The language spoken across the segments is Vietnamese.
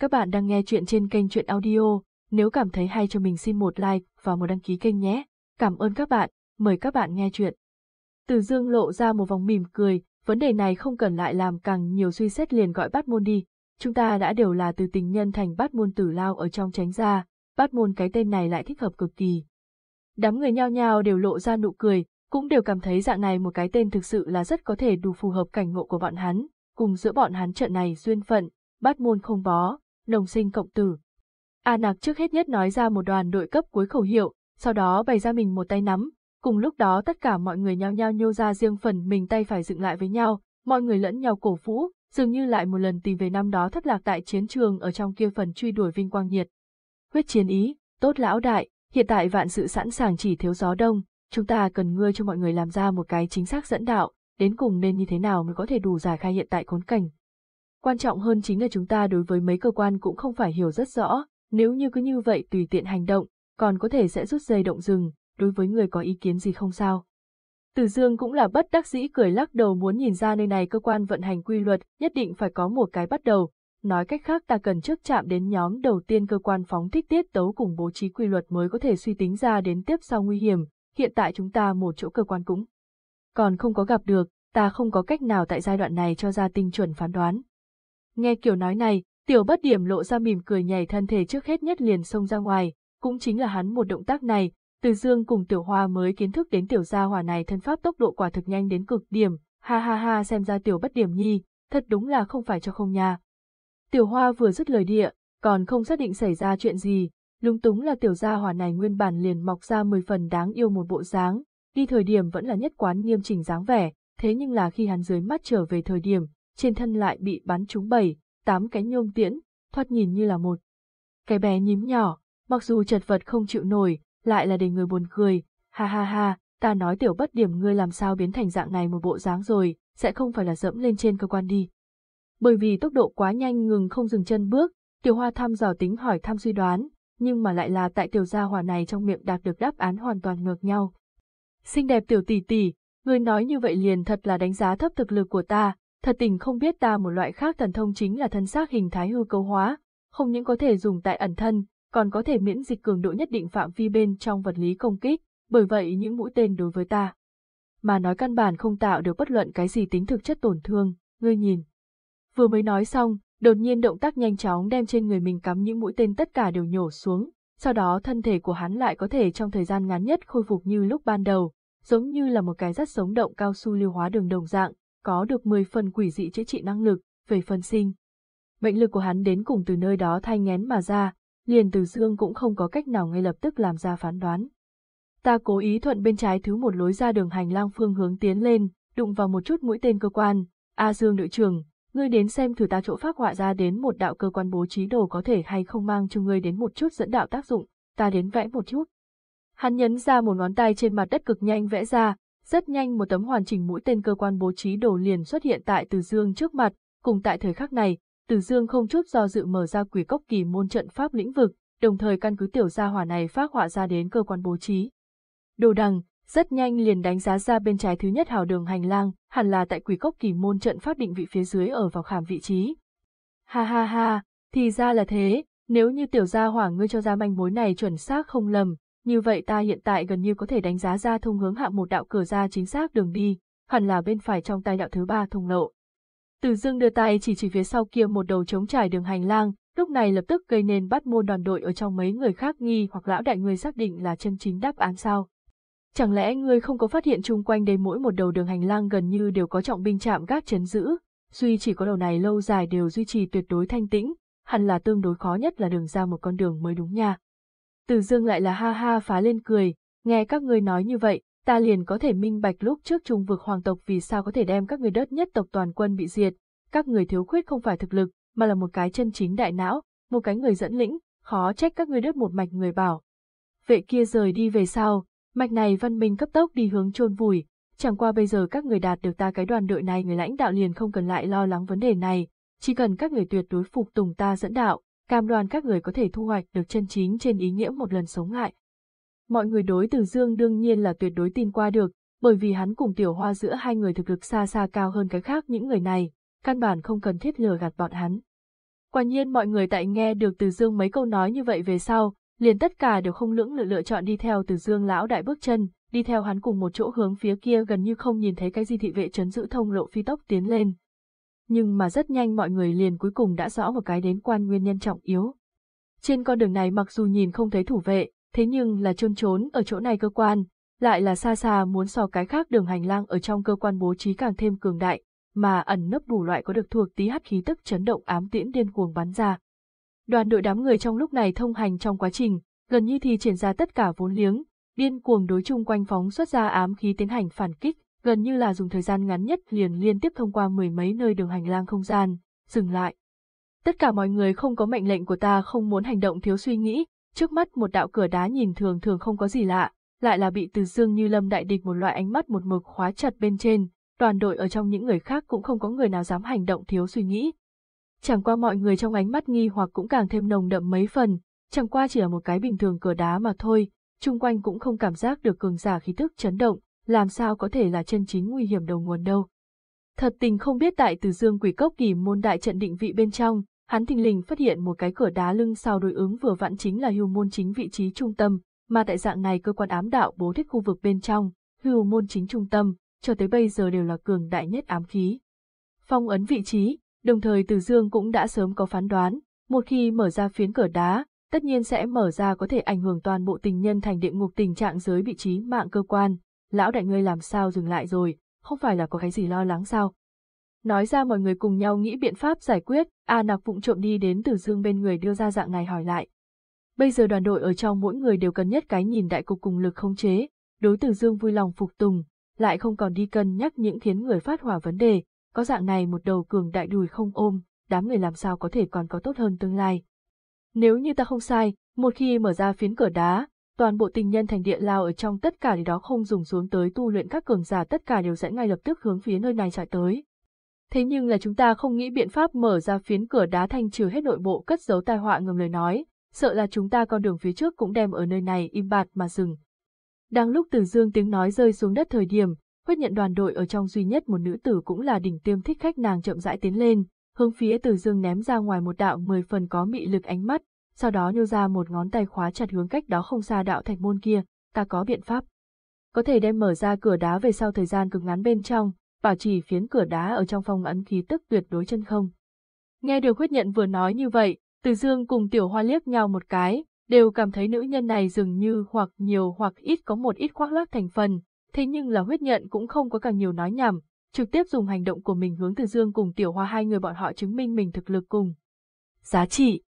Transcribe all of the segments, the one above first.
Các bạn đang nghe chuyện trên kênh Chuyện Audio, nếu cảm thấy hay cho mình xin một like và một đăng ký kênh nhé. Cảm ơn các bạn, mời các bạn nghe chuyện. Từ dương lộ ra một vòng mỉm cười, vấn đề này không cần lại làm càng nhiều suy xét liền gọi bát môn đi. Chúng ta đã đều là từ tình nhân thành bát môn tử lao ở trong tránh gia, bát môn cái tên này lại thích hợp cực kỳ. Đám người nhao nhao đều lộ ra nụ cười, cũng đều cảm thấy dạng này một cái tên thực sự là rất có thể đủ phù hợp cảnh ngộ của bọn hắn, cùng giữa bọn hắn trận này duyên phận, bát môn không bó, đồng sinh cộng tử. A Nặc trước hết nhất nói ra một đoàn đội cấp cuối khẩu hiệu, sau đó bày ra mình một tay nắm, cùng lúc đó tất cả mọi người nhao nhao nhô ra riêng phần mình tay phải dựng lại với nhau, mọi người lẫn nhau cổ vũ, dường như lại một lần tìm về năm đó thất lạc tại chiến trường ở trong kia phần truy đuổi vinh quang nhiệt. Huyết chiến ý, tốt lão đại, hiện tại vạn sự sẵn sàng chỉ thiếu gió đông, chúng ta cần ngươi cho mọi người làm ra một cái chính xác dẫn đạo, đến cùng nên như thế nào mới có thể đủ giải khai hiện tại khốn cảnh. Quan trọng hơn chính là chúng ta đối với mấy cơ quan cũng không phải hiểu rất rõ, nếu như cứ như vậy tùy tiện hành động, còn có thể sẽ rút dây động rừng, đối với người có ý kiến gì không sao. Từ dương cũng là bất đắc dĩ cười lắc đầu muốn nhìn ra nơi này cơ quan vận hành quy luật, nhất định phải có một cái bắt đầu. Nói cách khác ta cần trước chạm đến nhóm đầu tiên cơ quan phóng thích tiết tấu cùng bố trí quy luật mới có thể suy tính ra đến tiếp sau nguy hiểm, hiện tại chúng ta một chỗ cơ quan cũng còn không có gặp được, ta không có cách nào tại giai đoạn này cho ra tinh chuẩn phán đoán. Nghe kiểu nói này, tiểu bất điểm lộ ra mỉm cười nhảy thân thể trước hết nhất liền xông ra ngoài, cũng chính là hắn một động tác này, từ dương cùng tiểu hoa mới kiến thức đến tiểu gia hỏa này thân pháp tốc độ quả thực nhanh đến cực điểm, ha ha ha xem ra tiểu bất điểm nhi, thật đúng là không phải cho không nha. Tiểu hoa vừa dứt lời địa, còn không xác định xảy ra chuyện gì, lung túng là tiểu gia hỏa này nguyên bản liền mọc ra mười phần đáng yêu một bộ dáng, đi thời điểm vẫn là nhất quán nghiêm chỉnh dáng vẻ, thế nhưng là khi hắn dưới mắt trở về thời điểm, trên thân lại bị bắn trúng bảy, tám cái nhôm tiễn, thoát nhìn như là một. Cái bé nhím nhỏ, mặc dù chật vật không chịu nổi, lại là để người buồn cười, ha ha ha, ta nói tiểu bất điểm ngươi làm sao biến thành dạng này một bộ dáng rồi, sẽ không phải là dẫm lên trên cơ quan đi. Bởi vì tốc độ quá nhanh ngừng không dừng chân bước, tiểu hoa thăm dò tính hỏi thăm suy đoán, nhưng mà lại là tại tiểu gia hỏa này trong miệng đạt được đáp án hoàn toàn ngược nhau. Xinh đẹp tiểu tỷ tỷ, ngươi nói như vậy liền thật là đánh giá thấp thực lực của ta, thật tình không biết ta một loại khác thần thông chính là thân xác hình thái hư cấu hóa, không những có thể dùng tại ẩn thân, còn có thể miễn dịch cường độ nhất định phạm vi bên trong vật lý công kích, bởi vậy những mũi tên đối với ta. Mà nói căn bản không tạo được bất luận cái gì tính thực chất tổn thương, ngươi nhìn. Vừa mới nói xong, đột nhiên động tác nhanh chóng đem trên người mình cắm những mũi tên tất cả đều nhổ xuống, sau đó thân thể của hắn lại có thể trong thời gian ngắn nhất khôi phục như lúc ban đầu, giống như là một cái rất sống động cao su lưu hóa đường đồng dạng, có được 10 phần quỷ dị chữa trị năng lực, về phân sinh. Mệnh lực của hắn đến cùng từ nơi đó thay ngén mà ra, liền từ dương cũng không có cách nào ngay lập tức làm ra phán đoán. Ta cố ý thuận bên trái thứ một lối ra đường hành lang phương hướng tiến lên, đụng vào một chút mũi tên cơ quan. A Dương đội trưởng, ngươi đến xem thử ta chỗ phát họa ra đến một đạo cơ quan bố trí đồ có thể hay không mang cho ngươi đến một chút dẫn đạo tác dụng, ta đến vẽ một chút. Hắn nhấn ra một ngón tay trên mặt đất cực nhanh vẽ ra, rất nhanh một tấm hoàn chỉnh mũi tên cơ quan bố trí đồ liền xuất hiện tại Từ Dương trước mặt, cùng tại thời khắc này, Từ Dương không chút do dự mở ra quỷ cốc kỳ môn trận pháp lĩnh vực, đồng thời căn cứ tiểu gia hỏa này phát họa ra đến cơ quan bố trí. Đồ đằng, rất nhanh liền đánh giá ra bên trái thứ nhất hào đường hành lang, hẳn là tại quỷ cốc kỳ môn trận pháp định vị phía dưới ở vào khảm vị trí. Ha ha ha, thì ra là thế, nếu như tiểu gia hỏa ngươi cho ra manh mối này chuẩn xác không lầm, như vậy ta hiện tại gần như có thể đánh giá ra thông hướng hạ một đạo cửa ra chính xác đường đi, hẳn là bên phải trong tay đạo thứ ba thông lộ. Từ dương đưa tay chỉ chỉ phía sau kia một đầu trống trải đường hành lang, lúc này lập tức gây nên bắt môn đoàn đội ở trong mấy người khác nghi hoặc lão đại người xác định là chân chính đáp án sao. Chẳng lẽ ngươi không có phát hiện chung quanh đây mỗi một đầu đường hành lang gần như đều có trọng binh chạm gác chấn giữ, duy chỉ có đầu này lâu dài đều duy trì tuyệt đối thanh tĩnh, hẳn là tương đối khó nhất là đường ra một con đường mới đúng nha. Từ dương lại là ha ha phá lên cười, nghe các ngươi nói như vậy, ta liền có thể minh bạch lúc trước trung vực hoàng tộc vì sao có thể đem các người đất nhất tộc toàn quân bị diệt, các người thiếu khuyết không phải thực lực, mà là một cái chân chính đại não, một cái người dẫn lĩnh, khó trách các ngươi đất một mạch người bảo. Vệ kia rời đi về sau, mạch này văn minh cấp tốc đi hướng chôn vùi, chẳng qua bây giờ các người đạt được ta cái đoàn đội này người lãnh đạo liền không cần lại lo lắng vấn đề này, chỉ cần các người tuyệt đối phục tùng ta dẫn đạo, cam đoan các người có thể thu hoạch được chân chính trên ý nghĩa một lần sống lại. Mọi người đối từ Dương đương nhiên là tuyệt đối tin qua được, bởi vì hắn cùng tiểu hoa giữa hai người thực lực xa xa cao hơn cái khác những người này, căn bản không cần thiết lừa gạt bọn hắn. Quả nhiên mọi người tại nghe được Từ Dương mấy câu nói như vậy về sau, liền tất cả đều không lưỡng lự lựa chọn đi theo Từ Dương lão đại bước chân, đi theo hắn cùng một chỗ hướng phía kia gần như không nhìn thấy cái gì thị vệ trấn giữ thông lộ phi tốc tiến lên. Nhưng mà rất nhanh mọi người liền cuối cùng đã rõ một cái đến quan nguyên nhân trọng yếu. Trên con đường này mặc dù nhìn không thấy thủ vệ, thế nhưng là trôn trốn ở chỗ này cơ quan, lại là xa xa muốn so cái khác đường hành lang ở trong cơ quan bố trí càng thêm cường đại, mà ẩn nấp đủ loại có được thuộc tí hắt khí tức chấn động ám tiễn điên cuồng bắn ra. Đoàn đội đám người trong lúc này thông hành trong quá trình, gần như thì triển ra tất cả vốn liếng, điên cuồng đối chung quanh phóng xuất ra ám khí tiến hành phản kích, gần như là dùng thời gian ngắn nhất liền liên tiếp thông qua mười mấy nơi đường hành lang không gian, dừng lại. Tất cả mọi người không có mệnh lệnh của ta không muốn hành động thiếu suy nghĩ, trước mắt một đạo cửa đá nhìn thường thường không có gì lạ, lại là bị từ dương như lâm đại địch một loại ánh mắt một mực khóa chặt bên trên, đoàn đội ở trong những người khác cũng không có người nào dám hành động thiếu suy nghĩ. Chẳng qua mọi người trong ánh mắt nghi hoặc cũng càng thêm nồng đậm mấy phần, chẳng qua chỉ là một cái bình thường cửa đá mà thôi, chung quanh cũng không cảm giác được cường giả khí thức chấn động, làm sao có thể là chân chính nguy hiểm đầu nguồn đâu. Thật tình không biết tại từ dương quỷ cốc kỳ môn đại trận định vị bên trong, hắn thình lình phát hiện một cái cửa đá lưng sau đối ứng vừa vặn chính là hưu môn chính vị trí trung tâm, mà tại dạng này cơ quan ám đạo bố thích khu vực bên trong, hưu môn chính trung tâm, cho tới bây giờ đều là cường đại nhất ám khí. Phong ấn vị trí, đồng thời Từ Dương cũng đã sớm có phán đoán, một khi mở ra phiến cửa đá, tất nhiên sẽ mở ra có thể ảnh hưởng toàn bộ tình nhân thành địa ngục tình trạng giới vị trí mạng cơ quan. Lão đại ngươi làm sao dừng lại rồi, không phải là có cái gì lo lắng sao? Nói ra mọi người cùng nhau nghĩ biện pháp giải quyết, A nặc vụng trộm đi đến Từ Dương bên người đưa ra dạng này hỏi lại. Bây giờ đoàn đội ở trong mỗi người đều cần nhất cái nhìn đại cục cùng lực không chế, đối Từ Dương vui lòng phục tùng, lại không còn đi cân nhắc những khiến người phát hỏa vấn đề, có dạng này một đầu cường đại đùi không ôm, đám người làm sao có thể còn có tốt hơn tương lai. Nếu như ta không sai, một khi mở ra phiến cửa đá, toàn bộ tình nhân thành địa lao ở trong tất cả đó không dùng xuống tới tu luyện các cường giả tất cả đều sẽ ngay lập tức hướng phía nơi này chạy tới. Thế nhưng là chúng ta không nghĩ biện pháp mở ra phiến cửa đá thanh trừ hết nội bộ cất giấu tai họa ngầm lời nói, sợ là chúng ta con đường phía trước cũng đem ở nơi này im bặt mà dừng. Đang lúc Từ Dương tiếng nói rơi xuống đất thời điểm, quyết nhận đoàn đội ở trong duy nhất một nữ tử cũng là đỉnh tiêm thích khách nàng chậm rãi tiến lên, hướng phía Từ Dương ném ra ngoài một đạo mười phần có mị lực ánh mắt, sau đó nhô ra một ngón tay khóa chặt hướng cách đó không xa đạo thạch môn kia, ta có biện pháp. Có thể đem mở ra cửa đá về sau thời gian cực ngắn bên trong, bảo trì phiến cửa đá ở trong phòng ấn khí tức tuyệt đối chân không. Nghe được huyết nhận vừa nói như vậy, Từ Dương cùng Tiểu Hoa liếc nhau một cái, đều cảm thấy nữ nhân này dường như hoặc nhiều hoặc ít có một ít khoác lác thành phần, thế nhưng là huyết nhận cũng không có càng nhiều nói nhảm, trực tiếp dùng hành động của mình hướng Từ Dương cùng Tiểu Hoa hai người bọn họ chứng minh mình thực lực cùng. Giá trị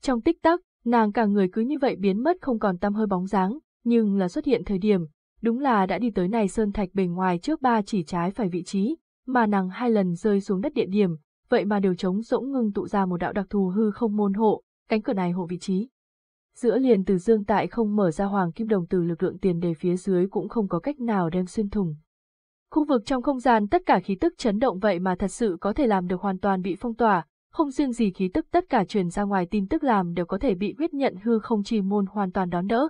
trong tích tắc, nàng cả người cứ như vậy biến mất không còn tăm hơi bóng dáng, nhưng là xuất hiện thời điểm, đúng là đã đi tới này sơn thạch bề ngoài trước ba chỉ trái phải vị trí, mà nàng hai lần rơi xuống đất địa điểm, vậy mà đều chống rỗng ngưng tụ ra một đạo đặc thù hư không môn hộ, cánh cửa này hộ vị trí giữa liền từ dương tại không mở ra hoàng kim đồng từ lực lượng tiền đề phía dưới cũng không có cách nào đem xuyên thủng. Khu vực trong không gian tất cả khí tức chấn động vậy mà thật sự có thể làm được hoàn toàn bị phong tỏa, không riêng gì khí tức tất cả truyền ra ngoài tin tức làm đều có thể bị huyết nhận hư không chi môn hoàn toàn đón đỡ.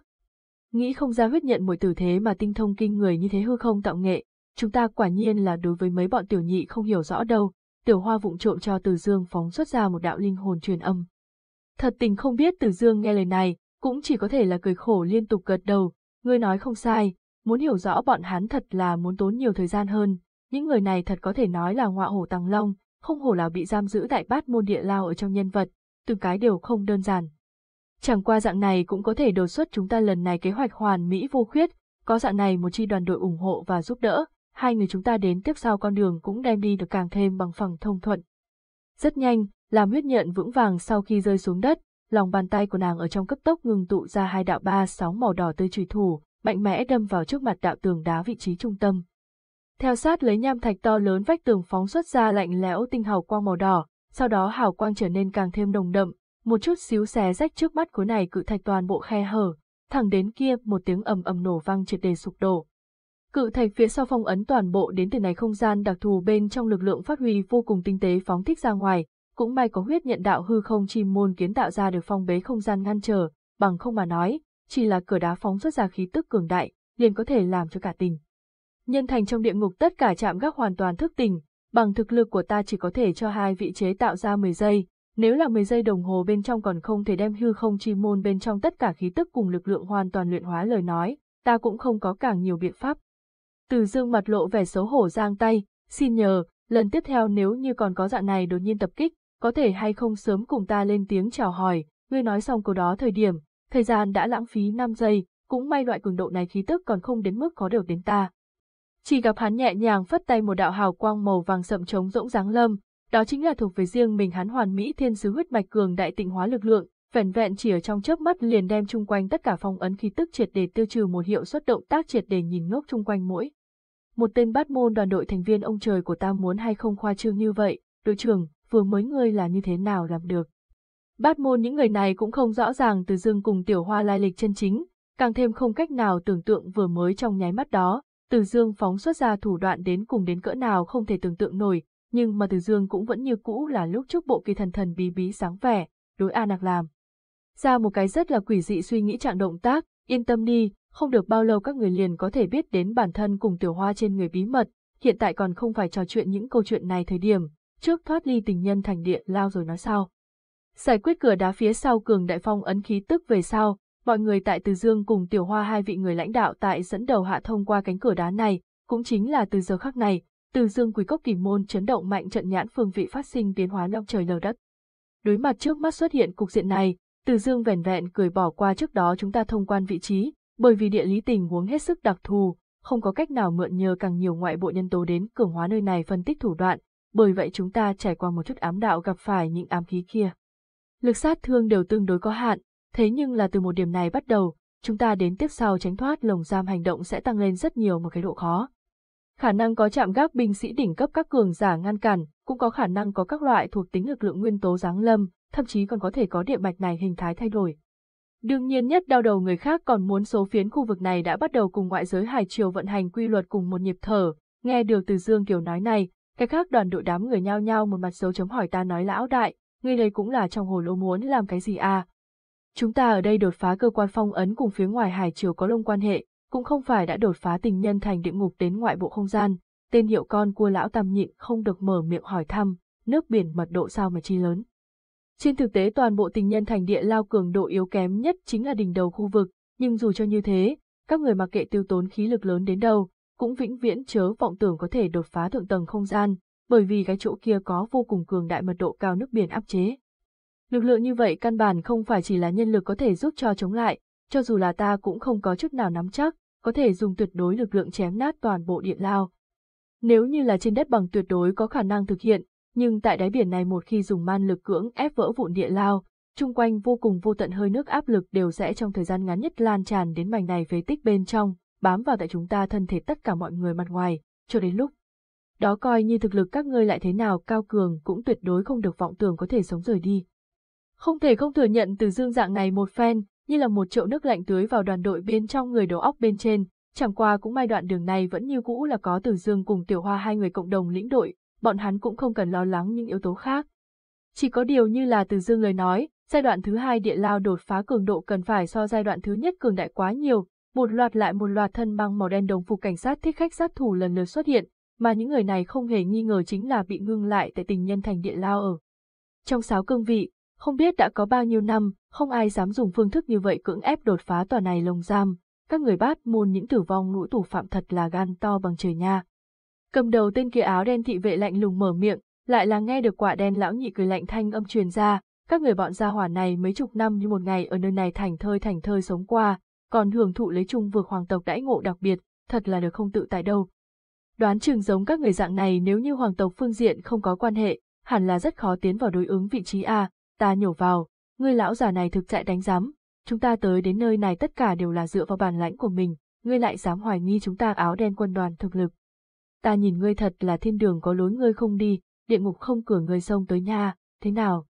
Nghĩ không ra huyết nhận mỗi tử thế mà tinh thông kinh người như thế hư không tạo nghệ, chúng ta quả nhiên là đối với mấy bọn tiểu nhị không hiểu rõ đâu, tiểu hoa vụng trộm cho từ dương phóng xuất ra một đạo linh hồn truyền âm. Thật tình không biết từ Dương nghe lời này, cũng chỉ có thể là cười khổ liên tục gật đầu, ngươi nói không sai, muốn hiểu rõ bọn hắn thật là muốn tốn nhiều thời gian hơn, những người này thật có thể nói là ngọa hổ tăng long, không hổ là bị giam giữ tại bát môn địa lao ở trong nhân vật, từng cái đều không đơn giản. Chẳng qua dạng này cũng có thể đột xuất chúng ta lần này kế hoạch hoàn mỹ vô khuyết, có dạng này một chi đoàn đội ủng hộ và giúp đỡ, hai người chúng ta đến tiếp sau con đường cũng đem đi được càng thêm bằng phẳng thông thuận. Rất nhanh, làm huyết nhận vững vàng sau khi rơi xuống đất, lòng bàn tay của nàng ở trong cấp tốc ngừng tụ ra hai đạo ba sáu màu đỏ tươi trùy thủ, mạnh mẽ đâm vào trước mặt đạo tường đá vị trí trung tâm. Theo sát lấy nham thạch to lớn vách tường phóng xuất ra lạnh lẽo tinh hào quang màu đỏ, sau đó hào quang trở nên càng thêm nồng đậm, một chút xíu xé rách trước mắt của này cự thạch toàn bộ khe hở, thẳng đến kia một tiếng ầm ầm nổ vang triệt đề sụp đổ. Cự thạch phía sau phong ấn toàn bộ đến từ này không gian đặc thù bên trong lực lượng phát huy vô cùng tinh tế phóng thích ra ngoài, cũng may có huyết nhận đạo hư không chi môn kiến tạo ra được phong bế không gian ngăn trở, bằng không mà nói, chỉ là cửa đá phóng xuất ra khí tức cường đại, liền có thể làm cho cả tình. Nhân thành trong địa ngục tất cả chạm gác hoàn toàn thức tỉnh, bằng thực lực của ta chỉ có thể cho hai vị chế tạo ra 10 giây, Nếu là 10 giây đồng hồ bên trong còn không thể đem hư không chi môn bên trong tất cả khí tức cùng lực lượng hoàn toàn luyện hóa lời nói, ta cũng không có càng nhiều biện pháp. Từ dương mặt lộ vẻ xấu hổ giang tay, xin nhờ, lần tiếp theo nếu như còn có dạng này đột nhiên tập kích, có thể hay không sớm cùng ta lên tiếng chào hỏi, ngươi nói xong câu đó thời điểm, thời gian đã lãng phí 5 giây, cũng may loại cường độ này khí tức còn không đến mức có được đến ta. Chỉ gặp hắn nhẹ nhàng phất tay một đạo hào quang màu vàng sậm trống rỗng dáng lâm, đó chính là thuộc về riêng mình hắn hoàn mỹ thiên sứ huyết mạch cường đại tịnh hóa lực lượng, vẻn vẹn chỉ ở trong chớp mắt liền đem chung quanh tất cả phong ấn khí tức triệt để tiêu trừ một hiệu suất động tác triệt để nhìn ngốc chung quanh mỗi. Một tên bát môn đoàn đội thành viên ông trời của ta muốn hay không khoa trương như vậy, đội trưởng, vừa mới ngươi là như thế nào làm được. Bát môn những người này cũng không rõ ràng từ dương cùng tiểu hoa lai lịch chân chính, càng thêm không cách nào tưởng tượng vừa mới trong nháy mắt đó, từ dương phóng xuất ra thủ đoạn đến cùng đến cỡ nào không thể tưởng tượng nổi, nhưng mà từ dương cũng vẫn như cũ là lúc trước bộ kỳ thần thần bí bí sáng vẻ, đối A Nặc làm. Ra một cái rất là quỷ dị suy nghĩ trạng động tác, yên tâm đi, không được bao lâu các người liền có thể biết đến bản thân cùng tiểu hoa trên người bí mật, hiện tại còn không phải trò chuyện những câu chuyện này thời điểm, trước thoát ly tình nhân thành địa lao rồi nói sao. Giải quyết cửa đá phía sau cường đại phong ấn khí tức về sau, mọi người tại Từ Dương cùng Tiểu Hoa hai vị người lãnh đạo tại dẫn đầu hạ thông qua cánh cửa đá này, cũng chính là từ giờ khắc này, Từ Dương quý cốc kỳ môn chấn động mạnh trận nhãn phương vị phát sinh biến hóa long trời lở đất. Đối mặt trước mắt xuất hiện cục diện này, Từ Dương vẻn vẹn cười bỏ qua trước đó chúng ta thông quan vị trí, bởi vì địa lý tình huống hết sức đặc thù, không có cách nào mượn nhờ càng nhiều ngoại bộ nhân tố đến cường hóa nơi này phân tích thủ đoạn, bởi vậy chúng ta trải qua một chút ám đạo gặp phải những ám khí kia. Lực sát thương đều tương đối có hạn, thế nhưng là từ một điểm này bắt đầu, chúng ta đến tiếp sau tránh thoát lồng giam hành động sẽ tăng lên rất nhiều một cái độ khó. Khả năng có chạm gác binh sĩ đỉnh cấp các cường giả ngăn cản, cũng có khả năng có các loại thuộc tính lực lượng nguyên tố giáng lâm, thậm chí còn có thể có địa mạch này hình thái thay đổi. Đương nhiên nhất đau đầu người khác còn muốn số phiến khu vực này đã bắt đầu cùng ngoại giới hải triều vận hành quy luật cùng một nhịp thở, nghe được từ Dương Kiều nói này, cái khác đoàn đội đám người nhao nhao một mặt dấu chấm hỏi ta nói lão đại, ngươi đây cũng là trong hồ lô muốn làm cái gì à? Chúng ta ở đây đột phá cơ quan phong ấn cùng phía ngoài hải triều có lông quan hệ, cũng không phải đã đột phá tình nhân thành địa ngục đến ngoại bộ không gian, tên hiệu con cua lão tam nhịn không được mở miệng hỏi thăm, nước biển mật độ sao mà chi lớn. Trên thực tế toàn bộ tình nhân thành địa lao cường độ yếu kém nhất chính là đỉnh đầu khu vực, nhưng dù cho như thế, các người mặc kệ tiêu tốn khí lực lớn đến đâu, cũng vĩnh viễn chớ vọng tưởng có thể đột phá thượng tầng không gian, bởi vì cái chỗ kia có vô cùng cường đại mật độ cao nước biển áp chế. Lực lượng như vậy căn bản không phải chỉ là nhân lực có thể giúp cho chống lại, cho dù là ta cũng không có chút nào nắm chắc, có thể dùng tuyệt đối lực lượng chém nát toàn bộ điện lao. Nếu như là trên đất bằng tuyệt đối có khả năng thực hiện, nhưng tại đáy biển này một khi dùng man lực cưỡng ép vỡ vụn địa lao, chung quanh vô cùng vô tận hơi nước áp lực đều sẽ trong thời gian ngắn nhất lan tràn đến mảnh này phế tích bên trong, bám vào tại chúng ta thân thể tất cả mọi người mặt ngoài, cho đến lúc. Đó coi như thực lực các ngươi lại thế nào cao cường cũng tuyệt đối không được vọng tưởng có thể sống rời đi. Không thể không thừa nhận từ dương dạng này một phen, như là một chậu nước lạnh tưới vào đoàn đội bên trong người đầu óc bên trên, chẳng qua cũng may đoạn đường này vẫn như cũ là có từ dương cùng tiểu hoa hai người cộng đồng lĩnh đội, bọn hắn cũng không cần lo lắng những yếu tố khác. Chỉ có điều như là từ dương lời nói, giai đoạn thứ hai địa lao đột phá cường độ cần phải so giai đoạn thứ nhất cường đại quá nhiều, một loạt lại một loạt thân băng màu đen đồng phục cảnh sát thích khách sát thủ lần lượt xuất hiện, mà những người này không hề nghi ngờ chính là bị ngưng lại tại tình nhân thành địa lao ở. Trong sáu cương vị, không biết đã có bao nhiêu năm, không ai dám dùng phương thức như vậy cưỡng ép đột phá tòa này lồng giam, các người bát môn những tử vong ngũ tù phạm thật là gan to bằng trời nha. Cầm đầu tên kia áo đen thị vệ lạnh lùng mở miệng, lại là nghe được quả đen lão nhị cười lạnh thanh âm truyền ra, các người bọn gia hỏa này mấy chục năm như một ngày ở nơi này thành thơi thành thơi sống qua, còn hưởng thụ lấy chung vượt hoàng tộc đãi ngộ đặc biệt, thật là được không tự tại đâu. Đoán chừng giống các người dạng này nếu như hoàng tộc phương diện không có quan hệ, hẳn là rất khó tiến vào đối ứng vị trí A, ta nhổ vào, ngươi lão già này thực chạy đánh giám, chúng ta tới đến nơi này tất cả đều là dựa vào bản lãnh của mình, ngươi lại dám hoài nghi chúng ta áo đen quân đoàn thực lực. Ta nhìn ngươi thật là thiên đường có lối ngươi không đi, địa ngục không cửa ngươi sông tới nha, thế nào?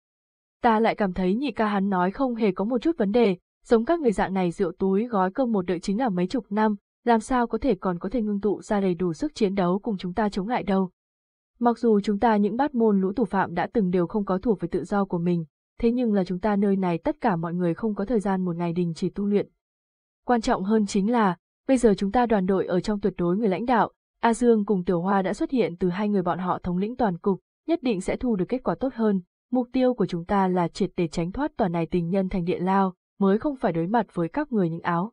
Ta lại cảm thấy nhị ca hắn nói không hề có một chút vấn đề, giống các người dạng này rượu túi gói cơm một đợi chính là mấy chục năm, làm sao có thể còn có thể ngưng tụ ra đầy đủ sức chiến đấu cùng chúng ta chống lại đâu. Mặc dù chúng ta những bát môn lũ thủ phạm đã từng đều không có thủ về tự do của mình, thế nhưng là chúng ta nơi này tất cả mọi người không có thời gian một ngày đình chỉ tu luyện. Quan trọng hơn chính là, bây giờ chúng ta đoàn đội ở trong tuyệt đối người lãnh đạo, A Dương cùng Tiểu Hoa đã xuất hiện từ hai người bọn họ thống lĩnh toàn cục, nhất định sẽ thu được kết quả tốt hơn, Mục tiêu của chúng ta là triệt để tránh thoát tòa này tình nhân thành địa lao, mới không phải đối mặt với các người những áo.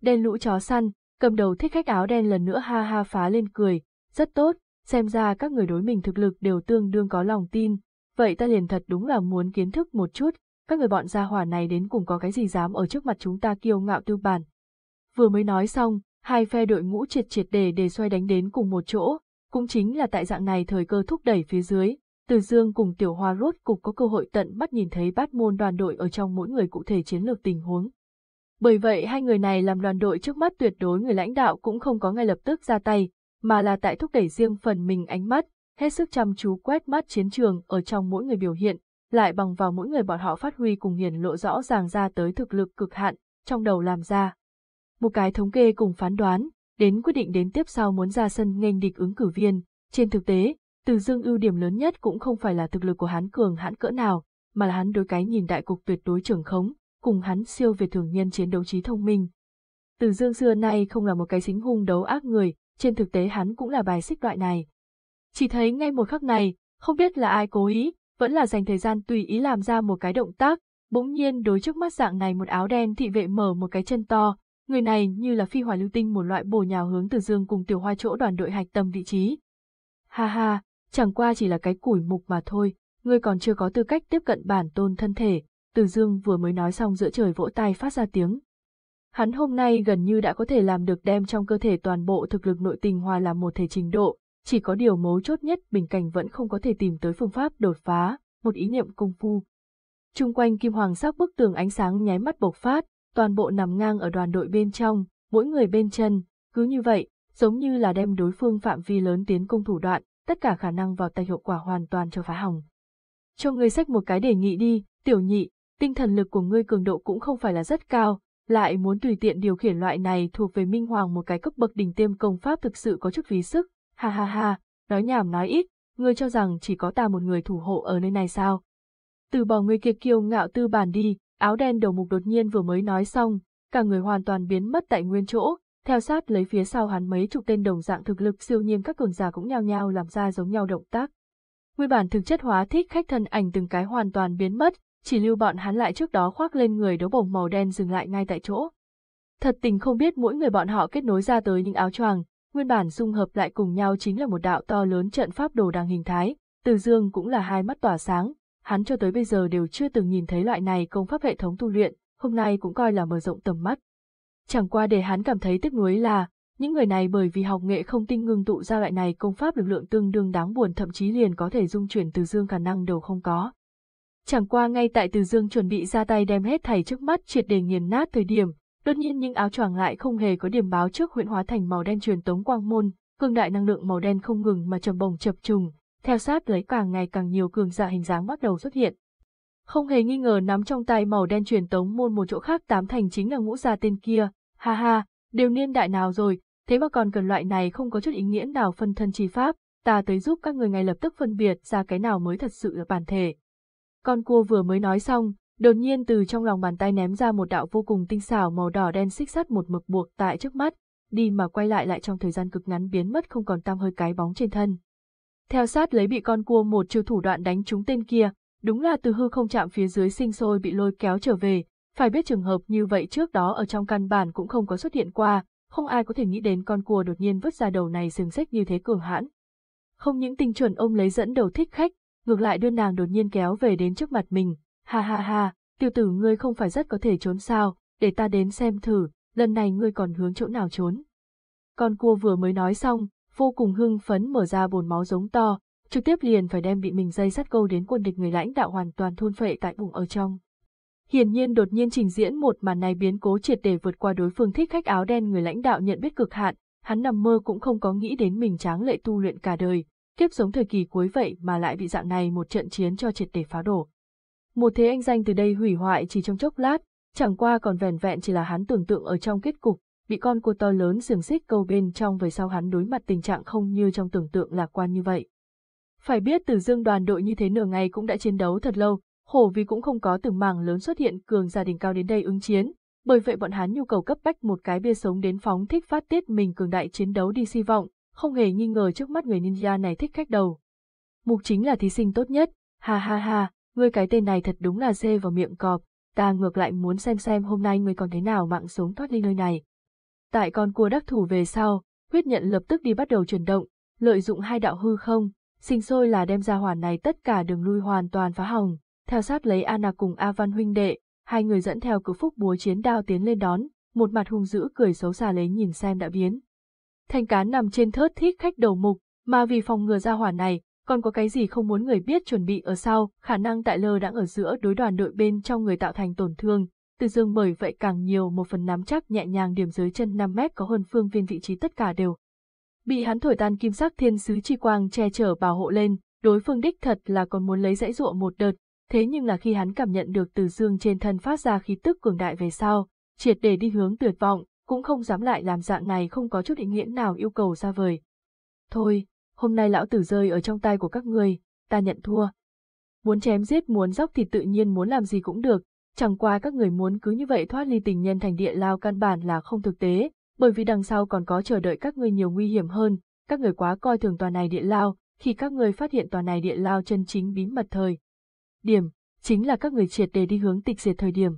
Đen lũ chó săn, cầm đầu thích khách áo đen lần nữa ha ha phá lên cười, rất tốt, xem ra các người đối mình thực lực đều tương đương có lòng tin, vậy ta liền thật đúng là muốn kiến thức một chút, các người bọn gia hỏa này đến cùng có cái gì dám ở trước mặt chúng ta kiêu ngạo tư bản. Vừa mới nói xong, hai phe đội ngũ triệt triệt để để xoay đánh đến cùng một chỗ, cũng chính là tại dạng này thời cơ thúc đẩy phía dưới, từ Dương cùng Tiểu Hoa rốt cục có cơ hội tận mắt nhìn thấy bát môn đoàn đội ở trong mỗi người cụ thể chiến lược tình huống. Bởi vậy hai người này làm đoàn đội trước mắt tuyệt đối người lãnh đạo cũng không có ngay lập tức ra tay, mà là tại thúc đẩy riêng phần mình ánh mắt, hết sức chăm chú quét mắt chiến trường ở trong mỗi người biểu hiện, lại bằng vào mỗi người bọn họ phát huy cùng hiển lộ rõ ràng ra tới thực lực cực hạn, trong đầu làm ra. Một cái thống kê cùng phán đoán, đến quyết định đến tiếp sau muốn ra sân nghênh địch ứng cử viên, trên thực tế, từ dương ưu điểm lớn nhất cũng không phải là thực lực của hắn cường hãn cỡ nào, mà là hắn đối cái nhìn đại cục tuyệt đối trưởng khống, cùng hắn siêu việt thường nhân chiến đấu trí thông minh. Từ dương xưa nay không là một cái xính hung đấu ác người, trên thực tế hắn cũng là bài xích loại này. Chỉ thấy ngay một khắc này, không biết là ai cố ý, vẫn là dành thời gian tùy ý làm ra một cái động tác, bỗng nhiên đối trước mắt dạng này một áo đen thị vệ mở một cái chân to, người này như là phi hỏa lưu tinh một loại bổ nhào hướng từ dương cùng tiểu hoa chỗ đoàn đội hạch tâm vị trí. Ha ha, chẳng qua chỉ là cái củi mục mà thôi, ngươi còn chưa có tư cách tiếp cận bản tôn thân thể, từ dương vừa mới nói xong giữa trời vỗ tay phát ra tiếng. Hắn hôm nay gần như đã có thể làm được đem trong cơ thể toàn bộ thực lực nội tình hòa làm một thể trình độ, chỉ có điều mấu chốt nhất bình cảnh vẫn không có thể tìm tới phương pháp đột phá, một ý niệm công phu. Trung quanh kim hoàng sắc bức tường ánh sáng nháy mắt bộc phát, toàn bộ nằm ngang ở đoàn đội bên trong, mỗi người bên chân, cứ như vậy, giống như là đem đối phương phạm vi lớn tiến công thủ đoạn, tất cả khả năng vào tay hiệu quả hoàn toàn cho phá hỏng. Cho ngươi sách một cái đề nghị đi, tiểu nhị, tinh thần lực của ngươi cường độ cũng không phải là rất cao, lại muốn tùy tiện điều khiển loại này thuộc về minh hoàng một cái cấp bậc đỉnh tiêm công pháp thực sự có chút phí sức, ha ha ha, nói nhảm nói ít, ngươi cho rằng chỉ có ta một người thủ hộ ở nơi này sao? Từ bỏ người kia kiêu ngạo tư bản đi, áo đen đầu mục đột nhiên vừa mới nói xong, cả người hoàn toàn biến mất tại nguyên chỗ, theo sát lấy phía sau hắn mấy chục tên đồng dạng thực lực siêu nhiên các cường giả cũng nhao nhao làm ra giống nhau động tác. Nguyên bản thực chất hóa thích khách thân ảnh từng cái hoàn toàn biến mất, chỉ lưu bọn hắn lại trước đó khoác lên người đấu bổng màu đen dừng lại ngay tại chỗ. Thật tình không biết mỗi người bọn họ kết nối ra tới những áo choàng, nguyên bản dung hợp lại cùng nhau chính là một đạo to lớn trận pháp đồ đằng hình thái, Từ Dương cũng là hai mắt tỏa sáng, hắn cho tới bây giờ đều chưa từng nhìn thấy loại này công pháp hệ thống tu luyện, hôm nay cũng coi là mở rộng tầm mắt. Chẳng qua để hắn cảm thấy tiếc nuối là, những người này bởi vì học nghệ không tinh ngưng tụ ra loại này công pháp lực lượng tương đương đáng buồn thậm chí liền có thể dung chuyển Từ Dương khả năng đều không có. Chẳng qua ngay tại Từ Dương chuẩn bị ra tay đem hết thảy trước mắt triệt để nghiền nát thời điểm, Tất nhiên những áo choàng lại không hề có điểm báo trước huyện hóa thành màu đen truyền tống quang môn, cường đại năng lượng màu đen không ngừng mà trầm bồng chập trùng, theo sát lấy càng ngày càng nhiều cường giả hình dáng bắt đầu xuất hiện. Không hề nghi ngờ nắm trong tay màu đen truyền tống môn một chỗ khác tám thành chính là ngũ gia tên kia, ha ha, đều niên đại nào rồi, thế mà còn cần loại này không có chút ý nghĩa nào phân thân chi pháp, ta tới giúp các người ngay lập tức phân biệt ra cái nào mới thật sự là bản thể. Con cua vừa mới nói xong, đột nhiên từ trong lòng bàn tay ném ra một đạo vô cùng tinh xảo màu đỏ đen xích sắt một mực buộc tại trước mắt, đi mà quay lại lại trong thời gian cực ngắn biến mất không còn tăm hơi cái bóng trên thân. Theo sát lấy bị con cua một chiêu thủ đoạn đánh trúng tên kia, đúng là từ hư không chạm phía dưới sinh sôi bị lôi kéo trở về, phải biết trường hợp như vậy trước đó ở trong căn bản cũng không có xuất hiện qua, không ai có thể nghĩ đến con cua đột nhiên vứt ra đầu này sừng xích như thế cường hãn. Không những tinh chuẩn ôm lấy dẫn đầu thích khách, ngược lại đưa nàng đột nhiên kéo về đến trước mặt mình, ha ha ha, tiểu tử ngươi không phải rất có thể trốn sao, để ta đến xem thử, lần này ngươi còn hướng chỗ nào trốn. Con cua vừa mới nói xong, vô cùng hưng phấn mở ra bồn máu giống to, trực tiếp liền phải đem bị mình dây sắt câu đến quân địch người lãnh đạo hoàn toàn thôn phệ tại bụng ở trong. Hiển nhiên đột nhiên trình diễn một màn này biến cố triệt để vượt qua đối phương thích khách áo đen người lãnh đạo nhận biết cực hạn, hắn nằm mơ cũng không có nghĩ đến mình tráng lệ tu luyện cả đời, tiếp sống thời kỳ cuối vậy mà lại bị dạng này một trận chiến cho triệt để phá đổ. Một thế anh danh từ đây hủy hoại chỉ trong chốc lát, chẳng qua còn vẻn vẹn chỉ là hắn tưởng tượng ở trong kết cục, bị con cua to lớn xiềng xích câu bên trong về sau hắn đối mặt tình trạng không như trong tưởng tượng lạc quan như vậy. Phải biết từ dương đoàn đội như thế nửa ngày cũng đã chiến đấu thật lâu, hổ vì cũng không có từng mảng lớn xuất hiện cường gia đình cao đến đây ứng chiến, bởi vậy bọn hắn nhu cầu cấp bách một cái bia sống đến phóng thích phát tiết mình cường đại chiến đấu đi hy vọng, không hề nghi ngờ trước mắt người ninja này thích khách đầu. Mục chính là thí sinh tốt nhất, ha ha ha, ngươi cái tên này thật đúng là dê vào miệng cọp, ta ngược lại muốn xem xem hôm nay ngươi còn thế nào mạng sống thoát ly nơi này. Tại con cua đắc thủ về sau, huyết nhận lập tức đi bắt đầu chuyển động, lợi dụng hai đạo hư không, sinh sôi là đem ra hoàn này tất cả đường lui hoàn toàn phá hỏng, theo sát lấy Anna cùng A Văn huynh đệ, hai người dẫn theo cử phúc búa chiến đao tiến lên đón, một mặt hung dữ cười xấu xa lấy nhìn xem đã biến. Thanh cán nằm trên thớt thít khách đầu mục, mà vì phòng ngừa ra hỏa này, còn có cái gì không muốn người biết chuẩn bị ở sau, khả năng tại lơ đang ở giữa đối đoàn đội bên trong người tạo thành tổn thương, từ dương bởi vậy càng nhiều một phần nắm chắc nhẹ nhàng điểm dưới chân 5 mét có hơn phương viên vị trí tất cả đều. Bị hắn thổi tan kim sắc thiên sứ chi quang che chở bảo hộ lên, đối phương đích thật là còn muốn lấy dãy ruộng một đợt, thế nhưng là khi hắn cảm nhận được từ dương trên thân phát ra khí tức cường đại về sau, triệt để đi hướng tuyệt vọng, cũng không dám lại làm dạng này không có chút ý nghĩa nào yêu cầu ra vời. Thôi, hôm nay lão tử rơi ở trong tay của các người, ta nhận thua. Muốn chém giết muốn dốc thì tự nhiên muốn làm gì cũng được, chẳng qua các người muốn cứ như vậy thoát ly tình nhân thành địa lao căn bản là không thực tế, bởi vì đằng sau còn có chờ đợi các người nhiều nguy hiểm hơn, các người quá coi thường tòa này địa lao, khi các người phát hiện tòa này địa lao chân chính bí mật thời. Điểm, chính là các người triệt để đi hướng tịch diệt thời điểm.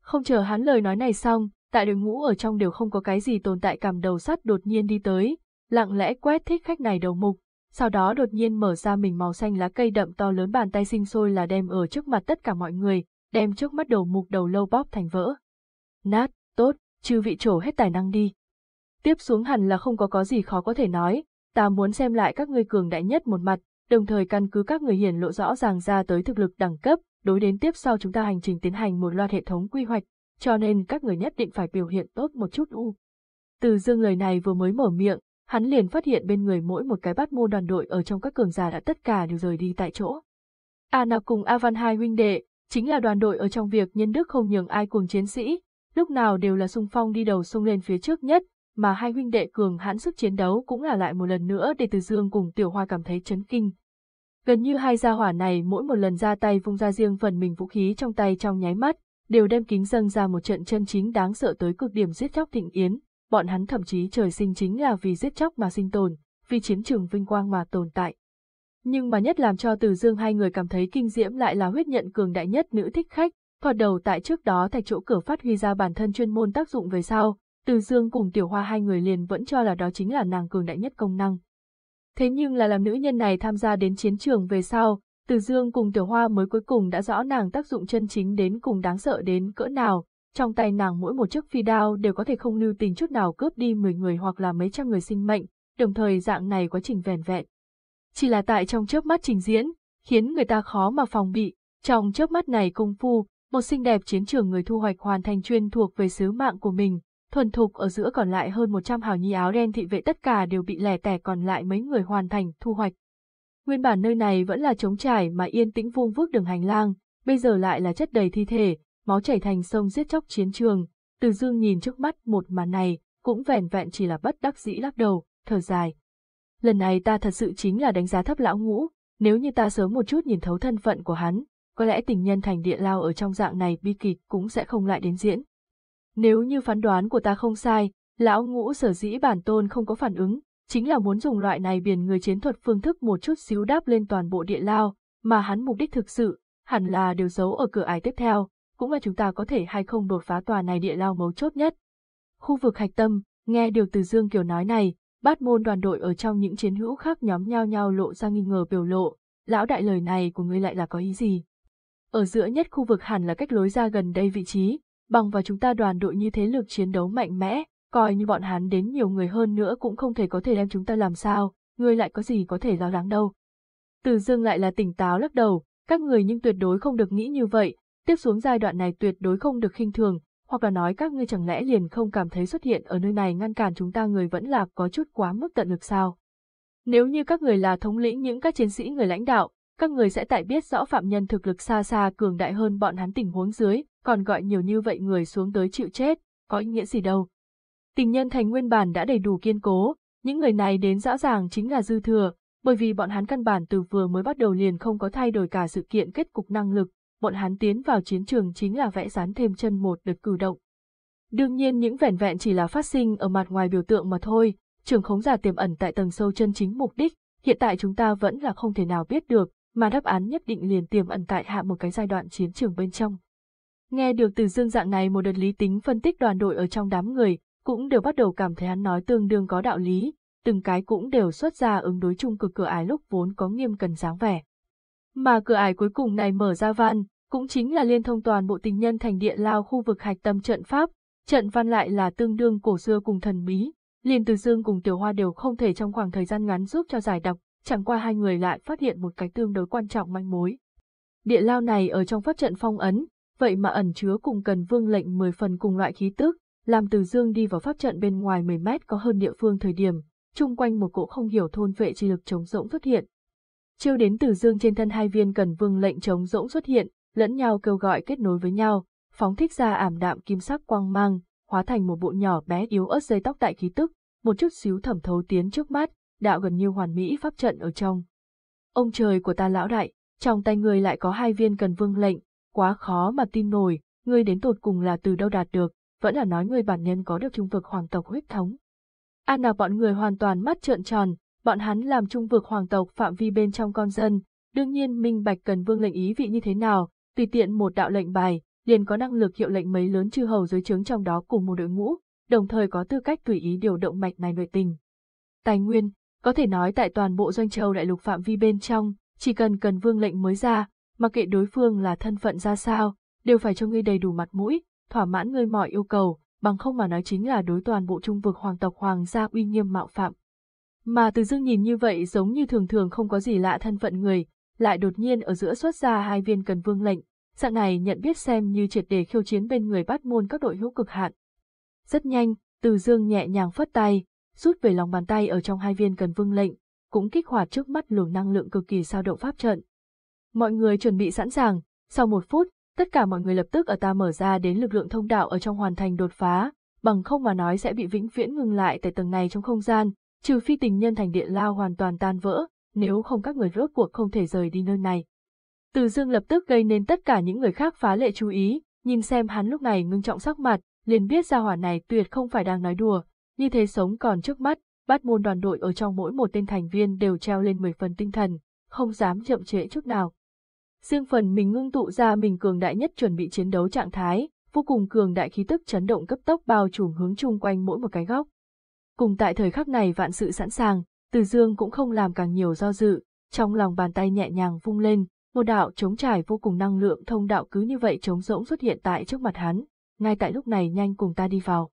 Không chờ hắn lời nói này xong, tại đội ngũ ở trong đều không có cái gì tồn tại cảm đầu sắt đột nhiên đi tới, lặng lẽ quét thích khách này đầu mục, sau đó đột nhiên mở ra mình màu xanh lá cây đậm to lớn bàn tay sinh sôi là đem ở trước mặt tất cả mọi người, đem trước mắt đầu mục đầu lâu bóp thành vỡ. Nát, tốt, chư vị trổ hết tài năng đi. Tiếp xuống hẳn là không có có gì khó có thể nói, ta muốn xem lại các ngươi cường đại nhất một mặt, đồng thời căn cứ các người hiển lộ rõ ràng ra tới thực lực đẳng cấp, đối đến tiếp sau chúng ta hành trình tiến hành một loạt hệ thống quy hoạch, cho nên các người nhất định phải biểu hiện tốt một chút u. Từ dương lời này vừa mới mở miệng, hắn liền phát hiện bên người mỗi một cái bát môn đoàn đội ở trong các cường giả đã tất cả đều rời đi tại chỗ. A nạp cùng A Văn hai huynh đệ, chính là đoàn đội ở trong việc nhân đức không nhường ai cùng chiến sĩ, lúc nào đều là sung phong đi đầu sung lên phía trước nhất, mà hai huynh đệ cường hãn sức chiến đấu cũng là lại một lần nữa để Từ Dương cùng Tiểu Hoa cảm thấy chấn kinh. Gần như hai gia hỏa này mỗi một lần ra tay vung ra riêng phần mình vũ khí trong tay trong nháy mắt, đều đem kính dâng ra một trận chân chính đáng sợ tới cực điểm giết chóc thịnh yến, bọn hắn thậm chí trời sinh chính là vì giết chóc mà sinh tồn, vì chiến trường vinh quang mà tồn tại. Nhưng mà nhất làm cho Từ Dương hai người cảm thấy kinh diễm lại là huyết nhận cường đại nhất nữ thích khách, thoạt đầu tại trước đó thạch chỗ cửa phát huy ra bản thân chuyên môn tác dụng về sau, Từ Dương cùng Tiểu Hoa hai người liền vẫn cho là đó chính là nàng cường đại nhất công năng. Thế nhưng là làm nữ nhân này tham gia đến chiến trường về sau, Từ Dương cùng Tiểu Hoa mới cuối cùng đã rõ nàng tác dụng chân chính đến cùng đáng sợ đến cỡ nào, trong tay nàng mỗi một chiếc phi đao đều có thể không lưu tình chút nào cướp đi 10 người hoặc là mấy trăm người sinh mệnh, đồng thời dạng này quá trình vẻn vẹn. Chỉ là tại trong chớp mắt trình diễn, khiến người ta khó mà phòng bị, trong chớp mắt này công phu, một xinh đẹp chiến trường người thu hoạch hoàn thành chuyên thuộc về sứ mạng của mình, thuần thục ở giữa còn lại hơn 100 hào nhi áo đen thị vệ tất cả đều bị lẻ tẻ còn lại mấy người hoàn thành thu hoạch. Nguyên bản nơi này vẫn là trống trải mà yên tĩnh vuông vước đường hành lang, bây giờ lại là chất đầy thi thể, máu chảy thành sông giết chóc chiến trường, từ dương nhìn trước mắt một màn này, cũng vẻn vẹn chỉ là bất đắc dĩ lắc đầu, thở dài. Lần này ta thật sự chính là đánh giá thấp lão ngũ, nếu như ta sớm một chút nhìn thấu thân phận của hắn, có lẽ tình nhân thành địa lao ở trong dạng này bi kịch cũng sẽ không lại đến diễn. Nếu như phán đoán của ta không sai, lão ngũ sở dĩ bản tôn không có phản ứng, chính là muốn dùng loại này biển người chiến thuật phương thức một chút xíu đáp lên toàn bộ địa lao, mà hắn mục đích thực sự, hẳn là đều giấu ở cửa ải tiếp theo, cũng là chúng ta có thể hay không đột phá tòa này địa lao mấu chốt nhất. Khu vực hạch tâm, nghe điều từ Dương Kiều nói này, bát môn đoàn đội ở trong những chiến hữu khác nhóm nhau nhau lộ ra nghi ngờ biểu lộ, lão đại lời này của ngươi lại là có ý gì? Ở giữa nhất khu vực hẳn là cách lối ra gần đây vị trí, bằng vào chúng ta đoàn đội như thế lực chiến đấu mạnh mẽ, coi như bọn hắn đến nhiều người hơn nữa cũng không thể có thể đem chúng ta làm sao, ngươi lại có gì có thể lo lắng đâu. Từ dương lại là tỉnh táo lắc đầu, các người nhưng tuyệt đối không được nghĩ như vậy, tiếp xuống giai đoạn này tuyệt đối không được khinh thường, hoặc là nói các ngươi chẳng lẽ liền không cảm thấy xuất hiện ở nơi này ngăn cản chúng ta người vẫn là có chút quá mức tận lực sao. Nếu như các người là thống lĩnh những các chiến sĩ người lãnh đạo, các người sẽ tại biết rõ phạm nhân thực lực xa xa cường đại hơn bọn hắn tình huống dưới, còn gọi nhiều như vậy người xuống tới chịu chết, có ý nghĩa gì đâu. Tình nhân thành nguyên bản đã đầy đủ kiên cố, những người này đến rõ ràng chính là dư thừa, bởi vì bọn hắn căn bản từ vừa mới bắt đầu liền không có thay đổi cả sự kiện kết cục năng lực, bọn hắn tiến vào chiến trường chính là vẽ dán thêm chân một đợt cử động. Đương nhiên những vẻn vẹn chỉ là phát sinh ở mặt ngoài biểu tượng mà thôi, trường khống giả tiềm ẩn tại tầng sâu chân chính mục đích, hiện tại chúng ta vẫn là không thể nào biết được, mà đáp án nhất định liền tiềm ẩn tại hạ một cái giai đoạn chiến trường bên trong. Nghe được từ dương dạng này một đợt lý tính phân tích đoàn đội ở trong đám người, cũng đều bắt đầu cảm thấy hắn nói tương đương có đạo lý, từng cái cũng đều xuất ra ứng đối chung cực cửa ái lúc vốn có nghiêm cần dáng vẻ. Mà cửa ải cuối cùng này mở ra văn, cũng chính là liên thông toàn bộ tình nhân thành địa lao khu vực hạch tâm trận pháp, trận văn lại là tương đương cổ xưa cùng thần bí, liền từ dương cùng tiểu hoa đều không thể trong khoảng thời gian ngắn giúp cho giải đọc, chẳng qua hai người lại phát hiện một cái tương đối quan trọng manh mối. Địa lao này ở trong pháp trận phong ấn, vậy mà ẩn chứa cùng cần vương lệnh 10 phần cùng loại khí tức, làm từ dương đi vào pháp trận bên ngoài 10 mét có hơn địa phương thời điểm, chung quanh một cỗ không hiểu thôn vệ chi lực chống rỗng xuất hiện. Chiêu đến từ dương trên thân hai viên cần vương lệnh chống rỗng xuất hiện, lẫn nhau kêu gọi kết nối với nhau, phóng thích ra ảm đạm kim sắc quang mang, hóa thành một bộ nhỏ bé yếu ớt dây tóc tại khí tức, một chút xíu thẩm thấu tiến trước mắt, đạo gần như hoàn mỹ pháp trận ở trong. Ông trời của ta lão đại, trong tay người lại có hai viên cần vương lệnh, quá khó mà tin nổi, ngươi đến tột cùng là từ đâu đạt được, vẫn là nói người bản nhân có được trung vực hoàng tộc huyết thống. An nào bọn người hoàn toàn mắt trợn tròn, bọn hắn làm trung vực hoàng tộc phạm vi bên trong con dân, đương nhiên minh bạch cần vương lệnh ý vị như thế nào, tùy tiện một đạo lệnh bài, liền có năng lực hiệu lệnh mấy lớn chư hầu dưới trướng trong đó cùng một đội ngũ, đồng thời có tư cách tùy ý điều động mạch này nội tình. Tài nguyên, có thể nói tại toàn bộ doanh châu đại lục phạm vi bên trong, chỉ cần cần vương lệnh mới ra, mặc kệ đối phương là thân phận ra sao, đều phải cho ngươi đầy đủ mặt mũi, thỏa mãn ngươi mọi yêu cầu, bằng không mà nói chính là đối toàn bộ trung vực hoàng tộc hoàng gia uy nghiêm mạo phạm. Mà từ dương nhìn như vậy giống như thường thường không có gì lạ thân phận người, lại đột nhiên ở giữa xuất ra hai viên cần vương lệnh, dạng này nhận biết xem như triệt để khiêu chiến bên người bắt môn các đội hữu cực hạn. Rất nhanh, từ dương nhẹ nhàng phất tay, rút về lòng bàn tay ở trong hai viên cần vương lệnh, cũng kích hoạt trước mắt luồng năng lượng cực kỳ sao động pháp trận. Mọi người chuẩn bị sẵn sàng, sau một phút, tất cả mọi người lập tức ở ta mở ra đến lực lượng thông đạo ở trong hoàn thành đột phá, bằng không mà nói sẽ bị vĩnh viễn ngừng lại tại tầng này trong không gian, trừ phi tình nhân thành điện lao hoàn toàn tan vỡ, nếu không các người rốt cuộc không thể rời đi nơi này. Từ dương lập tức gây nên tất cả những người khác phá lệ chú ý, nhìn xem hắn lúc này ngưng trọng sắc mặt, liền biết ra hỏa này tuyệt không phải đang nói đùa, như thế sống còn trước mắt, bắt môn đoàn đội ở trong mỗi một tên thành viên đều treo lên 10 phần tinh thần, không dám chậm trễ chút nào. Riêng phần mình ngưng tụ ra mình cường đại nhất chuẩn bị chiến đấu trạng thái, vô cùng cường đại khí tức chấn động cấp tốc bao trùm hướng chung quanh mỗi một cái góc. Cùng tại thời khắc này vạn sự sẵn sàng, Từ Dương cũng không làm càng nhiều do dự, trong lòng bàn tay nhẹ nhàng vung lên, một đạo chống trải vô cùng năng lượng thông đạo cứ như vậy trống rỗng xuất hiện tại trước mặt hắn, ngay tại lúc này nhanh cùng ta đi vào.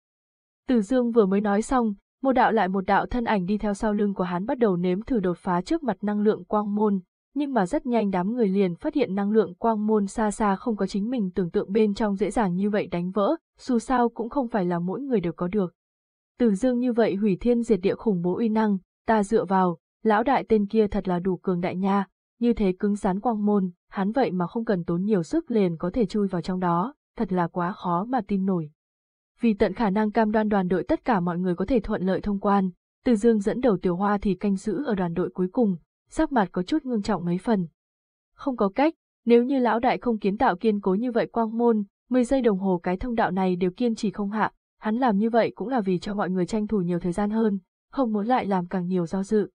Từ Dương vừa mới nói xong, một đạo lại một đạo thân ảnh đi theo sau lưng của hắn bắt đầu nếm thử đột phá trước mặt năng lượng quang môn, nhưng mà rất nhanh đám người liền phát hiện năng lượng quang môn xa xa không có chính mình tưởng tượng bên trong dễ dàng như vậy đánh vỡ, dù sao cũng không phải là mỗi người đều có được. Từ dương như vậy hủy thiên diệt địa khủng bố uy năng, ta dựa vào, lão đại tên kia thật là đủ cường đại nha, như thế cứng rắn quang môn, hắn vậy mà không cần tốn nhiều sức liền có thể chui vào trong đó, thật là quá khó mà tin nổi. Vì tận khả năng cam đoan đoàn đội tất cả mọi người có thể thuận lợi thông quan, từ dương dẫn đầu tiểu hoa thì canh giữ ở đoàn đội cuối cùng, sắc mặt có chút ngưng trọng mấy phần. Không có cách, nếu như lão đại không kiến tạo kiên cố như vậy quang môn, 10 giây đồng hồ cái thông đạo này đều kiên trì không hạ, hắn làm như vậy cũng là vì cho mọi người tranh thủ nhiều thời gian hơn, không muốn lại làm càng nhiều do dự.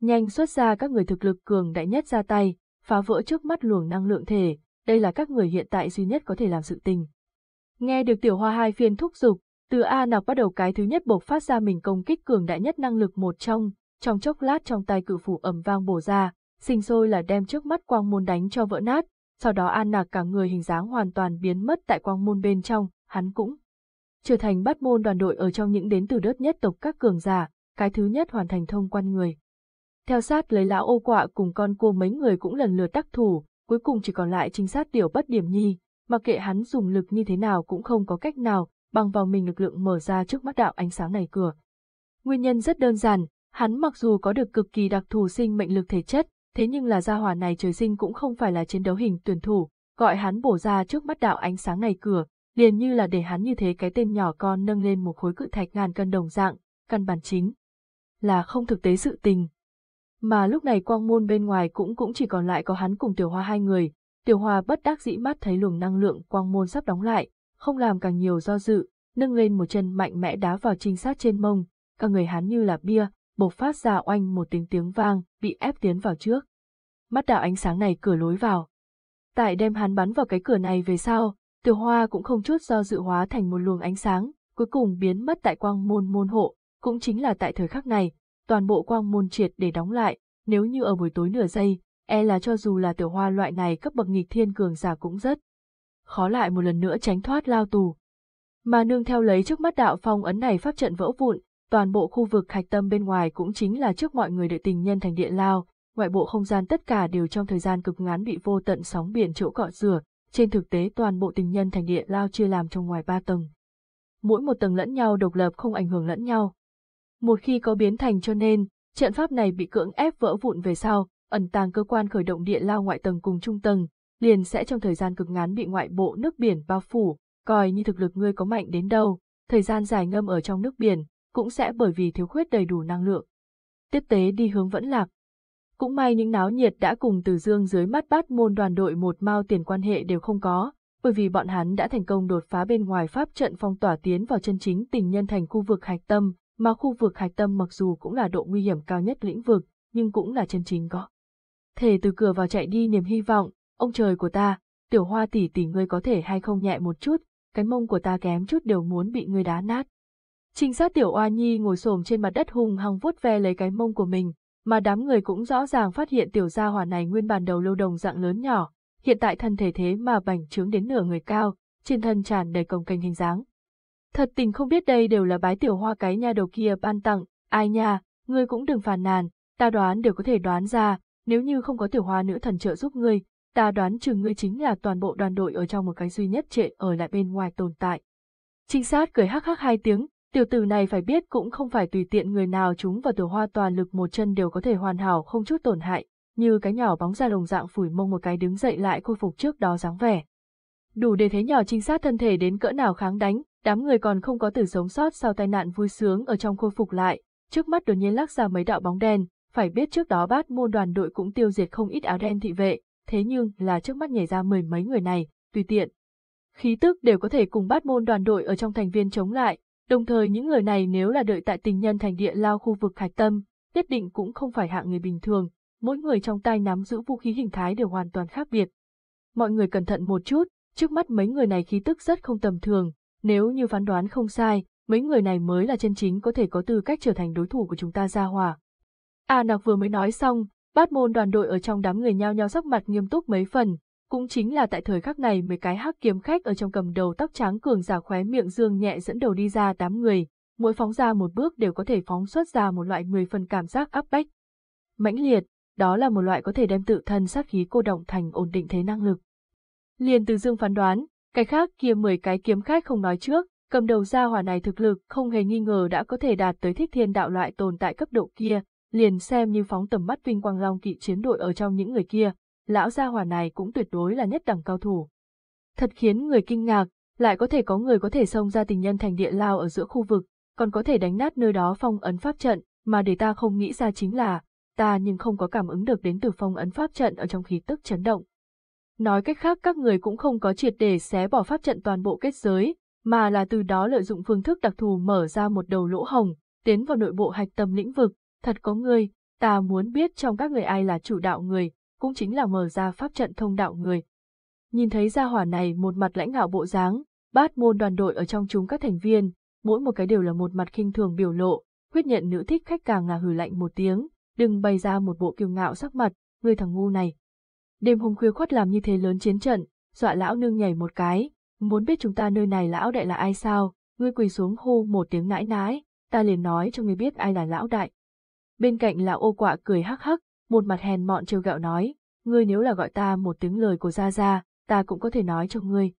Nhanh xuất ra các người thực lực cường đại nhất ra tay, phá vỡ trước mắt luồng năng lượng thể, đây là các người hiện tại duy nhất có thể làm sự tình. Nghe được tiểu hoa hai phiên thúc giục, từ A nọc bắt đầu cái thứ nhất bộc phát ra mình công kích cường đại nhất năng lực một trong, trong chốc lát trong tay cự phủ ầm vang bổ ra, sinh sôi là đem trước mắt quang môn đánh cho vỡ nát, sau đó an nạc cả người hình dáng hoàn toàn biến mất tại quang môn bên trong, hắn cũng trở thành bắt môn đoàn đội ở trong những đến từ đất nhất tộc các cường giả, cái thứ nhất hoàn thành thông quan người. Theo sát lấy lão ô quạ cùng con cua mấy người cũng lần lượt tác thủ, cuối cùng chỉ còn lại trinh sát tiểu bất điểm nhi, mặc kệ hắn dùng lực như thế nào cũng không có cách nào, bằng vào mình lực lượng mở ra trước mắt đạo ánh sáng này cửa. Nguyên nhân rất đơn giản, Hắn mặc dù có được cực kỳ đặc thù sinh mệnh lực thể chất, thế nhưng là gia hỏa này trời sinh cũng không phải là chiến đấu hình tuyển thủ, gọi hắn bổ ra trước mắt đạo ánh sáng này cửa, liền như là để hắn như thế cái tên nhỏ con nâng lên một khối cự thạch ngàn cân đồng dạng, căn bản chính là không thực tế sự tình. Mà lúc này quang môn bên ngoài cũng cũng chỉ còn lại có hắn cùng tiểu hoa hai người, tiểu hoa bất đắc dĩ mắt thấy luồng năng lượng quang môn sắp đóng lại, không làm càng nhiều do dự, nâng lên một chân mạnh mẽ đá vào trinh sát trên mông, cả người hắn như là bia, bộc phát ra oanh một tiếng tiếng vang, bị ép tiến vào trước. mắt đạo ánh sáng này cửa lối vào. Tại đem hắn bắn vào cái cửa này về sau, tiểu hoa cũng không chút do dự hóa thành một luồng ánh sáng, cuối cùng biến mất tại quang môn môn hộ, cũng chính là tại thời khắc này, toàn bộ quang môn triệt để đóng lại, nếu như ở buổi tối nửa giây, e là cho dù là tiểu hoa loại này cấp bậc nghịch thiên cường giả cũng rất khó lại một lần nữa tránh thoát lao tù. Mà nương theo lấy trước mắt đạo phong ấn này pháp trận vỡ vụn, toàn bộ khu vực hạch tâm bên ngoài cũng chính là trước mọi người đợi tình nhân thành địa lao, ngoại bộ không gian tất cả đều trong thời gian cực ngắn bị vô tận sóng biển chỗ cọ rửa, trên thực tế toàn bộ tình nhân thành địa lao chia làm trong ngoài ba tầng. Mỗi một tầng lẫn nhau độc lập không ảnh hưởng lẫn nhau. Một khi có biến thành cho nên, trận pháp này bị cưỡng ép vỡ vụn về sau, ẩn tàng cơ quan khởi động địa lao ngoại tầng cùng trung tầng, liền sẽ trong thời gian cực ngắn bị ngoại bộ nước biển bao phủ, coi như thực lực ngươi có mạnh đến đâu, thời gian dài ngâm ở trong nước biển, cũng sẽ bởi vì thiếu khuyết đầy đủ năng lượng. Tiếp tế đi hướng vẫn lạc. Cũng may những náo nhiệt đã cùng từ dương dưới mắt bát môn đoàn đội một mao tiền quan hệ đều không có, bởi vì bọn hắn đã thành công đột phá bên ngoài pháp trận phong tỏa tiến vào chân chính tình nhân thành khu vực hạch tâm, mà khu vực hạch tâm mặc dù cũng là độ nguy hiểm cao nhất lĩnh vực, nhưng cũng là chân chính có. Thể từ cửa vào chạy đi niềm hy vọng, ông trời của ta, tiểu hoa tỷ tỷ ngươi có thể hay không nhẹ một chút, cái mông của ta kém chút đều muốn bị ngươi đá nát. Trinh sát tiểu oa nhi ngồi xổm trên mặt đất hùng hăng vuốt ve lấy cái mông của mình, mà đám người cũng rõ ràng phát hiện tiểu gia hỏa này nguyên bản đầu lâu đồng dạng lớn nhỏ, hiện tại thân thể thế mà bành trướng đến nửa người cao, trên thân tràn đầy cồng kềnh hình dáng. Thật tình không biết đây đều là bái tiểu hoa cái nha đầu kia ban tặng, ai nha, ngươi cũng đừng phàn nàn, ta đoán đều có thể đoán ra, nếu như không có tiểu hoa nữ thần trợ giúp ngươi, ta đoán chừng ngươi chính là toàn bộ đoàn đội ở trong một cái duy nhất trệ ở lại bên ngoài tồn tại. Trinh sát cười hắc hắc hai tiếng, tiểu tử này phải biết cũng không phải tùy tiện người nào chúng vào tiểu hoa toàn lực một chân đều có thể hoàn hảo không chút tổn hại, như cái nhỏ bóng ra lồng dạng phủi mông một cái đứng dậy lại khôi phục trước đó dáng vẻ. Đủ để thấy nhỏ trinh sát thân thể đến cỡ nào kháng đánh, đám người còn không có tử sống sót sau tai nạn vui sướng ở trong khôi phục lại, trước mắt đột nhiên lắc ra mấy đạo bóng đen, phải biết trước đó bát môn đoàn đội cũng tiêu diệt không ít áo đen thị vệ, thế nhưng là trước mắt nhảy ra mười mấy người này, tùy tiện. Khí tức đều có thể cùng bát môn đoàn đội ở trong thành viên chống lại, đồng thời những người này nếu là đợi tại tình nhân thành địa lao khu vực hạch tâm, nhất định cũng không phải hạng người bình thường, mỗi người trong tay nắm giữ vũ khí hình thái đều hoàn toàn khác biệt. Mọi người cẩn thận một chút, trước mắt mấy người này khí tức rất không tầm thường, nếu như phán đoán không sai, mấy người này mới là chân chính có thể có tư cách trở thành đối thủ của chúng ta ra hòa. A nặc vừa mới nói xong, bát môn đoàn đội ở trong đám người nhao nhao sắc mặt nghiêm túc mấy phần, cũng chính là tại thời khắc này mấy cái hắc kiếm khách ở trong cầm đầu tóc trắng cường giả khóe miệng dương nhẹ dẫn đầu đi ra đám người, mỗi phóng ra một bước đều có thể phóng xuất ra một loại mười phần cảm giác áp bách. Mãnh liệt, đó là một loại có thể đem tự thân sát khí cô động thành ổn định thế năng lực. Liền từ dương phán đoán, cái khác kia 10 cái kiếm khách không nói trước, cầm đầu gia hỏa này thực lực không hề nghi ngờ đã có thể đạt tới thích thiên đạo loại tồn tại cấp độ kia, liền xem như phóng tầm mắt vinh quang long kỵ chiến đội ở trong những người kia, lão gia hỏa này cũng tuyệt đối là nhất đẳng cao thủ. Thật khiến người kinh ngạc, lại có thể có người có thể xông ra tình nhân thành địa lao ở giữa khu vực, còn có thể đánh nát nơi đó phong ấn pháp trận, mà để ta không nghĩ ra chính là, ta nhưng không có cảm ứng được đến từ phong ấn pháp trận ở trong khí tức chấn động. Nói cách khác các người cũng không có triệt để xé bỏ pháp trận toàn bộ kết giới, mà là từ đó lợi dụng phương thức đặc thù mở ra một đầu lỗ hồng, tiến vào nội bộ hạch tâm lĩnh vực, thật có người, ta muốn biết trong các người ai là chủ đạo người, cũng chính là mở ra pháp trận thông đạo người. Nhìn thấy gia hỏa này một mặt lãnh ngạo bộ dáng, bát môn đoàn đội ở trong chúng các thành viên, mỗi một cái đều là một mặt khinh thường biểu lộ, quyết nhận nữ thích khách càng là hừ lạnh một tiếng, đừng bày ra một bộ kiêu ngạo sắc mặt, người thằng ngu này. Đêm hôm khuya khuất làm như thế lớn chiến trận, dọa lão nương nhảy một cái, muốn biết chúng ta nơi này lão đại là ai sao, ngươi quỳ xuống hô một tiếng nãi nãi ta liền nói cho ngươi biết ai là lão đại. Bên cạnh lão ô quạ cười hắc hắc, một mặt hèn mọn trêu gạo nói, ngươi nếu là gọi ta một tiếng lời của Gia Gia, ta cũng có thể nói cho ngươi.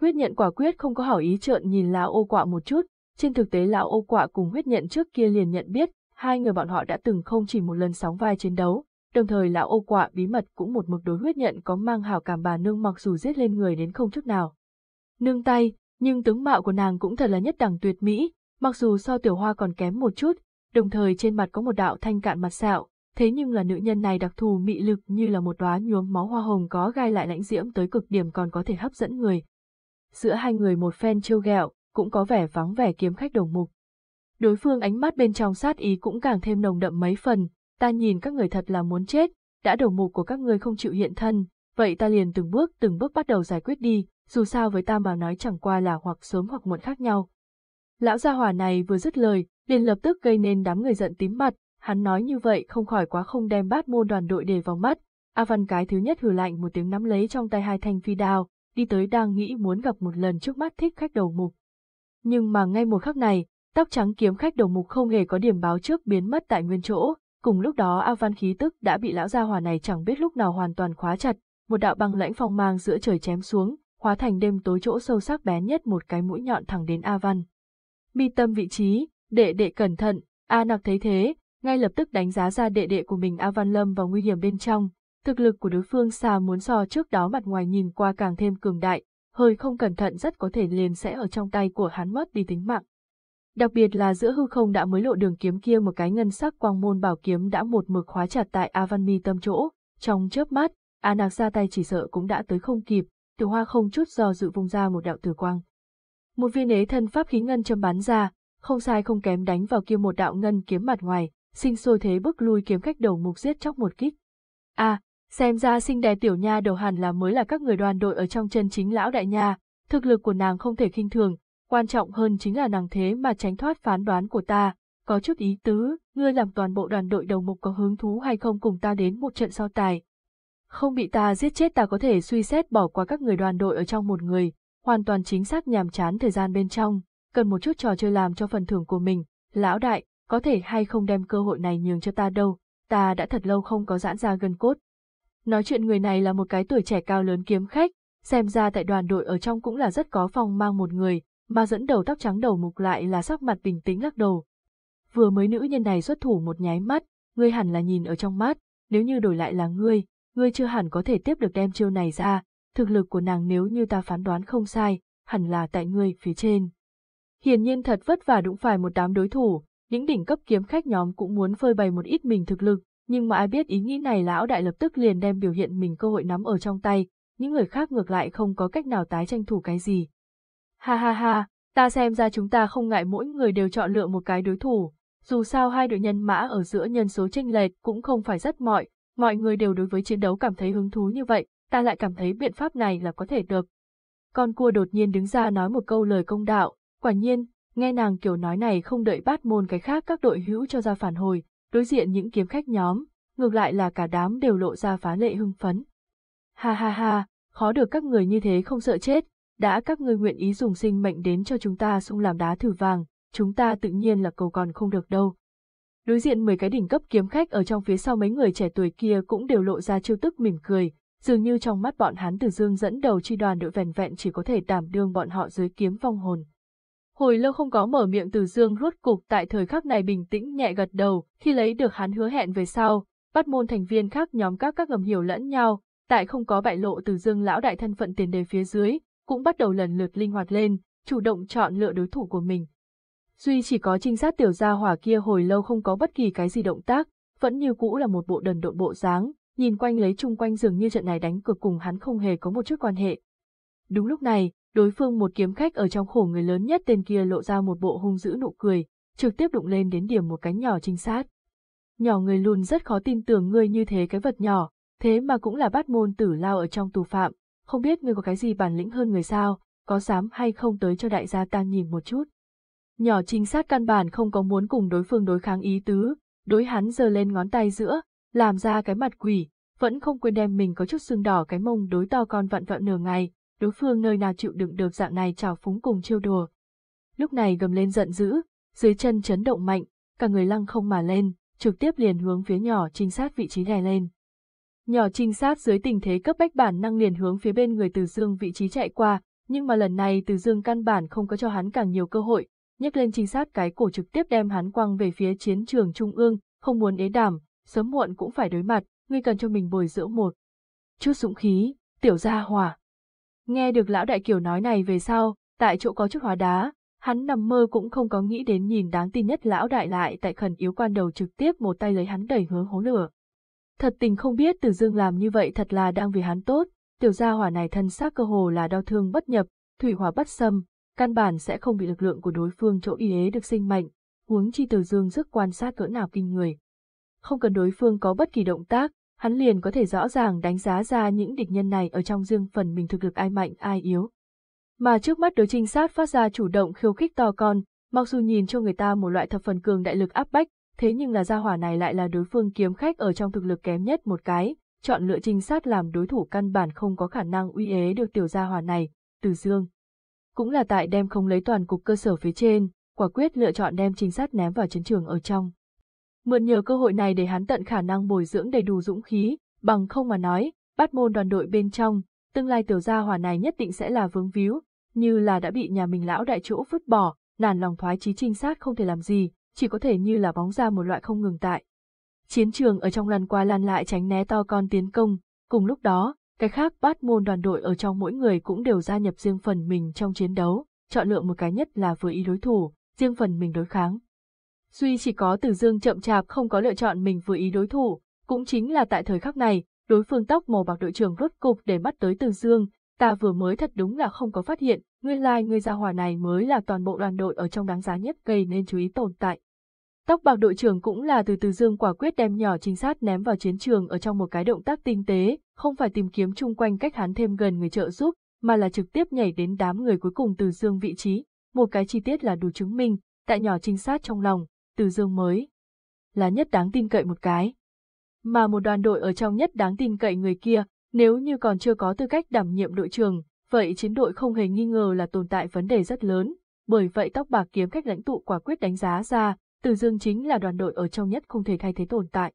Huyết nhận quả quyết không có hảo ý trợn nhìn lão ô quạ một chút, trên thực tế lão ô quạ cùng huyết nhận trước kia liền nhận biết, hai người bọn họ đã từng không chỉ một lần sóng vai chiến đấu, đồng thời lão ô quạ bí mật cũng một mực đối huyết nhận có mang hảo cảm bà nương mặc dù giết lên người đến không chút nào. Nương tay, nhưng tướng mạo của nàng cũng thật là nhất đẳng tuyệt mỹ, mặc dù so tiểu hoa còn kém một chút, đồng thời trên mặt có một đạo thanh cạn mặt sẹo, thế nhưng là nữ nhân này đặc thù mị lực như là một đóa nhuốm máu hoa hồng có gai lại lãnh diễm tới cực điểm còn có thể hấp dẫn người. Giữa hai người một phen trêu ghẹo, cũng có vẻ vắng vẻ kiếm khách đồng mục. Đối phương ánh mắt bên trong sát ý cũng càng thêm nồng đậm mấy phần, ta nhìn các người thật là muốn chết, đã đầu mục của các ngươi không chịu hiện thân, vậy ta liền từng bước từng bước bắt đầu giải quyết đi, dù sao với ta mà nói chẳng qua là hoặc sớm hoặc muộn khác nhau. Lão gia hỏa này vừa dứt lời, liền lập tức gây nên đám người giận tím mặt, hắn nói như vậy không khỏi quá không đem bát môn đoàn đội để vào mắt. A Văn cái thứ nhất hừ lạnh một tiếng nắm lấy trong tay hai thanh phi đao, đi tới đang nghĩ muốn gặp một lần trước mắt thích khách đầu mục. Nhưng mà ngay một khắc này, tóc trắng kiếm khách đầu mục không hề có điểm báo trước biến mất tại nguyên chỗ, cùng lúc đó A Văn khí tức đã bị lão gia hỏa này chẳng biết lúc nào hoàn toàn khóa chặt, một đạo băng lãnh phong mang giữa trời chém xuống, hóa thành đêm tối chỗ sâu sắc bén nhất một cái mũi nhọn thẳng đến A Văn. Mi tâm vị trí, đệ đệ cẩn thận, A Nặc thấy thế, ngay lập tức đánh giá ra đệ đệ của mình A Văn Lâm vào nguy hiểm bên trong, thực lực của đối phương xa muốn so trước đó mặt ngoài nhìn qua càng thêm cường đại, hơi không cẩn thận rất có thể liền sẽ ở trong tay của hắn mất đi tính mạng. Đặc biệt là giữa hư không đã mới lộ đường kiếm kia một cái ngân sắc quang môn bảo kiếm đã một mực khóa chặt tại A Văn Mi tâm chỗ, trong chớp mắt, A Nặc ra tay chỉ sợ cũng đã tới không kịp, từ Hoa không chút do dự vung ra một đạo tử quang. Một viên ế thân pháp khí ngân châm bắn ra, không sai không kém đánh vào kia một đạo ngân kiếm mặt ngoài, sinh sôi thế bước lui kiếm khách đầu mục giết chóc một kích. À, xem ra sinh đè tiểu nha đầu hẳn là mới là các người đoàn đội ở trong chân chính lão đại nha, thực lực của nàng không thể khinh thường, quan trọng hơn chính là nàng thế mà tránh thoát phán đoán của ta, có chút ý tứ, ngươi làm toàn bộ đoàn đội đầu mục có hứng thú hay không cùng ta đến một trận so tài. Không bị ta giết chết ta có thể suy xét bỏ qua các người đoàn đội ở trong một người, hoàn toàn chính xác nhàm chán thời gian bên trong, cần một chút trò chơi làm cho phần thưởng của mình, lão đại, có thể hay không đem cơ hội này nhường cho ta đâu, ta đã thật lâu không có giãn ra gân cốt. Nói chuyện người này là một cái tuổi trẻ cao lớn kiếm khách, xem ra tại đoàn đội ở trong cũng là rất có phong mang một người, mà dẫn đầu tóc trắng đầu mục lại là sắc mặt bình tĩnh lắc đầu. Vừa mới nữ nhân này xuất thủ một nháy mắt, ngươi hẳn là nhìn ở trong mắt, nếu như đổi lại là ngươi, ngươi chưa hẳn có thể tiếp được đem chiêu này ra, thực lực của nàng nếu như ta phán đoán không sai, hẳn là tại ngươi phía trên. Hiển nhiên thật vất vả đụng phải một đám đối thủ, những đỉnh cấp kiếm khách nhóm cũng muốn phơi bày một ít mình thực lực, nhưng mà ai biết ý nghĩ này lão đại lập tức liền đem biểu hiện mình cơ hội nắm ở trong tay, những người khác ngược lại không có cách nào tái tranh thủ cái gì. Ha ha ha, ta xem ra chúng ta không ngại mỗi người đều chọn lựa một cái đối thủ, dù sao hai đội nhân mã ở giữa nhân số tranh lệch cũng không phải rất mọi, mọi người đều đối với chiến đấu cảm thấy hứng thú như vậy, ta lại cảm thấy biện pháp này là có thể được. Con cua đột nhiên đứng ra nói một câu lời công đạo, quả nhiên, nghe nàng kiểu nói này không đợi bát môn cái khác các đội hữu cho ra phản hồi, đối diện những kiếm khách nhóm, ngược lại là cả đám đều lộ ra phá lệ hưng phấn. Ha ha ha, khó được các người như thế không sợ chết, đã các ngươi nguyện ý dùng sinh mệnh đến cho chúng ta sung làm đá thử vàng, chúng ta tự nhiên là cầu còn không được đâu. Đối diện 10 cái đỉnh cấp kiếm khách ở trong phía sau mấy người trẻ tuổi kia cũng đều lộ ra chiêu tức mỉm cười, dường như trong mắt bọn hắn Từ Dương dẫn đầu chi đoàn đội vẻn vẹn chỉ có thể đảm đương bọn họ dưới kiếm vong hồn. Hồi lâu không có mở miệng Từ Dương rốt cục tại thời khắc này bình tĩnh nhẹ gật đầu, khi lấy được hắn hứa hẹn về sau, bắt môn thành viên khác nhóm các các ngầm hiểu lẫn nhau, tại không có bại lộ Từ Dương lão đại thân phận tiền đề phía dưới, cũng bắt đầu lần lượt linh hoạt lên, chủ động chọn lựa đối thủ của mình. Duy chỉ có trinh sát tiểu gia hỏa kia hồi lâu không có bất kỳ cái gì động tác, vẫn như cũ là một bộ đần độn bộ dáng, nhìn quanh lấy chung quanh dường như trận này đánh cược cùng hắn không hề có một chút quan hệ. Đúng lúc này, đối phương một kiếm khách ở trong khổ người lớn nhất tên kia lộ ra một bộ hung dữ nụ cười, trực tiếp đụng lên đến điểm một cánh nhỏ trinh sát. Nhỏ người luôn rất khó tin tưởng ngươi như thế cái vật nhỏ, thế mà cũng là bát môn tử lao ở trong tù phạm, không biết ngươi có cái gì bản lĩnh hơn người sao, có dám hay không tới cho đại gia ta nhìn một chút. Nhỏ trinh sát căn bản không có muốn cùng đối phương đối kháng ý tứ, đối hắn giơ lên ngón tay giữa, làm ra cái mặt quỷ, vẫn không quên đem mình có chút sưng đỏ cái mông đối to con vặn vặn nửa ngày, đối phương nơi nào chịu đựng được dạng này trào phúng cùng chiêu đùa. Lúc này gầm lên giận dữ, dưới chân chấn động mạnh, cả người lăng không mà lên, trực tiếp liền hướng phía nhỏ trinh sát vị trí đè lên. Nhỏ trinh sát dưới tình thế cấp bách bản năng liền hướng phía bên người Từ Dương vị trí chạy qua, nhưng mà lần này Từ Dương căn bản không có cho hắn càng nhiều cơ hội, nhấc lên trinh sát cái cổ trực tiếp đem hắn quăng về phía chiến trường trung ương, không muốn ế đảm, sớm muộn cũng phải đối mặt, ngươi cần cho mình bồi dưỡng một chút dũng khí, tiểu gia hỏa. Nghe được lão đại kiểu nói này về sau, tại chỗ có chút hóa đá, hắn nằm mơ cũng không có nghĩ đến nhìn đáng tin nhất lão đại lại tại khẩn yếu quan đầu trực tiếp một tay lấy hắn đẩy hướng hố lửa. Thật tình không biết Từ Dương làm như vậy thật là đang vì hắn tốt, tiểu gia hỏa này thân xác cơ hồ là đau thương bất nhập, thủy hỏa bất xâm, căn bản sẽ không bị lực lượng của đối phương chỗ y ế được sinh mệnh, huống chi Từ Dương rất quan sát cỡ nào kinh người. Không cần đối phương có bất kỳ động tác, hắn liền có thể rõ ràng đánh giá ra những địch nhân này ở trong riêng phần mình thực lực ai mạnh ai yếu. Mà trước mắt đối trinh sát phát ra chủ động khiêu khích to con, mặc dù nhìn cho người ta một loại thập phần cường đại lực áp bách, thế nhưng là gia hỏa này lại là đối phương kiếm khách ở trong thực lực kém nhất một cái, chọn lựa trinh sát làm đối thủ căn bản không có khả năng uy ế được tiểu gia hỏa này, từ dương. Cũng là tại đem không lấy toàn cục cơ sở phía trên, quả quyết lựa chọn đem trinh sát ném vào chiến trường ở trong. Mượn nhờ cơ hội này để hắn tận khả năng bồi dưỡng đầy đủ dũng khí, bằng không mà nói, bắt môn đoàn đội bên trong, tương lai tiểu gia hỏa này nhất định sẽ là vướng víu, như là đã bị nhà mình lão đại chỗ vứt bỏ, nản lòng thoái chí trinh sát không thể làm gì, chỉ có thể như là bóng ra một loại không ngừng tại. Chiến trường ở trong lần qua lăn lại tránh né to con tiến công, cùng lúc đó, cái khác bát môn đoàn đội ở trong mỗi người cũng đều gia nhập riêng phần mình trong chiến đấu, chọn lựa một cái nhất là vừa ý đối thủ, riêng phần mình đối kháng. Duy chỉ có Từ Dương chậm chạp không có lựa chọn mình vừa ý đối thủ, cũng chính là tại thời khắc này, đối phương tóc màu bạc đội trưởng rốt cục để mắt tới Từ Dương, ta vừa mới thật đúng là không có phát hiện, nguyên lai like, người gia hỏa này mới là toàn bộ đoàn đội ở trong đáng giá nhất gây nên chú ý tồn tại. Tóc bạc đội trưởng cũng là từ từ dương quả quyết đem nhỏ trinh sát ném vào chiến trường ở trong một cái động tác tinh tế, không phải tìm kiếm chung quanh cách hắn thêm gần người trợ giúp, mà là trực tiếp nhảy đến đám người cuối cùng từ dương vị trí. Một cái chi tiết là đủ chứng minh, tại nhỏ trinh sát trong lòng, từ dương mới là nhất đáng tin cậy một cái. Mà một đoàn đội ở trong nhất đáng tin cậy người kia, nếu như còn chưa có tư cách đảm nhiệm đội trưởng, vậy chiến đội không hề nghi ngờ là tồn tại vấn đề rất lớn, bởi vậy tóc bạc kiếm cách lãnh tụ quả quyết đánh giá ra, từ dương chính là đoàn đội ở trong nhất không thể thay thế tồn tại.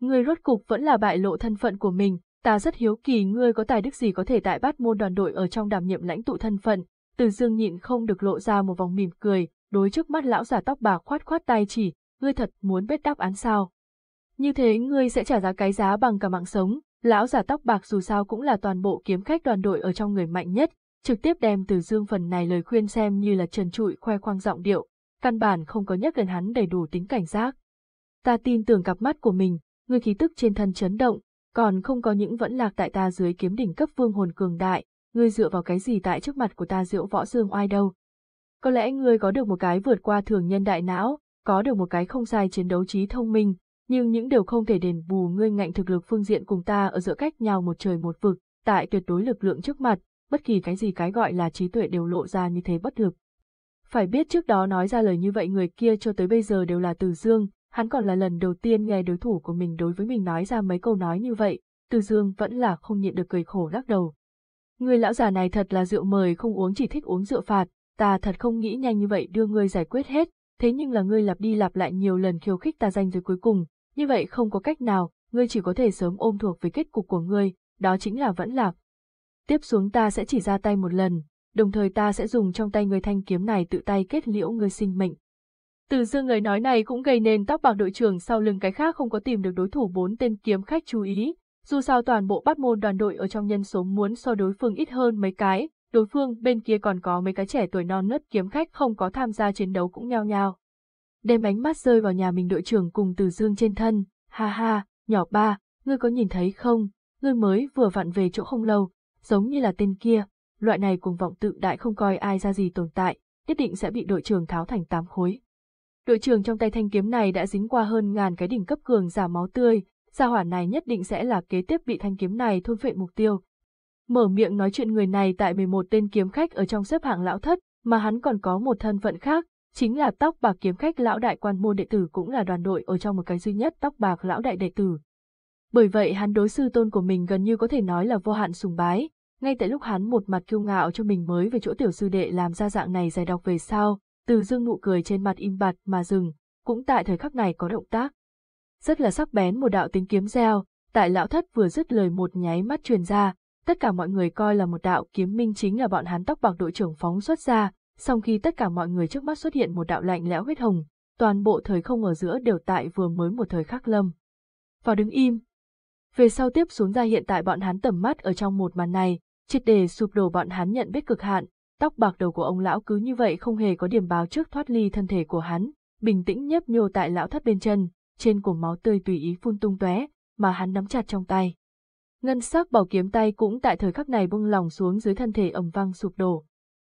Người rốt cục vẫn là bại lộ thân phận của mình, ta rất hiếu kỳ ngươi có tài đức gì có thể tại bát môn đoàn đội ở trong đảm nhiệm lãnh tụ thân phận, từ dương nhịn không được lộ ra một vòng mỉm cười, đối trước mắt lão giả tóc bạc khoát khoát tay chỉ, ngươi thật muốn biết đáp án sao. Như thế ngươi sẽ trả giá cái giá bằng cả mạng sống, lão giả tóc bạc dù sao cũng là toàn bộ kiếm khách đoàn đội ở trong người mạnh nhất, trực tiếp đem từ dương phần này lời khuyên xem như là trần trụi khoe khoang giọng điệu, căn bản không có nhắc đến hắn đầy đủ tính cảnh giác. Ta tin tưởng cặp mắt của mình, ngươi khí tức trên thân chấn động, còn không có những vẫn lạc tại ta dưới kiếm đỉnh cấp vương hồn cường đại, ngươi dựa vào cái gì tại trước mặt của ta diệu võ dương oai đâu. Có lẽ ngươi có được một cái vượt qua thường nhân đại não, có được một cái không sai chiến đấu trí thông minh, nhưng những điều không thể đền bù ngươi ngạnh thực lực phương diện cùng ta ở giữa cách nhau một trời một vực, tại tuyệt đối lực lượng trước mặt, bất kỳ cái gì cái gọi là trí tuệ đều lộ ra như thế bất lực. Phải biết trước đó nói ra lời như vậy người kia cho tới bây giờ đều là Từ Dương, hắn còn là lần đầu tiên nghe đối thủ của mình đối với mình nói ra mấy câu nói như vậy, Từ Dương vẫn là không nhịn được cười khổ lắc đầu. Người lão già này thật là rượu mời không uống chỉ thích uống rượu phạt, ta thật không nghĩ nhanh như vậy đưa ngươi giải quyết hết, thế nhưng là ngươi lặp đi lặp lại nhiều lần khiêu khích ta danh rồi cuối cùng, như vậy không có cách nào, ngươi chỉ có thể sớm ôm thuộc về kết cục của ngươi, đó chính là vẫn lạc. Tiếp xuống ta sẽ chỉ ra tay một lần, đồng thời ta sẽ dùng trong tay người thanh kiếm này tự tay kết liễu người sinh mệnh. Từ dương lời nói này cũng gây nên tóc bạc đội trưởng sau lưng cái khác không có tìm được đối thủ bốn tên kiếm khách chú ý, dù sao toàn bộ bắt môn đoàn đội ở trong nhân số muốn so đối phương ít hơn mấy cái, đối phương bên kia còn có mấy cái trẻ tuổi non nớt kiếm khách không có tham gia chiến đấu cũng nhao nhao. Đem ánh mắt rơi vào nhà mình đội trưởng cùng từ dương trên thân, ha ha, nhỏ ba, ngươi có nhìn thấy không, ngươi mới vừa vặn về chỗ không lâu, giống như là tên kia, loại này cuồng vọng tự đại không coi ai ra gì tồn tại, nhất định sẽ bị đội trưởng tháo thành tám khối. Đội trưởng trong tay thanh kiếm này đã dính qua hơn ngàn cái đỉnh cấp cường giả máu tươi, gia hỏa này nhất định sẽ là kế tiếp bị thanh kiếm này thôn phệ mục tiêu. Mở miệng nói chuyện người này tại 11 tên kiếm khách ở trong xếp hạng lão thất, mà hắn còn có một thân phận khác, chính là tóc bạc kiếm khách lão đại quan môn đệ tử cũng là đoàn đội ở trong một cái duy nhất tóc bạc lão đại đệ tử. Bởi vậy hắn đối sư tôn của mình gần như có thể nói là vô hạn sùng bái, ngay tại lúc hắn một mặt kiêu ngạo cho mình mới về chỗ tiểu sư đệ làm ra dạng này giải đọc về sau, từ dương nụ cười trên mặt im bặt mà dừng, cũng tại thời khắc này có động tác. Rất là sắc bén một đạo tính kiếm gieo, tại lão thất vừa dứt lời một nháy mắt truyền ra, tất cả mọi người coi là một đạo kiếm minh chính là bọn hắn tóc bạc đội trưởng phóng xuất ra, song khi tất cả mọi người trước mắt xuất hiện một đạo lạnh lẽo huyết hồng, toàn bộ thời không ở giữa đều tại vừa mới một thời khắc lâm. Vào đứng im. Về sau tiếp xuống ra hiện tại bọn hắn tầm mắt ở trong một màn này, triệt đề sụp đổ bọn hắn nhận biết cực hạn, tóc bạc đầu của ông lão cứ như vậy không hề có điểm báo trước thoát ly thân thể của hắn, bình tĩnh nhấp nhô tại lão thất bên chân, trên cổ máu tươi tùy ý phun tung tóe, mà hắn nắm chặt trong tay. Ngân sắc bảo kiếm tay cũng tại thời khắc này bung lòng xuống dưới thân thể ầm vang sụp đổ.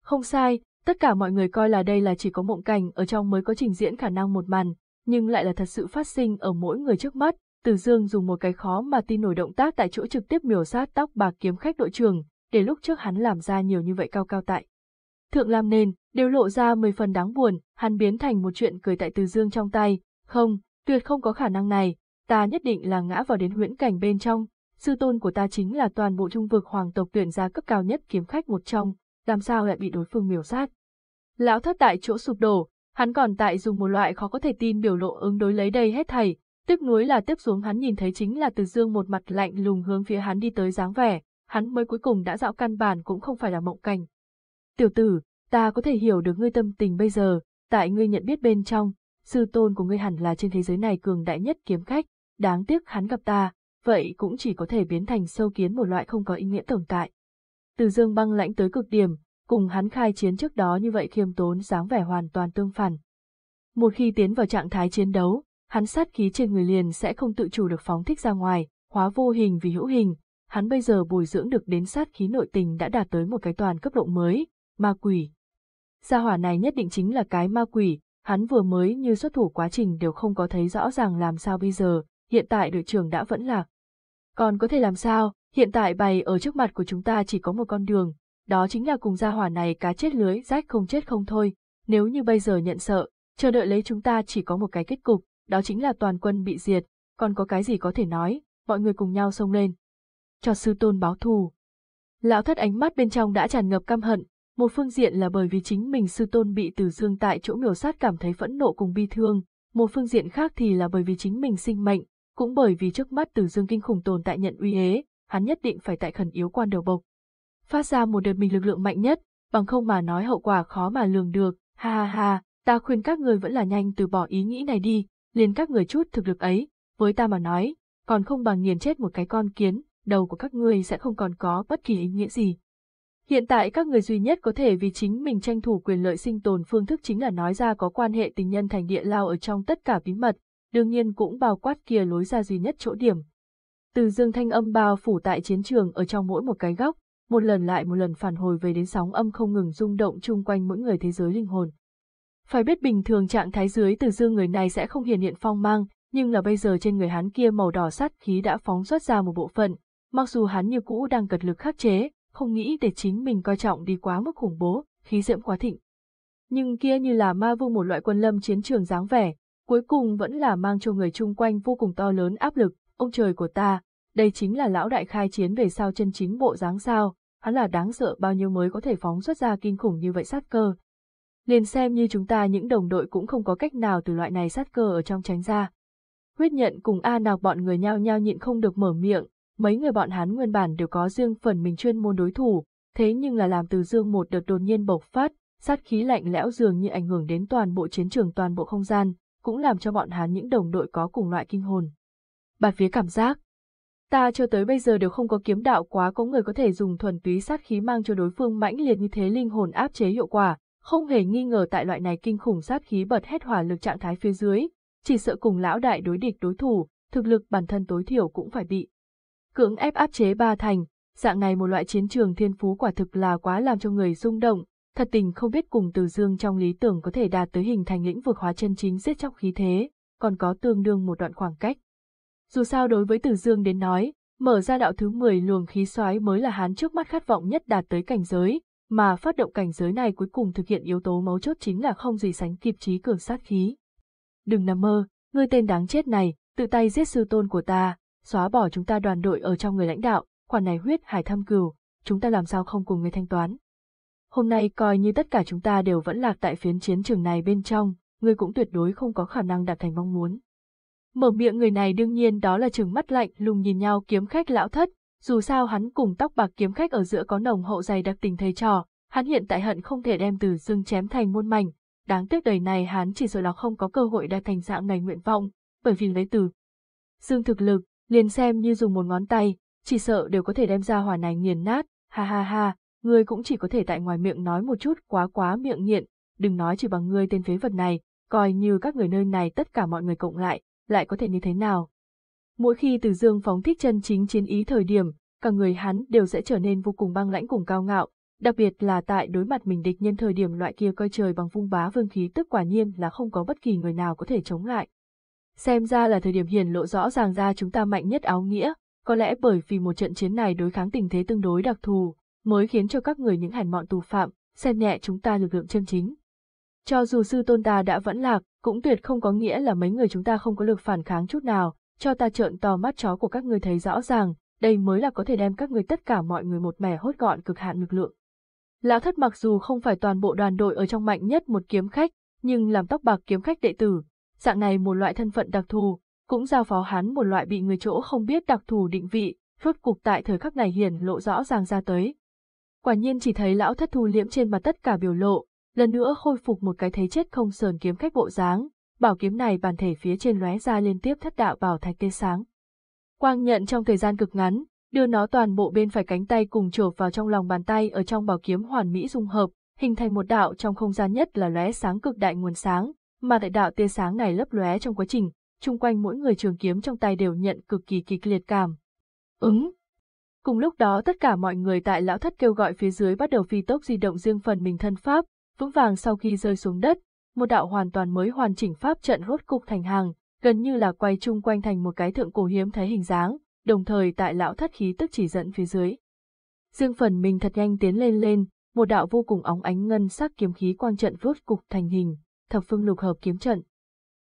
Không sai, tất cả mọi người coi là đây là chỉ có mộng cảnh ở trong mới có trình diễn khả năng một màn, nhưng lại là thật sự phát sinh ở mỗi người trước mắt, Từ Dương dùng một cái khó mà tin nổi động tác tại chỗ trực tiếp miểu sát tóc bạc kiếm khách đội trưởng, để lúc trước hắn làm ra nhiều như vậy cao cao tại. Thượng làm nền, đều lộ ra mười phần đáng buồn, hắn biến thành một chuyện cười tại Từ Dương trong tay, không, tuyệt không có khả năng này, ta nhất định là ngã vào đến huyễn cảnh bên trong, sư tôn của ta chính là toàn bộ trung vực hoàng tộc tuyển ra cấp cao nhất kiếm khách một trong, làm sao lại bị đối phương miểu sát. Lão thất tại chỗ sụp đổ, hắn còn tại dùng một loại khó có thể tin biểu lộ ứng đối lấy đây hết thảy, Tức nuối là tiếp xuống hắn nhìn thấy chính là Từ Dương một mặt lạnh lùng hướng phía hắn đi tới dáng vẻ, hắn mới cuối cùng đã dạo căn bản cũng không phải là mộng cảnh. Tiểu tử, ta có thể hiểu được ngươi tâm tình bây giờ, tại ngươi nhận biết bên trong, sư tôn của ngươi hẳn là trên thế giới này cường đại nhất kiếm khách, đáng tiếc hắn gặp ta, vậy cũng chỉ có thể biến thành sâu kiến một loại không có ý nghĩa tồn tại. Từ dương băng lãnh tới cực điểm, cùng hắn khai chiến trước đó như vậy khiêm tốn dáng vẻ hoàn toàn tương phản. Một khi tiến vào trạng thái chiến đấu, hắn sát khí trên người liền sẽ không tự chủ được phóng thích ra ngoài, hóa vô hình vì hữu hình, hắn bây giờ bồi dưỡng được đến sát khí nội tình đã đạt tới một cái toàn cấp độ mới, ma quỷ. Gia hỏa này nhất định chính là cái ma quỷ, hắn vừa mới như xuất thủ quá trình đều không có thấy rõ ràng làm sao bây giờ, hiện tại đội trưởng đã vẫn lạc. Còn có thể làm sao, hiện tại bày ở trước mặt của chúng ta chỉ có một con đường, đó chính là cùng gia hỏa này cá chết lưới rách không chết không thôi, nếu như bây giờ nhận sợ, chờ đợi lấy chúng ta chỉ có một cái kết cục, đó chính là toàn quân bị diệt, còn có cái gì có thể nói, mọi người cùng nhau xông lên. Cho sư tôn báo thù. Lão thất ánh mắt bên trong đã tràn ngập căm hận, một phương diện là bởi vì chính mình sư tôn bị tử dương tại chỗ miểu sát cảm thấy phẫn nộ cùng bi thương, một phương diện khác thì là bởi vì chính mình sinh mệnh, cũng bởi vì trước mắt từ dương kinh khủng tồn tại nhận uy hế, hắn nhất định phải tại khẩn yếu quan đầu bộc. Phát ra một đợt mình lực lượng mạnh nhất, bằng không mà nói hậu quả khó mà lường được, ha ha ha, ta khuyên các người vẫn là nhanh từ bỏ ý nghĩ này đi, liền các người chút thực lực ấy, với ta mà nói, còn không bằng nghiền chết một cái con kiến, đầu của các ngươi sẽ không còn có bất kỳ ý nghĩa gì. Hiện tại các người duy nhất có thể vì chính mình tranh thủ quyền lợi sinh tồn phương thức chính là nói ra có quan hệ tình nhân thành địa lao ở trong tất cả bí mật, đương nhiên cũng bao quát kia lối ra duy nhất chỗ điểm. Từ dương thanh âm bao phủ tại chiến trường ở trong mỗi một cái góc, một lần lại một lần phản hồi về đến sóng âm không ngừng rung động chung quanh mỗi người thế giới linh hồn. Phải biết bình thường trạng thái dưới từ dương người này sẽ không hiển hiện phong mang, nhưng là bây giờ trên người hắn kia màu đỏ sắt khí đã phóng xuất ra một bộ phận, mặc dù hắn như cũ đang cật lực khắc chế, không nghĩ để chính mình coi trọng đi quá mức khủng bố, khí diễm quá thịnh. Nhưng kia như là ma vương một loại quân lâm chiến trường dáng vẻ, cuối cùng vẫn là mang cho người chung quanh vô cùng to lớn áp lực, ông trời của ta, đây chính là lão đại khai chiến về sao chân chính bộ dáng sao, hắn là đáng sợ bao nhiêu mới có thể phóng xuất ra kinh khủng như vậy sát cơ, liền xem như chúng ta những đồng đội cũng không có cách nào từ loại này sát cơ ở trong tránh ra. Huyết nhận cùng A nào bọn người nhao nhao nhịn không được mở miệng, mấy người bọn hắn nguyên bản đều có riêng phần mình chuyên môn đối thủ, thế nhưng là làm từ dương một đợt đột nhiên bộc phát, sát khí lạnh lẽo dường như ảnh hưởng đến toàn bộ chiến trường toàn bộ không gian, cũng làm cho bọn hắn những đồng đội có cùng loại kinh hồn. Bạt phía cảm giác, ta cho tới bây giờ đều không có kiếm đạo quá có người có thể dùng thuần túy sát khí mang cho đối phương mãnh liệt như thế linh hồn áp chế hiệu quả, không hề nghi ngờ tại loại này kinh khủng sát khí bật hết hỏa lực trạng thái phía dưới, chỉ sợ cùng lão đại đối địch đối thủ, thực lực bản thân tối thiểu cũng phải bị. Cưỡng ép áp chế ba thành, dạng này một loại chiến trường thiên phú quả thực là quá làm cho người rung động, thật tình không biết cùng từ dương trong lý tưởng có thể đạt tới hình thành lĩnh vực hóa chân chính giết chóc khí thế, còn có tương đương một đoạn khoảng cách. Dù sao đối với từ dương đến nói, mở ra đạo thứ 10 luồng khí xoáy mới là hắn trước mắt khát vọng nhất đạt tới cảnh giới, mà phát động cảnh giới này cuối cùng thực hiện yếu tố mấu chốt chính là không gì sánh kịp trí cường sát khí. Đừng nằm mơ, ngươi tên đáng chết này, tự tay giết sư tôn của ta, xóa bỏ chúng ta đoàn đội ở trong người lãnh đạo, khoản này huyết hải thâm cừu, chúng ta làm sao không cùng ngươi thanh toán. Hôm nay coi như tất cả chúng ta đều vẫn lạc tại phiến chiến trường này bên trong, ngươi cũng tuyệt đối không có khả năng đạt thành mong muốn. Mở miệng người này đương nhiên đó là trừng mắt lạnh lùng nhìn nhau kiếm khách lão thất, dù sao hắn cùng tóc bạc kiếm khách ở giữa có nồng hậu dày đặc tình thầy trò, hắn hiện tại hận không thể đem từ dương chém thành muôn mảnh, đáng tiếc đời này hắn chỉ sợ là không có cơ hội đạt thành dạng này nguyện vọng, bởi vì lấy từ dương thực lực, liền xem như dùng một ngón tay, chỉ sợ đều có thể đem ra hỏa này nghiền nát, ha ha ha, ngươi cũng chỉ có thể tại ngoài miệng nói một chút quá quá miệng nghiện, đừng nói chỉ bằng ngươi tên phế vật này, coi như các người nơi này tất cả mọi người cộng lại, lại có thể như thế nào, Mỗi khi Từ Dương phóng thích chân chính chiến ý thời điểm, cả người hắn đều sẽ trở nên vô cùng băng lãnh cùng cao ngạo, đặc biệt là tại đối mặt mình địch nhân thời điểm loại kia coi trời bằng vung bá vương khí tức quả nhiên là không có bất kỳ người nào có thể chống lại. Xem ra là thời điểm hiển lộ rõ ràng ra chúng ta mạnh nhất áo nghĩa, có lẽ bởi vì một trận chiến này đối kháng tình thế tương đối đặc thù, mới khiến cho các người những hèn mọn tù phạm, xem nhẹ chúng ta lực lượng chân chính. Cho dù sư tôn ta đã vẫn lạc, cũng tuyệt không có nghĩa là mấy người chúng ta không có lực phản kháng chút nào, cho ta trợn to mắt chó của các người thấy rõ ràng, đây mới là có thể đem các người tất cả mọi người một mẻ hốt gọn cực hạn lực lượng. Lão thất mặc dù không phải toàn bộ đoàn đội ở trong mạnh nhất một kiếm khách, nhưng làm tóc bạc kiếm khách đệ tử, dạng này một loại thân phận đặc thù, cũng giao phó hắn một loại bị người chỗ không biết đặc thù định vị, rốt cục tại thời khắc này hiển lộ rõ ràng ra tới. Quả nhiên chỉ thấy lão thất thu liễm trên mặt tất cả biểu lộ, lần nữa khôi phục một cái thấy chết không sờn kiếm khách bộ dáng, bảo kiếm này bản thể phía trên lóe ra liên tiếp thất đạo bảo thạch tê sáng. Quang nhận trong thời gian cực ngắn, đưa nó toàn bộ bên phải cánh tay cùng chộp vào trong lòng bàn tay ở trong bảo kiếm hoàn mỹ dung hợp, hình thành một đạo trong không gian nhất là lóe sáng cực đại nguồn sáng, mà tại đạo tia sáng này lấp lóe trong quá trình, chung quanh mỗi người trường kiếm trong tay đều nhận cực kỳ kịch liệt cảm. Ứng. Cùng lúc đó tất cả mọi người tại lão thất kêu gọi phía dưới bắt đầu phi tốc di động riêng phần mình thân pháp, vững vàng sau khi rơi xuống đất, một đạo hoàn toàn mới hoàn chỉnh pháp trận rốt cục thành hàng, gần như là quay chung quanh thành một cái thượng cổ hiếm thấy hình dáng, đồng thời tại lão thất khí tức chỉ dẫn phía dưới. Dương phần mình thật nhanh tiến lên lên, một đạo vô cùng óng ánh ngân sắc kiếm khí quang trận rốt cục thành hình, thập phương lục hợp kiếm trận.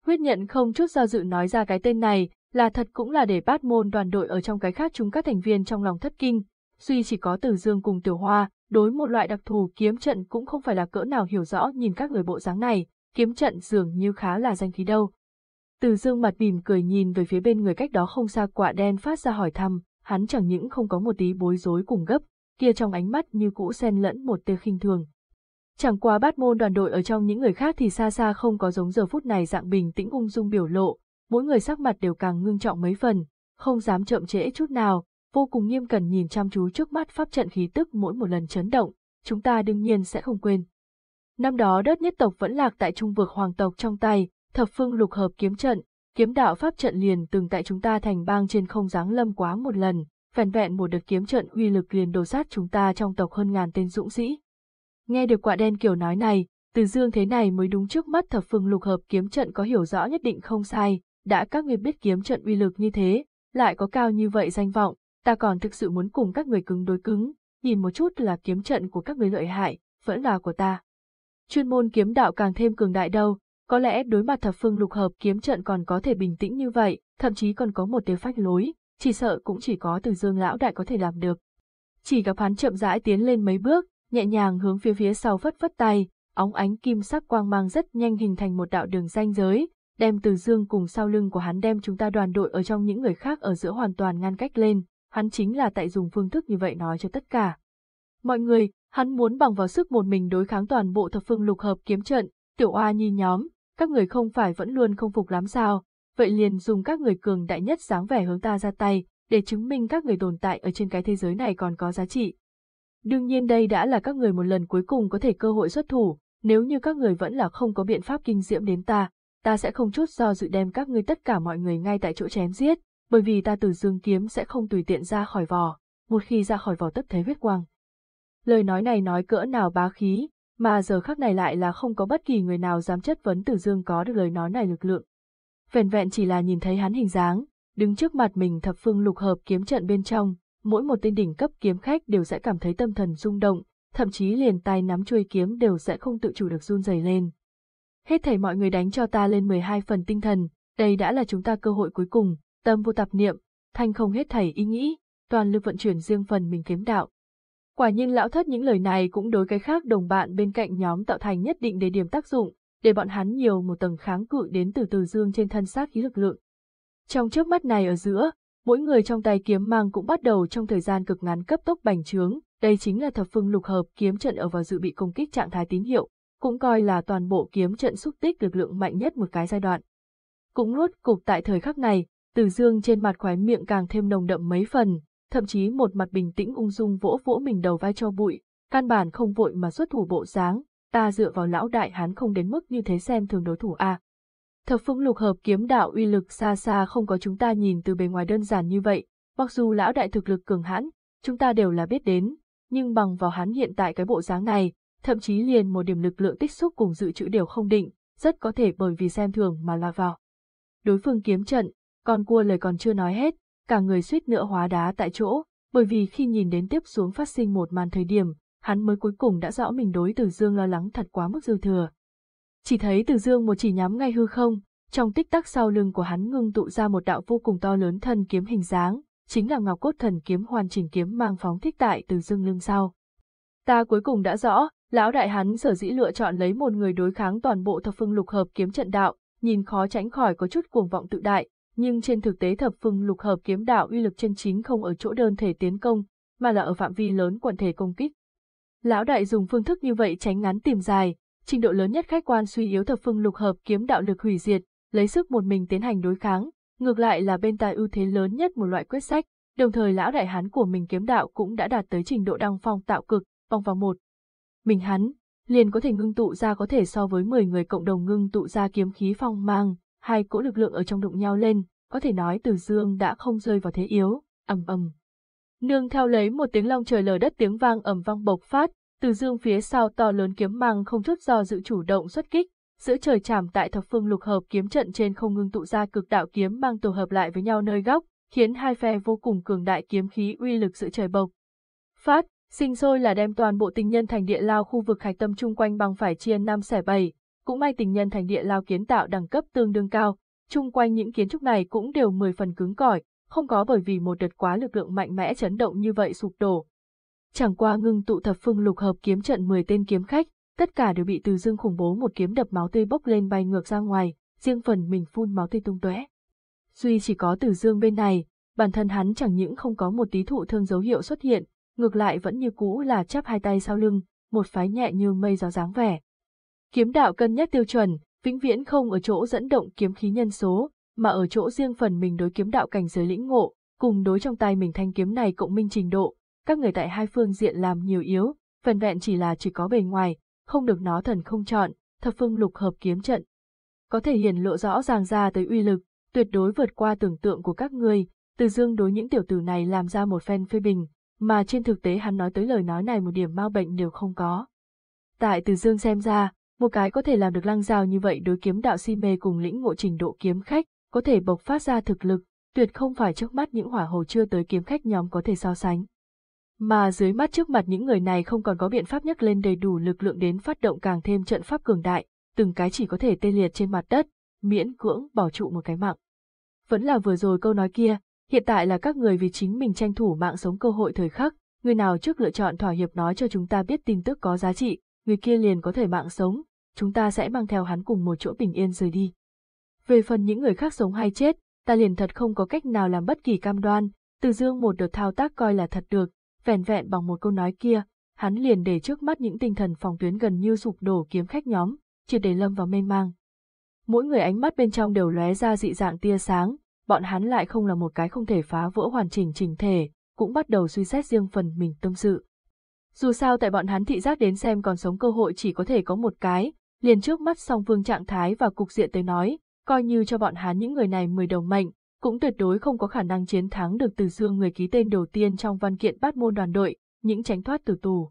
Huyết nhận không chút do dự nói ra cái tên này, là thật cũng là để bát môn đoàn đội ở trong cái khác chúng các thành viên trong lòng thất kinh, duy chỉ có Tử Dương cùng Tiểu Hoa, đối một loại đặc thù kiếm trận cũng không phải là cỡ nào hiểu rõ nhìn các người bộ dáng này, kiếm trận dường như khá là danh khí đâu. Từ dương mặt mỉm cười nhìn về phía bên người cách đó không xa quả đen phát ra hỏi thăm, hắn chẳng những không có một tí bối rối cùng gấp, kia trong ánh mắt như cũ xen lẫn một tia khinh thường. Chẳng qua bát môn đoàn đội ở trong những người khác thì xa xa không có giống giờ phút này dạng bình tĩnh ung dung biểu lộ, mỗi người sắc mặt đều càng ngưng trọng mấy phần, không dám chậm trễ chút nào, vô cùng nghiêm cẩn nhìn chăm chú trước mắt pháp trận khí tức mỗi một lần chấn động, chúng ta đương nhiên sẽ không quên. Năm đó đất nhất tộc vẫn lạc tại trung vực hoàng tộc trong tay, thập phương lục hợp kiếm trận, kiếm đạo pháp trận liền từng tại chúng ta thành bang trên không giáng lâm quá một lần, vẹn vẹn một đợt kiếm trận uy lực liền đồ sát chúng ta trong tộc hơn ngàn tên dũng sĩ. Nghe được quả đen kiểu nói này, từ dương thế này mới đúng trước mắt thập phương lục hợp kiếm trận có hiểu rõ nhất định không sai, đã các người biết kiếm trận uy lực như thế, lại có cao như vậy danh vọng, ta còn thực sự muốn cùng các người cứng đối cứng, nhìn một chút là kiếm trận của các người lợi hại, vẫn là của ta. Chuyên môn kiếm đạo càng thêm cường đại đâu, có lẽ đối mặt thập phương lục hợp kiếm trận còn có thể bình tĩnh như vậy, thậm chí còn có một tiêu phách lối, chỉ sợ cũng chỉ có từ dương lão đại có thể làm được. Chỉ gặp hắn chậm rãi tiến lên mấy bước, nhẹ nhàng hướng phía phía sau phất phất tay, óng ánh kim sắc quang mang rất nhanh hình thành một đạo đường ranh giới, đem từ dương cùng sau lưng của hắn đem chúng ta đoàn đội ở trong những người khác ở giữa hoàn toàn ngăn cách lên, hắn chính là tại dùng phương thức như vậy nói cho tất cả. Mọi người, hắn muốn bằng vào sức một mình đối kháng toàn bộ thập phương lục hợp kiếm trận, tiểu oa nhi nhóm, các người không phải vẫn luôn không phục lắm sao, vậy liền dùng các người cường đại nhất dáng vẻ hướng ta ra tay, để chứng minh các người tồn tại ở trên cái thế giới này còn có giá trị. Đương nhiên đây đã là các người một lần cuối cùng có thể cơ hội xuất thủ, nếu như các người vẫn là không có biện pháp kinh diễm đến ta, ta sẽ không chút do dự đem các ngươi tất cả mọi người ngay tại chỗ chém giết, bởi vì ta từ dương kiếm sẽ không tùy tiện ra khỏi vỏ, một khi ra khỏi vỏ tất thấy huyết quang. Lời nói này nói cỡ nào bá khí, mà giờ khắc này lại là không có bất kỳ người nào dám chất vấn Tử Dương có được lời nói này lực lượng. Vẹn vẹn chỉ là nhìn thấy hắn hình dáng, đứng trước mặt mình thập phương lục hợp kiếm trận bên trong, mỗi một tên đỉnh cấp kiếm khách đều sẽ cảm thấy tâm thần rung động, thậm chí liền tay nắm chuôi kiếm đều sẽ không tự chủ được run rẩy lên. Hết thảy mọi người đánh cho ta lên 12 phần tinh thần, đây đã là chúng ta cơ hội cuối cùng, tâm vô tạp niệm, thanh không hết thảy ý nghĩ, toàn lực vận chuyển riêng phần mình kiếm đạo. Quả nhiên lão thất những lời này cũng đối cái khác đồng bạn bên cạnh nhóm tạo thành nhất định để điểm tác dụng, để bọn hắn nhiều một tầng kháng cự đến từ từ dương trên thân xác khí lực lượng. Trong chớp mắt này ở giữa, mỗi người trong tay kiếm mang cũng bắt đầu trong thời gian cực ngắn cấp tốc bành trướng, đây chính là thập phương lục hợp kiếm trận ở vào dự bị công kích trạng thái tín hiệu, cũng coi là toàn bộ kiếm trận xúc tích lực lượng mạnh nhất một cái giai đoạn. Cũng nuốt cục tại thời khắc này, từ dương trên mặt khóe miệng càng thêm nồng đậm mấy phần, thậm chí một mặt bình tĩnh ung dung vỗ vỗ mình đầu vai cho bụi, căn bản không vội mà xuất thủ bộ dáng, ta dựa vào lão đại hắn không đến mức như thế xem thường đối thủ a. Thập phương lục hợp kiếm đạo uy lực xa xa không có chúng ta nhìn từ bề ngoài đơn giản như vậy, mặc dù lão đại thực lực cường hãn, chúng ta đều là biết đến, nhưng bằng vào hắn hiện tại cái bộ dáng này, thậm chí liền một điểm lực lượng tích xúc cùng dự trữ đều không định, rất có thể bởi vì xem thường mà la vào. đối phương kiếm trận, con cua lời còn chưa nói hết, cả người suýt nữa hóa đá tại chỗ, bởi vì khi nhìn đến tiếp xuống phát sinh một màn thời điểm, hắn mới cuối cùng đã rõ mình đối Từ Dương lo lắng thật quá mức dư thừa. Chỉ thấy Từ Dương một chỉ nhắm ngay hư không, trong tích tắc sau lưng của hắn ngưng tụ ra một đạo vô cùng to lớn thân kiếm hình dáng, chính là Ngọc Cốt Thần kiếm hoàn chỉnh kiếm mang phóng thích tại Từ Dương lưng sau. Ta cuối cùng đã rõ, lão đại hắn sở dĩ lựa chọn lấy một người đối kháng toàn bộ thập phương lục hợp kiếm trận đạo, nhìn khó tránh khỏi có chút cuồng vọng tự đại, nhưng trên thực tế thập phương lục hợp kiếm đạo uy lực chân chính không ở chỗ đơn thể tiến công, mà là ở phạm vi lớn quần thể công kích. Lão đại dùng phương thức như vậy tránh ngắn tìm dài, trình độ lớn nhất khách quan suy yếu thập phương lục hợp kiếm đạo lực hủy diệt, lấy sức một mình tiến hành đối kháng, ngược lại là bên tai ưu thế lớn nhất một loại quyết sách, đồng thời lão đại hán của mình kiếm đạo cũng đã đạt tới trình độ đăng phong tạo cực, vòng vào một. Mình hắn, liền có thể ngưng tụ ra có thể so với 10 người cộng đồng ngưng tụ ra kiếm khí phong mang, hai cỗ lực lượng ở trong đụng nhau lên, có thể nói từ dương đã không rơi vào thế yếu, ầm ầm. Nương theo lấy một tiếng long trời lở đất tiếng vang ầm vang bộc phát, từ dương phía sau to lớn kiếm mang không chút do dự chủ động xuất kích, giữa trời chạm tại thập phương lục hợp kiếm trận trên không ngưng tụ ra cực đạo kiếm mang tổ hợp lại với nhau nơi góc, khiến hai phe vô cùng cường đại kiếm khí uy lực giữa trời bộc. Phát, sinh sôi là đem toàn bộ tình nhân thành địa lao khu vực hạch tâm chung quanh bằng phải chia năm xẻ bảy, cũng may tình nhân thành địa lao kiến tạo đẳng cấp tương đương cao, chung quanh những kiến trúc này cũng đều mười phần cứng cỏi, không có bởi vì một đợt quá lực lượng mạnh mẽ chấn động như vậy sụp đổ. Chẳng qua ngưng tụ thập phương lục hợp kiếm trận 10 tên kiếm khách, tất cả đều bị Từ Dương khủng bố một kiếm đập máu tươi bốc lên bay ngược ra ngoài, riêng phần mình phun máu tươi tung tóe. Duy chỉ có Từ Dương bên này, bản thân hắn chẳng những không có một tí thụ thương dấu hiệu xuất hiện, ngược lại vẫn như cũ là chắp hai tay sau lưng, một phái nhẹ như mây gió dáng vẻ. Kiếm đạo cân nhắc tiêu chuẩn, vĩnh viễn không ở chỗ dẫn động kiếm khí nhân số, mà ở chỗ riêng phần mình đối kiếm đạo cảnh giới lĩnh ngộ, cùng đối trong tay mình thanh kiếm này cộng minh trình độ, các người tại hai phương diện làm nhiều yếu, phần vẹn chỉ là chỉ có bề ngoài, không được nó thần không chọn, thập phương lục hợp kiếm trận. Có thể hiển lộ rõ ràng ra tới uy lực, tuyệt đối vượt qua tưởng tượng của các người, từ dương đối những tiểu tử này làm ra một phen phê bình, mà trên thực tế hắn nói tới lời nói này một điểm mau bệnh đều không có. Tại từ dương xem ra, một cái có thể làm được lăng giao như vậy đối kiếm đạo si mê cùng lĩnh ngộ trình độ kiếm khách, có thể bộc phát ra thực lực, tuyệt không phải trước mắt những hỏa hồ chưa tới kiếm khách nhóm có thể so sánh. Mà dưới mắt trước mặt những người này không còn có biện pháp nhắc lên đầy đủ lực lượng đến phát động càng thêm trận pháp cường đại, từng cái chỉ có thể tê liệt trên mặt đất, miễn cưỡng bảo trụ một cái mạng. Vẫn là vừa rồi câu nói kia, hiện tại là các người vì chính mình tranh thủ mạng sống cơ hội thời khắc, người nào trước lựa chọn thỏa hiệp nói cho chúng ta biết tin tức có giá trị, người kia liền có thể mạng sống, chúng ta sẽ mang theo hắn cùng một chỗ bình yên rời đi. Về phần những người khác sống hay chết, ta liền thật không có cách nào làm bất kỳ cam đoan, từ dương một đợt thao tác coi là thật được, vẻn vẹn bằng một câu nói kia, hắn liền để trước mắt những tinh thần phòng tuyến gần như sụp đổ kiếm khách nhóm, triệt để lâm vào mênh mang. Mỗi người ánh mắt bên trong đều lóe ra dị dạng tia sáng, bọn hắn lại không là một cái không thể phá vỡ hoàn chỉnh trình thể, cũng bắt đầu suy xét riêng phần mình tâm sự. Dù sao tại bọn hắn thị giác đến xem còn sống cơ hội chỉ có thể có một cái, liền trước mắt song vương trạng thái và cục diện tới nói, coi như cho bọn hắn những người này mười đầu mệnh, cũng tuyệt đối không có khả năng chiến thắng được từ dương người ký tên đầu tiên trong văn kiện bát môn đoàn đội, những tránh thoát từ tù.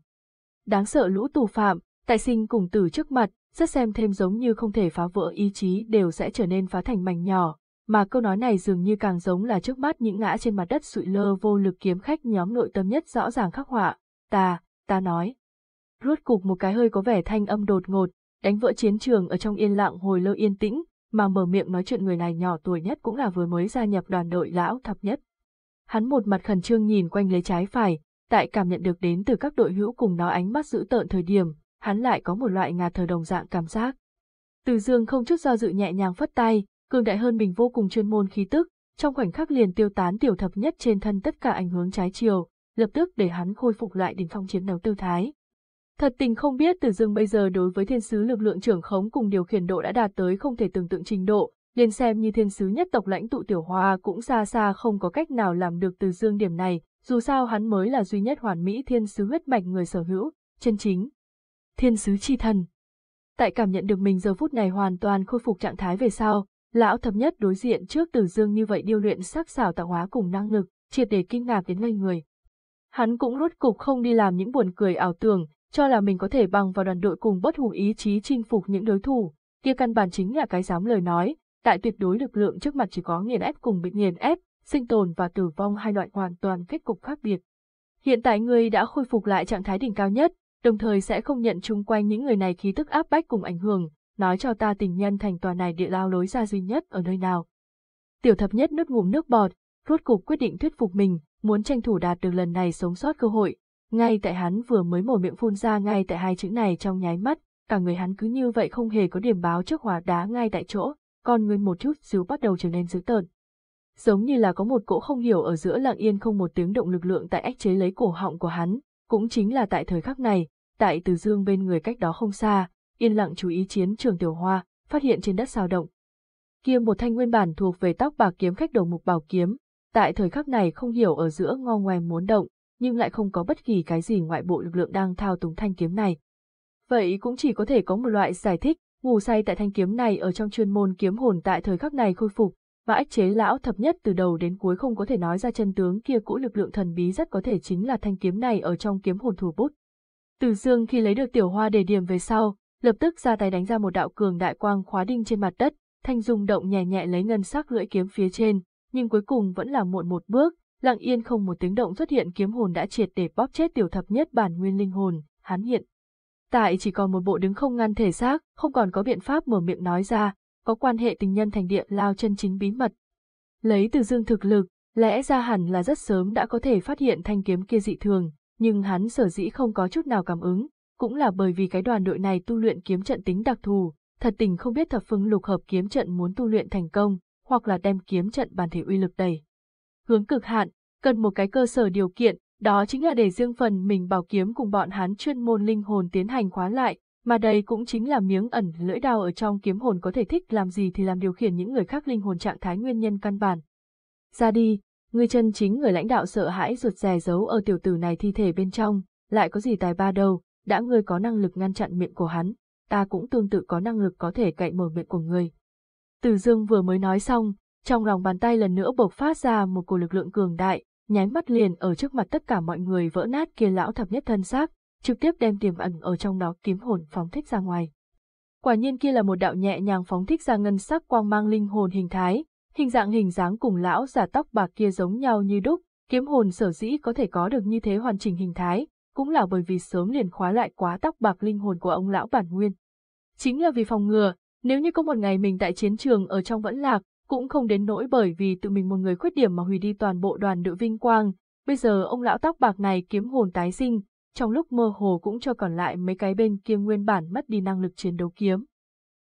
Đáng sợ lũ tù phạm, tại sinh cùng tử trước mặt, rất xem thêm giống như không thể phá vỡ ý chí đều sẽ trở nên phá thành mảnh nhỏ, mà câu nói này dường như càng giống là trước mắt những ngã trên mặt đất sụi lơ vô lực kiếm khách nhóm nội tâm nhất rõ ràng khắc họa, ta, ta nói. Rốt cục một cái hơi có vẻ thanh âm đột ngột, đánh vỡ chiến trường ở trong yên lặng hồi lâu yên tĩnh, mà mở miệng nói chuyện người này nhỏ tuổi nhất cũng là vừa mới gia nhập đoàn đội lão thập nhất. Hắn một mặt khẩn trương nhìn quanh lấy trái phải, tại cảm nhận được đến từ các đội hữu cùng nó ánh mắt giữ tợn thời điểm, hắn lại có một loại ngà thờ đồng dạng cảm giác. Từ dương không chút do dự nhẹ nhàng phất tay, cường đại hơn mình vô cùng chuyên môn khí tức, trong khoảnh khắc liền tiêu tán tiểu thập nhất trên thân tất cả ảnh hướng trái chiều, lập tức để hắn khôi phục lại đỉnh phong chiến đấu tư thái. Thật tình không biết Từ Dương bây giờ đối với thiên sứ lực lượng trưởng khống cùng điều khiển độ đã đạt tới không thể tưởng tượng trình độ, liền xem như thiên sứ nhất tộc lãnh tụ tiểu hoa cũng xa xa không có cách nào làm được Từ Dương điểm này, dù sao hắn mới là duy nhất hoàn mỹ thiên sứ huyết mạch người sở hữu, chân chính. Thiên sứ chi thần. Tại cảm nhận được mình giờ phút này hoàn toàn khôi phục trạng thái về sau, lão thập nhất đối diện trước tử Dương như vậy điêu luyện sắc xảo tạo hóa cùng năng lực, triệt để kinh ngạc đến ngây người. Hắn cũng rốt cục không đi làm những buồn cười ảo tưởng, cho là mình có thể bằng vào đoàn đội cùng bất hủ ý chí chinh phục những đối thủ, kia căn bản chính là cái dám lời nói, tại tuyệt đối lực lượng trước mặt chỉ có nghiền ép cùng bị nghiền ép, sinh tồn và tử vong hai loại hoàn toàn kết cục khác biệt. Hiện tại ngươi đã khôi phục lại trạng thái đỉnh cao nhất, đồng thời sẽ không nhận chung quanh những người này khí tức áp bách cùng ảnh hưởng, nói cho ta tình nhân thành tòa này địa lao lối ra duy nhất ở nơi nào. Tiểu thập nhất nước ngụm nước bọt, rốt cục quyết định thuyết phục mình, muốn tranh thủ đạt được lần này sống sót cơ hội. Ngay tại hắn vừa mới mổ miệng phun ra ngay tại hai chữ này trong nháy mắt, cả người hắn cứ như vậy không hề có điểm báo trước hỏa đá ngay tại chỗ, con người một chút xíu bắt đầu trở nên dữ tợn. Giống như là có một cỗ không hiểu ở giữa lặng yên không một tiếng động lực lượng tại ách chế lấy cổ họng của hắn, cũng chính là tại thời khắc này, tại từ dương bên người cách đó không xa, yên lặng chú ý chiến trường tiểu hoa, phát hiện trên đất sao động. Kia một thanh nguyên bản thuộc về tóc bạc kiếm khách đầu mục bảo kiếm, tại thời khắc này không hiểu ở giữa ngo ngoèm muốn động, nhưng lại không có bất kỳ cái gì ngoại bộ lực lượng đang thao túng thanh kiếm này. Vậy cũng chỉ có thể có một loại giải thích, ngủ say tại thanh kiếm này ở trong chuyên môn kiếm hồn tại thời khắc này khôi phục, và ách chế lão thập nhất từ đầu đến cuối không có thể nói ra chân tướng kia cũ lực lượng thần bí rất có thể chính là thanh kiếm này ở trong kiếm hồn thủ bút. Từ dương khi lấy được tiểu hoa để điểm về sau, lập tức ra tay đánh ra một đạo cường đại quang khóa đinh trên mặt đất, thanh rung động nhẹ nhẹ lấy ngân sắc lưỡi kiếm phía trên, nhưng cuối cùng vẫn là muộn một bước, lặng yên không một tiếng động xuất hiện kiếm hồn đã triệt để bóp chết tiểu thập nhất bản nguyên linh hồn, hắn hiện. Tại chỉ còn một bộ đứng không ngăn thể xác, không còn có biện pháp mở miệng nói ra, có quan hệ tình nhân thành địa lao chân chính bí mật. Lấy từ dương thực lực, lẽ ra hẳn là rất sớm đã có thể phát hiện thanh kiếm kia dị thường, nhưng hắn sở dĩ không có chút nào cảm ứng, cũng là bởi vì cái đoàn đội này tu luyện kiếm trận tính đặc thù, thật tình không biết thập phương lục hợp kiếm trận muốn tu luyện thành công, hoặc là đem kiếm trận bản thể uy lực đẩy. Hướng cực hạn, cần một cái cơ sở điều kiện, đó chính là để riêng phần mình bảo kiếm cùng bọn hắn chuyên môn linh hồn tiến hành khóa lại, mà đây cũng chính là miếng ẩn lưỡi đao ở trong kiếm hồn có thể thích làm gì thì làm điều khiển những người khác linh hồn trạng thái nguyên nhân căn bản. Ra đi, người chân chính người lãnh đạo sợ hãi ruột rè giấu ở tiểu tử này thi thể bên trong, lại có gì tài ba đâu, đã ngươi có năng lực ngăn chặn miệng của hắn, ta cũng tương tự có năng lực có thể cậy mở miệng của ngươi. Từ dương vừa mới nói xong, trong lòng bàn tay lần nữa bộc phát ra một cổ lực lượng cường đại, nháy mắt liền ở trước mặt tất cả mọi người vỡ nát kia lão thập nhất thân xác, trực tiếp đem tiềm ẩn ở trong đó kiếm hồn phóng thích ra ngoài. Quả nhiên kia là một đạo nhẹ nhàng phóng thích ra ngân sắc quang mang linh hồn hình thái, hình dạng hình dáng cùng lão giả tóc bạc kia giống nhau như đúc, kiếm hồn sở dĩ có thể có được như thế hoàn chỉnh hình thái, cũng là bởi vì sớm liền khóa lại quá tóc bạc linh hồn của ông lão bản nguyên. Chính là vì phòng ngừa, nếu như có một ngày mình tại chiến trường ở trong vẫn lạc, cũng không đến nỗi bởi vì tự mình một người khuyết điểm mà hủy đi toàn bộ đoàn đội vinh quang, bây giờ ông lão tóc bạc này kiếm hồn tái sinh, trong lúc mơ hồ cũng cho còn lại mấy cái bên kia nguyên bản mất đi năng lực chiến đấu kiếm.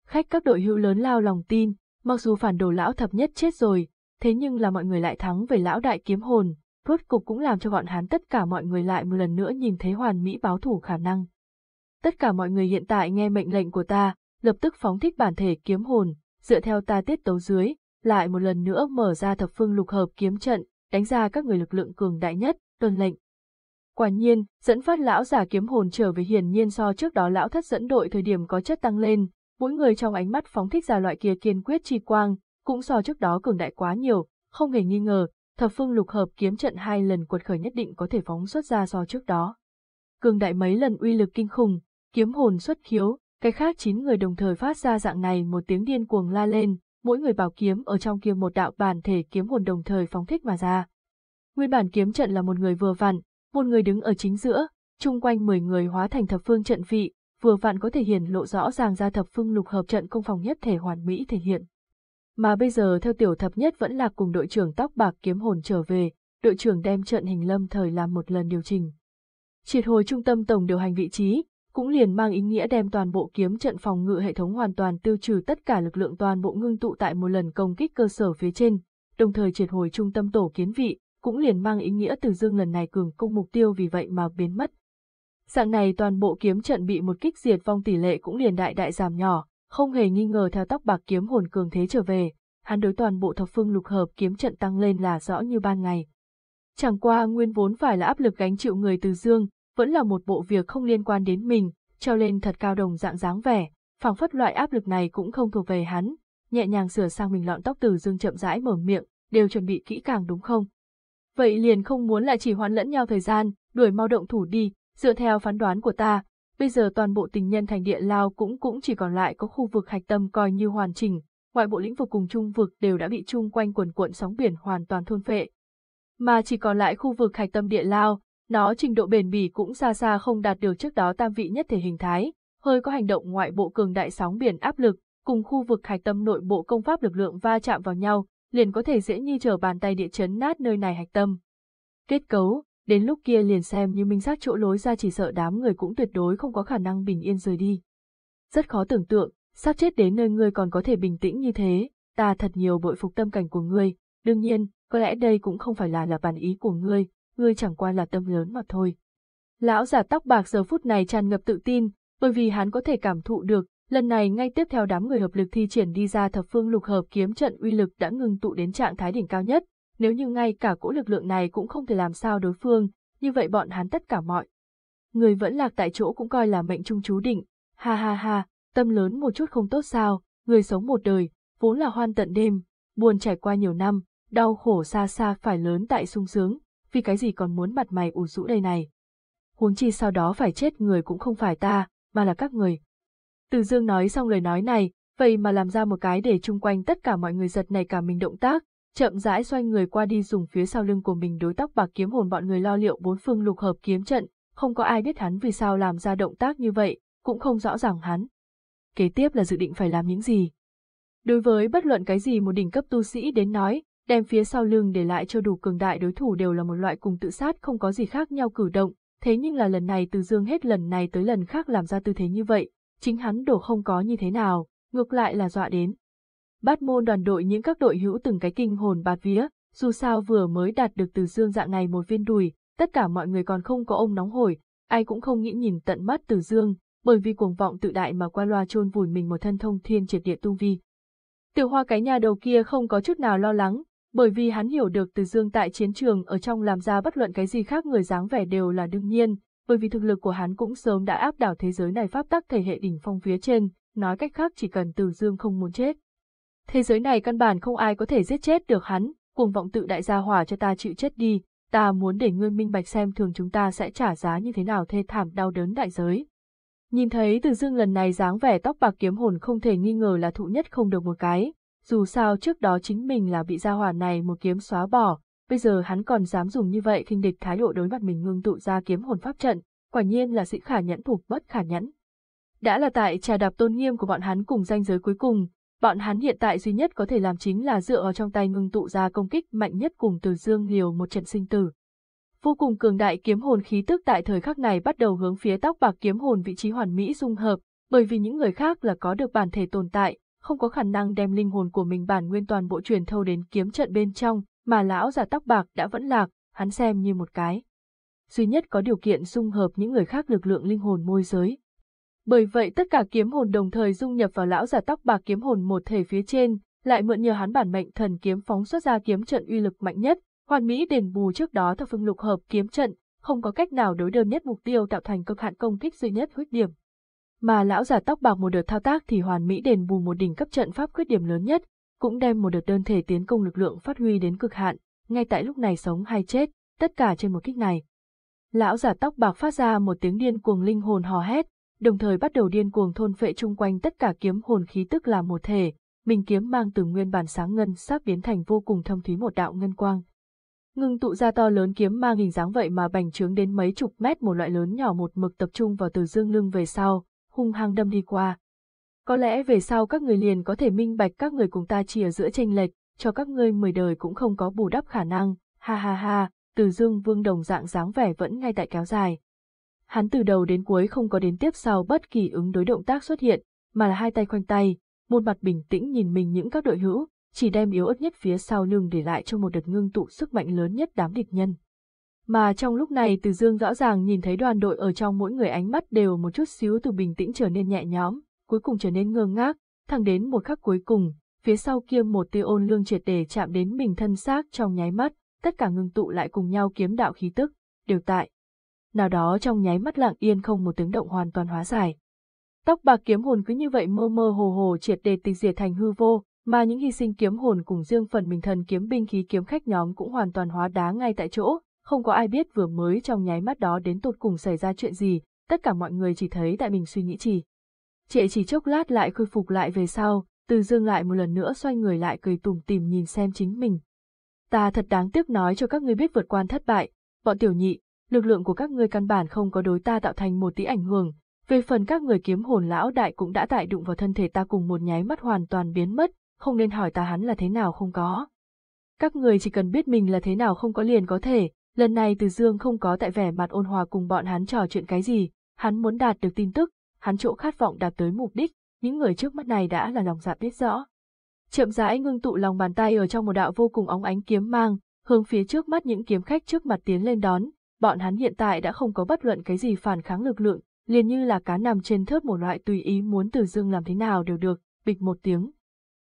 Khách các đội hữu lớn lao lòng tin, mặc dù phản đồ lão thập nhất chết rồi, thế nhưng là mọi người lại thắng về lão đại kiếm hồn, rốt cục cũng làm cho bọn hắn tất cả mọi người lại một lần nữa nhìn thấy hoàn mỹ báo thủ khả năng. Tất cả mọi người hiện tại nghe mệnh lệnh của ta, lập tức phóng thích bản thể kiếm hồn, dựa theo ta tiết tấu dưới, lại một lần nữa mở ra thập phương lục hợp kiếm trận, đánh ra các người lực lượng cường đại nhất, tuân lệnh. Quả nhiên, dẫn phát lão giả kiếm hồn trở về hiển nhiên so trước đó lão thất dẫn đội thời điểm có chất tăng lên, mỗi người trong ánh mắt phóng thích ra loại kia kiên quyết chi quang, cũng so trước đó cường đại quá nhiều, không hề nghi ngờ, thập phương lục hợp kiếm trận hai lần quật khởi nhất định có thể phóng xuất ra so trước đó. Cường đại mấy lần uy lực kinh khủng, kiếm hồn xuất khiếu, cái khác chín người đồng thời phát ra dạng này một tiếng điên cuồng la lên, mỗi người bảo kiếm ở trong kia một đạo bản thể kiếm hồn đồng thời phóng thích mà ra. Nguyên bản kiếm trận là một người vừa vặn, một người đứng ở chính giữa, chung quanh 10 người hóa thành thập phương trận vị, vừa vặn có thể hiển lộ rõ ràng ra thập phương lục hợp trận công phòng nhất thể hoàn mỹ thể hiện. Mà bây giờ theo tiểu thập nhất vẫn là cùng đội trưởng tóc bạc kiếm hồn trở về, đội trưởng đem trận hình lâm thời làm một lần điều chỉnh. Triệt hồi trung tâm tổng điều hành vị trí, cũng liền mang ý nghĩa đem toàn bộ kiếm trận phòng ngự hệ thống hoàn toàn tiêu trừ tất cả lực lượng toàn bộ ngưng tụ tại một lần công kích cơ sở phía trên, đồng thời triệt hồi trung tâm tổ kiến vị, cũng liền mang ý nghĩa từ dương lần này cường công mục tiêu vì vậy mà biến mất. Dạng này toàn bộ kiếm trận bị một kích diệt vong tỷ lệ cũng liền đại đại giảm nhỏ, không hề nghi ngờ theo tóc bạc kiếm hồn cường thế trở về, hắn đối toàn bộ thập phương lục hợp kiếm trận tăng lên là rõ như ban ngày. Chẳng qua nguyên vốn phải là áp lực gánh chịu người từ dương, vẫn là một bộ việc không liên quan đến mình, treo lên thật cao đồng dạng dáng vẻ, phảng phất loại áp lực này cũng không thuộc về hắn, nhẹ nhàng sửa sang mình lọn tóc từ dương chậm rãi mở miệng, đều chuẩn bị kỹ càng đúng không? Vậy liền không muốn lại chỉ hoãn lẫn nhau thời gian, đuổi mau động thủ đi, dựa theo phán đoán của ta, bây giờ toàn bộ tình nhân thành địa lao cũng cũng chỉ còn lại có khu vực hạch tâm coi như hoàn chỉnh, ngoại bộ lĩnh vực cùng trung vực đều đã bị chung quanh quần cuộn sóng biển hoàn toàn thôn phệ. Mà chỉ còn lại khu vực hạch tâm địa lao, nó trình độ bền bỉ cũng xa xa không đạt được trước đó tam vị nhất thể hình thái, hơi có hành động ngoại bộ cường đại sóng biển áp lực, cùng khu vực hạch tâm nội bộ công pháp lực lượng va chạm vào nhau, liền có thể dễ như trở bàn tay địa chấn nát nơi này hạch tâm. Kết cấu, đến lúc kia liền xem như minh xác chỗ lối ra chỉ sợ đám người cũng tuyệt đối không có khả năng bình yên rời đi. Rất khó tưởng tượng, sắp chết đến nơi ngươi còn có thể bình tĩnh như thế, ta thật nhiều bội phục tâm cảnh của ngươi, đương nhiên, có lẽ đây cũng không phải là là bản ý của ngươi, ngươi chẳng qua là tâm lớn mà thôi. Lão giả tóc bạc giờ phút này tràn ngập tự tin, bởi vì hắn có thể cảm thụ được, lần này ngay tiếp theo đám người hợp lực thi triển đi ra thập phương lục hợp kiếm trận uy lực đã ngừng tụ đến trạng thái đỉnh cao nhất, nếu như ngay cả cỗ lực lượng này cũng không thể làm sao đối phương, như vậy bọn hắn tất cả mọi. Người vẫn lạc tại chỗ cũng coi là mệnh trung chú định, ha ha ha, tâm lớn một chút không tốt sao, người sống một đời, vốn là hoan tận đêm, buồn trải qua nhiều năm, đau khổ xa xa phải lớn tại sung sướng, vì cái gì còn muốn mặt mày ủ rũ đây này. Huống chi sau đó phải chết người cũng không phải ta, mà là các người. Từ dương nói xong lời nói này, vậy mà làm ra một cái để chung quanh tất cả mọi người giật này cả mình động tác, chậm rãi xoay người qua đi dùng phía sau lưng của mình đối tóc bạc kiếm hồn bọn người lo liệu bốn phương lục hợp kiếm trận, không có ai biết hắn vì sao làm ra động tác như vậy, cũng không rõ ràng hắn. Kế tiếp là dự định phải làm những gì. Đối với bất luận cái gì một đỉnh cấp tu sĩ đến nói, đem phía sau lưng để lại cho đủ cường đại đối thủ đều là một loại cùng tự sát không có gì khác nhau cử động, thế nhưng là lần này từ dương hết lần này tới lần khác làm ra tư thế như vậy, chính hắn đổ không có như thế nào, ngược lại là dọa đến. Bát môn đoàn đội những các đội hữu từng cái kinh hồn bạt vía, dù sao vừa mới đạt được từ dương dạng này một viên đùi, tất cả mọi người còn không có ông nóng hổi, ai cũng không nghĩ nhìn tận mắt từ dương, bởi vì cuồng vọng tự đại mà qua loa chôn vùi mình một thân thông thiên triệt địa tu vi. Tiểu hoa cái nhà đầu kia không có chút nào lo lắng, bởi vì hắn hiểu được từ dương tại chiến trường ở trong làm ra bất luận cái gì khác người dáng vẻ đều là đương nhiên, bởi vì thực lực của hắn cũng sớm đã áp đảo thế giới này pháp tắc thể hệ đỉnh phong phía trên, nói cách khác chỉ cần từ dương không muốn chết. Thế giới này căn bản không ai có thể giết chết được hắn, cuồng vọng tự đại gia hỏa cho ta chịu chết đi, ta muốn để ngươi minh bạch xem thường chúng ta sẽ trả giá như thế nào thê thảm đau đớn đại giới. Nhìn thấy từ dương lần này dáng vẻ tóc bạc kiếm hồn không thể nghi ngờ là thụ nhất không được một cái, dù sao trước đó chính mình là bị gia hỏa này một kiếm xóa bỏ, bây giờ hắn còn dám dùng như vậy khinh địch thái độ đối mặt mình ngưng tụ ra kiếm hồn pháp trận, quả nhiên là sĩ khả nhẫn thủ bất khả nhẫn. Đã là tại trà đạp tôn nghiêm của bọn hắn cùng danh giới cuối cùng, bọn hắn hiện tại duy nhất có thể làm chính là dựa vào trong tay ngưng tụ ra công kích mạnh nhất cùng từ dương liều một trận sinh tử. Vô cùng cường đại kiếm hồn khí tức tại thời khắc này bắt đầu hướng phía tóc bạc kiếm hồn vị trí hoàn mỹ dung hợp, bởi vì những người khác là có được bản thể tồn tại, không có khả năng đem linh hồn của mình bản nguyên toàn bộ truyền thâu đến kiếm trận bên trong, mà lão già tóc bạc đã vẫn lạc, hắn xem như một cái. Duy nhất có điều kiện dung hợp những người khác lực lượng linh hồn môi giới. Bởi vậy tất cả kiếm hồn đồng thời dung nhập vào lão già tóc bạc kiếm hồn một thể phía trên, lại mượn nhờ hắn bản mệnh thần kiếm phóng xuất ra kiếm trận uy lực mạnh nhất, hoàn mỹ đền bù trước đó theo phương lục hợp kiếm trận, không có cách nào đối đơn nhất mục tiêu tạo thành cực hạn công kích duy nhất huyết điểm. Mà lão già tóc bạc một đợt thao tác thì hoàn mỹ đền bù một đỉnh cấp trận pháp khuyết điểm lớn nhất, cũng đem một đợt đơn thể tiến công lực lượng phát huy đến cực hạn, ngay tại lúc này sống hay chết, tất cả trên một kích này. Lão giả tóc bạc phát ra một tiếng điên cuồng linh hồn hò hét, đồng thời bắt đầu điên cuồng thôn phệ chung quanh tất cả kiếm hồn khí tức là một thể, mình kiếm mang từ nguyên bản sáng ngân sắc biến thành vô cùng thâm thúy một đạo ngân quang. Ngưng tụ ra to lớn kiếm mang hình dáng vậy mà bành trướng đến mấy chục mét một loại lớn nhỏ một mực tập trung vào từ dương lưng về sau, hung hăng đâm đi qua. Có lẽ về sau các người liền có thể minh bạch các người cùng ta chỉ ở giữa tranh lệch, cho các ngươi mười đời cũng không có bù đắp khả năng, ha ha ha, từ dương vương đồng dạng dáng vẻ vẫn ngay tại kéo dài. Hắn từ đầu đến cuối không có đến tiếp sau bất kỳ ứng đối động tác xuất hiện, mà là hai tay khoanh tay, một mặt bình tĩnh nhìn mình những các đội hữu, chỉ đem yếu ớt nhất phía sau lưng để lại cho một đợt ngưng tụ sức mạnh lớn nhất đám địch nhân. Mà trong lúc này Từ Dương rõ ràng nhìn thấy đoàn đội ở trong mỗi người ánh mắt đều một chút xíu từ bình tĩnh trở nên nhẹ nhõm, cuối cùng trở nên ngơ ngác, thẳng đến một khắc cuối cùng, phía sau kia một tia ôn lương triệt để chạm đến mình thân xác trong nháy mắt, tất cả ngưng tụ lại cùng nhau kiếm đạo khí tức, đều tại. Nào đó trong nháy mắt lặng yên không một tiếng động hoàn toàn hóa giải. Tóc bạc kiếm hồn cứ như vậy mơ mơ hồ hồ triệt đề tịch diệt thành hư vô, mà những hy sinh kiếm hồn cùng riêng phần mình thần kiếm binh khí kiếm khách nhóm cũng hoàn toàn hóa đá ngay tại chỗ, không có ai biết vừa mới trong nháy mắt đó đến tột cùng xảy ra chuyện gì, tất cả mọi người chỉ thấy tại mình suy nghĩ chỉ. Trệ chỉ chốc lát lại khôi phục lại về sau, Từ Dương lại một lần nữa xoay người lại cười tủm tìm nhìn xem chính mình. Ta thật đáng tiếc nói cho các ngươi biết vượt quan thất bại, bọn tiểu nhị, lực lượng của các ngươi căn bản không có đối ta tạo thành một tí ảnh hưởng, về phần các người kiếm hồn lão đại cũng đã tại đụng vào thân thể ta cùng một nháy mắt hoàn toàn biến mất, không nên hỏi ta hắn là thế nào không có. Các người chỉ cần biết mình là thế nào không có liền có thể, lần này Từ Dương không có tại vẻ mặt ôn hòa cùng bọn hắn trò chuyện cái gì, hắn muốn đạt được tin tức, hắn chỗ khát vọng đạt tới mục đích, những người trước mắt này đã là lòng dạ biết rõ. Chậm rãi ngưng tụ lòng bàn tay ở trong một đạo vô cùng óng ánh kiếm mang, hướng phía trước mắt những kiếm khách trước mặt tiến lên đón, bọn hắn hiện tại đã không có bất luận cái gì phản kháng lực lượng, liền như là cá nằm trên thớt một loại tùy ý muốn Từ Dương làm thế nào đều được, bịch một tiếng.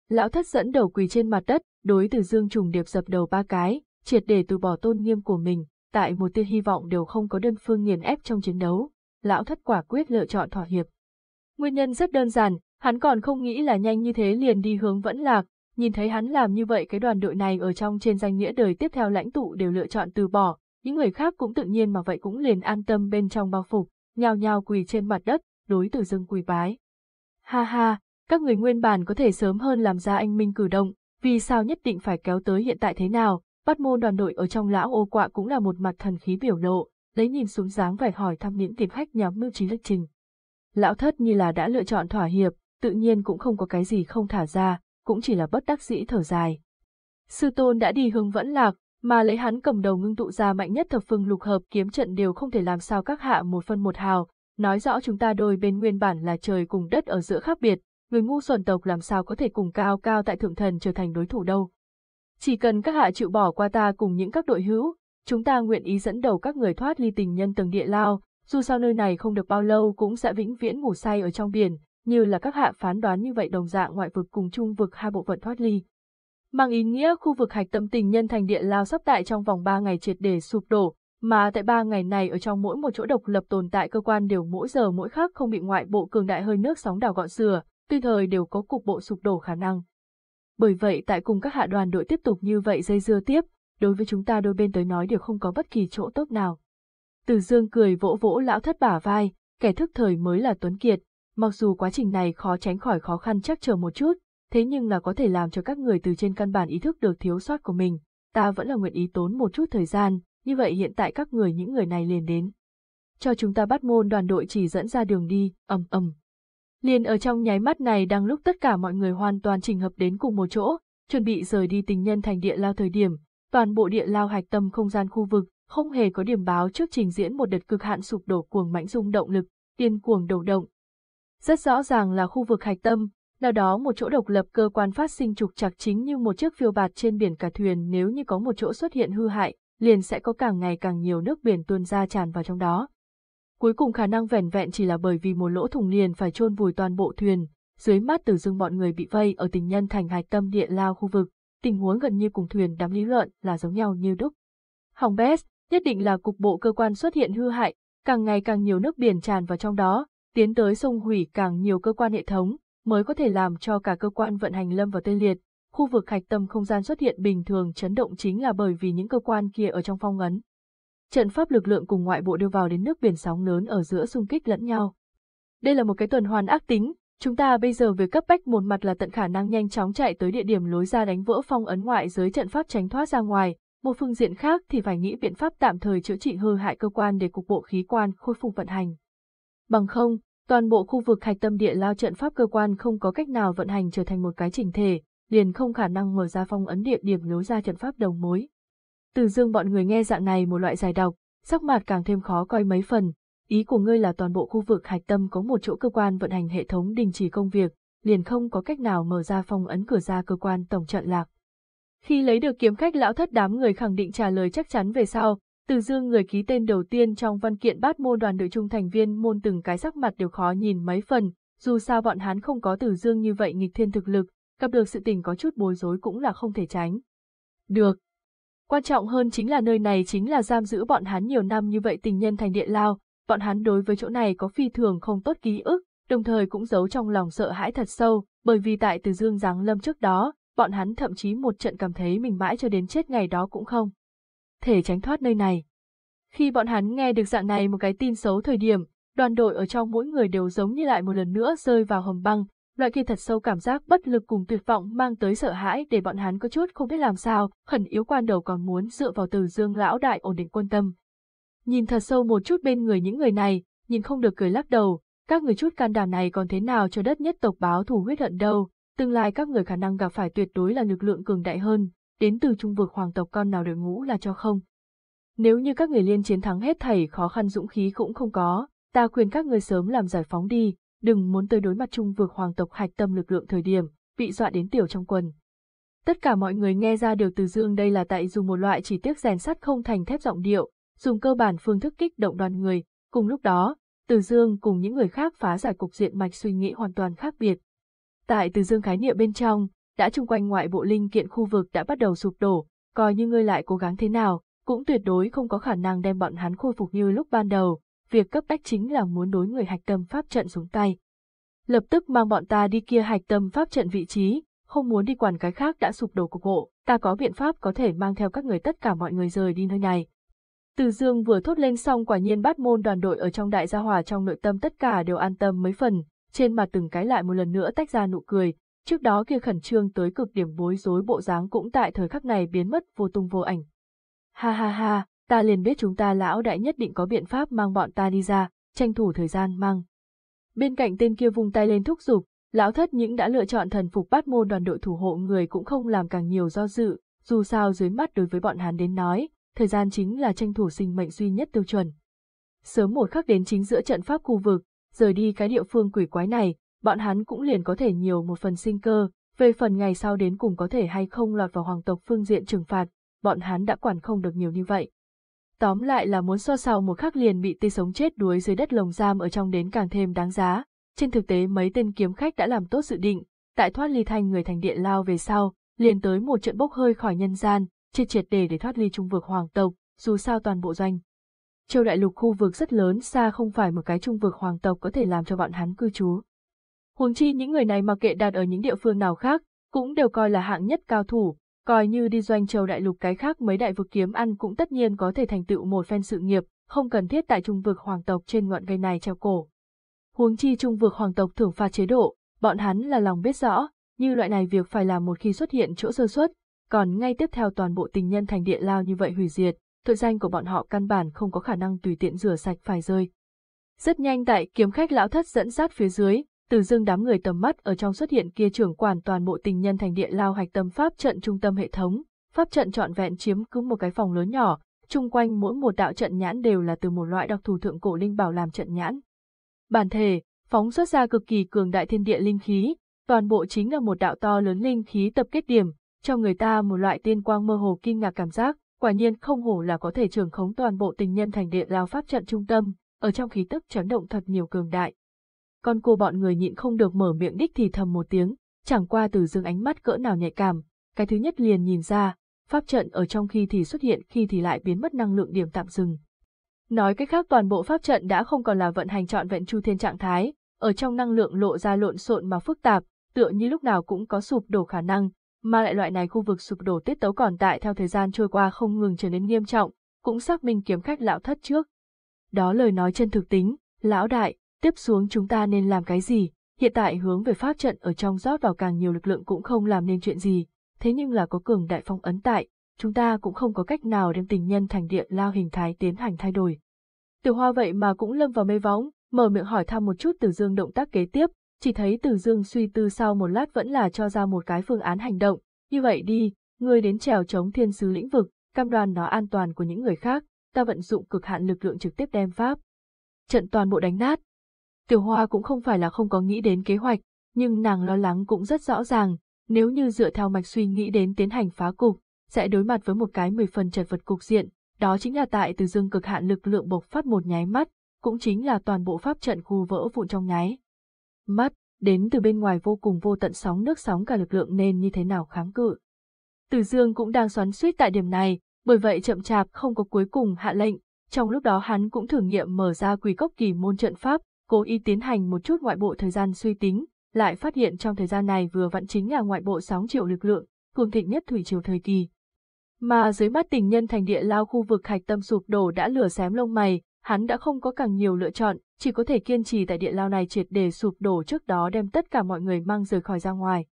Lão thất dẫn đầu quỳ trên mặt đất, đối Từ Dương trùng điệp dập đầu ba cái, triệt để từ bỏ tôn nghiêm của mình, tại một tia hy vọng đều không có đơn phương nghiền ép trong chiến đấu, lão thất quả quyết lựa chọn thỏa hiệp. Nguyên nhân rất đơn giản, hắn còn không nghĩ là nhanh như thế liền đi hướng vẫn lạc, nhìn thấy hắn làm như vậy cái đoàn đội này ở trong trên danh nghĩa đời tiếp theo lãnh tụ đều lựa chọn từ bỏ, những người khác cũng tự nhiên mà vậy cũng liền an tâm bên trong bao phục, nhào nhào quỳ trên mặt đất, đối từ dưng quỳ bái. Ha ha, các người nguyên bản có thể sớm hơn làm ra anh minh cử động, vì sao nhất định phải kéo tới hiện tại thế nào, bắt môn đoàn đội ở trong lão ô quạ cũng là một mặt thần khí biểu lộ, lấy nhìn xuống dáng vẻ hỏi thăm những tìm khách nhóm mưu trí lịch trình. Lão thất như là đã lựa chọn thỏa hiệp, tự nhiên cũng không có cái gì không thả ra, cũng chỉ là bất đắc dĩ thở dài. Sư tôn đã đi hướng vẫn lạc, mà lấy hắn cầm đầu ngưng tụ ra mạnh nhất thập phương lục hợp kiếm trận đều không thể làm sao các hạ một phân một hào, nói rõ chúng ta đôi bên nguyên bản là trời cùng đất ở giữa khác biệt, người ngu xuẩn tộc làm sao có thể cùng cao cao tại thượng thần trở thành đối thủ đâu. Chỉ cần các hạ chịu bỏ qua ta cùng những các đội hữu, chúng ta nguyện ý dẫn đầu các người thoát ly tình nhân tầng địa lao, dù sao nơi này không được bao lâu cũng sẽ vĩnh viễn ngủ say ở trong biển, như là các hạ phán đoán như vậy đồng dạng ngoại vực cùng trung vực hai bộ phận thoát ly. Mang ý nghĩa khu vực hạch tâm tình nhân thành địa lao sắp tại trong vòng 3 ngày triệt để sụp đổ, mà tại 3 ngày này ở trong mỗi một chỗ độc lập tồn tại cơ quan đều mỗi giờ mỗi khắc không bị ngoại bộ cường đại hơi nước sóng đảo gọn sửa, tuy thời đều có cục bộ sụp đổ khả năng. Bởi vậy tại cùng các hạ đoàn đội tiếp tục như vậy dây dưa tiếp, đối với chúng ta đôi bên tới nói đều không có bất kỳ chỗ tốt nào. Từ dương cười vỗ vỗ lão thất bả vai, kẻ thức thời mới là Tuấn Kiệt, mặc dù quá trình này khó tránh khỏi khó khăn chắc chờ một chút, thế nhưng là có thể làm cho các người từ trên căn bản ý thức được thiếu sót của mình, ta vẫn là nguyện ý tốn một chút thời gian, như vậy hiện tại các người những người này liền đến. Cho chúng ta bắt môn đoàn đội chỉ dẫn ra đường đi, ầm ầm. Liền ở trong nháy mắt này đang lúc tất cả mọi người hoàn toàn trình hợp đến cùng một chỗ, chuẩn bị rời đi tình nhân thành địa lao thời điểm, toàn bộ địa lao hạch tâm không gian khu vực, không hề có điểm báo trước trình diễn một đợt cực hạn sụp đổ cuồng mãnh rung động lực, điên cuồng đầu động. Rất rõ ràng là khu vực hạch tâm, nào đó một chỗ độc lập cơ quan phát sinh trục trặc chính như một chiếc phiêu bạt trên biển cả thuyền nếu như có một chỗ xuất hiện hư hại, liền sẽ có càng ngày càng nhiều nước biển tuôn ra tràn vào trong đó. Cuối cùng khả năng vẻn vẹn chỉ là bởi vì một lỗ thủng liền phải chôn vùi toàn bộ thuyền, dưới mắt từ dưng bọn người bị vây ở tình nhân thành hạch tâm địa lao khu vực, tình huống gần như cùng thuyền đám lý luận là giống nhau như đúc. Hỏng bét, nhất định là cục bộ cơ quan xuất hiện hư hại, càng ngày càng nhiều nước biển tràn vào trong đó, tiến tới sông hủy càng nhiều cơ quan hệ thống, mới có thể làm cho cả cơ quan vận hành lâm vào tê liệt. Khu vực hạch tâm không gian xuất hiện bình thường chấn động chính là bởi vì những cơ quan kia ở trong phong ấn. Trận pháp lực lượng cùng ngoại bộ đưa vào đến nước biển sóng lớn ở giữa xung kích lẫn nhau. Đây là một cái tuần hoàn ác tính, chúng ta bây giờ việc cấp bách một mặt là tận khả năng nhanh chóng chạy tới địa điểm lối ra đánh vỡ phong ấn ngoại giới trận pháp tránh thoát ra ngoài, một phương diện khác thì phải nghĩ biện pháp tạm thời chữa trị hư hại cơ quan để cục bộ khí quan khôi phục vận hành. Bằng không, toàn bộ khu vực hạch tâm địa lao trận pháp cơ quan không có cách nào vận hành trở thành một cái chỉnh thể, liền không khả năng mở ra phong ấn địa điểm lối ra trận pháp đầu mối. Từ dương bọn người nghe dạng này một loại giải đọc, sắc mặt càng thêm khó coi mấy phần, ý của ngươi là toàn bộ khu vực hạch tâm có một chỗ cơ quan vận hành hệ thống đình chỉ công việc, liền không có cách nào mở ra phong ấn cửa ra cơ quan tổng trận lạc. Khi lấy được kiếm khách lão thất đám người khẳng định trả lời chắc chắn về sau, từ dương người ký tên đầu tiên trong văn kiện bát môn đoàn đội trung thành viên môn từng cái sắc mặt đều khó nhìn mấy phần, dù sao bọn hắn không có từ dương như vậy nghịch thiên thực lực, gặp được sự tình có chút bối rối cũng là không thể tránh. Được. Quan trọng hơn chính là nơi này chính là giam giữ bọn hắn nhiều năm như vậy tình nhân thành địa lao, bọn hắn đối với chỗ này có phi thường không tốt ký ức, đồng thời cũng giấu trong lòng sợ hãi thật sâu, bởi vì tại từ dương giáng lâm trước đó, bọn hắn thậm chí một trận cảm thấy mình mãi cho đến chết ngày đó cũng không. Thể tránh thoát nơi này. Khi bọn hắn nghe được dạng này một cái tin xấu thời điểm, đoàn đội ở trong mỗi người đều giống như lại một lần nữa rơi vào hầm băng, Loại kia thật sâu cảm giác bất lực cùng tuyệt vọng mang tới sợ hãi để bọn hắn có chút không biết làm sao, khẩn yếu quan đầu còn muốn dựa vào từ dương lão đại ổn định quân tâm. Nhìn thật sâu một chút bên người những người này, nhìn không được cười lắc đầu, các người chút can đảm này còn thế nào cho đất nhất tộc báo thù huyết hận đâu, tương lai các người khả năng gặp phải tuyệt đối là lực lượng cường đại hơn, đến từ trung vực hoàng tộc con nào đội ngũ là cho không. Nếu như các người liên chiến thắng hết thảy khó khăn dũng khí cũng không có, ta khuyên các người sớm làm giải phóng đi, đừng muốn tới đối mặt trung vực hoàng tộc hạch tâm lực lượng thời điểm, bị dọa đến tiểu trong quần. Tất cả mọi người nghe ra điều từ dương đây là tại dùng một loại chỉ tiếc rèn sắt không thành thép giọng điệu, dùng cơ bản phương thức kích động đoàn người, cùng lúc đó, từ dương cùng những người khác phá giải cục diện mạch suy nghĩ hoàn toàn khác biệt. Tại từ dương khái niệm bên trong, đã chung quanh ngoại bộ linh kiện khu vực đã bắt đầu sụp đổ, coi như ngươi lại cố gắng thế nào, cũng tuyệt đối không có khả năng đem bọn hắn khôi phục như lúc ban đầu, việc cấp bách chính là muốn đối người hạch tâm pháp trận xuống tay. Lập tức mang bọn ta đi kia hạch tâm pháp trận vị trí, không muốn đi quản cái khác đã sụp đổ cục bộ, ta có biện pháp có thể mang theo các người tất cả mọi người rời đi nơi này. Từ dương vừa thốt lên xong quả nhiên bát môn đoàn đội ở trong đại gia hòa trong nội tâm tất cả đều an tâm mấy phần, trên mặt từng cái lại một lần nữa tách ra nụ cười, trước đó kia khẩn trương tới cực điểm bối rối bộ dáng cũng tại thời khắc này biến mất vô tung vô ảnh. Ha ha ha, ta liền biết chúng ta lão đại nhất định có biện pháp mang bọn ta đi ra, tranh thủ thời gian mang. Bên cạnh tên kia vung tay lên thúc giục, lão thất những đã lựa chọn thần phục bát môn đoàn đội thủ hộ người cũng không làm càng nhiều do dự, dù sao dưới mắt đối với bọn hắn đến nói, thời gian chính là tranh thủ sinh mệnh duy nhất tiêu chuẩn. Sớm một khắc đến chính giữa trận pháp khu vực, rời đi cái địa phương quỷ quái này, bọn hắn cũng liền có thể nhiều một phần sinh cơ, về phần ngày sau đến cùng có thể hay không lọt vào hoàng tộc phương diện trừng phạt, bọn hắn đã quản không được nhiều như vậy. Tóm lại là muốn so sào một khắc liền bị tê sống chết đuối dưới đất lồng giam ở trong đến càng thêm đáng giá. Trên thực tế mấy tên kiếm khách đã làm tốt dự định, tại thoát ly thành người thành điện lao về sau, liền tới một trận bốc hơi khỏi nhân gian, triệt triệt để để thoát ly trung vực hoàng tộc, dù sao toàn bộ doanh. Châu đại lục khu vực rất lớn xa không phải một cái trung vực hoàng tộc có thể làm cho bọn hắn cư trú. Huống chi những người này mà kệ đạt ở những địa phương nào khác, cũng đều coi là hạng nhất cao thủ, coi như đi doanh châu đại lục cái khác mấy đại vực kiếm ăn cũng tất nhiên có thể thành tựu một phen sự nghiệp, không cần thiết tại trung vực hoàng tộc trên ngọn cây này treo cổ. Huống chi trung vực hoàng tộc thưởng phạt chế độ, bọn hắn là lòng biết rõ, như loại này việc phải làm một khi xuất hiện chỗ sơ suất, còn ngay tiếp theo toàn bộ tình nhân thành địa lao như vậy hủy diệt, tội danh của bọn họ căn bản không có khả năng tùy tiện rửa sạch phải rơi. Rất nhanh tại kiếm khách lão thất dẫn sát phía dưới, từ dương đám người tầm mắt ở trong xuất hiện kia trưởng quản toàn bộ tình nhân thành địa lao hạch tâm pháp trận trung tâm hệ thống, pháp trận trọn vẹn chiếm cứ một cái phòng lớn nhỏ, chung quanh mỗi một đạo trận nhãn đều là từ một loại đặc thù thượng cổ linh bảo làm trận nhãn. Bản thể, phóng xuất ra cực kỳ cường đại thiên địa linh khí, toàn bộ chính là một đạo to lớn linh khí tập kết điểm, cho người ta một loại tiên quang mơ hồ kinh ngạc cảm giác, quả nhiên không hổ là có thể trưởng khống toàn bộ tình nhân thành địa lao pháp trận trung tâm, ở trong khí tức chấn động thật nhiều cường đại. Con cô bọn người nhịn không được mở miệng đích thì thầm một tiếng, chẳng qua từ dương ánh mắt cỡ nào nhạy cảm, cái thứ nhất liền nhìn ra, pháp trận ở trong khi thì xuất hiện khi thì lại biến mất năng lượng điểm tạm dừng. Nói cách khác toàn bộ pháp trận đã không còn là vận hành trọn vẹn chu thiên trạng thái, ở trong năng lượng lộ ra lộn xộn mà phức tạp, tựa như lúc nào cũng có sụp đổ khả năng, mà lại loại này khu vực sụp đổ tiết tấu còn tại theo thời gian trôi qua không ngừng trở nên nghiêm trọng, cũng xác minh kiếm khách lão thất trước. Đó lời nói chân thực tính, lão đại, tiếp xuống chúng ta nên làm cái gì, hiện tại hướng về pháp trận ở trong rót vào càng nhiều lực lượng cũng không làm nên chuyện gì, thế nhưng là có cường đại phong ấn tại, chúng ta cũng không có cách nào đem tình nhân thành địa lao hình thái tiến hành thay đổi. Tiểu hoa vậy mà cũng lâm vào mê võng, mở miệng hỏi thăm một chút từ dương động tác kế tiếp, chỉ thấy Từ Dương suy tư sau một lát vẫn là cho ra một cái phương án hành động, như vậy đi, ngươi đến trèo chống thiên sứ lĩnh vực, cam đoan nó an toàn của những người khác, ta vận dụng cực hạn lực lượng trực tiếp đem pháp. Trận toàn bộ đánh nát. Tiểu Hoa cũng không phải là không có nghĩ đến kế hoạch, nhưng nàng lo lắng cũng rất rõ ràng, nếu như dựa theo mạch suy nghĩ đến tiến hành phá cục, sẽ đối mặt với một cái mười phần chật vật cục diện, đó chính là tại từ dương cực hạn lực lượng bộc phát một nháy mắt, cũng chính là toàn bộ pháp trận khu vỡ vụn trong nháy mắt, đến từ bên ngoài vô cùng vô tận sóng nước sóng cả lực lượng nên như thế nào kháng cự. Từ Dương cũng đang xoắn suýt tại điểm này, bởi vậy chậm chạp không có cuối cùng hạ lệnh, trong lúc đó hắn cũng thử nghiệm mở ra quỷ cốc kỳ môn trận pháp, cố ý tiến hành một chút ngoại bộ thời gian suy tính, lại phát hiện trong thời gian này vừa vặn chính là ngoại bộ sóng triệu lực lượng, cường thịnh nhất thủy triều thời kỳ. Mà dưới mắt tình nhân thành địa lao khu vực hạch tâm sụp đổ đã lửa xém lông mày, hắn đã không có càng nhiều lựa chọn, chỉ có thể kiên trì tại địa lao này triệt để sụp đổ trước đó đem tất cả mọi người mang rời khỏi ra ngoài.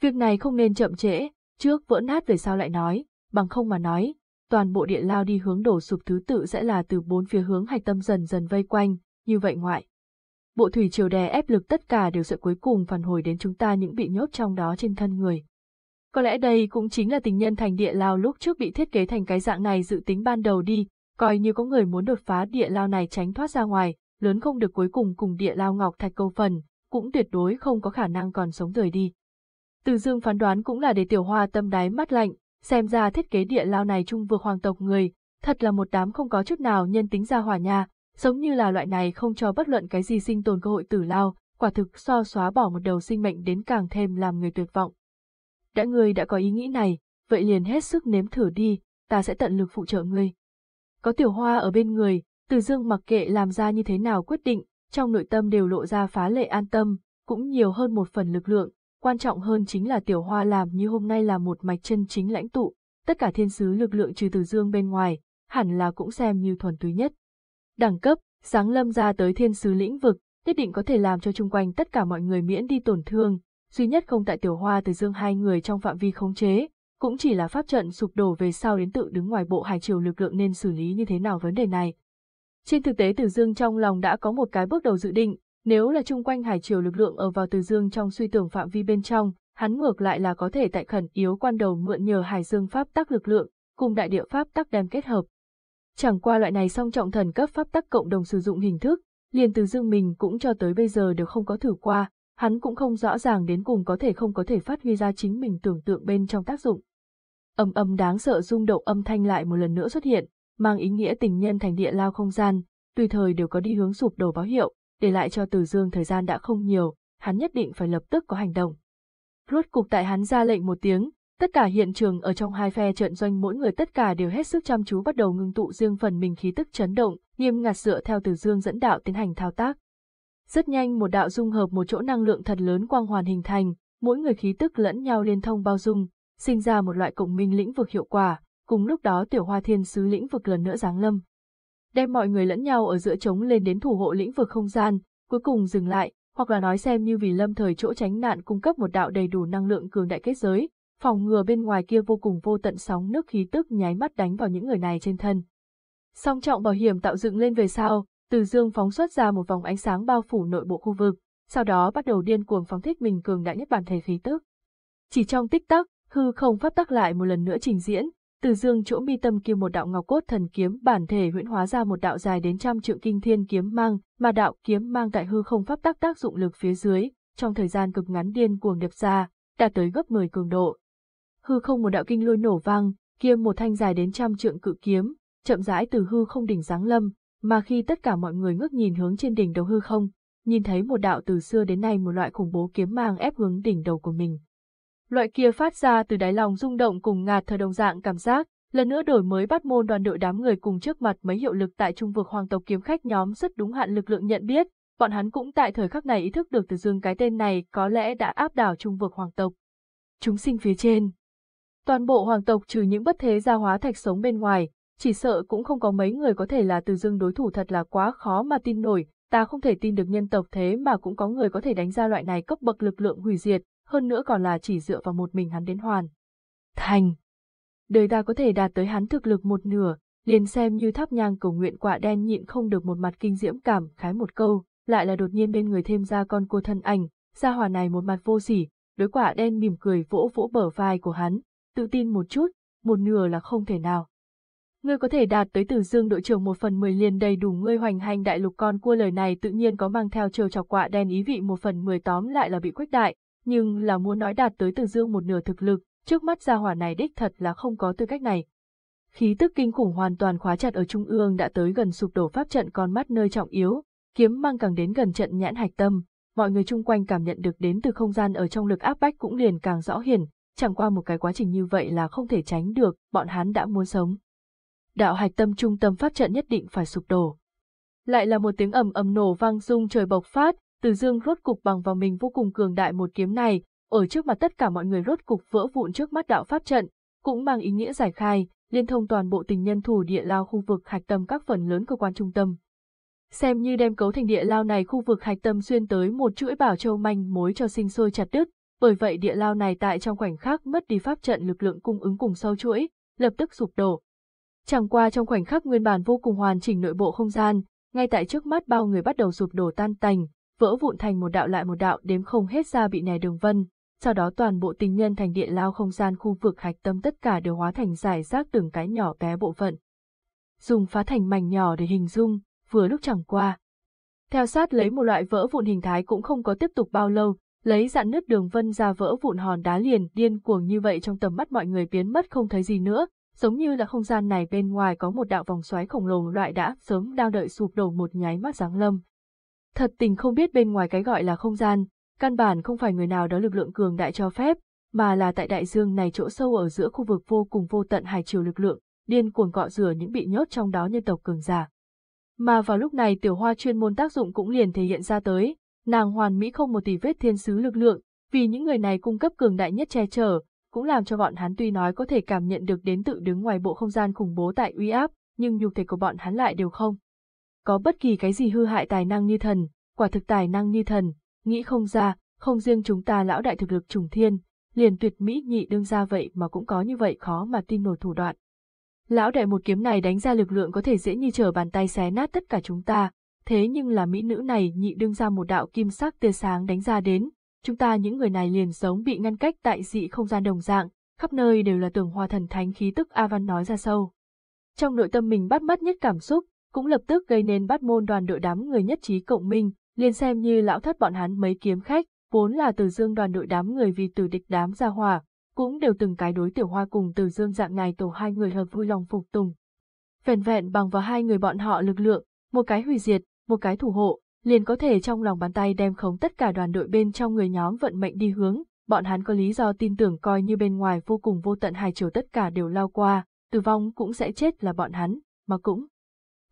Việc này không nên chậm trễ, trước vỡ nát về sau lại nói, bằng không mà nói, toàn bộ địa lao đi hướng đổ sụp thứ tự sẽ là từ bốn phía hướng hạch tâm dần dần vây quanh, như vậy ngoại. Bộ thủy triều đè ép lực tất cả đều sẽ cuối cùng phản hồi đến chúng ta những bị nhốt trong đó trên thân người. Có lẽ đây cũng chính là tình nhân thành địa lao lúc trước bị thiết kế thành cái dạng này dự tính ban đầu đi, coi như có người muốn đột phá địa lao này tránh thoát ra ngoài, lớn không được cuối cùng cùng địa lao ngọc thạch câu phần, cũng tuyệt đối không có khả năng còn sống rời đi. Từ dương phán đoán cũng là để tiểu hoa tâm đáy mắt lạnh, xem ra thiết kế địa lao này chung vừa hoàng tộc người, thật là một đám không có chút nào nhân tính ra hỏa nha, giống như là loại này không cho bất luận cái gì sinh tồn cơ hội tử lao, quả thực so xóa bỏ một đầu sinh mệnh đến càng thêm làm người tuyệt vọng. Đã ngươi đã có ý nghĩ này, vậy liền hết sức nếm thử đi, ta sẽ tận lực phụ trợ ngươi. Có tiểu hoa ở bên người, từ dương mặc kệ làm ra như thế nào quyết định, trong nội tâm đều lộ ra phá lệ an tâm, cũng nhiều hơn một phần lực lượng, quan trọng hơn chính là tiểu hoa làm như hôm nay là một mạch chân chính lãnh tụ, tất cả thiên sứ lực lượng trừ từ dương bên ngoài, hẳn là cũng xem như thuần túy nhất. Đẳng cấp, sáng lâm ra tới thiên sứ lĩnh vực, nhất định có thể làm cho chung quanh tất cả mọi người miễn đi tổn thương, duy nhất không tại tiểu hoa từ dương hai người trong phạm vi khống chế, cũng chỉ là pháp trận sụp đổ về sau đến tự đứng ngoài bộ hải triều lực lượng nên xử lý như thế nào vấn đề này. Trên thực tế Từ Dương trong lòng đã có một cái bước đầu dự định, nếu là chung quanh hải triều lực lượng ở vào Từ Dương trong suy tưởng phạm vi bên trong, hắn ngược lại là có thể tại khẩn yếu quan đầu mượn nhờ hải dương pháp tắc lực lượng, cùng đại địa pháp tắc đem kết hợp. Chẳng qua loại này song trọng thần cấp pháp tắc cộng đồng sử dụng hình thức, liền Từ Dương mình cũng cho tới bây giờ đều không có thử qua, hắn cũng không rõ ràng đến cùng có thể không có thể phát huy ra chính mình tưởng tượng bên trong tác dụng. Âm âm đáng sợ rung động âm thanh lại một lần nữa xuất hiện, mang ý nghĩa tình nhân thành địa lao không gian, tùy thời đều có đi hướng sụp đổ báo hiệu, để lại cho Từ Dương thời gian đã không nhiều, hắn nhất định phải lập tức có hành động. Rốt cục tại hắn ra lệnh một tiếng, tất cả hiện trường ở trong hai phe trận doanh mỗi người tất cả đều hết sức chăm chú bắt đầu ngưng tụ riêng phần mình khí tức chấn động, nghiêm ngặt dựa theo Từ Dương dẫn đạo tiến hành thao tác. Rất nhanh một đạo dung hợp một chỗ năng lượng thật lớn quang hoàn hình thành, mỗi người khí tức lẫn nhau liên thông bao dung, sinh ra một loại cộng minh lĩnh vực hiệu quả, cùng lúc đó tiểu hoa thiên sứ lĩnh vực lần nữa giáng lâm. Đem mọi người lẫn nhau ở giữa trống lên đến thủ hộ lĩnh vực không gian, cuối cùng dừng lại, hoặc là nói xem như vì lâm thời chỗ tránh nạn cung cấp một đạo đầy đủ năng lượng cường đại kết giới, phòng ngừa bên ngoài kia vô cùng vô tận sóng nước khí tức nháy mắt đánh vào những người này trên thân. Song trọng bảo hiểm tạo dựng lên về sau, từ dương phóng xuất ra một vòng ánh sáng bao phủ nội bộ khu vực, sau đó bắt đầu điên cuồng phóng thích mình cường đại nhất bản thể khí tức. Chỉ trong tích tắc, hư không pháp tắc lại một lần nữa trình diễn, từ dương chỗ mi tâm kia một đạo ngọc cốt thần kiếm bản thể huyễn hóa ra một đạo dài đến trăm trượng kinh thiên kiếm mang, mà đạo kiếm mang tại hư không pháp tắc tác dụng lực phía dưới, trong thời gian cực ngắn điên cuồng đập ra, đạt tới gấp 10 cường độ. Hư không một đạo kinh lôi nổ vang, kia một thanh dài đến trăm trượng cự kiếm, chậm rãi từ hư không đỉnh giáng lâm, mà khi tất cả mọi người ngước nhìn hướng trên đỉnh đầu hư không, nhìn thấy một đạo từ xưa đến nay một loại khủng bố kiếm mang ép hướng đỉnh đầu của mình. Loại kia phát ra từ đáy lòng rung động cùng ngạt thở đồng dạng cảm giác, lần nữa đổi mới bắt môn đoàn đội đám người cùng trước mặt mấy hiệu lực tại trung vực hoàng tộc kiếm khách nhóm rất đúng hạn lực lượng nhận biết, bọn hắn cũng tại thời khắc này ý thức được từ dương cái tên này có lẽ đã áp đảo trung vực hoàng tộc. Chúng sinh phía trên. Toàn bộ hoàng tộc trừ những bất thế gia hóa thạch sống bên ngoài, chỉ sợ cũng không có mấy người có thể là từ dương đối thủ thật là quá khó mà tin nổi, ta không thể tin được nhân tộc thế mà cũng có người có thể đánh ra loại này cấp bậc lực lượng hủy diệt, hơn nữa còn là chỉ dựa vào một mình hắn đến hoàn. Thành! Đời ta có thể đạt tới hắn thực lực một nửa, liền xem như tháp nhang cầu nguyện quả đen nhịn không được một mặt kinh diễm cảm khái một câu, lại là đột nhiên bên người thêm ra con cô thân ảnh, gia hòa này một mặt vô sỉ, đối quả đen mỉm cười vỗ vỗ bờ vai của hắn, tự tin một chút, một nửa là không thể nào. Ngươi có thể đạt tới từ dương đội trưởng một phần mười liền đầy đủ ngươi hoành hành đại lục con cua lời này tự nhiên có mang theo trêu chọc quạ đen ý vị một phần mười tóm lại là bị khuếch đại, nhưng là muốn nói đạt tới từ dương một nửa thực lực, trước mắt gia hỏa này đích thật là không có tư cách này. Khí tức kinh khủng hoàn toàn khóa chặt ở trung ương đã tới gần sụp đổ pháp trận con mắt nơi trọng yếu, kiếm mang càng đến gần trận nhãn hạch tâm, mọi người chung quanh cảm nhận được đến từ không gian ở trong lực áp bách cũng liền càng rõ hiển, chẳng qua một cái quá trình như vậy là không thể tránh được, bọn hắn đã muốn sống. Đạo hạch tâm trung tâm pháp trận nhất định phải sụp đổ. Lại là một tiếng ầm ầm nổ vang rung trời bộc phát, từ dương rốt cục bằng vào mình vô cùng cường đại một kiếm này, ở trước mặt tất cả mọi người rốt cục vỡ vụn trước mắt đạo pháp trận, cũng mang ý nghĩa giải khai, liên thông toàn bộ tình nhân thủ địa lao khu vực hạch tâm các phần lớn cơ quan trung tâm. Xem như đem cấu thành địa lao này khu vực hạch tâm xuyên tới một chuỗi bảo châu manh mối cho sinh sôi chặt đứt, bởi vậy địa lao này tại trong khoảnh khắc mất đi pháp trận lực lượng cung ứng cùng sâu chuỗi, lập tức sụp đổ. Chẳng qua trong khoảnh khắc nguyên bản vô cùng hoàn chỉnh nội bộ không gian, ngay tại trước mắt bao người bắt đầu sụp đổ tan tành, vỡ vụn thành một đạo lại một đạo đếm không hết ra bị nẻ đường vân, sau đó toàn bộ tình nhân thành địa lao không gian khu vực hạch tâm tất cả đều hóa thành giải rác từng cái nhỏ bé bộ phận. Dùng phá thành mảnh nhỏ để hình dung, vừa lúc chẳng qua. Theo sát lấy một loại vỡ vụn hình thái cũng không có tiếp tục bao lâu, lấy dạn nứt đường vân ra vỡ vụn hòn đá liền điên cuồng như vậy trong tầm mắt mọi người biến mất không thấy gì nữa, giống như là không gian này bên ngoài có một đạo vòng xoáy khổng lồ loại đã sớm đang đợi sụp đổ một nháy mắt giáng lâm. Thật tình không biết bên ngoài cái gọi là không gian, căn bản không phải người nào đó lực lượng cường đại cho phép, mà là tại đại dương này chỗ sâu ở giữa khu vực vô cùng vô tận hải chiều lực lượng, điên cuồng cọ rửa những bị nhốt trong đó nhân tộc cường giả. Mà vào lúc này tiểu hoa chuyên môn tác dụng cũng liền thể hiện ra tới, nàng hoàn mỹ không một tỷ vết thiên sứ lực lượng, vì những người này cung cấp cường đại nhất che chở, cũng làm cho bọn hắn tuy nói có thể cảm nhận được đến tự đứng ngoài bộ không gian khủng bố tại uy áp, nhưng nhục thể của bọn hắn lại đều không. Có bất kỳ cái gì hư hại tài năng như thần, quả thực tài năng như thần, nghĩ không ra, không riêng chúng ta lão đại thực lực trùng thiên, liền tuyệt mỹ nhị đương ra vậy mà cũng có như vậy khó mà tin nổi thủ đoạn. Lão đại một kiếm này đánh ra lực lượng có thể dễ như trở bàn tay xé nát tất cả chúng ta, thế nhưng là mỹ nữ này nhị đương ra một đạo kim sắc tia sáng đánh ra đến, chúng ta những người này liền giống bị ngăn cách tại dị không gian đồng dạng, khắp nơi đều là tường hoa thần thánh khí tức A Văn nói ra sâu. Trong nội tâm mình bắt mắt nhất cảm xúc, cũng lập tức gây nên bắt môn đoàn đội đám người nhất trí cộng minh, liền xem như lão thất bọn hắn mấy kiếm khách, vốn là từ dương đoàn đội đám người vì từ địch đám gia hòa, cũng đều từng cái đối tiểu hoa cùng từ dương dạng ngày tổ hai người hợp vui lòng phục tùng. Vẹn vẹn bằng vào hai người bọn họ lực lượng, một cái hủy diệt, một cái thủ hộ, liền có thể trong lòng bàn tay đem khống tất cả đoàn đội bên trong người nhóm vận mệnh đi hướng, bọn hắn có lý do tin tưởng coi như bên ngoài vô cùng vô tận hài chiều tất cả đều lao qua, tử vong cũng sẽ chết là bọn hắn, mà cũng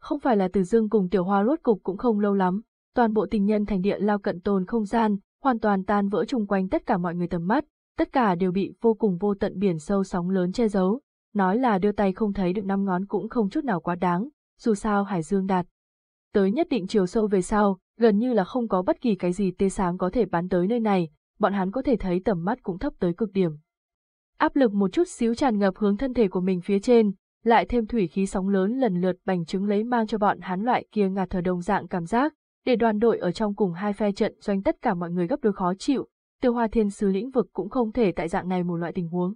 không phải là từ dương cùng tiểu hoa rốt cục cũng không lâu lắm, toàn bộ tình nhân thành địa lao cận tồn không gian, hoàn toàn tan vỡ chung quanh tất cả mọi người tầm mắt, tất cả đều bị vô cùng vô tận biển sâu sóng lớn che giấu, nói là đưa tay không thấy được năm ngón cũng không chút nào quá đáng, dù sao Hải Dương đạt. Tới nhất định chiều sâu về sau, gần như là không có bất kỳ cái gì tia sáng có thể bắn tới nơi này, bọn hắn có thể thấy tầm mắt cũng thấp tới cực điểm. Áp lực một chút xíu tràn ngập hướng thân thể của mình phía trên, lại thêm thủy khí sóng lớn lần lượt bành trứng lấy mang cho bọn hắn loại kia ngạt thở đồng dạng cảm giác, để đoàn đội ở trong cùng hai phe trận doanh tất cả mọi người gấp đôi khó chịu, tiêu hoa thiên sứ lĩnh vực cũng không thể tại dạng này một loại tình huống.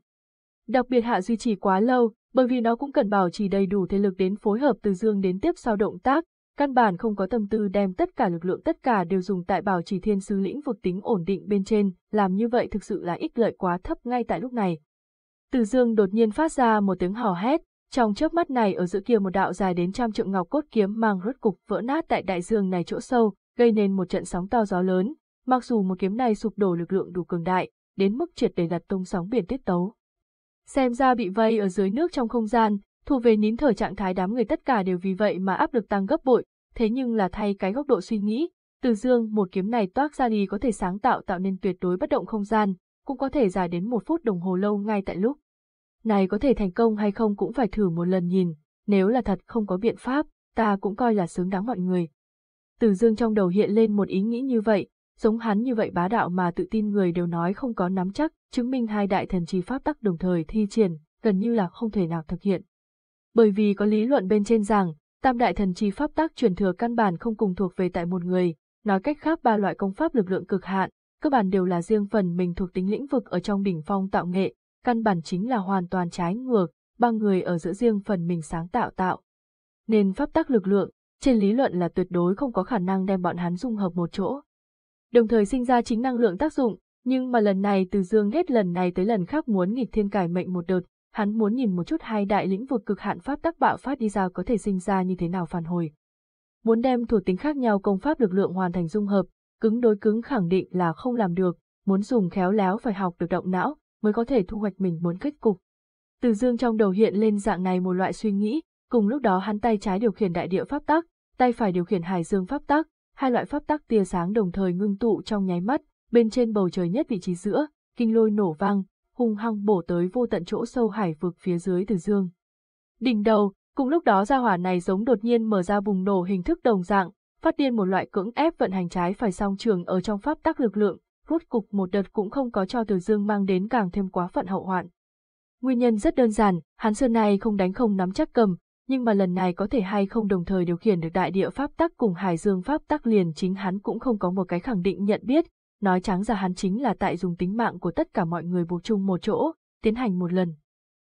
Đặc biệt hạ duy trì quá lâu, bởi vì nó cũng cần bảo trì đầy đủ thế lực đến phối hợp từ dương đến tiếp sau động tác, căn bản không có tâm tư đem tất cả lực lượng tất cả đều dùng tại bảo trì thiên sứ lĩnh vực tính ổn định bên trên, làm như vậy thực sự là ích lợi quá thấp ngay tại lúc này. Từ dương đột nhiên phát ra một tiếng hò hét, trong chớp mắt này ở giữa kia một đạo dài đến trăm trượng ngọc cốt kiếm mang rốt cục vỡ nát tại đại dương này chỗ sâu, gây nên một trận sóng to gió lớn, mặc dù một kiếm này sụp đổ lực lượng đủ cường đại, đến mức triệt để đặt tung sóng biển tiết tấu. Xem ra bị vây ở dưới nước trong không gian, thu về nín thở trạng thái đám người tất cả đều vì vậy mà áp lực tăng gấp bội, thế nhưng là thay cái góc độ suy nghĩ, từ dương một kiếm này toát ra đi có thể sáng tạo tạo nên tuyệt đối bất động không gian, cũng có thể dài đến một phút đồng hồ lâu ngay tại lúc này có thể thành công hay không cũng phải thử một lần nhìn, nếu là thật không có biện pháp, ta cũng coi là xứng đáng mọi người. Từ dương trong đầu hiện lên một ý nghĩ như vậy, giống hắn như vậy bá đạo mà tự tin người đều nói không có nắm chắc, chứng minh hai đại thần trì pháp tắc đồng thời thi triển, gần như là không thể nào thực hiện. Bởi vì có lý luận bên trên rằng, tam đại thần chi pháp tác truyền thừa căn bản không cùng thuộc về tại một người, nói cách khác ba loại công pháp lực lượng cực hạn, cơ bản đều là riêng phần mình thuộc tính lĩnh vực ở trong đỉnh phong tạo nghệ, căn bản chính là hoàn toàn trái ngược, ba người ở giữa riêng phần mình sáng tạo tạo. Nên pháp tác lực lượng, trên lý luận là tuyệt đối không có khả năng đem bọn hắn dung hợp một chỗ. Đồng thời sinh ra chính năng lượng tác dụng, nhưng mà lần này từ dương hết lần này tới lần khác muốn nghịch thiên cải mệnh một đợt, hắn muốn nhìn một chút hai đại lĩnh vực cực hạn pháp tắc bạo phát đi ra có thể sinh ra như thế nào phản hồi. Muốn đem thuộc tính khác nhau công pháp lực lượng hoàn thành dung hợp, cứng đối cứng khẳng định là không làm được, muốn dùng khéo léo phải học được động não, mới có thể thu hoạch mình muốn kết cục. Từ dương trong đầu hiện lên dạng này một loại suy nghĩ, cùng lúc đó hắn tay trái điều khiển đại địa pháp tắc, tay phải điều khiển hải dương pháp tắc, hai loại pháp tắc tia sáng đồng thời ngưng tụ trong nháy mắt, bên trên bầu trời nhất vị trí giữa, kinh lôi nổ vang, hung hăng bổ tới vô tận chỗ sâu hải vực phía dưới từ dương. Đỉnh đầu, cùng lúc đó gia hỏa này giống đột nhiên mở ra bùng nổ hình thức đồng dạng, phát điên một loại cưỡng ép vận hành trái phải song trường ở trong pháp tắc lực lượng, rốt cục một đợt cũng không có cho Từ Dương mang đến càng thêm quá phận hậu hoạn. Nguyên nhân rất đơn giản, hắn xưa này không đánh không nắm chắc cầm, nhưng mà lần này có thể hay không đồng thời điều khiển được đại địa pháp tắc cùng hải dương pháp tắc liền chính hắn cũng không có một cái khẳng định nhận biết, nói trắng ra hắn chính là tại dùng tính mạng của tất cả mọi người buộc chung một chỗ, tiến hành một lần.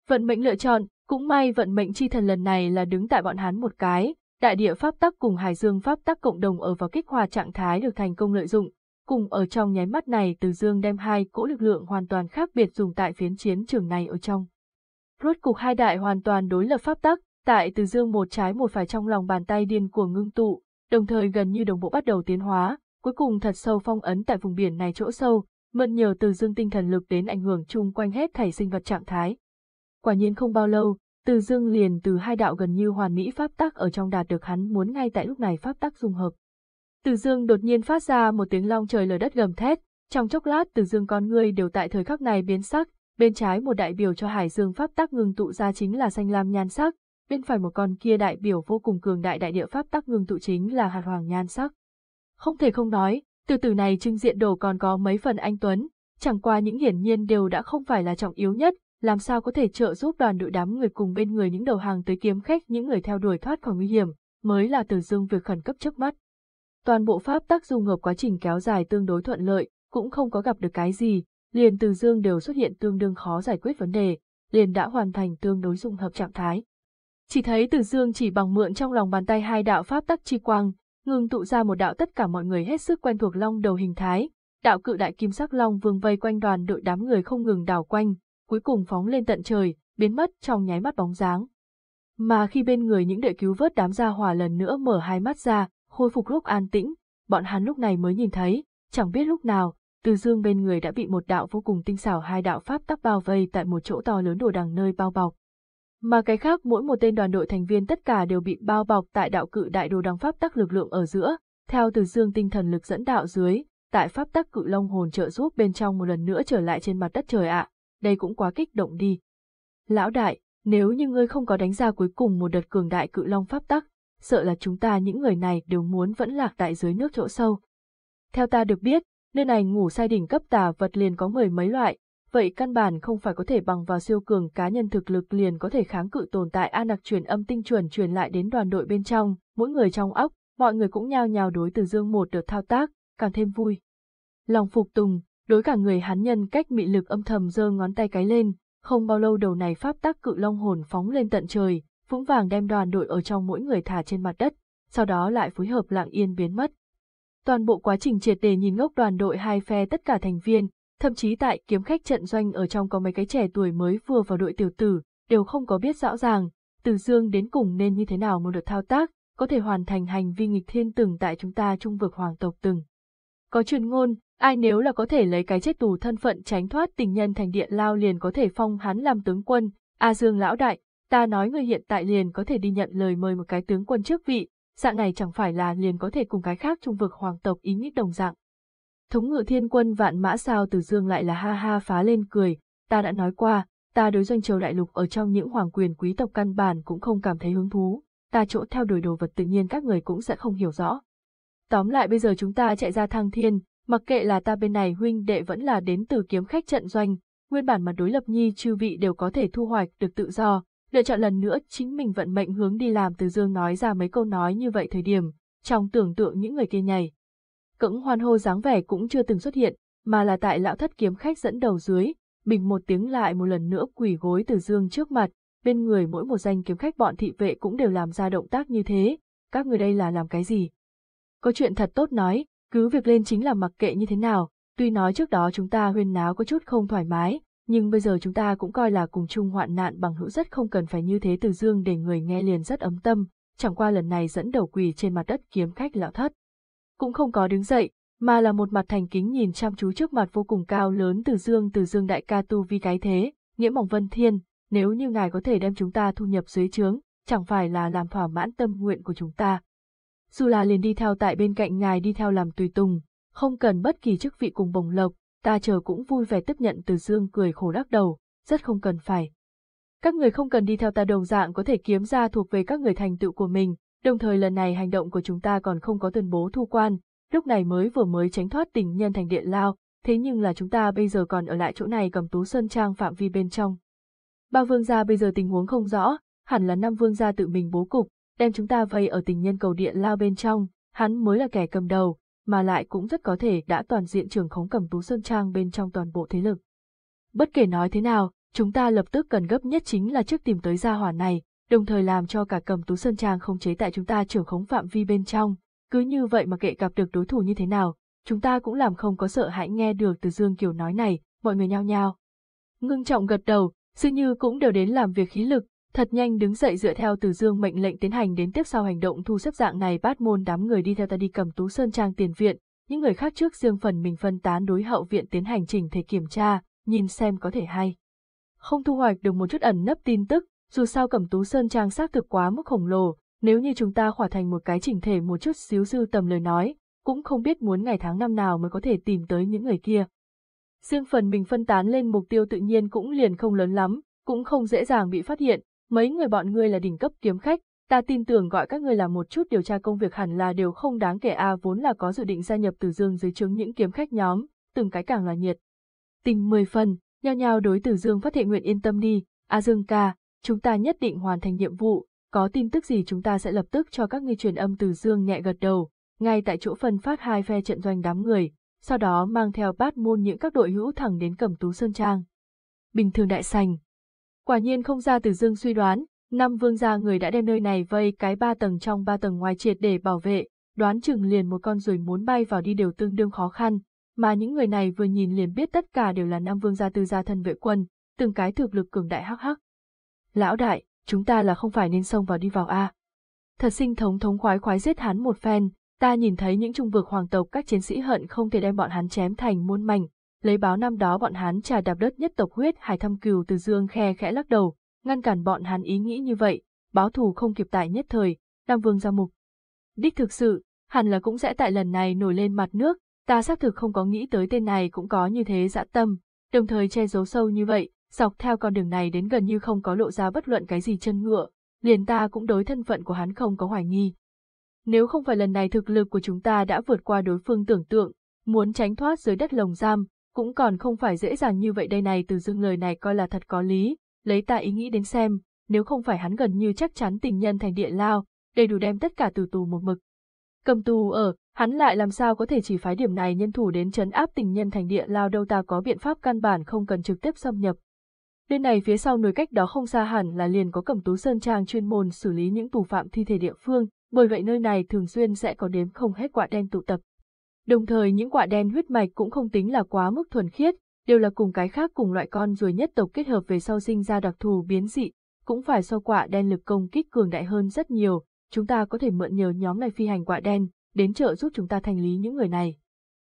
Vận mệnh lựa chọn, cũng may vận mệnh chi thần lần này là đứng tại bọn hắn một cái, đại địa pháp tắc cùng hải dương pháp tắc cộng đồng ở vào kích hoạt trạng thái được thành công lợi dụng, cùng ở trong nháy mắt này từ dương đem hai cỗ lực lượng hoàn toàn khác biệt dùng tại phiến chiến trường này ở trong. Rốt cục hai đại hoàn toàn đối lập pháp tắc, tại từ dương một trái một phải trong lòng bàn tay điên của ngưng tụ, đồng thời gần như đồng bộ bắt đầu tiến hóa, cuối cùng thật sâu phong ấn tại vùng biển này chỗ sâu, mượn nhờ từ dương tinh thần lực đến ảnh hưởng chung quanh hết thảy sinh vật trạng thái. Quả nhiên không bao lâu, từ dương liền từ hai đạo gần như hoàn mỹ pháp tắc ở trong đạt được hắn muốn ngay tại lúc này pháp tắc dung hợp. Từ dương đột nhiên phát ra một tiếng long trời lở đất gầm thét, trong chốc lát từ dương con ngươi đều tại thời khắc này biến sắc, bên trái một đại biểu cho hải dương pháp tắc ngừng tụ ra chính là xanh lam nhan sắc, bên phải một con kia đại biểu vô cùng cường đại đại địa pháp tắc ngừng tụ chính là hạt hoàng nhan sắc. Không thể không nói, từ từ này trưng diện đồ còn có mấy phần anh Tuấn, chẳng qua những hiển nhiên đều đã không phải là trọng yếu nhất, làm sao có thể trợ giúp đoàn đội đám người cùng bên người những đầu hàng tới kiếm khách những người theo đuổi thoát khỏi nguy hiểm, mới là từ dương việc khẩn cấp trước mắt. Toàn bộ pháp tắc dung hợp quá trình kéo dài tương đối thuận lợi, cũng không có gặp được cái gì, liền từ dương đều xuất hiện tương đương khó giải quyết vấn đề, liền đã hoàn thành tương đối dung hợp trạng thái. Chỉ thấy từ dương chỉ bằng mượn trong lòng bàn tay hai đạo pháp tắc chi quang, ngừng tụ ra một đạo tất cả mọi người hết sức quen thuộc long đầu hình thái, đạo cự đại kim sắc long vương vây quanh đoàn đội đám người không ngừng đảo quanh, cuối cùng phóng lên tận trời, biến mất trong nháy mắt bóng dáng. Mà khi bên người những đệ cứu vớt đám gia hỏa lần nữa mở hai mắt ra, khôi phục lúc an tĩnh, bọn hắn lúc này mới nhìn thấy, chẳng biết lúc nào, từ dương bên người đã bị một đạo vô cùng tinh xảo hai đạo pháp tắc bao vây tại một chỗ to lớn đồ đằng nơi bao bọc. Mà cái khác mỗi một tên đoàn đội thành viên tất cả đều bị bao bọc tại đạo cự đại đồ đằng pháp tắc lực lượng ở giữa, theo từ dương tinh thần lực dẫn đạo dưới, tại pháp tắc cự long hồn trợ giúp bên trong một lần nữa trở lại trên mặt đất trời ạ, đây cũng quá kích động đi. Lão đại, nếu như ngươi không có đánh ra cuối cùng một đợt cường đại cự long pháp tắc, sợ là chúng ta những người này đều muốn vẫn lạc tại dưới nước chỗ sâu. Theo ta được biết, nơi này ngủ sai đỉnh cấp tà vật liền có mười mấy loại, vậy căn bản không phải có thể bằng vào siêu cường cá nhân thực lực liền có thể kháng cự tồn tại an nặc truyền âm tinh chuẩn truyền lại đến đoàn đội bên trong, mỗi người trong óc, mọi người cũng nhao nhao đối từ dương một đợt thao tác, càng thêm vui. Lòng phục tùng, đối cả người hắn nhân cách mị lực âm thầm giơ ngón tay cái lên, không bao lâu đầu này pháp tắc cự long hồn phóng lên tận trời, vững vàng đem đoàn đội ở trong mỗi người thả trên mặt đất, sau đó lại phối hợp lặng yên biến mất. Toàn bộ quá trình triệt đề nhìn ngốc đoàn đội hai phe tất cả thành viên, thậm chí tại kiếm khách trận doanh ở trong có mấy cái trẻ tuổi mới vừa vào đội tiểu tử, đều không có biết rõ ràng, từ dương đến cùng nên như thế nào một đợt thao tác, có thể hoàn thành hành vi nghịch thiên từng tại chúng ta trung vực hoàng tộc từng. Có truyền ngôn, ai nếu là có thể lấy cái chết tù thân phận tránh thoát tình nhân thành điện lao liền có thể phong hắn làm tướng quân, A Dương lão đại, ta nói người hiện tại liền có thể đi nhận lời mời một cái tướng quân trước vị, dạng này chẳng phải là liền có thể cùng cái khác trung vực hoàng tộc ý nghĩ đồng dạng. Thống ngự thiên quân vạn mã sao từ dương lại là ha ha phá lên cười, ta đã nói qua, ta đối doanh châu đại lục ở trong những hoàng quyền quý tộc căn bản cũng không cảm thấy hứng thú, ta chỗ theo đuổi đồ vật tự nhiên các người cũng sẽ không hiểu rõ. Tóm lại bây giờ chúng ta chạy ra thăng thiên, mặc kệ là ta bên này huynh đệ vẫn là đến từ kiếm khách trận doanh, nguyên bản mà đối lập nhi chư vị đều có thể thu hoạch được tự do, lựa chọn lần nữa chính mình vận mệnh hướng đi làm từ dương nói ra mấy câu nói như vậy thời điểm, trong tưởng tượng những người kia nhảy. Cững hoan hô dáng vẻ cũng chưa từng xuất hiện, mà là tại lão thất kiếm khách dẫn đầu dưới, bình một tiếng lại một lần nữa quỳ gối từ dương trước mặt, bên người mỗi một danh kiếm khách bọn thị vệ cũng đều làm ra động tác như thế, các người đây là làm cái gì? Có chuyện thật tốt nói, cứ việc lên chính là mặc kệ như thế nào, tuy nói trước đó chúng ta huyên náo có chút không thoải mái, nhưng bây giờ chúng ta cũng coi là cùng chung hoạn nạn bằng hữu rất không cần phải như thế từ dương để người nghe liền rất ấm tâm, chẳng qua lần này dẫn đầu quỳ trên mặt đất kiếm khách lão thất. Cũng không có đứng dậy, mà là một mặt thành kính nhìn chăm chú trước mặt vô cùng cao lớn từ dương từ dương đại ca tu vi cái thế, nghĩa mỏng vân thiên, nếu như ngài có thể đem chúng ta thu nhập dưới trướng, chẳng phải là làm thỏa mãn tâm nguyện của chúng ta. Dù là liền đi theo tại bên cạnh ngài đi theo làm tùy tùng, không cần bất kỳ chức vị cùng bồng lộc, ta chờ cũng vui vẻ tiếp nhận từ dương cười khổ đắc đầu, rất không cần phải. Các người không cần đi theo ta đồng dạng có thể kiếm ra thuộc về các người thành tựu của mình, đồng thời lần này hành động của chúng ta còn không có tuyên bố thu quan, lúc này mới vừa mới tránh thoát tình nhân thành điện lao, thế nhưng là chúng ta bây giờ còn ở lại chỗ này cầm tú sơn trang phạm vi bên trong. Ba vương gia bây giờ tình huống không rõ, hẳn là năm vương gia tự mình bố cục, đem chúng ta vây ở tình nhân cầu điện lao bên trong, hắn mới là kẻ cầm đầu, mà lại cũng rất có thể đã toàn diện trưởng khống cầm tú sơn trang bên trong toàn bộ thế lực. Bất kể nói thế nào, chúng ta lập tức cần gấp nhất chính là trước tìm tới gia hỏa này, đồng thời làm cho cả cầm tú sơn trang không chế tại chúng ta trưởng khống phạm vi bên trong, cứ như vậy mà kệ gặp được đối thủ như thế nào, chúng ta cũng làm không có sợ hãi nghe được từ Dương Kiều nói này, mọi người nhao nhao. Ngưng trọng gật đầu, sư như cũng đều đến làm việc khí lực, thật nhanh đứng dậy dựa theo từ Dương mệnh lệnh tiến hành đến tiếp sau hành động thu xếp dạng này bát môn đám người đi theo ta đi cầm tú sơn trang tiền viện, những người khác trước riêng phần mình phân tán đối hậu viện tiến hành chỉnh thể kiểm tra, nhìn xem có thể hay. Không thu hoạch được một chút ẩn nấp tin tức, dù sao cẩm tú sơn trang xác thực quá mức khổng lồ, nếu như chúng ta khỏa thành một cái chỉnh thể một chút xíu dư tầm lời nói, cũng không biết muốn ngày tháng năm nào mới có thể tìm tới những người kia. Riêng phần mình phân tán lên mục tiêu tự nhiên cũng liền không lớn lắm, cũng không dễ dàng bị phát hiện, mấy người bọn ngươi là đỉnh cấp kiếm khách, ta tin tưởng gọi các ngươi làm một chút điều tra công việc hẳn là đều không đáng kể a vốn là có dự định gia nhập từ dương dưới chứng những kiếm khách nhóm, từng cái càng là nhiệt. Tình mười phần, nhao nhao đối từ dương phát hiện nguyện yên tâm đi, a dương ca, chúng ta nhất định hoàn thành nhiệm vụ, có tin tức gì chúng ta sẽ lập tức cho các ngươi truyền âm từ dương nhẹ gật đầu, ngay tại chỗ phân phát hai phe trận doanh đám người, sau đó mang theo bát môn những các đội hữu thẳng đến cẩm tú sơn trang. Bình thường đại sành. Quả nhiên không ra từ dương suy đoán, năm vương gia người đã đem nơi này vây cái ba tầng trong ba tầng ngoài triệt để bảo vệ, đoán chừng liền một con ruồi muốn bay vào đi đều tương đương khó khăn, mà những người này vừa nhìn liền biết tất cả đều là năm vương gia tư gia thân vệ quân, từng cái thực lực cường đại hắc hắc. Lão đại, chúng ta là không phải nên xông vào đi vào a. Thật sinh thống thống khoái khoái giết hắn một phen, ta nhìn thấy những trung vực hoàng tộc các chiến sĩ hận không thể đem bọn hắn chém thành muôn mảnh, lấy báo năm đó bọn hắn trà đạp đất nhất tộc huyết hải thăm cừu từ dương khe khẽ lắc đầu, ngăn cản bọn hắn ý nghĩ như vậy, báo thù không kịp tại nhất thời, Nam Vương ra mục. Đích thực sự, hẳn là cũng sẽ tại lần này nổi lên mặt nước, ta xác thực không có nghĩ tới tên này cũng có như thế dã tâm, đồng thời che giấu sâu như vậy, dọc theo con đường này đến gần như không có lộ ra bất luận cái gì chân ngựa, liền ta cũng đối thân phận của hắn không có hoài nghi. Nếu không phải lần này thực lực của chúng ta đã vượt qua đối phương tưởng tượng, muốn tránh thoát dưới đất lồng giam, cũng còn không phải dễ dàng như vậy đây này từ dương lời này coi là thật có lý, lấy ta ý nghĩ đến xem, nếu không phải hắn gần như chắc chắn tình nhân thành địa lao, đầy đủ đem tất cả từ tù một mực. Cầm tù ở, hắn lại làm sao có thể chỉ phái điểm này nhân thủ đến chấn áp tình nhân thành địa lao đâu ta có biện pháp căn bản không cần trực tiếp xâm nhập. Bên này phía sau núi cách đó không xa hẳn là liền có cầm tú sơn trang chuyên môn xử lý những tù phạm thi thể địa phương, bởi vậy nơi này thường xuyên sẽ có đếm không hết quả đen tụ tập. Đồng thời những quả đen huyết mạch cũng không tính là quá mức thuần khiết, đều là cùng cái khác cùng loại con ruồi nhất tộc kết hợp về sau sinh ra đặc thù biến dị, cũng phải so quả đen lực công kích cường đại hơn rất nhiều, chúng ta có thể mượn nhờ nhóm này phi hành quả đen, đến trợ giúp chúng ta thành lý những người này.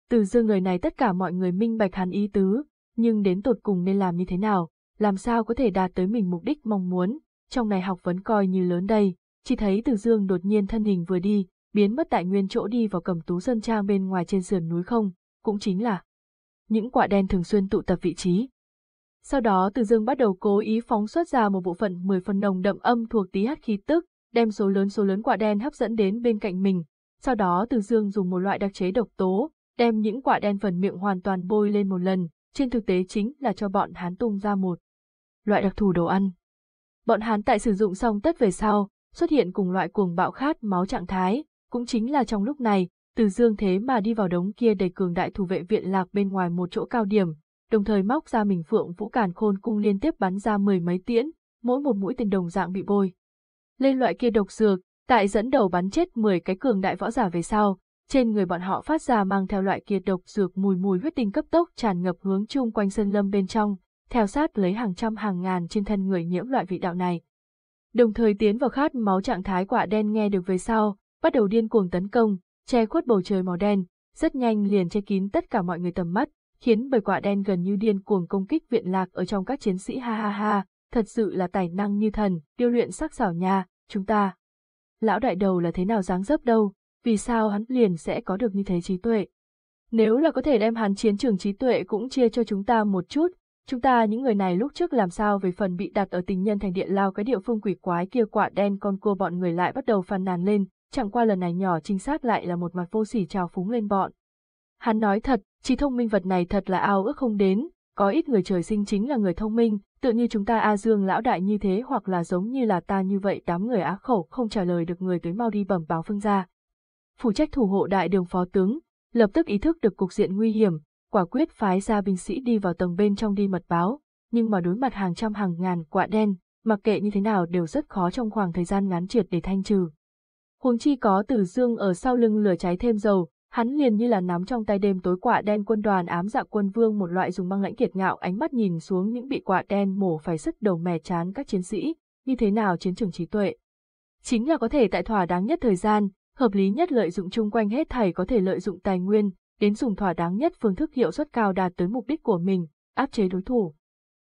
Từ dương người này tất cả mọi người minh bạch hắn ý tứ, nhưng đến tột cùng nên làm như thế nào, làm sao có thể đạt tới mình mục đích mong muốn, trong này học vấn coi như lớn đây, chỉ thấy từ dương đột nhiên thân hình vừa đi, biến mất tại nguyên chỗ đi vào cầm tú sơn trang bên ngoài trên sườn núi không, cũng chính là những quả đen thường xuyên tụ tập vị trí. Sau đó Từ Dương bắt đầu cố ý phóng xuất ra một bộ phận 10 phần nồng đậm âm thuộc tí hát khí tức, đem số lớn số lớn quả đen hấp dẫn đến bên cạnh mình. Sau đó Từ Dương dùng một loại đặc chế độc tố, đem những quả đen phần miệng hoàn toàn bôi lên một lần, trên thực tế chính là cho bọn hắn tung ra một loại đặc thù đồ ăn. Bọn hắn tại sử dụng xong tất về sau, xuất hiện cùng loại cuồng bạo khát máu trạng thái, cũng chính là trong lúc này, từ dương thế mà đi vào đống kia đầy cường đại thủ vệ viện lạc bên ngoài một chỗ cao điểm, đồng thời móc ra mình phượng vũ càn khôn cung liên tiếp bắn ra mười mấy tiễn, mỗi một mũi tên đồng dạng bị bôi. Lên loại kia độc dược, tại dẫn đầu bắn chết 10 cái cường đại võ giả về sau, trên người bọn họ phát ra mang theo loại kia độc dược mùi mùi huyết tinh cấp tốc tràn ngập hướng chung quanh sân lâm bên trong, theo sát lấy hàng trăm hàng ngàn trên thân người nhiễm loại vị đạo này. Đồng thời tiến vào khát máu trạng thái quả đen nghe được về sau, bắt đầu điên cuồng tấn công, che khuất bầu trời màu đen, rất nhanh liền che kín tất cả mọi người tầm mắt, khiến bầy quả đen gần như điên cuồng công kích viện lạc ở trong các chiến sĩ ha ha ha, thật sự là tài năng như thần, điêu luyện sắc xảo nha, chúng ta. Lão đại đầu là thế nào dáng dấp đâu, vì sao hắn liền sẽ có được như thế trí tuệ. Nếu là có thể đem hắn chiến trường trí tuệ cũng chia cho chúng ta một chút, Chúng ta những người này lúc trước làm sao về phần bị đặt ở tình nhân thành điện lao cái địa phương quỷ quái kia quả đen con cua bọn người lại bắt đầu phàn nàn lên, chẳng qua lần này nhỏ trinh sát lại là một mặt vô sỉ trào phúng lên bọn. Hắn nói thật, trí thông minh vật này thật là ao ước không đến, có ít người trời sinh chính là người thông minh, tự như chúng ta A Dương lão đại như thế hoặc là giống như là ta như vậy đám người á khẩu không trả lời được người tới mau đi bẩm báo phương gia. Phụ trách thủ hộ đại đường phó tướng, lập tức ý thức được cục diện nguy hiểm, quả quyết phái ra binh sĩ đi vào tầng bên trong đi mật báo, nhưng mà đối mặt hàng trăm hàng ngàn quạ đen, mặc kệ như thế nào đều rất khó trong khoảng thời gian ngắn triệt để thanh trừ. Huống chi có Tử Dương ở sau lưng lửa cháy thêm dầu, hắn liền như là nắm trong tay đêm tối quạ đen quân đoàn ám dạ quân vương một loại dùng băng lãnh kiệt ngạo ánh mắt nhìn xuống những bị quạ đen mổ phải sức đầu mè chán các chiến sĩ, như thế nào chiến trường trí tuệ. Chính là có thể tại thỏa đáng nhất thời gian, hợp lý nhất lợi dụng chung quanh hết thảy có thể lợi dụng tài nguyên, đến dùng thỏa đáng nhất phương thức hiệu suất cao đạt tới mục đích của mình, áp chế đối thủ.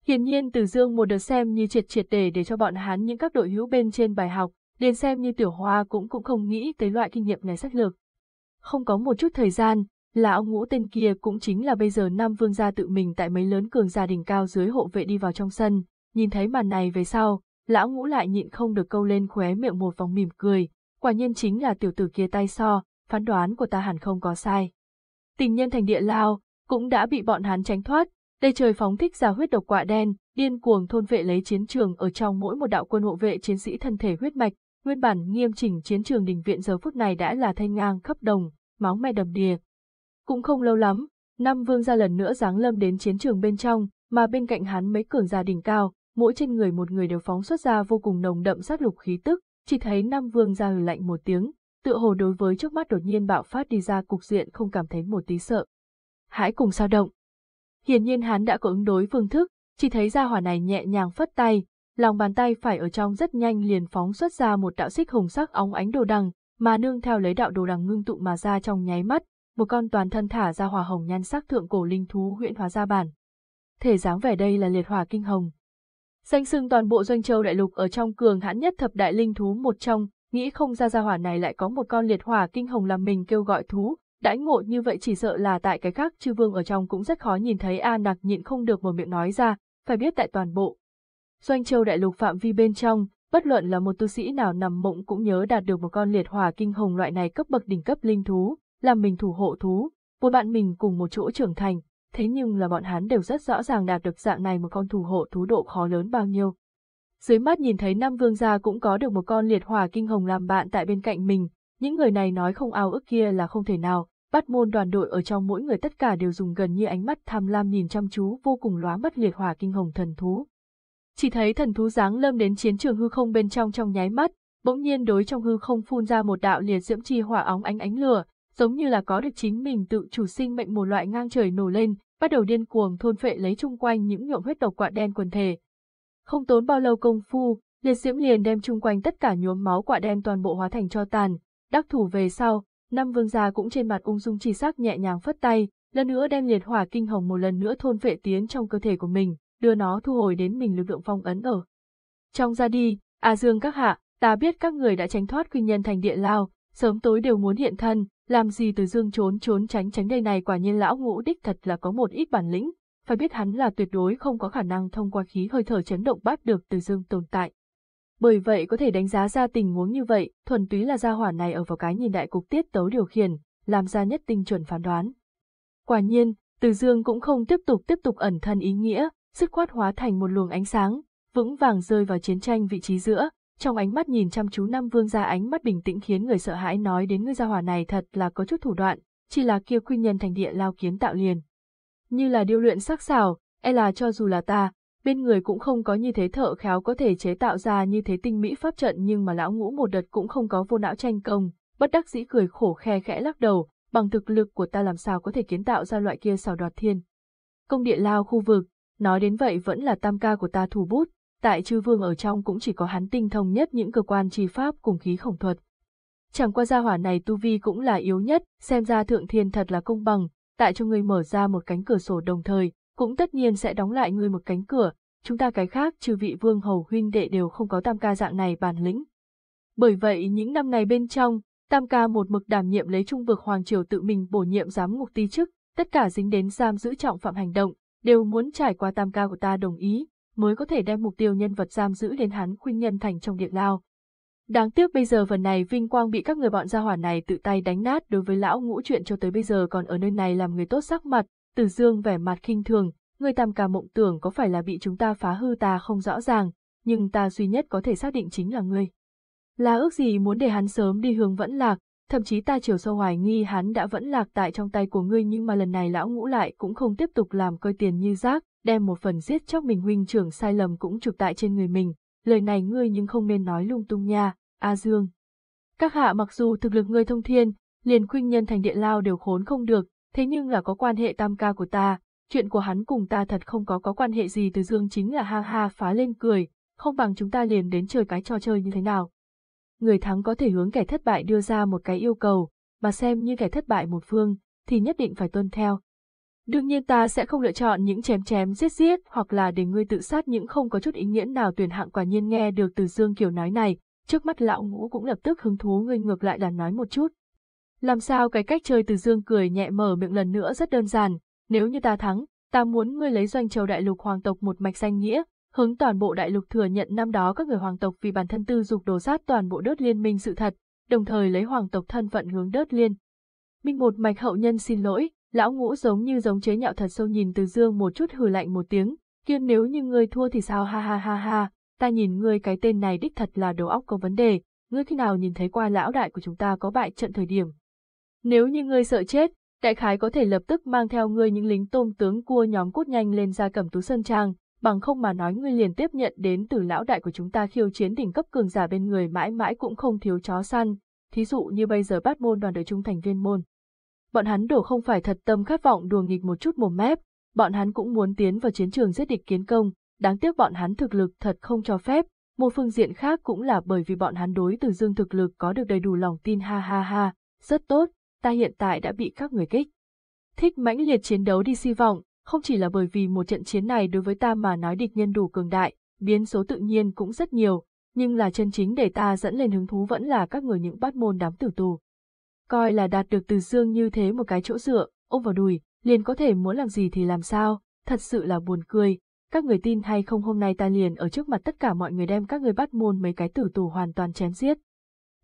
Hiển nhiên Từ Dương một đợt xem như triệt triệt để để cho bọn hắn những các đội hữu bên trên bài học, liền xem như tiểu hoa cũng cũng không nghĩ tới loại kinh nghiệm này sách lược. Không có một chút thời gian, lão ngũ tên kia cũng chính là bây giờ Nam Vương gia tự mình tại mấy lớn cường gia đình cao dưới hộ vệ đi vào trong sân, nhìn thấy màn này về sau, lão ngũ lại nhịn không được câu lên khóe miệng một vòng mỉm cười, quả nhiên chính là tiểu tử kia tay so, phán đoán của ta hẳn không có sai. Tình nhân thành địa lao, cũng đã bị bọn hắn tránh thoát, đây trời phóng thích ra huyết độc quạ đen, điên cuồng thôn vệ lấy chiến trường ở trong mỗi một đạo quân hộ vệ chiến sĩ thân thể huyết mạch, nguyên bản nghiêm chỉnh chiến trường đình viện giờ phút này đã là thanh ngang khắp đồng, máu me đầm đìa. Cũng không lâu lắm, năm vương gia lần nữa giáng lâm đến chiến trường bên trong, mà bên cạnh hắn mấy cường gia đỉnh cao, mỗi trên người một người đều phóng xuất ra vô cùng nồng đậm sát lục khí tức, chỉ thấy năm vương gia hừ lạnh một tiếng, tựa hồ đối với trước mắt đột nhiên bạo phát đi ra cục diện không cảm thấy một tí sợ. Hãy cùng sao động. Hiển nhiên hắn đã có ứng đối phương thức, chỉ thấy gia hỏa này nhẹ nhàng phất tay, lòng bàn tay phải ở trong rất nhanh liền phóng xuất ra một đạo xích hồng sắc óng ánh đồ đằng, mà nương theo lấy đạo đồ đằng ngưng tụ mà ra trong nháy mắt, một con toàn thân thả ra hỏa hồng nhan sắc thượng cổ linh thú huyễn hóa ra bản. Thể dáng vẻ đây là liệt hỏa kinh hồng. Danh sưng toàn bộ doanh châu đại lục ở trong cường hãn nhất thập đại linh thú một trong, nghĩ không ra gia hỏa này lại có một con liệt hỏa kinh hồng làm mình kêu gọi thú, đãi ngộ như vậy chỉ sợ là tại cái khác chư vương ở trong cũng rất khó nhìn thấy A nặc nhịn không được một miệng nói ra, phải biết tại toàn bộ. Doanh châu đại lục phạm vi bên trong, bất luận là một tu sĩ nào nằm mộng cũng nhớ đạt được một con liệt hỏa kinh hồng loại này cấp bậc đỉnh cấp linh thú, làm mình thủ hộ thú, một bạn mình cùng một chỗ trưởng thành, thế nhưng là bọn hắn đều rất rõ ràng đạt được dạng này một con thủ hộ thú độ khó lớn bao nhiêu. Dưới mắt nhìn thấy năm vương gia cũng có được một con liệt hỏa kinh hồng làm bạn tại bên cạnh mình, những người này nói không ao ước kia là không thể nào, bắt môn đoàn đội ở trong mỗi người tất cả đều dùng gần như ánh mắt tham lam nhìn chăm chú vô cùng lóa mắt liệt hỏa kinh hồng thần thú. Chỉ thấy thần thú dáng lâm đến chiến trường hư không bên trong trong nháy mắt, bỗng nhiên đối trong hư không phun ra một đạo liệt diễm chi hỏa óng ánh ánh lửa, giống như là có được chính mình tự chủ sinh mệnh một loại ngang trời nổ lên, bắt đầu điên cuồng thôn phệ lấy chung quanh những nhộm huyết độc quạ đen quần thể, không tốn bao lâu công phu, liệt diễm liền đem chung quanh tất cả nhuốm máu quả đen toàn bộ hóa thành cho tàn, đắc thủ về sau, năm vương gia cũng trên mặt ung dung chi sắc nhẹ nhàng phất tay, lần nữa đem liệt hỏa kinh hồng một lần nữa thôn vệ tiến trong cơ thể của mình, đưa nó thu hồi đến mình lực lượng phong ấn ở. Trong ra đi, A Dương các hạ, ta biết các người đã tránh thoát quy nhân thành địa lao, sớm tối đều muốn hiện thân, làm gì từ Dương trốn trốn tránh tránh đây này quả nhiên lão ngũ đích thật là có một ít bản lĩnh, phải biết hắn là tuyệt đối không có khả năng thông qua khí hơi thở chấn động bắt được từ dương tồn tại. Bởi vậy có thể đánh giá ra tình huống như vậy, thuần túy là gia hỏa này ở vào cái nhìn đại cục tiết tấu điều khiển, làm ra nhất tinh chuẩn phán đoán. Quả nhiên, từ dương cũng không tiếp tục tiếp tục ẩn thân ý nghĩa, dứt khoát hóa thành một luồng ánh sáng, vững vàng rơi vào chiến tranh vị trí giữa, trong ánh mắt nhìn chăm chú Nam Vương ra ánh mắt bình tĩnh khiến người sợ hãi nói đến người gia hỏa này thật là có chút thủ đoạn, chỉ là kia quy nhân thành địa lao kiến tạo liền như là điêu luyện sắc xảo, e là cho dù là ta, bên người cũng không có như thế thợ khéo có thể chế tạo ra như thế tinh mỹ pháp trận nhưng mà lão ngũ một đợt cũng không có vô não tranh công, bất đắc dĩ cười khổ khe khẽ lắc đầu, bằng thực lực của ta làm sao có thể kiến tạo ra loại kia xảo đoạt thiên. Công địa lao khu vực, nói đến vậy vẫn là tam ca của ta thủ bút, tại chư vương ở trong cũng chỉ có hắn tinh thông nhất những cơ quan chi pháp cùng khí khổng thuật. Chẳng qua gia hỏa này tu vi cũng là yếu nhất, xem ra thượng thiên thật là công bằng, tại cho ngươi mở ra một cánh cửa sổ đồng thời, cũng tất nhiên sẽ đóng lại ngươi một cánh cửa, chúng ta cái khác trừ vị vương hầu huynh đệ đều không có tam ca dạng này bản lĩnh. Bởi vậy những năm này bên trong, tam ca một mực đảm nhiệm lấy trung vực hoàng triều tự mình bổ nhiệm giám ngục ti chức, tất cả dính đến giam giữ trọng phạm hành động, đều muốn trải qua tam ca của ta đồng ý, mới có thể đem mục tiêu nhân vật giam giữ đến hắn khuyên nhân thành trong điện lao. Đáng tiếc bây giờ phần này vinh quang bị các người bọn gia hỏa này tự tay đánh nát đối với lão ngũ chuyện cho tới bây giờ còn ở nơi này làm người tốt sắc mặt, từ dương vẻ mặt khinh thường, người tam ca mộng tưởng có phải là bị chúng ta phá hư ta không rõ ràng, nhưng ta duy nhất có thể xác định chính là ngươi. Là ước gì muốn để hắn sớm đi hướng vẫn lạc, thậm chí ta chiều sâu hoài nghi hắn đã vẫn lạc tại trong tay của ngươi nhưng mà lần này lão ngũ lại cũng không tiếp tục làm coi tiền như rác, đem một phần giết chóc mình huynh trưởng sai lầm cũng chụp tại trên người mình, lời này ngươi nhưng không nên nói lung tung nha, A Dương. Các hạ mặc dù thực lực ngươi thông thiên, liền khuynh nhân thành điện lao đều khốn không được, thế nhưng là có quan hệ tam ca của ta, chuyện của hắn cùng ta thật không có có quan hệ gì từ Dương chính là ha ha phá lên cười, không bằng chúng ta liền đến chơi cái trò chơi như thế nào. Người thắng có thể hướng kẻ thất bại đưa ra một cái yêu cầu, mà xem như kẻ thất bại một phương, thì nhất định phải tuân theo. Đương nhiên ta sẽ không lựa chọn những chém chém giết giết hoặc là để ngươi tự sát những không có chút ý nghĩa nào tuyển hạng quả nhiên nghe được từ Dương Kiều nói này, trước mắt lão ngũ cũng lập tức hứng thú ngươi ngược lại là nói một chút. Làm sao cái cách chơi từ Dương cười nhẹ mở miệng lần nữa rất đơn giản, nếu như ta thắng, ta muốn ngươi lấy doanh châu đại lục hoàng tộc một mạch danh nghĩa, hướng toàn bộ đại lục thừa nhận năm đó các người hoàng tộc vì bản thân tư dục đổ sát toàn bộ đớt liên minh sự thật, đồng thời lấy hoàng tộc thân phận hướng đớt liên. Minh một mạch hậu nhân xin lỗi, lão ngũ giống như giống chế nhạo thật sâu nhìn từ dương một chút hừ lạnh một tiếng, kia nếu như ngươi thua thì sao ha ha ha ha, ta nhìn ngươi cái tên này đích thật là đầu óc có vấn đề, ngươi khi nào nhìn thấy qua lão đại của chúng ta có bại trận thời điểm. Nếu như ngươi sợ chết, đại khái có thể lập tức mang theo ngươi những lính tôm tướng cua nhóm cút nhanh lên ra cẩm tú sơn trang, bằng không mà nói ngươi liền tiếp nhận đến từ lão đại của chúng ta khiêu chiến đỉnh cấp cường giả bên người mãi mãi cũng không thiếu chó săn, thí dụ như bây giờ bắt môn đoàn đội trung thành viên môn. Bọn hắn đổ không phải thật tâm khát vọng đùa nghịch một chút mồm mép, bọn hắn cũng muốn tiến vào chiến trường giết địch kiến công, đáng tiếc bọn hắn thực lực thật không cho phép, một phương diện khác cũng là bởi vì bọn hắn đối từ dương thực lực có được đầy đủ lòng tin ha ha ha, rất tốt, ta hiện tại đã bị các người kích. Thích mãnh liệt chiến đấu đi si vọng, không chỉ là bởi vì một trận chiến này đối với ta mà nói địch nhân đủ cường đại, biến số tự nhiên cũng rất nhiều, nhưng là chân chính để ta dẫn lên hứng thú vẫn là các người những bát môn đám tử tù. Coi là đạt được từ dương như thế một cái chỗ dựa, ôm vào đùi, liền có thể muốn làm gì thì làm sao, thật sự là buồn cười, các người tin hay không hôm nay ta liền ở trước mặt tất cả mọi người đem các người bắt môn mấy cái tử tù hoàn toàn chém giết.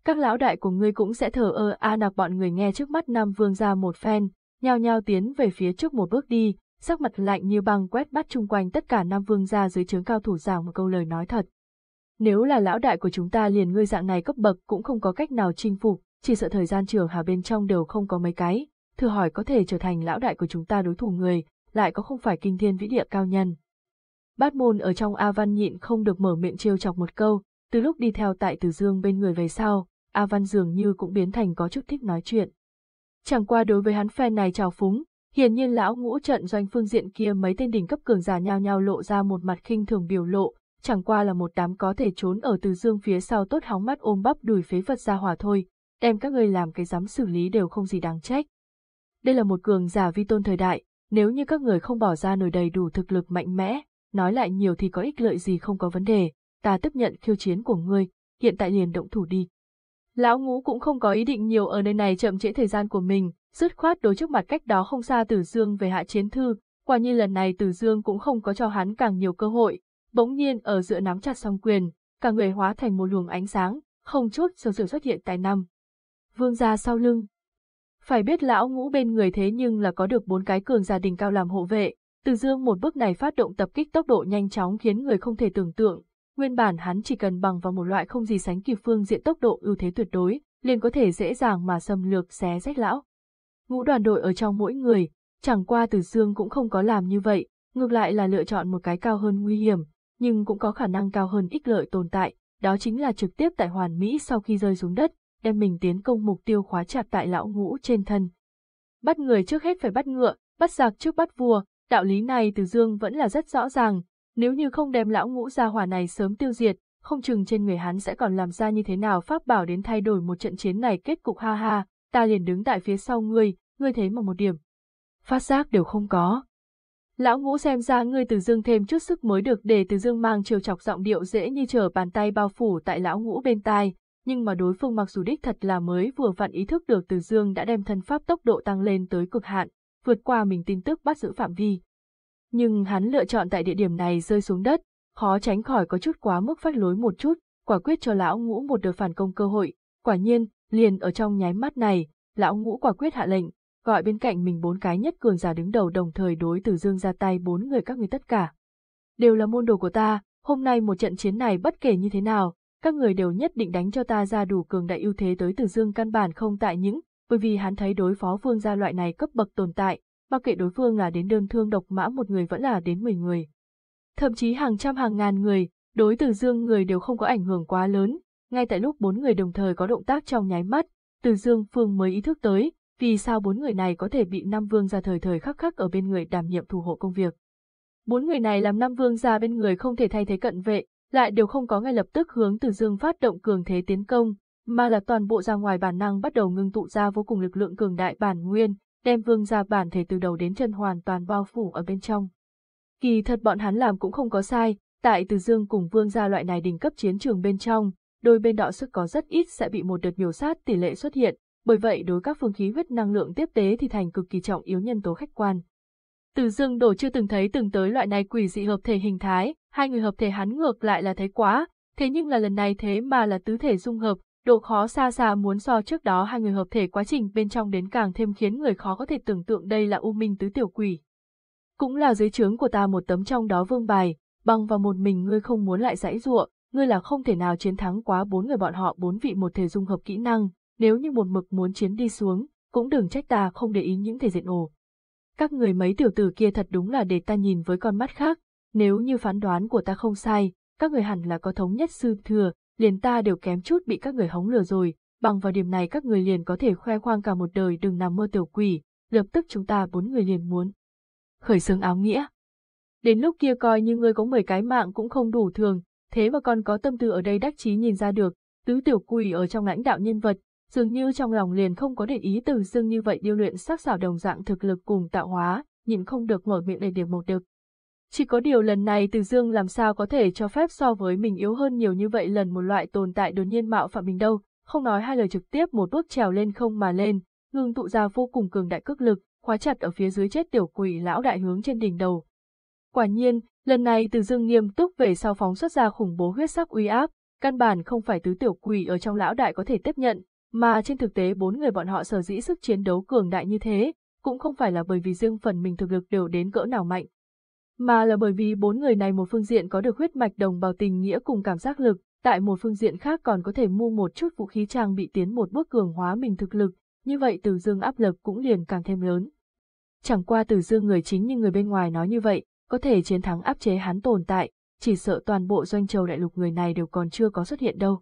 Các lão đại của ngươi cũng sẽ thờ ơ a nạc bọn người nghe trước mắt Nam Vương ra một phen, nhao nhao tiến về phía trước một bước đi, sắc mặt lạnh như băng quét bắt chung quanh tất cả Nam Vương ra dưới trướng cao thủ giảng một câu lời nói thật. Nếu là lão đại của chúng ta liền ngươi dạng này cấp bậc cũng không có cách nào chinh phục, chỉ sợ thời gian trường hà bên trong đều không có mấy cái, thử hỏi có thể trở thành lão đại của chúng ta đối thủ người, lại có không phải kinh thiên vĩ địa cao nhân. Bát môn ở trong A Văn nhịn không được mở miệng trêu chọc một câu, từ lúc đi theo tại Từ Dương bên người về sau, A Văn dường như cũng biến thành có chút thích nói chuyện. Chẳng qua đối với hắn phen này trào phúng, hiển nhiên lão ngũ trận doanh phương diện kia mấy tên đỉnh cấp cường giả nhao nhao lộ ra một mặt khinh thường biểu lộ, chẳng qua là một đám có thể trốn ở Từ Dương phía sau tốt hóng mắt ôm bắp đùi phế vật ra hỏa thôi, đem các ngươi làm cái dám xử lý đều không gì đáng trách. Đây là một cường giả vi tôn thời đại, nếu như các người không bỏ ra nổi đầy đủ thực lực mạnh mẽ, nói lại nhiều thì có ích lợi gì không có vấn đề, ta tiếp nhận khiêu chiến của ngươi, hiện tại liền động thủ đi. Lão ngũ cũng không có ý định nhiều ở nơi này chậm trễ thời gian của mình, dứt khoát đối trước mặt cách đó không xa Tử Dương về hạ chiến thư, quả nhiên lần này Tử Dương cũng không có cho hắn càng nhiều cơ hội, bỗng nhiên ở giữa nắm chặt song quyền, cả người hóa thành một luồng ánh sáng, không chút sơ sự xuất hiện tại năm. Vương gia sau lưng. Phải biết lão ngũ bên người thế nhưng là có được bốn cái cường gia đình cao làm hộ vệ, từ dương một bước này phát động tập kích tốc độ nhanh chóng khiến người không thể tưởng tượng, nguyên bản hắn chỉ cần bằng vào một loại không gì sánh kịp phương diện tốc độ ưu thế tuyệt đối, liền có thể dễ dàng mà xâm lược xé rách lão. Ngũ đoàn đội ở trong mỗi người, chẳng qua từ dương cũng không có làm như vậy, ngược lại là lựa chọn một cái cao hơn nguy hiểm, nhưng cũng có khả năng cao hơn ích lợi tồn tại, đó chính là trực tiếp tại hoàn mỹ sau khi rơi xuống đất, đem mình tiến công mục tiêu khóa chặt tại lão ngũ trên thân. Bắt người trước hết phải bắt ngựa, bắt giặc trước bắt vua, đạo lý này từ dương vẫn là rất rõ ràng, nếu như không đem lão ngũ gia hỏa này sớm tiêu diệt, không chừng trên người hắn sẽ còn làm ra như thế nào pháp bảo đến thay đổi một trận chiến này kết cục ha ha, ta liền đứng tại phía sau ngươi, ngươi thế mà một điểm. Phát giác đều không có. Lão ngũ xem ra ngươi từ dương thêm chút sức mới được để từ dương mang chiều chọc giọng điệu dễ như trở bàn tay bao phủ tại lão ngũ bên tai, nhưng mà đối phương mặc dù đích thật là mới vừa vặn ý thức được từ dương đã đem thân pháp tốc độ tăng lên tới cực hạn, vượt qua mình tin tức bắt giữ phạm vi. Nhưng hắn lựa chọn tại địa điểm này rơi xuống đất, khó tránh khỏi có chút quá mức phách lối một chút, quả quyết cho lão ngũ một đợt phản công cơ hội. Quả nhiên, liền ở trong nháy mắt này, lão ngũ quả quyết hạ lệnh, gọi bên cạnh mình bốn cái nhất cường giả đứng đầu đồng thời đối Từ Dương ra tay bốn người các người tất cả. Đều là môn đồ của ta, hôm nay một trận chiến này bất kể như thế nào, các người đều nhất định đánh cho ta ra đủ cường đại ưu thế tới Từ Dương căn bản không tại những, bởi vì hắn thấy đối phó vương gia loại này cấp bậc tồn tại, mặc kệ đối phương là đến đơn thương độc mã một người vẫn là đến 10 người. Thậm chí hàng trăm hàng ngàn người, đối Từ Dương người đều không có ảnh hưởng quá lớn, ngay tại lúc bốn người đồng thời có động tác trong nháy mắt, Từ Dương Phương mới ý thức tới, vì sao bốn người này có thể bị Nam Vương gia thời thời khắc khắc ở bên người đảm nhiệm thủ hộ công việc. Bốn người này làm Nam Vương gia bên người không thể thay thế cận vệ, lại đều không có ngay lập tức hướng Từ Dương phát động cường thế tiến công, mà là toàn bộ ra ngoài bản năng bắt đầu ngưng tụ ra vô cùng lực lượng cường đại bản nguyên, đem Vương gia bản thể từ đầu đến chân hoàn toàn bao phủ ở bên trong. Kỳ thật bọn hắn làm cũng không có sai, tại Từ Dương cùng Vương gia loại này đỉnh cấp chiến trường bên trong, đôi bên đọ sức có rất ít sẽ bị một đợt miểu sát tỷ lệ xuất hiện, bởi vậy đối các phương khí huyết năng lượng tiếp tế thì thành cực kỳ trọng yếu nhân tố khách quan. Từ dương đổ chưa từng thấy từng tới loại này quỷ dị hợp thể hình thái, hai người hợp thể hắn ngược lại là thấy quá, thế nhưng là lần này thế mà là tứ thể dung hợp, độ khó xa xa muốn so trước đó hai người hợp thể quá trình bên trong đến càng thêm khiến người khó có thể tưởng tượng đây là u minh tứ tiểu quỷ. Cũng là dưới trướng của ta một tấm trong đó vương bài, bằng vào một mình ngươi không muốn lại dãy dụa, ngươi là không thể nào chiến thắng quá bốn người bọn họ bốn vị một thể dung hợp kỹ năng, nếu như một mực muốn chiến đi xuống, cũng đừng trách ta không để ý những thể diện ồ. Các người mấy tiểu tử kia thật đúng là để ta nhìn với con mắt khác, nếu như phán đoán của ta không sai, các người hẳn là có thống nhất sư thừa, liền ta đều kém chút bị các người hống lừa rồi, bằng vào điểm này các người liền có thể khoe khoang cả một đời đừng nằm mơ tiểu quỷ, lập tức chúng ta bốn người liền muốn. Khởi xướng áo nghĩa. Đến lúc kia coi như ngươi có 10 cái mạng cũng không đủ thường, thế mà còn có tâm tư ở đây đắc chí nhìn ra được, tứ tiểu quỷ ở trong lãnh đạo nhân vật, dường như trong lòng liền không có để ý từ dương như vậy điêu luyện sắc xảo đồng dạng thực lực cùng tạo hóa, nhìn không được mở miệng để điểm một được. Chỉ có điều lần này từ dương làm sao có thể cho phép so với mình yếu hơn nhiều như vậy lần một loại tồn tại đột nhiên mạo phạm mình đâu, không nói hai lời trực tiếp một bước trèo lên không mà lên, ngưng tụ ra vô cùng cường đại cước lực, khóa chặt ở phía dưới chết tiểu quỷ lão đại hướng trên đỉnh đầu. Quả nhiên, lần này từ dương nghiêm túc về sau phóng xuất ra khủng bố huyết sắc uy áp, căn bản không phải tứ tiểu quỷ ở trong lão đại có thể tiếp nhận, mà trên thực tế bốn người bọn họ sở dĩ sức chiến đấu cường đại như thế, cũng không phải là bởi vì riêng phần mình thực lực đều đến cỡ nào mạnh, mà là bởi vì bốn người này một phương diện có được huyết mạch đồng bào tình nghĩa cùng cảm giác lực, tại một phương diện khác còn có thể mua một chút vũ khí trang bị tiến một bước cường hóa mình thực lực, như vậy Từ Dương áp lực cũng liền càng thêm lớn. Chẳng qua Từ Dương người chính như người bên ngoài nói như vậy, có thể chiến thắng áp chế hắn tồn tại, chỉ sợ toàn bộ doanh châu đại lục người này đều còn chưa có xuất hiện đâu.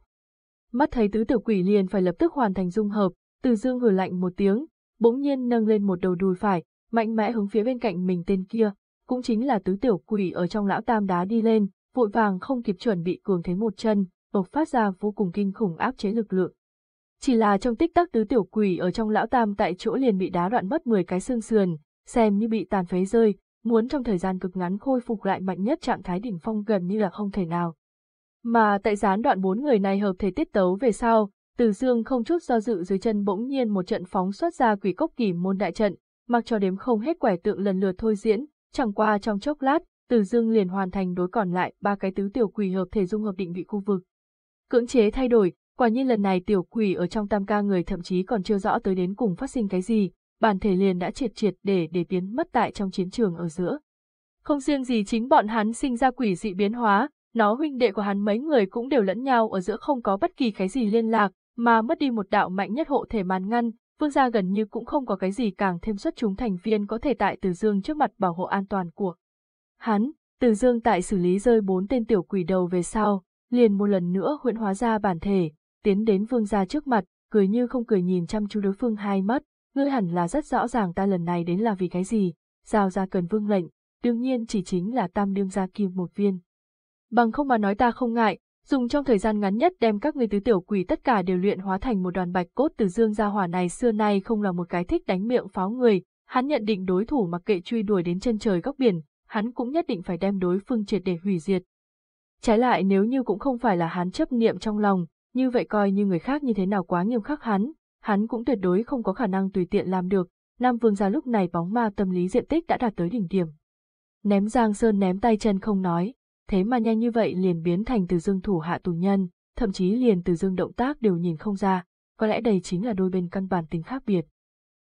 Mắt thấy tứ tiểu quỷ liền phải lập tức hoàn thành dung hợp, từ dương hừ lạnh một tiếng, bỗng nhiên nâng lên một đầu đùi phải, mạnh mẽ hướng phía bên cạnh mình tên kia, cũng chính là tứ tiểu quỷ ở trong lão tam đá đi lên, vội vàng không kịp chuẩn bị cường thế một chân, bộc phát ra vô cùng kinh khủng áp chế lực lượng. Chỉ là trong tích tắc tứ tiểu quỷ ở trong lão tam tại chỗ liền bị đá đoạn mất 10 cái xương sườn, xem như bị tàn phế rơi, muốn trong thời gian cực ngắn khôi phục lại mạnh nhất trạng thái đỉnh phong gần như là không thể nào. Mà tại gián đoạn bốn người này hợp thể tiết tấu về sau, Từ Dương không chút do dự dưới chân bỗng nhiên một trận phóng xuất ra quỷ cốc kỷ môn đại trận, mặc cho đếm không hết quẻ tượng lần lượt thôi diễn, chẳng qua trong chốc lát, Từ Dương liền hoàn thành đối còn lại ba cái tứ tiểu quỷ hợp thể dung hợp định vị khu vực. Cưỡng chế thay đổi, quả nhiên lần này tiểu quỷ ở trong tam ca người thậm chí còn chưa rõ tới đến cùng phát sinh cái gì, bản thể liền đã triệt triệt để để biến mất tại trong chiến trường ở giữa. Không riêng gì chính bọn hắn sinh ra quỷ dị biến hóa, nó huynh đệ của hắn mấy người cũng đều lẫn nhau ở giữa không có bất kỳ cái gì liên lạc, mà mất đi một đạo mạnh nhất hộ thể màn ngăn, vương gia gần như cũng không có cái gì càng thêm xuất chúng thành viên có thể tại Từ Dương trước mặt bảo hộ an toàn của. Hắn, Từ Dương tại xử lý rơi bốn tên tiểu quỷ đầu về sau, liền một lần nữa huyễn hóa ra bản thể, tiến đến vương gia trước mặt, cười như không cười nhìn chăm chú đối phương hai mắt, ngươi hẳn là rất rõ ràng ta lần này đến là vì cái gì, giao ra cần vương lệnh, đương nhiên chỉ chính là tam đương gia kim một viên. Bằng không mà nói ta không ngại, dùng trong thời gian ngắn nhất đem các người tứ tiểu quỷ tất cả đều luyện hóa thành một đoàn bạch cốt từ dương gia hỏa này xưa nay không là một cái thích đánh miệng pháo người, hắn nhận định đối thủ mặc kệ truy đuổi đến chân trời góc biển, hắn cũng nhất định phải đem đối phương triệt để hủy diệt. Trái lại nếu như cũng không phải là hắn chấp niệm trong lòng, như vậy coi như người khác như thế nào quá nghiêm khắc hắn, hắn cũng tuyệt đối không có khả năng tùy tiện làm được, Nam Vương gia lúc này bóng ma tâm lý diện tích đã đạt tới đỉnh điểm. ném Giang Sơn ném tay chân không nói, thế mà nhanh như vậy liền biến thành từ dương thủ hạ tù nhân, thậm chí liền từ dương động tác đều nhìn không ra, có lẽ đây chính là đôi bên căn bản tính khác biệt.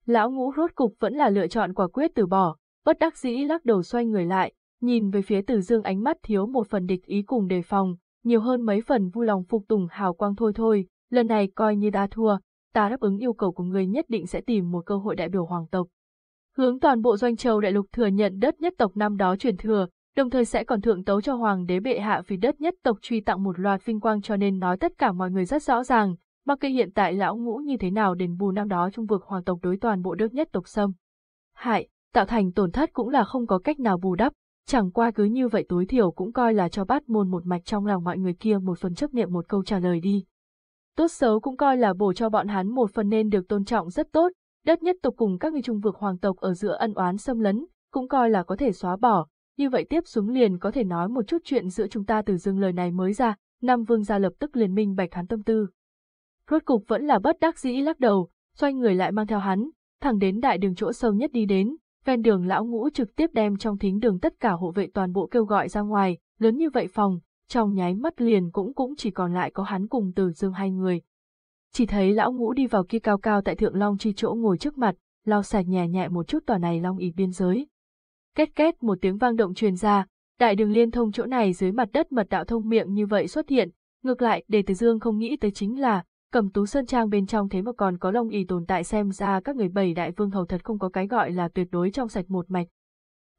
Lão ngũ rốt cục vẫn là lựa chọn quả quyết từ bỏ, bất đắc dĩ lắc đầu xoay người lại, nhìn về phía từ dương ánh mắt thiếu một phần địch ý cùng đề phòng, nhiều hơn mấy phần vui lòng phục tùng hào quang thôi thôi, lần này coi như đã thua, ta đáp ứng yêu cầu của người nhất định sẽ tìm một cơ hội đại biểu hoàng tộc. Hướng toàn bộ doanh châu đại lục thừa nhận đất nhất tộc năm đó truyền thừa, đồng thời sẽ còn thượng tấu cho hoàng đế bệ hạ vì đất nhất tộc truy tặng một loạt vinh quang cho nên nói tất cả mọi người rất rõ ràng, mặc kệ hiện tại lão ngũ như thế nào đền bù năm đó trung vực hoàng tộc đối toàn bộ đất nhất tộc xâm. Hại, tạo thành tổn thất cũng là không có cách nào bù đắp, chẳng qua cứ như vậy tối thiểu cũng coi là cho bát môn một mạch trong lòng mọi người kia một phần chấp niệm một câu trả lời đi. Tốt xấu cũng coi là bổ cho bọn hắn một phần nên được tôn trọng rất tốt, đất nhất tộc cùng các người trung vực hoàng tộc ở giữa ân oán xâm lấn, cũng coi là có thể xóa bỏ, như vậy tiếp xuống liền có thể nói một chút chuyện giữa chúng ta từ dưng lời này mới ra, Nam Vương gia lập tức liền minh bạch hắn tâm tư. Rốt cục vẫn là bất đắc dĩ lắc đầu, xoay người lại mang theo hắn, thẳng đến đại đường chỗ sâu nhất đi đến, ven đường lão ngũ trực tiếp đem trong thính đường tất cả hộ vệ toàn bộ kêu gọi ra ngoài, lớn như vậy phòng, trong nháy mắt liền cũng cũng chỉ còn lại có hắn cùng từ dương hai người. Chỉ thấy lão ngũ đi vào kia cao cao tại thượng long chi chỗ ngồi trước mặt, lau sạch nhẹ nhẹ một chút tòa này long ý biên giới. Két két một tiếng vang động truyền ra, đại đường liên thông chỗ này dưới mặt đất mật đạo thông miệng như vậy xuất hiện, ngược lại để từ dương không nghĩ tới chính là, cầm tú sơn trang bên trong thế mà còn có long ỷ tồn tại xem ra các người bảy đại vương hầu thật không có cái gọi là tuyệt đối trong sạch một mạch.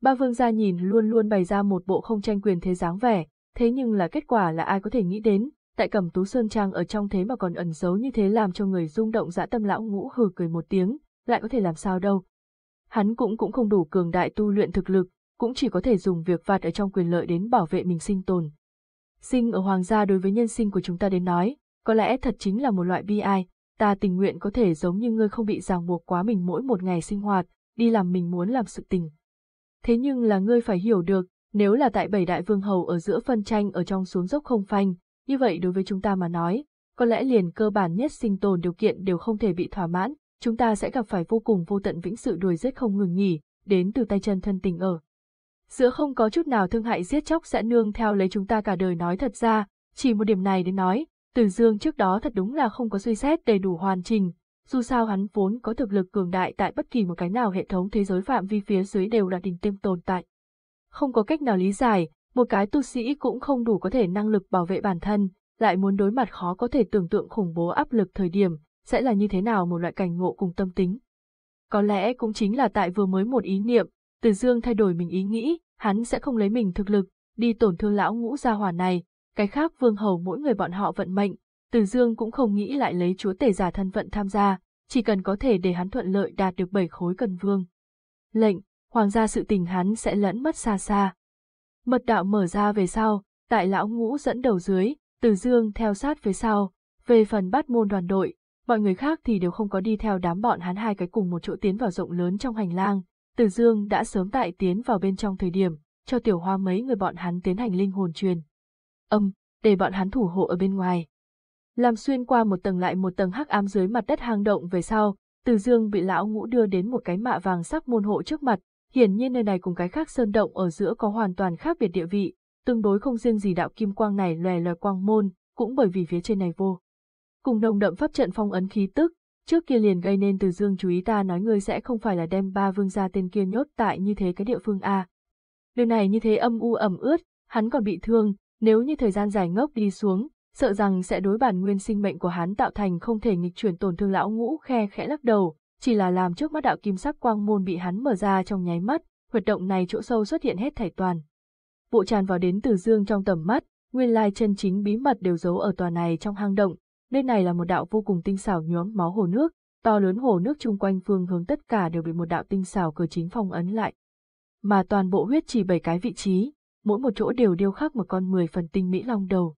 Ba vương gia nhìn luôn luôn bày ra một bộ không tranh quyền thế dáng vẻ, thế nhưng là kết quả là ai có thể nghĩ đến, tại cẩm tú sơn trang ở trong thế mà còn ẩn giấu như thế làm cho người rung động dã tâm lão ngũ hừ cười một tiếng, lại có thể làm sao đâu. Hắn cũng cũng không đủ cường đại tu luyện thực lực, cũng chỉ có thể dùng việc vặt ở trong quyền lợi đến bảo vệ mình sinh tồn. Sinh ở hoàng gia đối với nhân sinh của chúng ta đến nói, có lẽ thật chính là một loại bi ai, ta tình nguyện có thể giống như ngươi không bị ràng buộc quá mình mỗi một ngày sinh hoạt, đi làm mình muốn làm sự tình. Thế nhưng là ngươi phải hiểu được, nếu là tại bảy đại vương hầu ở giữa phân tranh ở trong xuống dốc không phanh, như vậy đối với chúng ta mà nói, có lẽ liền cơ bản nhất sinh tồn điều kiện đều không thể bị thỏa mãn, chúng ta sẽ gặp phải vô cùng vô tận vĩnh sự đuổi giết không ngừng nghỉ, đến từ tay chân thân tình ở. Giữa không có chút nào thương hại giết chóc sẽ nương theo lấy chúng ta cả đời nói thật ra, chỉ một điểm này đến nói, từ dương trước đó thật đúng là không có suy xét đầy đủ hoàn chỉnh, dù sao hắn vốn có thực lực cường đại tại bất kỳ một cái nào hệ thống thế giới phạm vi phía dưới đều là đỉnh tiêm tồn tại. Không có cách nào lý giải, một cái tu sĩ cũng không đủ có thể năng lực bảo vệ bản thân, lại muốn đối mặt khó có thể tưởng tượng khủng bố áp lực thời điểm, sẽ là như thế nào một loại cảnh ngộ cùng tâm tính. Có lẽ cũng chính là tại vừa mới một ý niệm, Từ Dương thay đổi mình ý nghĩ, hắn sẽ không lấy mình thực lực, đi tổn thương lão ngũ gia hỏa này, cái khác vương hầu mỗi người bọn họ vận mệnh, Từ Dương cũng không nghĩ lại lấy chúa tể giả thân vận tham gia, chỉ cần có thể để hắn thuận lợi đạt được bảy khối cần vương. Lệnh, hoàng gia sự tình hắn sẽ lẫn mất xa xa. Mật đạo mở ra về sau, tại lão ngũ dẫn đầu dưới, Từ Dương theo sát phía sau, về phần bắt môn đoàn đội, mọi người khác thì đều không có đi theo đám bọn hắn hai cái cùng một chỗ tiến vào rộng lớn trong hành lang. Từ Dương đã sớm tại tiến vào bên trong thời điểm, cho tiểu hoa mấy người bọn hắn tiến hành linh hồn truyền. Âm, để bọn hắn thủ hộ ở bên ngoài. Làm xuyên qua một tầng lại một tầng hắc ám dưới mặt đất hang động về sau, Từ Dương bị lão ngũ đưa đến một cái mạ vàng sắc môn hộ trước mặt, hiển nhiên nơi này cùng cái khác sơn động ở giữa có hoàn toàn khác biệt địa vị, tương đối không riêng gì đạo kim quang này lòe lòe quang môn, cũng bởi vì phía trên này vô cùng nồng đậm pháp trận phong ấn khí tức, trước kia liền gây nên từ dương chú ý ta nói ngươi sẽ không phải là đem ba vương gia tên kia nhốt tại như thế cái địa phương A. điều này như thế âm u ẩm ướt, hắn còn bị thương, nếu như thời gian dài ngốc đi xuống, sợ rằng sẽ đối bản nguyên sinh mệnh của hắn tạo thành không thể nghịch chuyển tổn thương lão ngũ khe khẽ lắc đầu, chỉ là làm trước mắt đạo kim sắc quang môn bị hắn mở ra trong nháy mắt, hoạt động này chỗ sâu xuất hiện hết thảy toàn. Bộ tràn vào đến từ dương trong tầm mắt, nguyên lai chân chính bí mật đều giấu ở tòa này trong hang động, Nơi này là một đạo vô cùng tinh xảo nhuốm máu hồ nước, to lớn hồ nước chung quanh phương hướng tất cả đều bị một đạo tinh xảo cờ chính phong ấn lại. Mà toàn bộ huyết chỉ bảy cái vị trí, mỗi một chỗ đều điêu khắc một con mười phần tinh mỹ long đầu.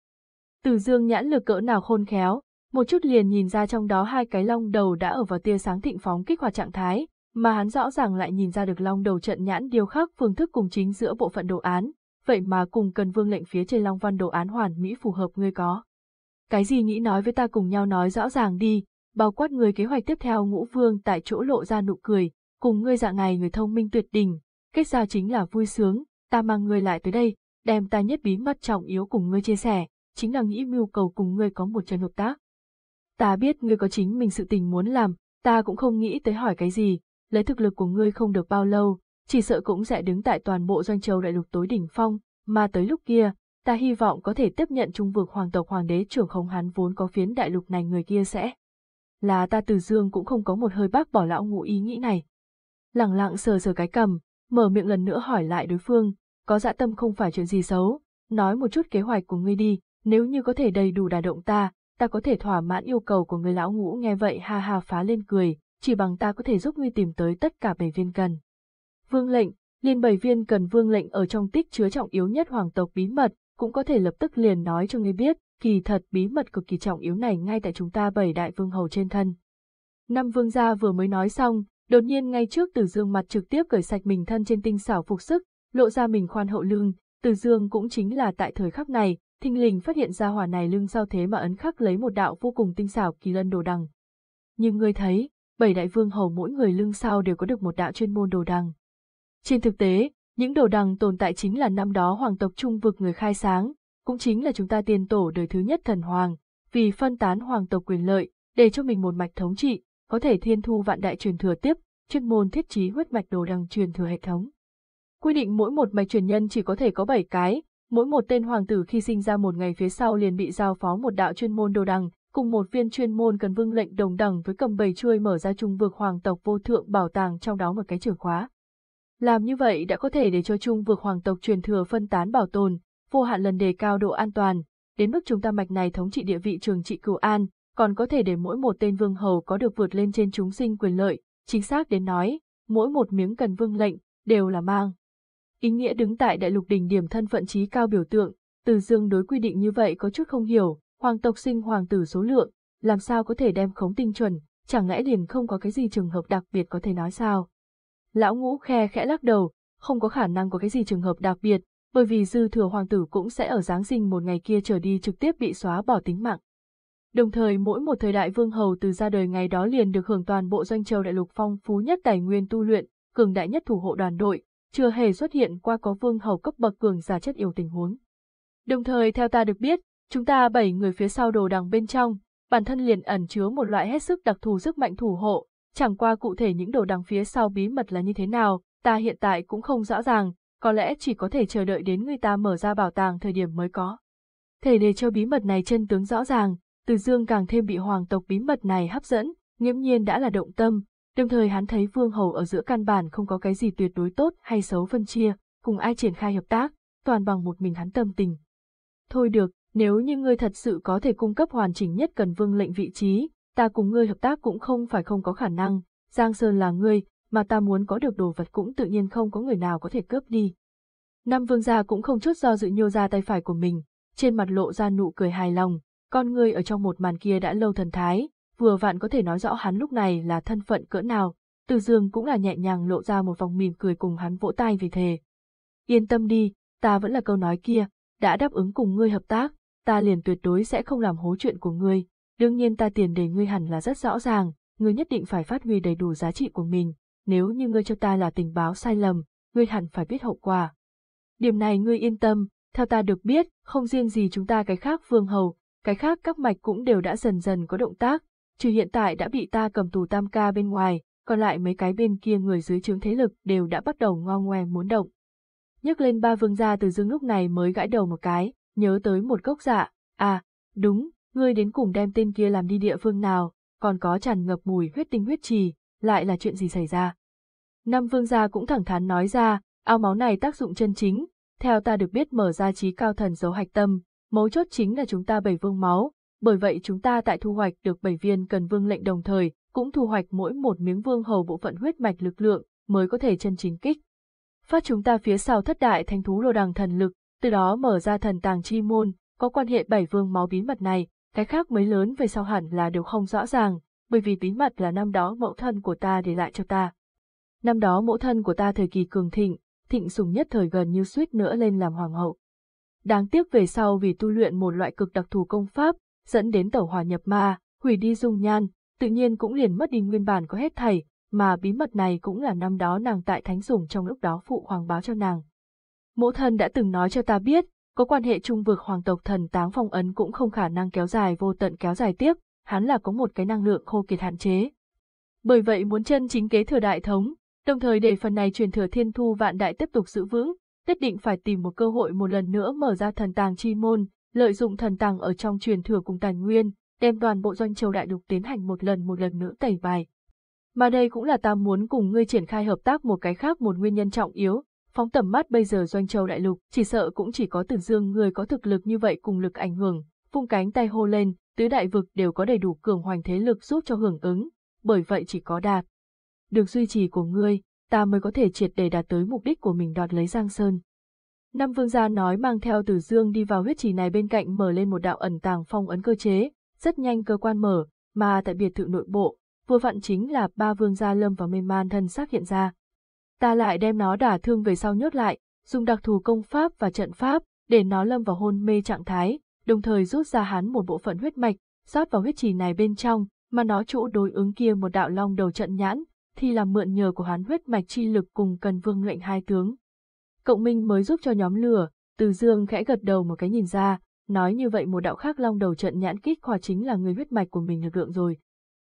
Từ dương nhãn lực cỡ nào khôn khéo, một chút liền nhìn ra trong đó hai cái long đầu đã ở vào tia sáng thịnh phóng kích hoạt trạng thái, mà hắn rõ ràng lại nhìn ra được long đầu trận nhãn điêu khắc phương thức cùng chính giữa bộ phận đồ án, vậy mà cùng cần vương lệnh phía trên long văn đồ án hoàn mỹ phù hợp ngươi có. Cái gì nghĩ nói với ta cùng nhau nói rõ ràng đi, bao quát người kế hoạch tiếp theo ngũ vương tại chỗ lộ ra nụ cười, cùng ngươi dạng ngày người thông minh tuyệt đỉnh, kết ra chính là vui sướng, ta mang ngươi lại tới đây, đem ta nhất bí mật trọng yếu cùng ngươi chia sẻ, chính là nghĩ mưu cầu cùng ngươi có một trận hợp tác. Ta biết ngươi có chính mình sự tình muốn làm, ta cũng không nghĩ tới hỏi cái gì, lấy thực lực của ngươi không được bao lâu, chỉ sợ cũng sẽ đứng tại toàn bộ doanh châu đại lục tối đỉnh phong, mà tới lúc kia, ta hy vọng có thể tiếp nhận trung vực hoàng tộc hoàng đế trưởng không hắn vốn có phiến đại lục này người kia sẽ. Là ta từ dương cũng không có một hơi bác bỏ lão ngũ ý nghĩ này. Lặng lặng sờ sờ cái cầm, mở miệng lần nữa hỏi lại đối phương, có dạ tâm không phải chuyện gì xấu, nói một chút kế hoạch của ngươi đi, nếu như có thể đầy đủ đả động ta, ta có thể thỏa mãn yêu cầu của người lão ngũ nghe vậy ha ha phá lên cười, chỉ bằng ta có thể giúp ngươi tìm tới tất cả bảy viên cần. Vương lệnh, liền bảy viên cần vương lệnh ở trong tích chứa trọng yếu nhất hoàng tộc bí mật, cũng có thể lập tức liền nói cho ngươi biết, kỳ thật bí mật cực kỳ trọng yếu này ngay tại chúng ta bảy đại vương hầu trên thân. Năm vương gia vừa mới nói xong, đột nhiên ngay trước Từ Dương mặt trực tiếp cởi sạch mình thân trên tinh xảo phục sức, lộ ra mình khoan hậu lưng, Từ Dương cũng chính là tại thời khắc này, thinh lình phát hiện ra hỏa này lưng sao thế mà ấn khắc lấy một đạo vô cùng tinh xảo kỳ lân đồ đằng. Nhưng ngươi thấy, bảy đại vương hầu mỗi người lưng sao đều có được một đạo chuyên môn đồ đằng. Trên thực tế, những đồ đằng tồn tại chính là năm đó hoàng tộc trung vực người khai sáng, cũng chính là chúng ta tiền tổ đời thứ nhất thần hoàng, vì phân tán hoàng tộc quyền lợi, để cho mình một mạch thống trị, có thể thiên thu vạn đại truyền thừa tiếp, chuyên môn thiết trí huyết mạch đồ đằng truyền thừa hệ thống. Quy định mỗi một mạch truyền nhân chỉ có thể có 7 cái, mỗi một tên hoàng tử khi sinh ra một ngày phía sau liền bị giao phó một đạo chuyên môn đồ đằng, cùng một viên chuyên môn cần vương lệnh đồng đẳng với cầm bầy chuôi mở ra trung vực hoàng tộc vô thượng bảo tàng trong đó một cái chìa khóa. Làm như vậy đã có thể để cho trung vực hoàng tộc truyền thừa phân tán bảo tồn, vô hạn lần đề cao độ an toàn, đến mức chúng ta mạch này thống trị địa vị trường trị cửu an, còn có thể để mỗi một tên vương hầu có được vượt lên trên chúng sinh quyền lợi, chính xác đến nói, mỗi một miếng cần vương lệnh, đều là mang. Ý nghĩa đứng tại đại lục đỉnh điểm thân phận trí cao biểu tượng, từ dương đối quy định như vậy có chút không hiểu, hoàng tộc sinh hoàng tử số lượng, làm sao có thể đem khống tinh chuẩn, chẳng lẽ liền không có cái gì trường hợp đặc biệt có thể nói sao? Lão ngũ khe khẽ lắc đầu, không có khả năng có cái gì trường hợp đặc biệt, bởi vì dư thừa hoàng tử cũng sẽ ở Giáng sinh một ngày kia trở đi trực tiếp bị xóa bỏ tính mạng. Đồng thời mỗi một thời đại vương hầu từ ra đời ngày đó liền được hưởng toàn bộ doanh châu đại lục phong phú nhất tài nguyên tu luyện, cường đại nhất thủ hộ đoàn đội, chưa hề xuất hiện qua có vương hầu cấp bậc cường giả chất yêu tình huống. Đồng thời theo ta được biết, chúng ta bảy người phía sau đồ đằng bên trong, bản thân liền ẩn chứa một loại hết sức đặc thù sức mạnh thủ hộ, chẳng qua cụ thể những đồ đằng phía sau bí mật là như thế nào, ta hiện tại cũng không rõ ràng, có lẽ chỉ có thể chờ đợi đến người ta mở ra bảo tàng thời điểm mới có. Thể để cho bí mật này chân tướng rõ ràng, từ dương càng thêm bị hoàng tộc bí mật này hấp dẫn, nghiễm nhiên đã là động tâm, đồng thời hắn thấy vương hầu ở giữa căn bản không có cái gì tuyệt đối tốt hay xấu phân chia, cùng ai triển khai hợp tác, toàn bằng một mình hắn tâm tình. Thôi được, nếu như ngươi thật sự có thể cung cấp hoàn chỉnh nhất cần vương lệnh vị trí, ta cùng ngươi hợp tác cũng không phải không có khả năng, Giang Sơn là ngươi, mà ta muốn có được đồ vật cũng tự nhiên không có người nào có thể cướp đi. Nam vương gia cũng không chút do dự nhô ra tay phải của mình, trên mặt lộ ra nụ cười hài lòng, con ngươi ở trong một màn kia đã lâu thần thái, vừa vặn có thể nói rõ hắn lúc này là thân phận cỡ nào, từ dương cũng là nhẹ nhàng lộ ra một vòng mỉm cười cùng hắn vỗ tay vì thề. Yên tâm đi, ta vẫn là câu nói kia, đã đáp ứng cùng ngươi hợp tác, ta liền tuyệt đối sẽ không làm hố chuyện của ngươi, đương nhiên ta tiền đề ngươi hẳn là rất rõ ràng, ngươi nhất định phải phát huy đầy đủ giá trị của mình, nếu như ngươi cho ta là tình báo sai lầm, ngươi hẳn phải biết hậu quả. Điểm này ngươi yên tâm, theo ta được biết, không riêng gì chúng ta cái khác vương hầu, cái khác các mạch cũng đều đã dần dần có động tác, trừ hiện tại đã bị ta cầm tù tam ca bên ngoài, còn lại mấy cái bên kia người dưới trướng thế lực đều đã bắt đầu ngo ngoe muốn động. Nhấc lên ba vương gia từ dương lúc này mới gãi đầu một cái, nhớ tới một gốc dạ, à, đúng, ngươi đến cùng đem tên kia làm đi địa phương nào, còn có tràn ngập mùi huyết tinh huyết trì, lại là chuyện gì xảy ra. Năm vương gia cũng thẳng thắn nói ra, ao máu này tác dụng chân chính, theo ta được biết mở ra trí cao thần dấu hạch tâm, mấu chốt chính là chúng ta bảy vương máu, bởi vậy chúng ta tại thu hoạch được bảy viên cần vương lệnh đồng thời, cũng thu hoạch mỗi một miếng vương hầu bộ phận huyết mạch lực lượng, mới có thể chân chính kích. Phát chúng ta phía sau thất đại thanh thú lô đằng thần lực, từ đó mở ra thần tàng chi môn, có quan hệ bảy vương máu bí mật này, cái khác mới lớn về sau hẳn là đều không rõ ràng, bởi vì bí mật là năm đó mẫu thân của ta để lại cho ta. Năm đó mẫu thân của ta thời kỳ cường thịnh, thịnh sùng nhất thời gần như suýt nữa lên làm hoàng hậu. Đáng tiếc về sau vì tu luyện một loại cực đặc thù công pháp, dẫn đến tẩu hòa nhập ma, hủy đi dung nhan, tự nhiên cũng liền mất đi nguyên bản có hết thảy, mà bí mật này cũng là năm đó nàng tại thánh sủng trong lúc đó phụ hoàng báo cho nàng. Mẫu thân đã từng nói cho ta biết, có quan hệ trung vực hoàng tộc thần táng phong ấn cũng không khả năng kéo dài vô tận kéo dài tiếp, hắn là có một cái năng lượng khô kiệt hạn chế. Bởi vậy muốn chân chính kế thừa đại thống, đồng thời để phần này truyền thừa thiên thu vạn đại tiếp tục giữ vững, nhất định phải tìm một cơ hội một lần nữa mở ra thần tàng chi môn, lợi dụng thần tàng ở trong truyền thừa cùng tài nguyên, đem toàn bộ doanh châu đại lục tiến hành một lần một lần nữa tẩy bài. Mà đây cũng là ta muốn cùng ngươi triển khai hợp tác một cái khác một nguyên nhân trọng yếu, phóng tầm mắt bây giờ doanh châu đại lục, chỉ sợ cũng chỉ có Tử Dương người có thực lực như vậy cùng lực ảnh hưởng, vung cánh tay hô lên, tứ đại vực đều có đầy đủ cường hoành thế lực giúp cho hưởng ứng, bởi vậy chỉ có đạt. Được duy trì của ngươi, ta mới có thể triệt để đạt tới mục đích của mình đoạt lấy Giang Sơn. Năm vương gia nói mang theo Tử Dương đi vào huyết trì này bên cạnh mở lên một đạo ẩn tàng phong ấn cơ chế, rất nhanh cơ quan mở, mà tại biệt thự nội bộ, vừa vặn chính là ba vương gia lâm và mê man thân xác hiện ra. Ta lại đem nó đả thương về sau nhốt lại, dùng đặc thù công pháp và trận pháp, để nó lâm vào hôn mê trạng thái, đồng thời rút ra hắn một bộ phận huyết mạch, rót vào huyết trì này bên trong, mà nó chỗ đối ứng kia một đạo long đầu trận nhãn, thì là mượn nhờ của hắn huyết mạch chi lực cùng cần vương lệnh hai tướng. Cộng minh mới giúp cho nhóm lửa, từ dương khẽ gật đầu một cái nhìn ra, nói như vậy một đạo khác long đầu trận nhãn kích khoa chính là người huyết mạch của mình lực lượng rồi.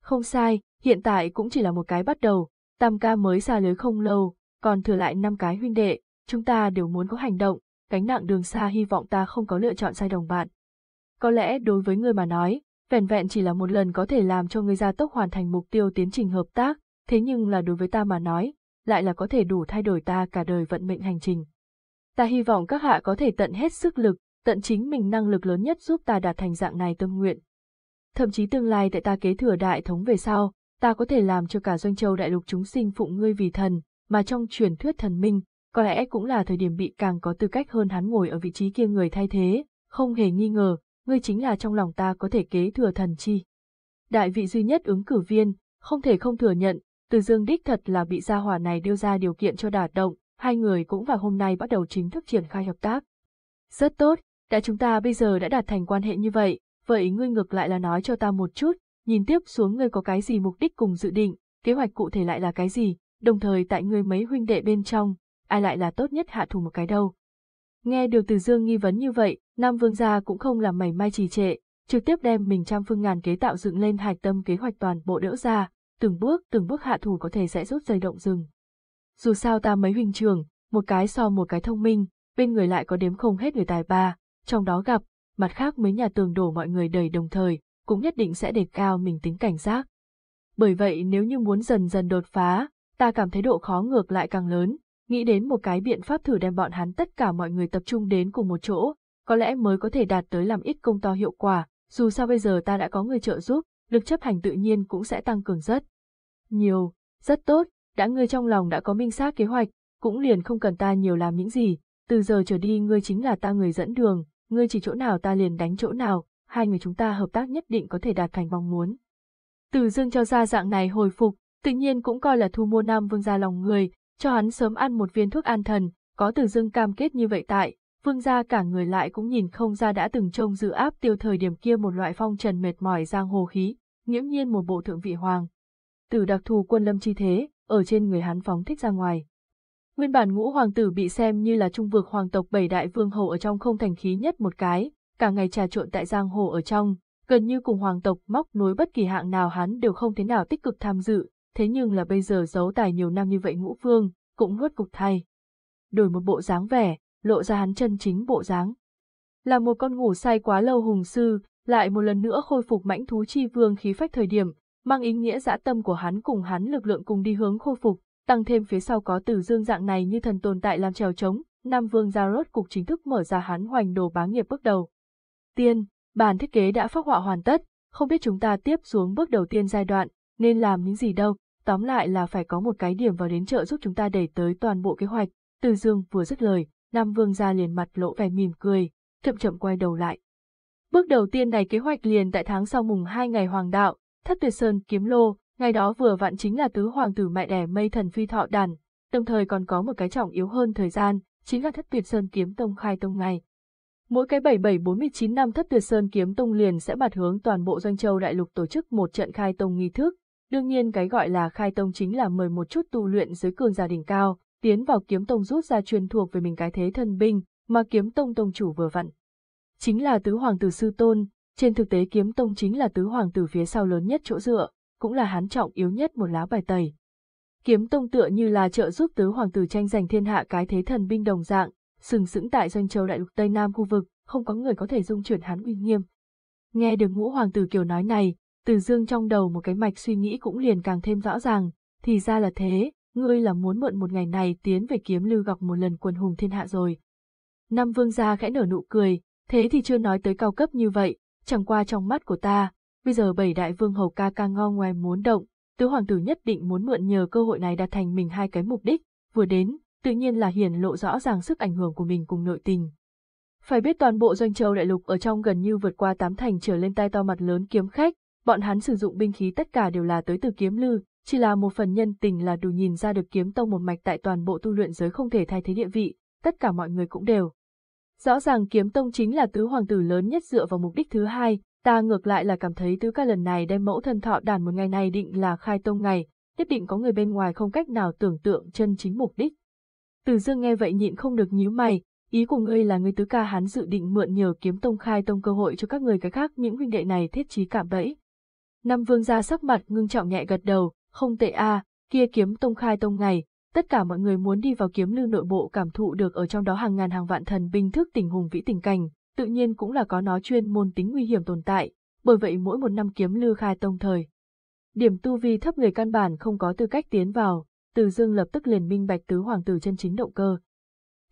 Không sai, hiện tại cũng chỉ là một cái bắt đầu, tam ca mới xa lưới không lâu, còn thừa lại năm cái huynh đệ, chúng ta đều muốn có hành động, cánh nặng đường xa hy vọng ta không có lựa chọn sai đồng bạn. Có lẽ đối với người mà nói, vẻn vẹn chỉ là một lần có thể làm cho người gia tốc hoàn thành mục tiêu tiến trình hợp tác, thế nhưng là đối với ta mà nói, lại là có thể đủ thay đổi ta cả đời vận mệnh hành trình. Ta hy vọng các hạ có thể tận hết sức lực, tận chính mình năng lực lớn nhất giúp ta đạt thành dạng này tâm nguyện. Thậm chí tương lai tại ta kế thừa đại thống về sau, ta có thể làm cho cả doanh châu đại lục chúng sinh phụng ngươi vì thần, mà trong truyền thuyết thần minh, có lẽ cũng là thời điểm bị càng có tư cách hơn hắn ngồi ở vị trí kia người thay thế, không hề nghi ngờ, ngươi chính là trong lòng ta có thể kế thừa thần chi. Đại vị duy nhất ứng cử viên, không thể không thừa nhận, từ dương đích thật là bị gia hỏa này đưa ra điều kiện cho đả động, hai người cũng vào hôm nay bắt đầu chính thức triển khai hợp tác. Rất tốt, đã chúng ta bây giờ đã đạt thành quan hệ như vậy, vậy ngươi ngược lại là nói cho ta một chút, nhìn tiếp xuống ngươi có cái gì mục đích cùng dự định, kế hoạch cụ thể lại là cái gì, đồng thời tại ngươi mấy huynh đệ bên trong, ai lại là tốt nhất hạ thủ một cái đâu. Nghe được từ dương nghi vấn như vậy, Nam Vương gia cũng không làm mảy may trì trệ, trực tiếp đem mình trăm phương ngàn kế tạo dựng lên hạch tâm kế hoạch toàn bộ đỡ ra, từng bước từng bước hạ thủ có thể sẽ rút dây động rừng. Dù sao ta mấy huynh trường, một cái so một cái thông minh, bên người lại có đếm không hết người tài ba, trong đó gặp, mặt khác mấy nhà tường đổ mọi người đầy đồng thời, cũng nhất định sẽ đề cao mình tính cảnh giác. Bởi vậy nếu như muốn dần dần đột phá, ta cảm thấy độ khó ngược lại càng lớn, nghĩ đến một cái biện pháp thử đem bọn hắn tất cả mọi người tập trung đến cùng một chỗ, có lẽ mới có thể đạt tới làm ít công to hiệu quả, dù sao bây giờ ta đã có người trợ giúp, lực chấp hành tự nhiên cũng sẽ tăng cường rất nhiều, rất tốt, đã ngươi trong lòng đã có minh xác kế hoạch, cũng liền không cần ta nhiều làm những gì, từ giờ trở đi ngươi chính là ta người dẫn đường, ngươi chỉ chỗ nào ta liền đánh chỗ nào, hai người chúng ta hợp tác nhất định có thể đạt thành mong muốn. Từ dương cho ra dạng này hồi phục, tự nhiên cũng coi là thu mua Nam Vương gia lòng người, cho hắn sớm ăn một viên thuốc an thần, có từ dương cam kết như vậy tại, Vương gia cả người lại cũng nhìn không ra đã từng trông dự áp tiêu thời điểm kia một loại phong trần mệt mỏi giang hồ khí, nghiễm nhiên một bộ thượng vị hoàng. Từ đặc thù quân lâm chi thế, ở trên người hắn phóng thích ra ngoài. Nguyên bản ngũ hoàng tử bị xem như là trung vực hoàng tộc bảy đại vương hầu ở trong không thành khí nhất một cái, cả ngày trà trộn tại giang hồ ở trong, gần như cùng hoàng tộc móc nối bất kỳ hạng nào hắn đều không thế nào tích cực tham dự, thế nhưng là bây giờ giấu tài nhiều năm như vậy ngũ vương, cũng nuốt cục thay. Đổi một bộ dáng vẻ, lộ ra hắn chân chính bộ dáng. Là một con ngủ say quá lâu hùng sư, lại một lần nữa khôi phục mãnh thú chi vương khí phách thời điểm, mang ý nghĩa dã tâm của hắn cùng hắn lực lượng cùng đi hướng khôi phục, tăng thêm phía sau có tử dương dạng này như thần tồn tại làm trèo trống, Nam Vương gia rốt cục chính thức mở ra hắn hoành đồ bá nghiệp bước đầu. Tiên, bản thiết kế đã phát họa hoàn tất, không biết chúng ta tiếp xuống bước đầu tiên giai đoạn, nên làm những gì đâu, tóm lại là phải có một cái điểm vào đến trợ giúp chúng ta đẩy tới toàn bộ kế hoạch. Từ Dương vừa dứt lời, Nam Vương gia liền mặt lộ vẻ mỉm cười, chậm chậm quay đầu lại. Bước đầu tiên này kế hoạch liền tại tháng sau mùng 2 ngày hoàng đạo, thất tuyệt sơn kiếm lô, ngày đó vừa vặn chính là tứ hoàng tử mẹ đẻ mây thần phi thọ đàn, đồng thời còn có một cái trọng yếu hơn thời gian, chính là thất tuyệt sơn kiếm tông khai tông ngày. Mỗi cái 7749 năm thất tuyệt sơn kiếm tông liền sẽ bạt hướng toàn bộ doanh châu đại lục tổ chức một trận khai tông nghi thức, đương nhiên cái gọi là khai tông chính là mời một chút tu luyện dưới cường gia đình cao, tiến vào kiếm tông rút ra truyền thuộc về mình cái thế thần binh, mà kiếm tông tông chủ vừa vặn. Chính là tứ hoàng tử sư tôn, trên thực tế kiếm tông chính là tứ hoàng tử phía sau lớn nhất chỗ dựa, cũng là hán trọng yếu nhất một lá bài tẩy. Kiếm tông tựa như là trợ giúp tứ hoàng tử tranh giành thiên hạ cái thế thần binh đồng dạng, sừng sững tại doanh châu đại lục Tây Nam khu vực, không có người có thể dung chuyển hắn uy nghiêm. Nghe được ngũ hoàng tử kiều nói này, từ dương trong đầu một cái mạch suy nghĩ cũng liền càng thêm rõ ràng, thì ra là thế, ngươi là muốn mượn một ngày này tiến về kiếm lưu gặp một lần quần hùng thiên hạ rồi. Năm vương gia khẽ nở nụ cười, thế thì chưa nói tới cao cấp như vậy, chẳng qua trong mắt của ta, bây giờ bảy đại vương hầu ca ca ngo ngoài muốn động, tứ hoàng tử nhất định muốn mượn nhờ cơ hội này đạt thành mình hai cái mục đích, vừa đến, tự nhiên là hiển lộ rõ ràng sức ảnh hưởng của mình cùng nội tình. Phải biết toàn bộ doanh châu đại lục ở trong gần như vượt qua tám thành trở lên tay to mặt lớn kiếm khách, bọn hắn sử dụng binh khí tất cả đều là tới từ kiếm lư, chỉ là một phần nhân tình là đủ nhìn ra được kiếm tông một mạch tại toàn bộ tu luyện giới không thể thay thế địa vị, tất cả mọi người cũng đều. Rõ ràng kiếm tông chính là tứ hoàng tử lớn nhất dựa vào mục đích thứ hai, ta ngược lại là cảm thấy tứ ca lần này đem mẫu thân thọ đàn một ngày này định là khai tông ngày, nhất định có người bên ngoài không cách nào tưởng tượng chân chính mục đích. Từ dương nghe vậy nhịn không được nhíu mày, ý của ngươi là ngươi tứ ca hắn dự định mượn nhờ kiếm tông khai tông cơ hội cho các người cái khác những huynh đệ này thiết trí cảm bẫy. Năm vương gia sắc mặt ngưng trọng nhẹ gật đầu, không tệ a, kia kiếm tông khai tông ngày, tất cả mọi người muốn đi vào kiếm lưu nội bộ cảm thụ được ở trong đó hàng ngàn hàng vạn thần binh thức tình hùng vĩ tình cảnh, tự nhiên cũng là có nó chuyên môn tính nguy hiểm tồn tại, bởi vậy mỗi một năm kiếm lưu khai tông thời. Điểm tu vi thấp người căn bản không có tư cách tiến vào, từ dương lập tức liền minh bạch tứ hoàng tử chân chính động cơ.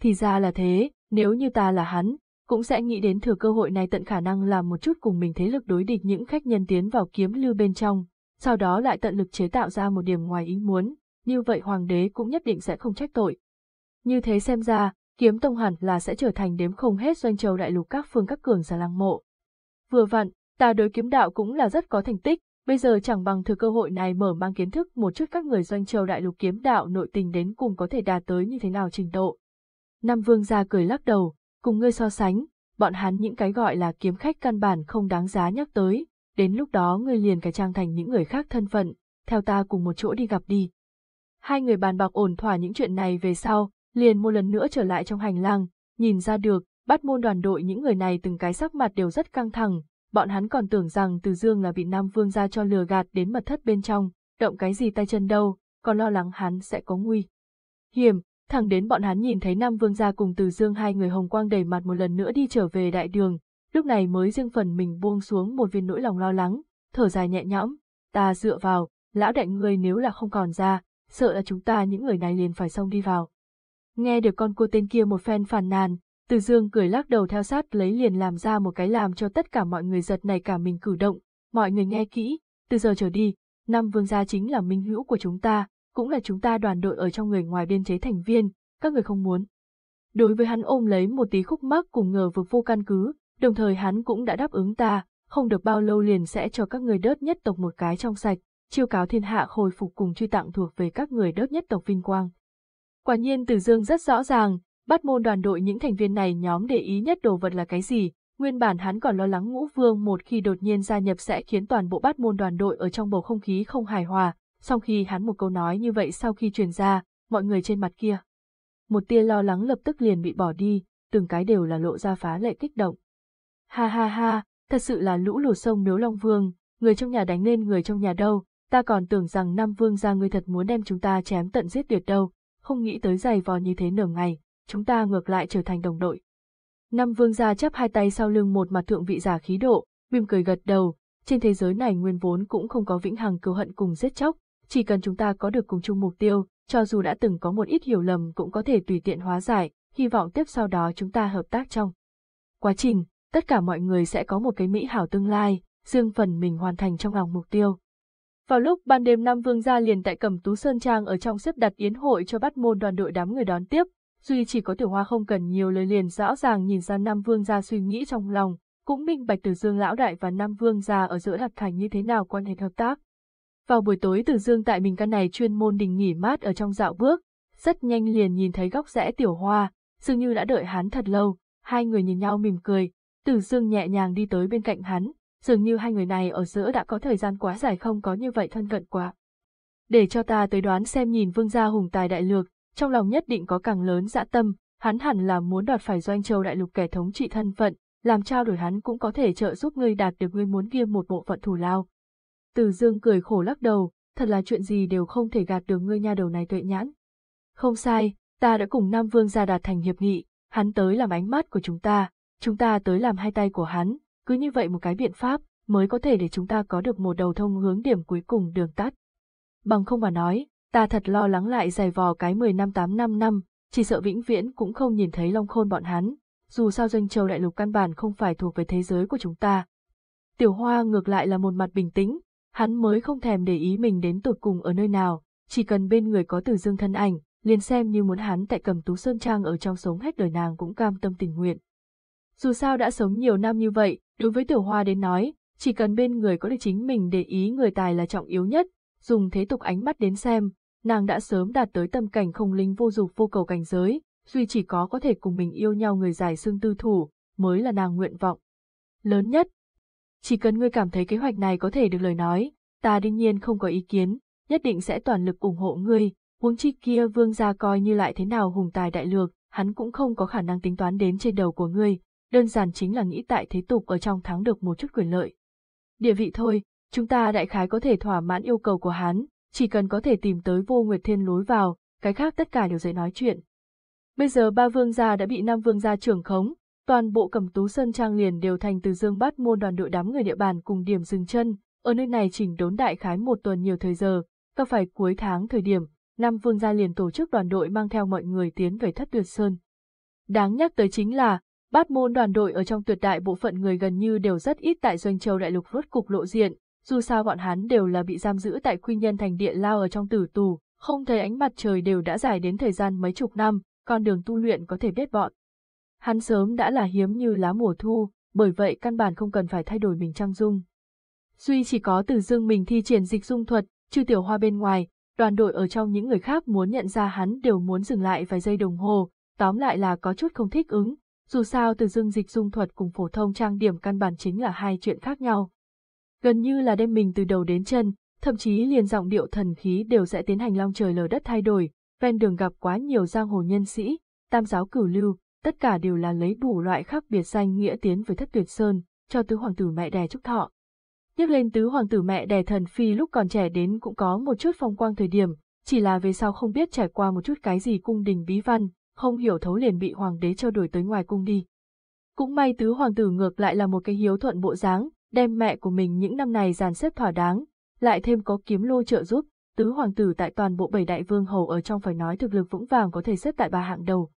Thì ra là thế, nếu như ta là hắn, cũng sẽ nghĩ đến thừa cơ hội này tận khả năng làm một chút cùng mình thế lực đối địch những khách nhân tiến vào kiếm lưu bên trong, sau đó lại tận lực chế tạo ra một điểm ngoài ý muốn, như vậy hoàng đế cũng nhất định sẽ không trách tội. Như thế xem ra, kiếm tông hẳn là sẽ trở thành đếm không hết doanh châu đại lục các phương các cường giả lăng mộ. Vừa vặn, ta đối kiếm đạo cũng là rất có thành tích, bây giờ chẳng bằng thừa cơ hội này mở mang kiến thức một chút các người doanh châu đại lục kiếm đạo nội tình đến cùng có thể đạt tới như thế nào trình độ. Nam vương gia cười lắc đầu, cùng ngươi so sánh, bọn hắn những cái gọi là kiếm khách căn bản không đáng giá nhắc tới, đến lúc đó ngươi liền cải trang thành những người khác thân phận, theo ta cùng một chỗ đi gặp đi. Hai người bàn bạc ổn thỏa những chuyện này về sau, liền một lần nữa trở lại trong hành lang, nhìn ra được, bắt môn đoàn đội những người này từng cái sắc mặt đều rất căng thẳng, bọn hắn còn tưởng rằng Từ Dương là bị Nam Vương ra cho lừa gạt đến mật thất bên trong, động cái gì tay chân đâu, còn lo lắng hắn sẽ có nguy. Hiểm, thẳng đến bọn hắn nhìn thấy Nam Vương ra cùng Từ Dương hai người hồng quang đầy mặt một lần nữa đi trở về đại đường, lúc này mới riêng phần mình buông xuống một viên nỗi lòng lo lắng, thở dài nhẹ nhõm, ta dựa vào, lão đại ngươi nếu là không còn ra, sợ là chúng ta những người này liền phải xông đi vào. Nghe được con cua tên kia một phen phàn nàn, từ dương cười lắc đầu theo sát lấy liền làm ra một cái làm cho tất cả mọi người giật này cả mình cử động, mọi người nghe kỹ, từ giờ trở đi, năm vương gia chính là minh hữu của chúng ta, cũng là chúng ta đoàn đội ở trong người ngoài biên chế thành viên, các người không muốn. Đối với hắn ôm lấy một tí khúc mắc cùng ngờ vực vô căn cứ, đồng thời hắn cũng đã đáp ứng ta, không được bao lâu liền sẽ cho các người đớt nhất tộc một cái trong sạch, chiêu cáo thiên hạ khôi phục cùng truy tặng thuộc về các người đớt nhất tộc vinh quang. Quả nhiên Từ Dương rất rõ ràng, bắt môn đoàn đội những thành viên này nhóm để ý nhất đồ vật là cái gì, nguyên bản hắn còn lo lắng ngũ vương một khi đột nhiên gia nhập sẽ khiến toàn bộ bắt môn đoàn đội ở trong bầu không khí không hài hòa, sau khi hắn một câu nói như vậy sau khi truyền ra, mọi người trên mặt kia. Một tia lo lắng lập tức liền bị bỏ đi, từng cái đều là lộ ra phá lệ kích động. Ha ha ha, thật sự là lũ lụt sông miếu Long Vương, người trong nhà đánh lên người trong nhà đâu, ta còn tưởng rằng Nam Vương gia ngươi thật muốn đem chúng ta chém tận giết tuyệt đâu, không nghĩ tới giày vò như thế nửa ngày, chúng ta ngược lại trở thành đồng đội. Nam Vương gia chắp hai tay sau lưng một mặt thượng vị giả khí độ, mỉm cười gật đầu, trên thế giới này nguyên vốn cũng không có vĩnh hằng cừu hận cùng giết chóc, chỉ cần chúng ta có được cùng chung mục tiêu, cho dù đã từng có một ít hiểu lầm cũng có thể tùy tiện hóa giải, hy vọng tiếp sau đó chúng ta hợp tác trong quá trình, tất cả mọi người sẽ có một cái mỹ hảo tương lai, riêng phần mình hoàn thành trong lòng mục tiêu. Vào lúc ban đêm Nam Vương gia liền tại Cẩm Tú Sơn Trang ở trong xếp đặt yến hội cho bắt môn đoàn đội đám người đón tiếp, duy chỉ có Tiểu Hoa không cần nhiều lời liền rõ ràng nhìn ra Nam Vương gia suy nghĩ trong lòng, cũng minh bạch Từ Dương lão đại và Nam Vương gia ở giữa đặt thành như thế nào quan hệ hợp tác. Vào buổi tối Từ Dương tại mình căn này chuyên môn đình nghỉ mát ở trong dạo bước, rất nhanh liền nhìn thấy góc rẽ Tiểu Hoa, dường như đã đợi hắn thật lâu, hai người nhìn nhau mỉm cười, Từ Dương nhẹ nhàng đi tới bên cạnh hắn, dường như hai người này ở giữa đã có thời gian quá dài không có như vậy thân cận quá. Để cho ta tới đoán xem nhìn vương gia hùng tài đại lược, trong lòng nhất định có càng lớn dã tâm, hắn hẳn là muốn đoạt phải doanh châu đại lục kẻ thống trị thân phận, làm trao đổi hắn cũng có thể trợ giúp ngươi đạt được ngươi muốn kia một bộ phận thủ lao. Từ dương cười khổ lắc đầu, thật là chuyện gì đều không thể gạt được ngươi nha đầu này tuệ nhãn. Không sai, ta đã cùng Nam Vương gia đạt thành hiệp nghị, hắn tới làm ánh mắt của chúng ta, chúng ta tới làm hai tay của hắn, cứ như vậy một cái biện pháp, mới có thể để chúng ta có được một đầu thông hướng điểm cuối cùng đường tắt. Bằng không mà nói, ta thật lo lắng lại dài vò cái 10 năm 8 năm năm, chỉ sợ vĩnh viễn cũng không nhìn thấy Long Khôn bọn hắn, dù sao doanh châu đại lục căn bản không phải thuộc về thế giới của chúng ta. Tiểu Hoa ngược lại là một mặt bình tĩnh, hắn mới không thèm để ý mình đến tột cùng ở nơi nào, chỉ cần bên người có từ dương thân ảnh, liền xem như muốn hắn tại cầm tú sơn trang ở trong sống hết đời nàng cũng cam tâm tình nguyện. Dù sao đã sống nhiều năm như vậy, đối với tiểu hoa đến nói, chỉ cần bên người có được chính mình để ý người tài là trọng yếu nhất, dùng thế tục ánh mắt đến xem, nàng đã sớm đạt tới tâm cảnh không linh vô dục vô cầu cảnh giới, duy chỉ có có thể cùng mình yêu nhau người giải xương tư thủ, mới là nàng nguyện vọng. Lớn nhất, chỉ cần ngươi cảm thấy kế hoạch này có thể được lời nói, ta đương nhiên không có ý kiến, nhất định sẽ toàn lực ủng hộ ngươi, huống chi kia vương gia coi như lại thế nào hùng tài đại lược, hắn cũng không có khả năng tính toán đến trên đầu của ngươi, đơn giản chính là nghĩ tại thế tục ở trong thắng được một chút quyền lợi. Địa vị thôi, chúng ta đại khái có thể thỏa mãn yêu cầu của hắn, chỉ cần có thể tìm tới vô nguyệt thiên lối vào, cái khác tất cả đều dễ nói chuyện. Bây giờ ba vương gia đã bị năm vương gia trưởng khống, toàn bộ cầm tú sơn trang liền đều thành từ dương bát môn đoàn đội đám người địa bàn cùng điểm dừng chân, ở nơi này chỉnh đốn đại khái một tuần nhiều thời giờ, và phải cuối tháng thời điểm, năm vương gia liền tổ chức đoàn đội mang theo mọi người tiến về thất tuyệt sơn. Đáng nhắc tới chính là, bát môn đoàn đội ở trong tuyệt đại bộ phận người gần như đều rất ít tại doanh châu đại lục rốt cục lộ diện, dù sao bọn hắn đều là bị giam giữ tại quy nhân thành địa lao ở trong tử tù, không thấy ánh mặt trời đều đã dài đến thời gian mấy chục năm, con đường tu luyện có thể biết bọn. Hắn sớm đã là hiếm như lá mùa thu, bởi vậy căn bản không cần phải thay đổi mình trang dung. Duy chỉ có từ dương mình thi triển dịch dung thuật, trừ tiểu hoa bên ngoài, đoàn đội ở trong những người khác muốn nhận ra hắn đều muốn dừng lại vài giây đồng hồ, tóm lại là có chút không thích ứng, dù sao từ dương dịch dung thuật cùng phổ thông trang điểm căn bản chính là hai chuyện khác nhau. Gần như là đem mình từ đầu đến chân, thậm chí liền giọng điệu thần khí đều sẽ tiến hành long trời lở đất thay đổi, ven đường gặp quá nhiều giang hồ nhân sĩ, tam giáo cửu lưu, tất cả đều là lấy đủ loại khác biệt danh nghĩa tiến với thất tuyệt sơn, cho tứ hoàng tử mẹ đẻ chúc thọ. Nhắc lên tứ hoàng tử mẹ đẻ thần phi lúc còn trẻ đến cũng có một chút phong quang thời điểm, chỉ là về sau không biết trải qua một chút cái gì cung đình bí văn, không hiểu thấu liền bị hoàng đế cho đuổi tới ngoài cung đi. Cũng may tứ hoàng tử ngược lại là một cái hiếu thuận bộ dáng, đem mẹ của mình những năm này dàn xếp thỏa đáng, lại thêm có kiếm lô trợ giúp, tứ hoàng tử tại toàn bộ bảy đại vương hầu ở trong phải nói thực lực vững vàng có thể xếp tại ba hạng đầu.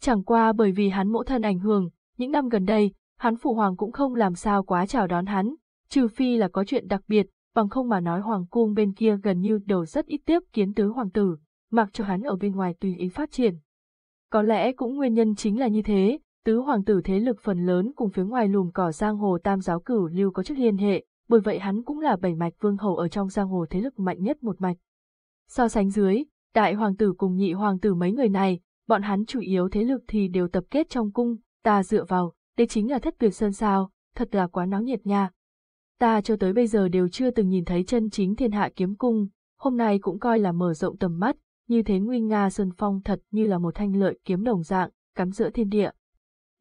Chẳng qua bởi vì hắn mẫu thân ảnh hưởng, những năm gần đây, hắn phụ hoàng cũng không làm sao quá chào đón hắn, trừ phi là có chuyện đặc biệt, bằng không mà nói hoàng cung bên kia gần như đều rất ít tiếp kiến tứ hoàng tử, mặc cho hắn ở bên ngoài tùy ý phát triển. Có lẽ cũng nguyên nhân chính là như thế, tứ hoàng tử thế lực phần lớn cùng phía ngoài lùm cỏ giang hồ tam giáo cửu lưu có chức liên hệ, bởi vậy hắn cũng là bảy mạch vương hầu ở trong giang hồ thế lực mạnh nhất một mạch. So sánh dưới, đại hoàng tử cùng nhị hoàng tử mấy người này, bọn hắn chủ yếu thế lực thì đều tập kết trong cung, ta dựa vào, đây chính là thất tuyệt sơn sao, thật là quá náo nhiệt nha. Ta cho tới bây giờ đều chưa từng nhìn thấy chân chính thiên hạ kiếm cung, hôm nay cũng coi là mở rộng tầm mắt, như thế nguy nga sơn phong thật như là một thanh lợi kiếm đồng dạng, cắm giữa thiên địa.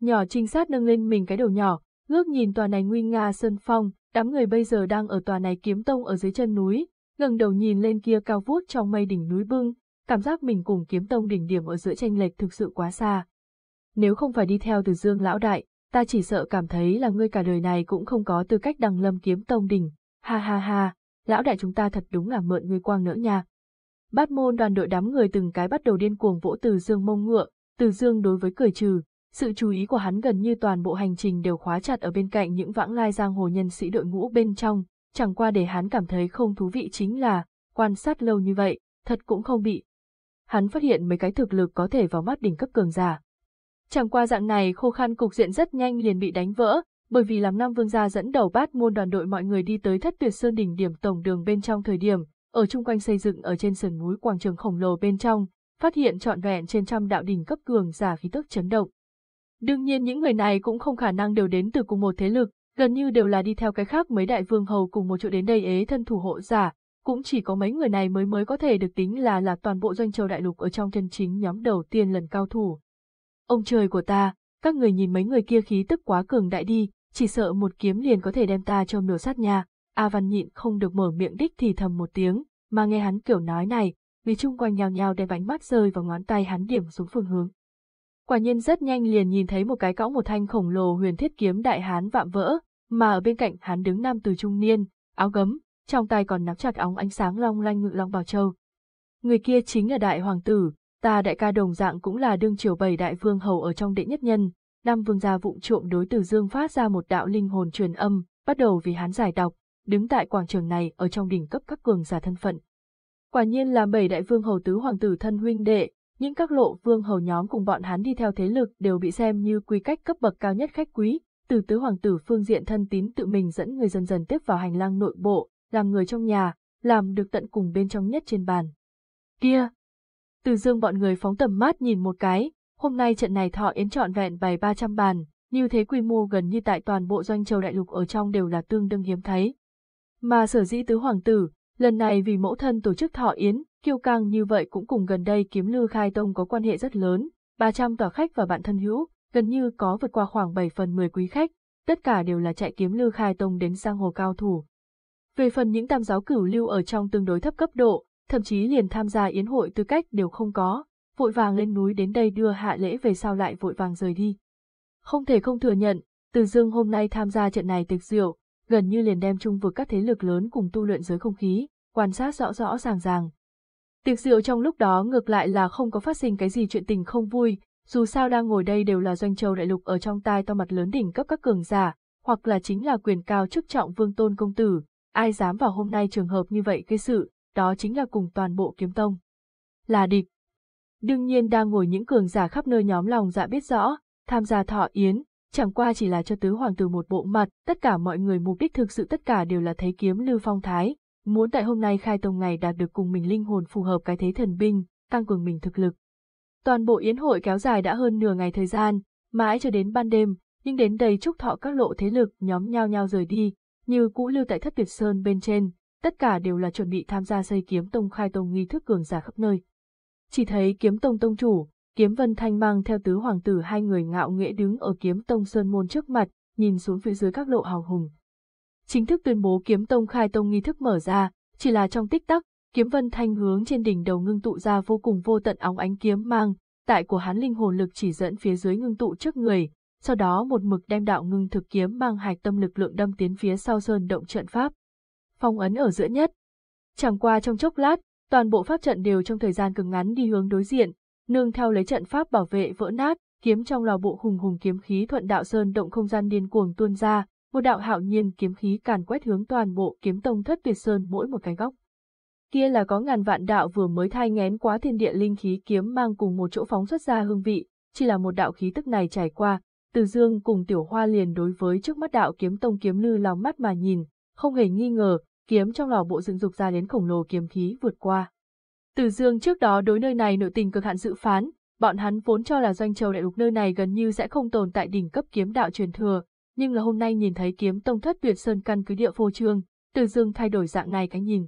Nhỏ trinh sát nâng lên mình cái đầu nhỏ, ngước nhìn tòa này nguy nga sơn phong, đám người bây giờ đang ở tòa này kiếm tông ở dưới chân núi, ngẩng đầu nhìn lên kia cao vút trong mây đỉnh núi bưng, cảm giác mình cùng kiếm tông đỉnh điểm ở giữa tranh lệch thực sự quá xa. Nếu không phải đi theo từ dương lão đại, ta chỉ sợ cảm thấy là ngươi cả đời này cũng không có tư cách đằng lâm kiếm tông đỉnh, ha ha ha, lão đại chúng ta thật đúng là mượn ngươi quang nữa nha. Bát môn đoàn đội đám người từng cái bắt đầu điên cuồng vỗ từ dương mông ngựa, từ dương đối với cười trừ, sự chú ý của hắn gần như toàn bộ hành trình đều khóa chặt ở bên cạnh những vãng lai giang hồ nhân sĩ đội ngũ bên trong, chẳng qua để hắn cảm thấy không thú vị chính là, quan sát lâu như vậy, thật cũng không bị. Hắn phát hiện mấy cái thực lực có thể vào mắt đỉnh cấp cường giả. Chẳng qua dạng này khô khăn cục diện rất nhanh liền bị đánh vỡ, bởi vì làm năm vương gia dẫn đầu bát môn đoàn đội mọi người đi tới thất tuyệt sơn đỉnh điểm tổng đường bên trong thời điểm, ở chung quanh xây dựng ở trên sườn núi quảng trường khổng lồ bên trong, phát hiện trọn vẹn trên trăm đạo đỉnh cấp cường giả khí tức chấn động. Đương nhiên những người này cũng không khả năng đều đến từ cùng một thế lực, gần như đều là đi theo cái khác mấy đại vương hầu cùng một chỗ đến đây ế thân thủ hộ giả, cũng chỉ có mấy người này mới mới có thể được tính là là toàn bộ doanh châu đại lục ở trong chân chính nhóm đầu tiên lần cao thủ. Ông trời của ta, các người nhìn mấy người kia khí tức quá cường đại đi, chỉ sợ một kiếm liền có thể đem ta cho miểu sát nha. A Văn nhịn không được mở miệng đích thì thầm một tiếng, mà nghe hắn kiểu nói này, vì chung quanh nhào nhào đem bánh mắt rơi vào ngón tay hắn điểm xuống phương hướng. Quả nhiên rất nhanh liền nhìn thấy một cái cõng một thanh khổng lồ huyền thiết kiếm đại hán vạm vỡ, mà ở bên cạnh hắn đứng nam từ trung niên, áo gấm, trong tay còn nắm chặt óng ánh sáng long lanh ngự long bảo châu. Người kia chính là đại hoàng tử, ta đại ca đồng dạng cũng là đương triều bảy đại vương hầu ở trong đệ nhất nhân, năm vương gia vụng trộm đối từ dương phát ra một đạo linh hồn truyền âm, bắt đầu vì hắn giải đọc, đứng tại quảng trường này ở trong đỉnh cấp các cường giả thân phận. Quả nhiên là bảy đại vương hầu tứ hoàng tử thân huynh đệ, những các lộ vương hầu nhóm cùng bọn hắn đi theo thế lực đều bị xem như quy cách cấp bậc cao nhất khách quý, từ tứ hoàng tử phương diện thân tín tự mình dẫn người dần dần tiếp vào hành lang nội bộ, làm người trong nhà, làm được tận cùng bên trong nhất trên bàn. Kia! Từ dương bọn người phóng tầm mắt nhìn một cái, hôm nay trận này thọ yến trọn vẹn bày 300 bàn, như thế quy mô gần như tại toàn bộ doanh châu đại lục ở trong đều là tương đương hiếm thấy. Mà sở dĩ tứ hoàng tử, lần này vì mẫu thân tổ chức thọ yến, kiêu căng như vậy cũng cùng gần đây kiếm lư khai tông có quan hệ rất lớn, 300 tòa khách và bạn thân hữu, gần như có vượt qua khoảng 7 phần 10 quý khách, tất cả đều là chạy kiếm lư khai tông đến sang hồ cao thủ. Về phần những tam giáo cửu lưu ở trong tương đối thấp cấp độ, thậm chí liền tham gia yến hội tư cách đều không có, vội vàng lên núi đến đây đưa hạ lễ về sau lại vội vàng rời đi. Không thể không thừa nhận, Từ Dương hôm nay tham gia trận này tiệc rượu, gần như liền đem chung vực các thế lực lớn cùng tu luyện giới không khí, quan sát rõ rõ ràng ràng. Tiệc rượu trong lúc đó ngược lại là không có phát sinh cái gì chuyện tình không vui, dù sao đang ngồi đây đều là doanh châu đại lục ở trong tai to mặt lớn đỉnh cấp các cường giả, hoặc là chính là quyền cao chức trọng vương tôn công tử, ai dám vào hôm nay trường hợp như vậy gây sự, đó chính là cùng toàn bộ kiếm tông. Là địch. Đương nhiên đang ngồi những cường giả khắp nơi nhóm lòng dạ biết rõ, tham gia thọ yến, chẳng qua chỉ là cho tứ hoàng tử một bộ mặt, tất cả mọi người mục đích thực sự tất cả đều là thấy kiếm lưu phong thái, muốn tại hôm nay khai tông ngày đạt được cùng mình linh hồn phù hợp cái thế thần binh, tăng cường mình thực lực. Toàn bộ yến hội kéo dài đã hơn nửa ngày thời gian, mãi cho đến ban đêm, nhưng đến đây chúc thọ các lộ thế lực nhóm nhau nhau rời đi, như cũ lưu tại thất tuyệt sơn bên trên, tất cả đều là chuẩn bị tham gia xây kiếm tông khai tông nghi thức cường giả khắp nơi. Chỉ thấy kiếm tông tông chủ, kiếm vân thanh mang theo tứ hoàng tử hai người ngạo nghễ đứng ở kiếm tông sơn môn trước mặt, nhìn xuống phía dưới các lộ hào hùng. Chính thức tuyên bố kiếm tông khai tông nghi thức mở ra, chỉ là trong tích tắc, kiếm vân thanh hướng trên đỉnh đầu ngưng tụ ra vô cùng vô tận óng ánh kiếm mang, tại của hắn linh hồn lực chỉ dẫn phía dưới ngưng tụ trước người, sau đó một mực đem đạo ngưng thực kiếm mang hạch tâm lực lượng đâm tiến phía sau sơn động trận pháp. Phong ấn ở giữa nhất. Chẳng qua trong chốc lát, toàn bộ pháp trận đều trong thời gian cực ngắn đi hướng đối diện, nương theo lấy trận pháp bảo vệ vỡ nát, kiếm trong lò bộ hùng hùng kiếm khí thuận đạo sơn động không gian điên cuồng tuôn ra, một đạo hạo nhiên kiếm khí càn quét hướng toàn bộ kiếm tông thất tuyệt sơn mỗi một cái góc. Kia là có ngàn vạn đạo vừa mới thay ngén quá thiên địa linh khí kiếm mang cùng một chỗ phóng xuất ra hương vị, chỉ là một đạo khí tức này trải qua, từ dương cùng tiểu hoa liền đối với trước mắt đạo kiếm tông kiếm lư lòng mắt mà nhìn, không hề nghi ngờ, kiếm trong lò bộ dựng dục ra đến khổng lồ kiếm khí vượt qua. Từ dương trước đó đối nơi này nội tình cực hạn dự phán, bọn hắn vốn cho là doanh châu đại lục nơi này gần như sẽ không tồn tại đỉnh cấp kiếm đạo truyền thừa, nhưng là hôm nay nhìn thấy kiếm tông thất tuyệt sơn căn cứ địa phô trương, từ dương thay đổi dạng này cái nhìn.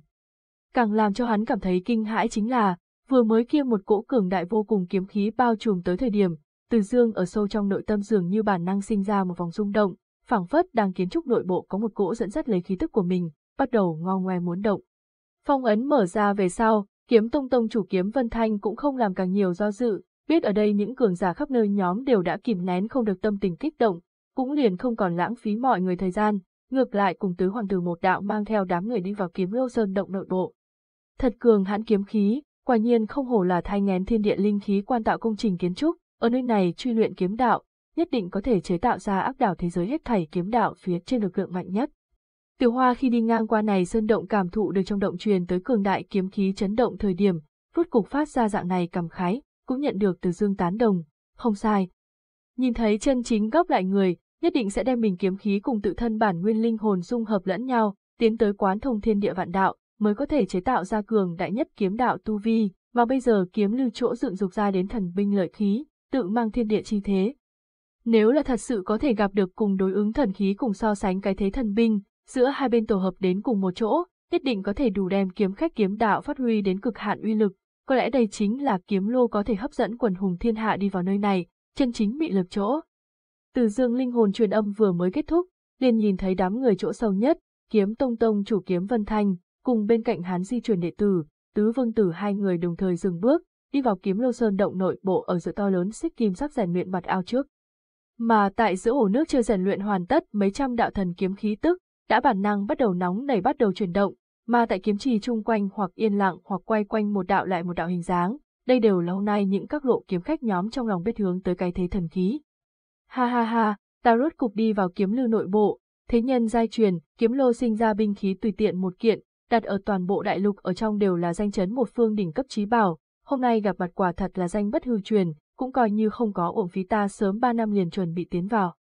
Càng làm cho hắn cảm thấy kinh hãi chính là, vừa mới kia một cỗ cường đại vô cùng kiếm khí bao trùm tới thời điểm, từ dương ở sâu trong nội tâm dường như bản năng sinh ra một vòng rung động, phảng phất đang kiến trúc nội bộ có một cỗ dẫn dắt lấy khí tức của mình, bắt đầu ngo ngoe muốn động. Phong ấn mở ra về sau, kiếm tông tông chủ kiếm Vân Thanh cũng không làm càng nhiều do dự, biết ở đây những cường giả khắp nơi nhóm đều đã kìm nén không được tâm tình kích động, cũng liền không còn lãng phí mọi người thời gian, ngược lại cùng tứ hoàng tử một đạo mang theo đám người đi vào kiếm lâu sơn động nội bộ. Thật cường hãn kiếm khí, quả nhiên không hổ là thay ngén thiên địa linh khí quan tạo công trình kiến trúc, ở nơi này truy luyện kiếm đạo, nhất định có thể chế tạo ra áp đảo thế giới hết thảy kiếm đạo phía trên lực lượng mạnh nhất. Tiểu Hoa khi đi ngang qua này sơn động cảm thụ được trong động truyền tới cường đại kiếm khí chấn động thời điểm, phút cục phát ra dạng này cảm khái, cũng nhận được từ Dương tán đồng, không sai. Nhìn thấy chân chính gốc lại người, nhất định sẽ đem mình kiếm khí cùng tự thân bản nguyên linh hồn dung hợp lẫn nhau, tiến tới quán thông thiên địa vạn đạo, mới có thể chế tạo ra cường đại nhất kiếm đạo tu vi, và bây giờ kiếm lưu chỗ dựng dục ra đến thần binh lợi khí, tự mang thiên địa chi thế. Nếu là thật sự có thể gặp được cùng đối ứng thần khí cùng so sánh cái thế thần binh, giữa hai bên tổ hợp đến cùng một chỗ, nhất định có thể đủ đem kiếm khách kiếm đạo phát huy đến cực hạn uy lực, có lẽ đây chính là kiếm lô có thể hấp dẫn quần hùng thiên hạ đi vào nơi này, chân chính bị lực chỗ. Từ dương linh hồn truyền âm vừa mới kết thúc, liền nhìn thấy đám người chỗ sâu nhất, kiếm tông tông chủ kiếm Vân Thanh, cùng bên cạnh hắn di chuyển đệ tử, tứ vương tử hai người đồng thời dừng bước, đi vào kiếm lô sơn động nội bộ ở giữa to lớn xích kim sắp rèn luyện mặt ao trước. Mà tại giữa ổ nước chưa rèn luyện hoàn tất mấy trăm đạo thần kiếm khí tức, đã bản năng bắt đầu nóng nảy bắt đầu chuyển động, mà tại kiếm trì chung quanh hoặc yên lặng hoặc quay quanh một đạo lại một đạo hình dáng, đây đều là hôm nay những các lộ kiếm khách nhóm trong lòng biết hướng tới cái thế thần khí. Ha ha ha, ta rốt cục đi vào kiếm lưu nội bộ, thế nhân giai truyền, kiếm lô sinh ra binh khí tùy tiện một kiện, đặt ở toàn bộ đại lục ở trong đều là danh chấn một phương đỉnh cấp trí bảo, hôm nay gặp mặt quả thật là danh bất hư truyền, cũng coi như không có uổng phí ta sớm ba năm liền chuẩn bị tiến vào.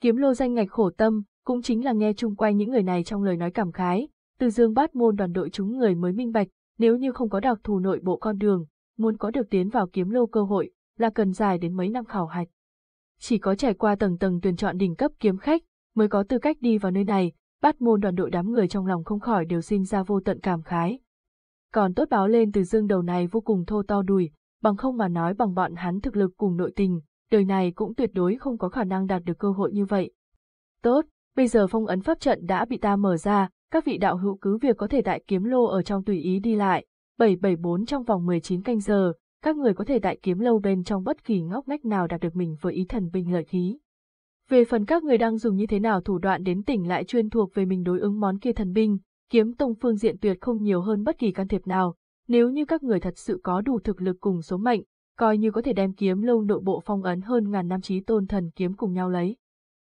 Kiếm lô danh ngạch khổ tâm, cũng chính là nghe chung quanh những người này trong lời nói cảm khái, từ dương bát môn đoàn đội chúng người mới minh bạch, nếu như không có đặc thù nội bộ con đường, muốn có được tiến vào kiếm lô cơ hội, là cần dài đến mấy năm khảo hạch. Chỉ có trải qua tầng tầng tuyển chọn đỉnh cấp kiếm khách, mới có tư cách đi vào nơi này, bát môn đoàn đội đám người trong lòng không khỏi đều sinh ra vô tận cảm khái. Còn tốt báo lên từ dương đầu này vô cùng thô to đùi, bằng không mà nói bằng bọn hắn thực lực cùng nội tình, đời này cũng tuyệt đối không có khả năng đạt được cơ hội như vậy. Tốt, bây giờ phong ấn pháp trận đã bị ta mở ra, các vị đạo hữu cứ việc có thể tại kiếm lô ở trong tùy ý đi lại, 774 trong vòng 19 canh giờ, các người có thể đại kiếm lâu bên trong bất kỳ ngóc ngách nào đạt được mình với ý thần binh lợi khí. Về phần các người đang dùng như thế nào thủ đoạn đến tỉnh lại chuyên thuộc về mình đối ứng món kia thần binh, kiếm tông phương diện tuyệt không nhiều hơn bất kỳ can thiệp nào, nếu như các người thật sự có đủ thực lực cùng số mệnh, coi như có thể đem kiếm lâu nội bộ phong ấn hơn ngàn năm trí tôn thần kiếm cùng nhau lấy.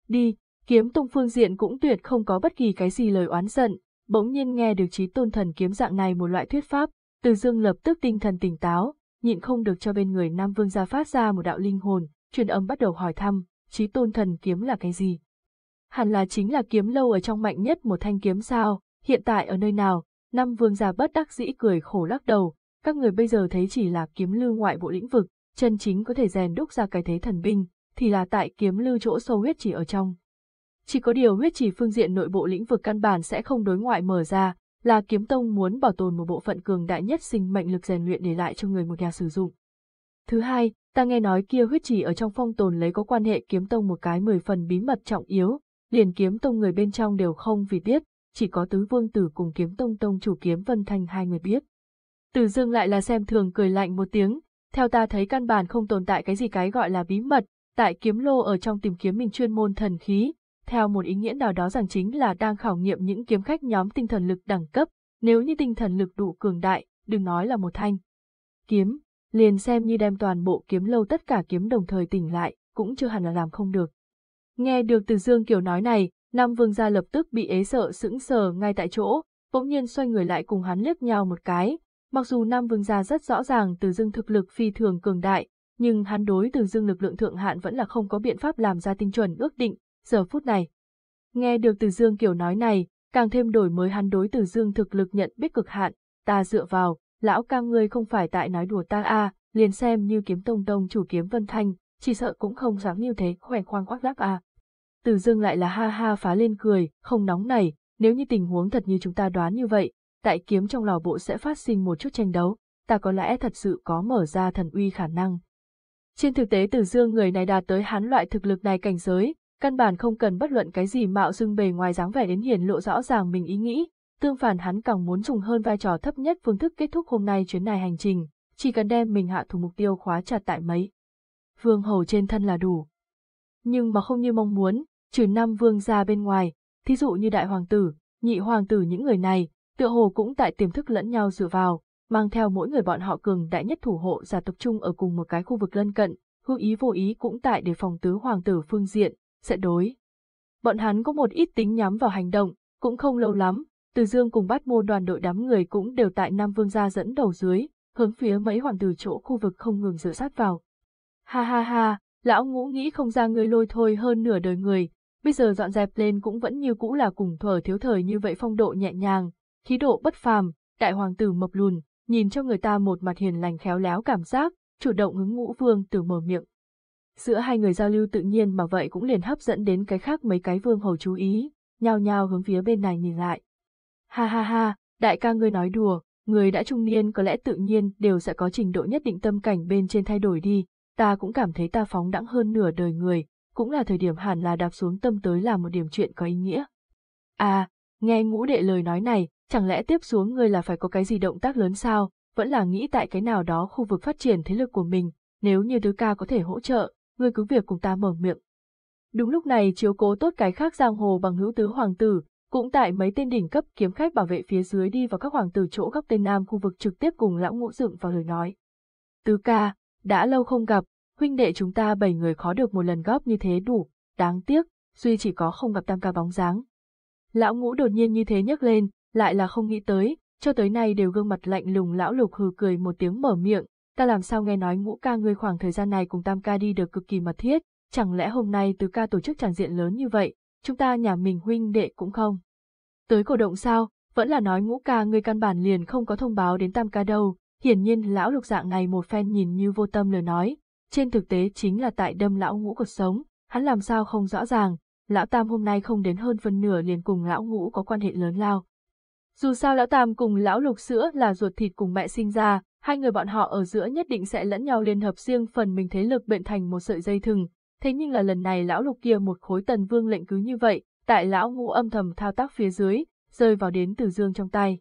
Đi, kiếm tông phương diện cũng tuyệt không có bất kỳ cái gì lời oán giận, bỗng nhiên nghe được trí tôn thần kiếm dạng này một loại thuyết pháp, từ dương lập tức tinh thần tỉnh táo, nhịn không được cho bên người Nam Vương gia phát ra một đạo linh hồn, truyền âm bắt đầu hỏi thăm, trí tôn thần kiếm là cái gì? Hẳn là chính là kiếm lâu ở trong mạnh nhất một thanh kiếm sao, hiện tại ở nơi nào? Nam Vương gia bất đắc dĩ cười khổ lắc đầu, các người bây giờ thấy chỉ là kiếm lưu ngoại bộ lĩnh vực, chân chính có thể rèn đúc ra cái thế thần binh, thì là tại kiếm lưu chỗ sâu huyết chỉ ở trong. Chỉ có điều huyết chỉ phương diện nội bộ lĩnh vực căn bản sẽ không đối ngoại mở ra, là kiếm tông muốn bảo tồn một bộ phận cường đại nhất sinh mệnh lực rèn luyện để lại cho người một nhà sử dụng. Thứ hai, ta nghe nói kia huyết chỉ ở trong phong tồn lấy có quan hệ kiếm tông một cái mười phần bí mật trọng yếu, liền kiếm tông người bên trong đều không vì biết, chỉ có tứ vương tử cùng kiếm tông tông chủ kiếm vân thanh hai người biết. Từ dương lại là xem thường cười lạnh một tiếng, theo ta thấy căn bản không tồn tại cái gì cái gọi là bí mật, tại kiếm lô ở trong tìm kiếm mình chuyên môn thần khí, theo một ý nghĩa nào đó rằng chính là đang khảo nghiệm những kiếm khách nhóm tinh thần lực đẳng cấp, nếu như tinh thần lực đủ cường đại, đừng nói là một thanh. Kiếm, liền xem như đem toàn bộ kiếm lâu tất cả kiếm đồng thời tỉnh lại, cũng chưa hẳn là làm không được. Nghe được từ Dương Kiều nói này, Nam Vương gia lập tức bị ế sợ sững sờ ngay tại chỗ, bỗng nhiên xoay người lại cùng hắn liếc nhau một cái. Mặc dù Nam Vương gia rất rõ ràng Từ Dương thực lực phi thường cường đại, nhưng hắn đối Từ Dương lực lượng thượng hạn vẫn là không có biện pháp làm ra tinh chuẩn ước định, giờ phút này. Nghe được Từ Dương kiểu nói này, càng thêm đổi mới hắn đối Từ Dương thực lực nhận biết cực hạn, ta dựa vào, lão ca ngươi không phải tại nói đùa ta a, à, liền xem như kiếm tông tông chủ kiếm Vân Thanh, chỉ sợ cũng không dám như thế khoe khoang quắc lác a. À. Từ Dương lại là ha ha phá lên cười, không nóng này, nếu như tình huống thật như chúng ta đoán như vậy, tại kiếm trong lò bộ sẽ phát sinh một chút tranh đấu, ta có lẽ thật sự có mở ra thần uy khả năng. Trên thực tế Từ Dương người này đạt tới hắn loại thực lực này cảnh giới, căn bản không cần bất luận cái gì mạo xưng bề ngoài dáng vẻ đến hiển lộ rõ ràng mình ý nghĩ, tương phản hắn càng muốn dùng hơn vai trò thấp nhất phương thức kết thúc hôm nay chuyến này hành trình, chỉ cần đem mình hạ thủ mục tiêu khóa chặt tại mấy. Vương hầu trên thân là đủ. Nhưng mà không như mong muốn, trừ năm vương ra bên ngoài, thí dụ như đại hoàng tử, nhị hoàng tử những người này, tựa hồ cũng tại tiềm thức lẫn nhau dựa vào, mang theo mỗi người bọn họ cường đại nhất thủ hộ giả tập trung ở cùng một cái khu vực lân cận, hữu ý vô ý cũng tại để phòng tứ hoàng tử phương diện, sẽ đối. Bọn hắn có một ít tính nhắm vào hành động, cũng không lâu lắm, từ dương cùng bắt môn đoàn đội đám người cũng đều tại Nam Vương gia dẫn đầu dưới, hướng phía mấy hoàng tử chỗ khu vực không ngừng dựa sát vào. Ha ha ha, lão ngũ nghĩ không ra người lôi thôi hơn nửa đời người, bây giờ dọn dẹp lên cũng vẫn như cũ là cùng thở thiếu thời như vậy phong độ nhẹ nhàng, khí độ bất phàm, đại hoàng tử mập lùn, nhìn cho người ta một mặt hiền lành khéo léo cảm giác, chủ động ứng ngũ vương từ mở miệng. Giữa hai người giao lưu tự nhiên mà vậy cũng liền hấp dẫn đến cái khác mấy cái vương hầu chú ý, nhao nhao hướng phía bên này nhìn lại. Ha ha ha, đại ca ngươi nói đùa, người đã trung niên có lẽ tự nhiên đều sẽ có trình độ nhất định tâm cảnh bên trên thay đổi đi, ta cũng cảm thấy ta phóng đãng hơn nửa đời người, cũng là thời điểm hẳn là đạp xuống tâm tới làm một điểm chuyện có ý nghĩa. À, nghe ngũ đệ lời nói này, chẳng lẽ tiếp xuống ngươi là phải có cái gì động tác lớn sao, vẫn là nghĩ tại cái nào đó khu vực phát triển thế lực của mình, nếu như tứ ca có thể hỗ trợ, ngươi cứ việc cùng ta mở miệng. Đúng lúc này chiếu cố tốt cái khác giang hồ bằng hữu tứ hoàng tử, cũng tại mấy tên đỉnh cấp kiếm khách bảo vệ phía dưới đi vào các hoàng tử chỗ góc tên nam khu vực trực tiếp cùng lão ngũ dựng vào lời nói. Tứ ca, đã lâu không gặp, huynh đệ chúng ta bảy người khó được một lần góp như thế đủ, đáng tiếc, duy chỉ có không gặp tam ca bóng dáng. Lão ngũ đột nhiên như thế nhấc lên, lại là không nghĩ tới, cho tới nay đều gương mặt lạnh lùng lão lục hừ cười một tiếng mở miệng, ta làm sao nghe nói ngũ ca ngươi khoảng thời gian này cùng tam ca đi được cực kỳ mật thiết, chẳng lẽ hôm nay tứ ca tổ chức tràn diện lớn như vậy, chúng ta nhà mình huynh đệ cũng không. Tới cổ động sao, vẫn là nói ngũ ca ngươi căn bản liền không có thông báo đến tam ca đâu, hiển nhiên lão lục dạng này một phen nhìn như vô tâm lời nói, trên thực tế chính là tại đâm lão ngũ cuộc sống, hắn làm sao không rõ ràng, lão tam hôm nay không đến hơn phân nửa liền cùng lão ngũ có quan hệ lớn lao. Dù sao lão tam cùng lão lục sữa là ruột thịt cùng mẹ sinh ra, hai người bọn họ ở giữa nhất định sẽ lẫn nhau liên hợp riêng phần mình thế lực bệnh thành một sợi dây thừng, thế nhưng là lần này lão lục kia một khối tần vương lệnh cứ như vậy, tại lão ngũ âm thầm thao tác phía dưới, rơi vào đến từ dương trong tay.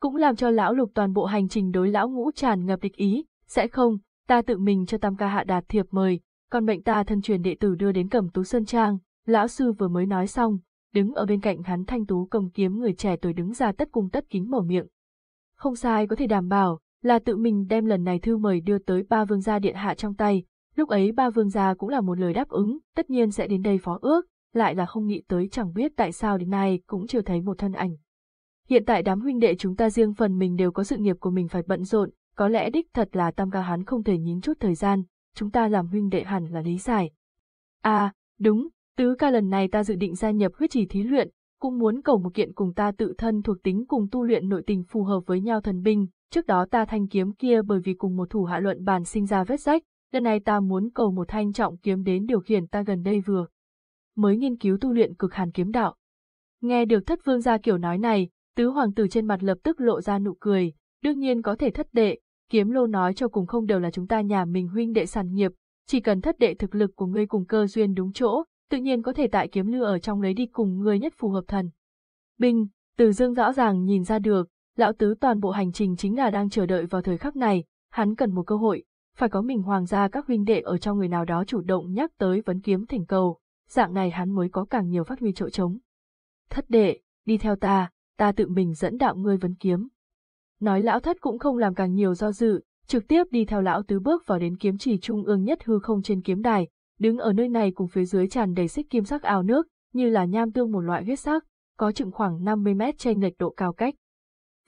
Cũng làm cho lão lục toàn bộ hành trình đối lão ngũ tràn ngập địch ý, sẽ không, ta tự mình cho tam ca hạ đạt thiệp mời, còn mệnh ta thân truyền đệ tử đưa đến cẩm tú sơn trang, lão sư vừa mới nói xong, đứng ở bên cạnh hắn thanh tú cầm kiếm người trẻ tuổi đứng ra tất cung tất kính mở miệng. Không sai có thể đảm bảo, là tự mình đem lần này thư mời đưa tới ba vương gia điện hạ trong tay, lúc ấy ba vương gia cũng là một lời đáp ứng, tất nhiên sẽ đến đây phó ước, lại là không nghĩ tới chẳng biết tại sao đến nay cũng chưa thấy một thân ảnh. Hiện tại đám huynh đệ chúng ta riêng phần mình đều có sự nghiệp của mình phải bận rộn, có lẽ đích thật là tam ca hắn không thể nhín chút thời gian, chúng ta làm huynh đệ hẳn là lý giải. À, đúng, tứ ca lần này ta dự định gia nhập huyết trì thí luyện, cũng muốn cầu một kiện cùng ta tự thân thuộc tính cùng tu luyện nội tình phù hợp với nhau thần binh, trước đó ta thanh kiếm kia bởi vì cùng một thủ hạ luận bàn sinh ra vết rách, lần này ta muốn cầu một thanh trọng kiếm đến điều khiển ta gần đây vừa. Mới nghiên cứu tu luyện cực hàn kiếm đạo. Nghe được thất vương gia kiểu nói này, tứ hoàng tử trên mặt lập tức lộ ra nụ cười, đương nhiên có thể thất đệ, kiếm lô nói cho cùng không đều là chúng ta nhà mình huynh đệ sản nghiệp, chỉ cần thất đệ thực lực của ngươi cùng cơ duyên đúng chỗ, tự nhiên có thể tại kiếm lưu ở trong lấy đi cùng ngươi nhất phù hợp thần. Binh, từ dương rõ ràng nhìn ra được, lão tứ toàn bộ hành trình chính là đang chờ đợi vào thời khắc này, hắn cần một cơ hội, phải có mình hoàng gia các huynh đệ ở trong người nào đó chủ động nhắc tới vấn kiếm thỉnh cầu, dạng này hắn mới có càng nhiều phát huy chỗ trống. Thất đệ, đi theo ta, ta tự mình dẫn đạo ngươi vấn kiếm. Nói lão thất cũng không làm càng nhiều do dự, trực tiếp đi theo lão tứ bước vào đến kiếm chỉ trung ương nhất hư không trên kiếm đài, đứng ở nơi này cùng phía dưới tràn đầy xích kim sắc ảo nước, như là nham tương một loại huyết sắc, có chừng khoảng 50 mét trên lệch độ cao cách.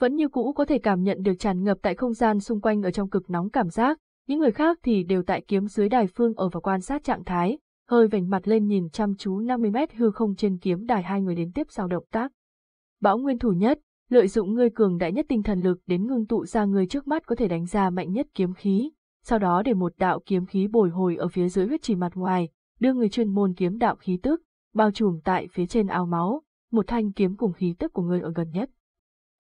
Vẫn như cũ có thể cảm nhận được tràn ngập tại không gian xung quanh ở trong cực nóng cảm giác, những người khác thì đều tại kiếm dưới đài phương ở và quan sát trạng thái, hơi vành mặt lên nhìn chăm chú 50 mét hư không trên kiếm đài hai người đến tiếp sau động tác. Bão nguyên thủ nhất, lợi dụng ngươi cường đại nhất tinh thần lực đến ngưng tụ ra người trước mắt có thể đánh ra mạnh nhất kiếm khí, sau đó để một đạo kiếm khí bồi hồi ở phía dưới huyết trì mặt ngoài, đưa người chuyên môn kiếm đạo khí tức, bao trùm tại phía trên áo máu, một thanh kiếm cùng khí tức của người ở gần nhất.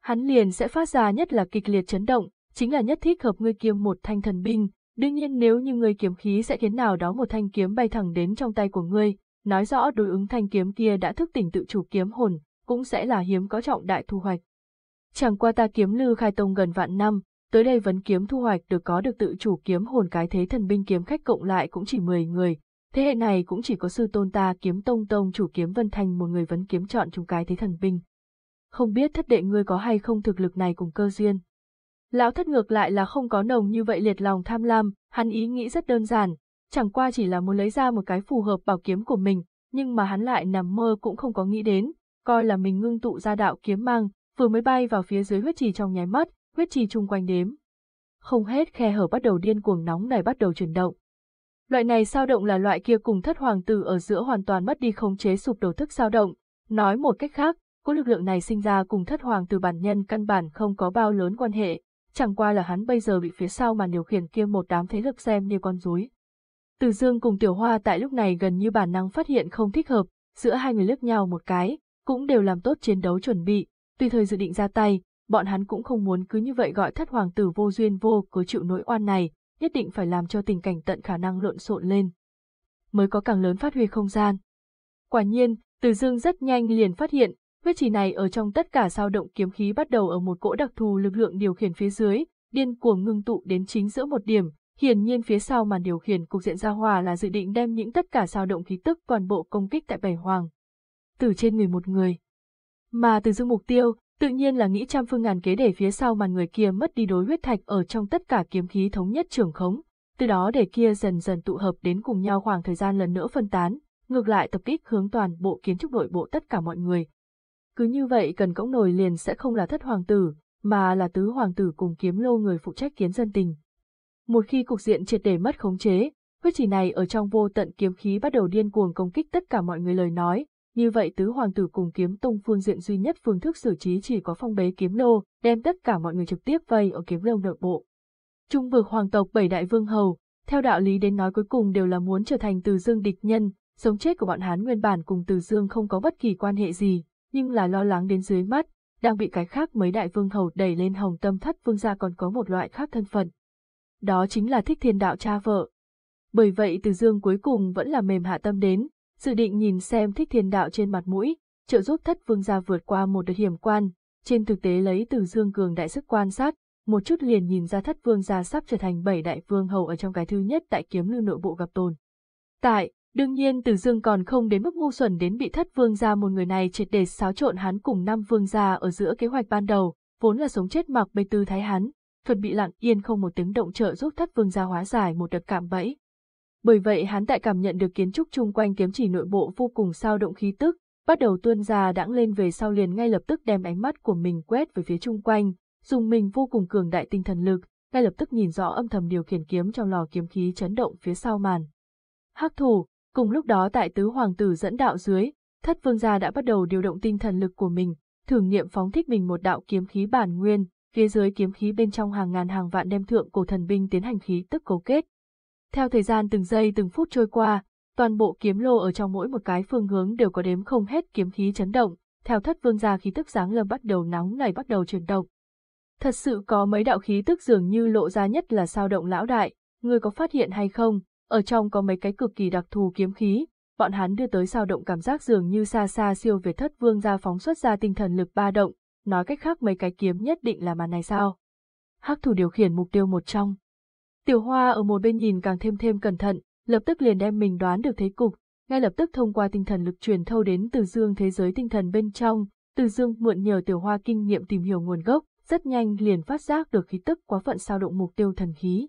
Hắn liền sẽ phát ra nhất là kịch liệt chấn động, chính là nhất thích hợp ngươi kiếm một thanh thần binh, đương nhiên nếu như ngươi kiếm khí sẽ khiến nào đó một thanh kiếm bay thẳng đến trong tay của ngươi, nói rõ đối ứng thanh kiếm kia đã thức tỉnh tự chủ kiếm hồn, cũng sẽ là hiếm có trọng đại thu hoạch. Chẳng qua ta kiếm lư khai tông gần vạn năm, tới đây vấn kiếm thu hoạch được có được tự chủ kiếm hồn cái thế thần binh kiếm khách cộng lại cũng chỉ 10 người, thế hệ này cũng chỉ có sư tôn ta kiếm tông tông chủ kiếm vân thành một người vấn kiếm chọn chúng cái thế thần binh. Không biết thất đệ ngươi có hay không thực lực này cùng cơ duyên. Lão thất ngược lại là không có nồng như vậy liệt lòng tham lam, hắn ý nghĩ rất đơn giản, chẳng qua chỉ là muốn lấy ra một cái phù hợp bảo kiếm của mình, nhưng mà hắn lại nằm mơ cũng không có nghĩ đến, coi là mình ngưng tụ ra đạo kiếm mang, vừa mới bay vào phía dưới huyết trì trong nháy mắt, huyết trì chung quanh đếm. Không hết khe hở bắt đầu điên cuồng nóng này bắt đầu chuyển động. Loại này sao động là loại kia cùng thất hoàng tử ở giữa hoàn toàn mất đi khống chế sụp đổ thức sao động. Nói một cách khác, cỗ lực lượng này sinh ra cùng thất hoàng từ bản nhân căn bản không có bao lớn quan hệ, chẳng qua là hắn bây giờ bị phía sau màn điều khiển kia một đám thế lực xem như con rối. Từ Dương cùng Tiểu Hoa tại lúc này gần như bản năng phát hiện không thích hợp, giữa hai người lướt nhau một cái, cũng đều làm tốt chiến đấu chuẩn bị, tùy thời dự định ra tay, bọn hắn cũng không muốn cứ như vậy gọi thất hoàng tử vô duyên vô cớ chịu nỗi oan này, nhất định phải làm cho tình cảnh tận khả năng lộn xộn lên. Mới có càng lớn phát huy không gian. Quả nhiên, Từ Dương rất nhanh liền phát hiện, huyết chỉ này ở trong tất cả sao động kiếm khí bắt đầu ở một cỗ đặc thù lực lượng điều khiển phía dưới, điên cuồng ngưng tụ đến chính giữa một điểm, hiển nhiên phía sau màn điều khiển cục diện gia hòa là dự định đem những tất cả sao động khí tức toàn bộ công kích tại Bảy Hoàng. Từ trên người một người. Mà từ dương mục tiêu, tự nhiên là nghĩ trăm phương ngàn kế để phía sau màn người kia mất đi đối huyết thạch ở trong tất cả kiếm khí thống nhất trường khống, từ đó để kia dần dần tụ hợp đến cùng nhau khoảng thời gian lần nữa phân tán, ngược lại tập kích hướng toàn bộ kiến trúc nội bộ tất cả mọi người. Cứ như vậy cần cõng nồi liền sẽ không là thất hoàng tử, mà là tứ hoàng tử cùng kiếm lô người phụ trách kiến dân tình. Một khi cục diện triệt để mất khống chế, huyết chỉ này ở trong vô tận kiếm khí bắt đầu điên cuồng công kích tất cả mọi người lời nói, như vậy tứ hoàng tử cùng kiếm tông phương diện duy nhất phương thức xử trí chỉ có phong bế kiếm lô, đem tất cả mọi người trực tiếp vây ở kiếm lô nội bộ. Trung vực hoàng tộc bảy đại vương hầu, theo đạo lý đến nói cuối cùng đều là muốn trở thành từ dương địch nhân, sống chết của bọn hắn nguyên bản cùng từ dương không có bất kỳ quan hệ gì, nhưng là lo lắng đến dưới mắt, đang bị cái khác mấy đại vương hầu đẩy lên hồng tâm thất vương gia còn có một loại khác thân phận. Đó chính là thích thiên đạo cha vợ. Bởi vậy từ dương cuối cùng vẫn là mềm hạ tâm đến, dự định nhìn xem thích thiên đạo trên mặt mũi, trợ giúp thất vương gia vượt qua một đợt hiểm quan, trên thực tế lấy từ dương cường đại sức quan sát, một chút liền nhìn ra thất vương gia sắp trở thành bảy đại vương hầu ở trong cái thứ nhất tại kiếm lưu nội bộ gặp tồn. Tại, đương nhiên từ dương còn không đến mức ngu xuẩn đến bị thất vương gia một người này triệt để xáo trộn hắn cùng năm vương gia ở giữa kế hoạch ban đầu, vốn là sống chết mặc bê tư thái hắn, thuật bị lặng yên không một tiếng động trợ giúp thất vương gia hóa giải một đợt cạm bẫy. Bởi vậy hắn tại cảm nhận được kiến trúc chung quanh kiếm chỉ nội bộ vô cùng sao động khí tức, bắt đầu tuôn ra đãng lên về sau liền ngay lập tức đem ánh mắt của mình quét về phía chung quanh, dùng mình vô cùng cường đại tinh thần lực, ngay lập tức nhìn rõ âm thầm điều khiển kiếm trong lò kiếm khí chấn động phía sau màn. Hắc thủ, cùng lúc đó tại tứ hoàng tử dẫn đạo dưới, thất vương gia đã bắt đầu điều động tinh thần lực của mình, thử nghiệm phóng thích mình một đạo kiếm khí bản nguyên, phía dưới kiếm khí bên trong hàng ngàn hàng vạn đem thượng cổ thần binh tiến hành khí tức cấu kết. Theo thời gian từng giây từng phút trôi qua, toàn bộ kiếm lô ở trong mỗi một cái phương hướng đều có đếm không hết kiếm khí chấn động, theo thất vương gia khí tức dáng lâm bắt đầu nóng này bắt đầu chuyển động. Thật sự có mấy đạo khí tức dường như lộ ra nhất là sao động lão đại, ngươi có phát hiện hay không, ở trong có mấy cái cực kỳ đặc thù kiếm khí, bọn hắn đưa tới sao động cảm giác dường như xa xa siêu việt thất vương ra phóng xuất ra tinh thần lực ba động, nói cách khác mấy cái kiếm nhất định là màn này sao. Hắc thủ điều khiển mục tiêu một trong. Tiểu hoa ở một bên nhìn càng thêm thêm cẩn thận, lập tức liền đem mình đoán được thế cục, ngay lập tức thông qua tinh thần lực truyền thâu đến từ dương thế giới tinh thần bên trong, từ dương mượn nhờ tiểu hoa kinh nghiệm tìm hiểu nguồn gốc, rất nhanh liền phát giác được khí tức quá phận sao động mục tiêu thần khí.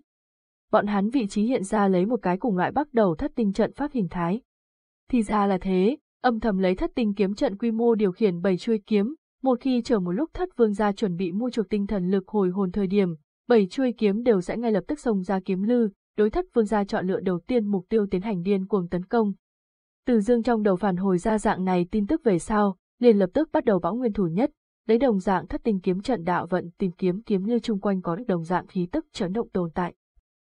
Bọn hắn vị trí hiện ra lấy một cái cùng loại bắt đầu thất tinh trận pháp hình thái. Thì ra là thế, âm thầm lấy thất tinh kiếm trận quy mô điều khiển bảy chuôi kiếm, một khi chờ một lúc thất vương gia chuẩn bị mua chuộc tinh thần lực hồi hồn thời điểm, bảy chuôi kiếm đều sẽ ngay lập tức xông ra kiếm lư, đối thất vương gia chọn lựa đầu tiên mục tiêu tiến hành điên cuồng tấn công. Từ dương trong đầu phản hồi ra dạng này tin tức về sau, liền lập tức bắt đầu bão nguyên thủ nhất, lấy đồng dạng thất tinh kiếm trận đạo vận tìm kiếm kiếm như chung quanh có được đồng dạng khí tức chấn động tồn tại.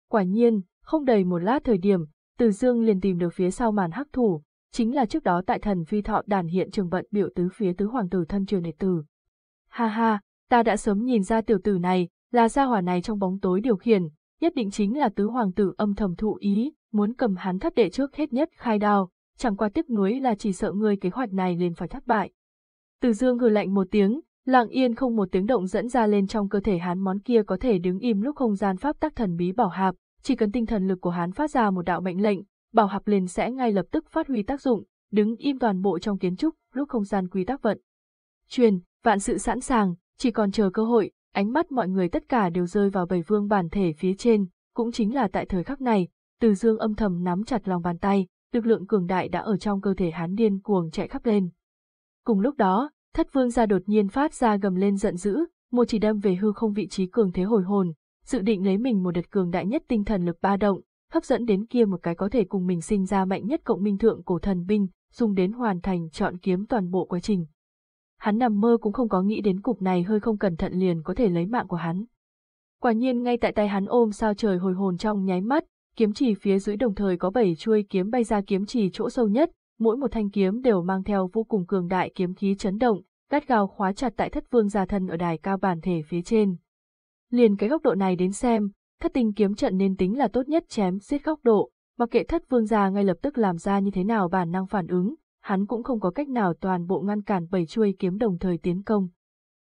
Quả nhiên, không đầy một lát thời điểm, Từ Dương liền tìm được phía sau màn hắc thủ, chính là trước đó tại thần phi thọ đàn hiện trường bận biểu tứ phía tứ hoàng tử thân truyền đệ tử. Ha ha, ta đã sớm nhìn ra tiểu tử này, là gia hỏa này trong bóng tối điều khiển, nhất định chính là tứ hoàng tử âm thầm thụ ý, muốn cầm hắn thất đệ trước hết nhất khai đao, chẳng qua tiếc nuối là chỉ sợ ngươi kế hoạch này liền phải thất bại. Từ dương hừ lạnh một tiếng, lặng yên không một tiếng động dẫn ra lên trong cơ thể hắn món kia có thể đứng im lúc không gian pháp tắc thần bí bảo hạp, chỉ cần tinh thần lực của hắn phát ra một đạo mệnh lệnh, bảo hạp liền sẽ ngay lập tức phát huy tác dụng, đứng im toàn bộ trong kiến trúc, lúc không gian quy tắc vận. Truyền, vạn sự sẵn sàng, chỉ còn chờ cơ hội, ánh mắt mọi người tất cả đều rơi vào bảy vương bản thể phía trên, cũng chính là tại thời khắc này, từ dương âm thầm nắm chặt lòng bàn tay, lực lượng cường đại đã ở trong cơ thể hắn điên cuồng chạy khắp lên. Cùng lúc đó, thất vương gia đột nhiên phát ra gầm lên giận dữ, một chỉ đâm về hư không vị trí cường thế hồi hồn, dự định lấy mình một đợt cường đại nhất tinh thần lực ba động, hấp dẫn đến kia một cái có thể cùng mình sinh ra mạnh nhất cộng minh thượng cổ thần binh, dùng đến hoàn thành chọn kiếm toàn bộ quá trình. Hắn nằm mơ cũng không có nghĩ đến cục này hơi không cẩn thận liền có thể lấy mạng của hắn. Quả nhiên ngay tại tay hắn ôm sao trời hồi hồn trong nháy mắt, kiếm chỉ phía dưới đồng thời có bảy chuôi kiếm bay ra kiếm chỉ chỗ sâu nhất, mỗi một thanh kiếm đều mang theo vô cùng cường đại kiếm khí chấn động, gắt gao khóa chặt tại thất vương gia thân ở đài cao bản thể phía trên. Liền cái góc độ này đến xem, thất tinh kiếm trận nên tính là tốt nhất chém giết góc độ, mặc kệ thất vương gia ngay lập tức làm ra như thế nào bản năng phản ứng, hắn cũng không có cách nào toàn bộ ngăn cản bảy chuôi kiếm đồng thời tiến công.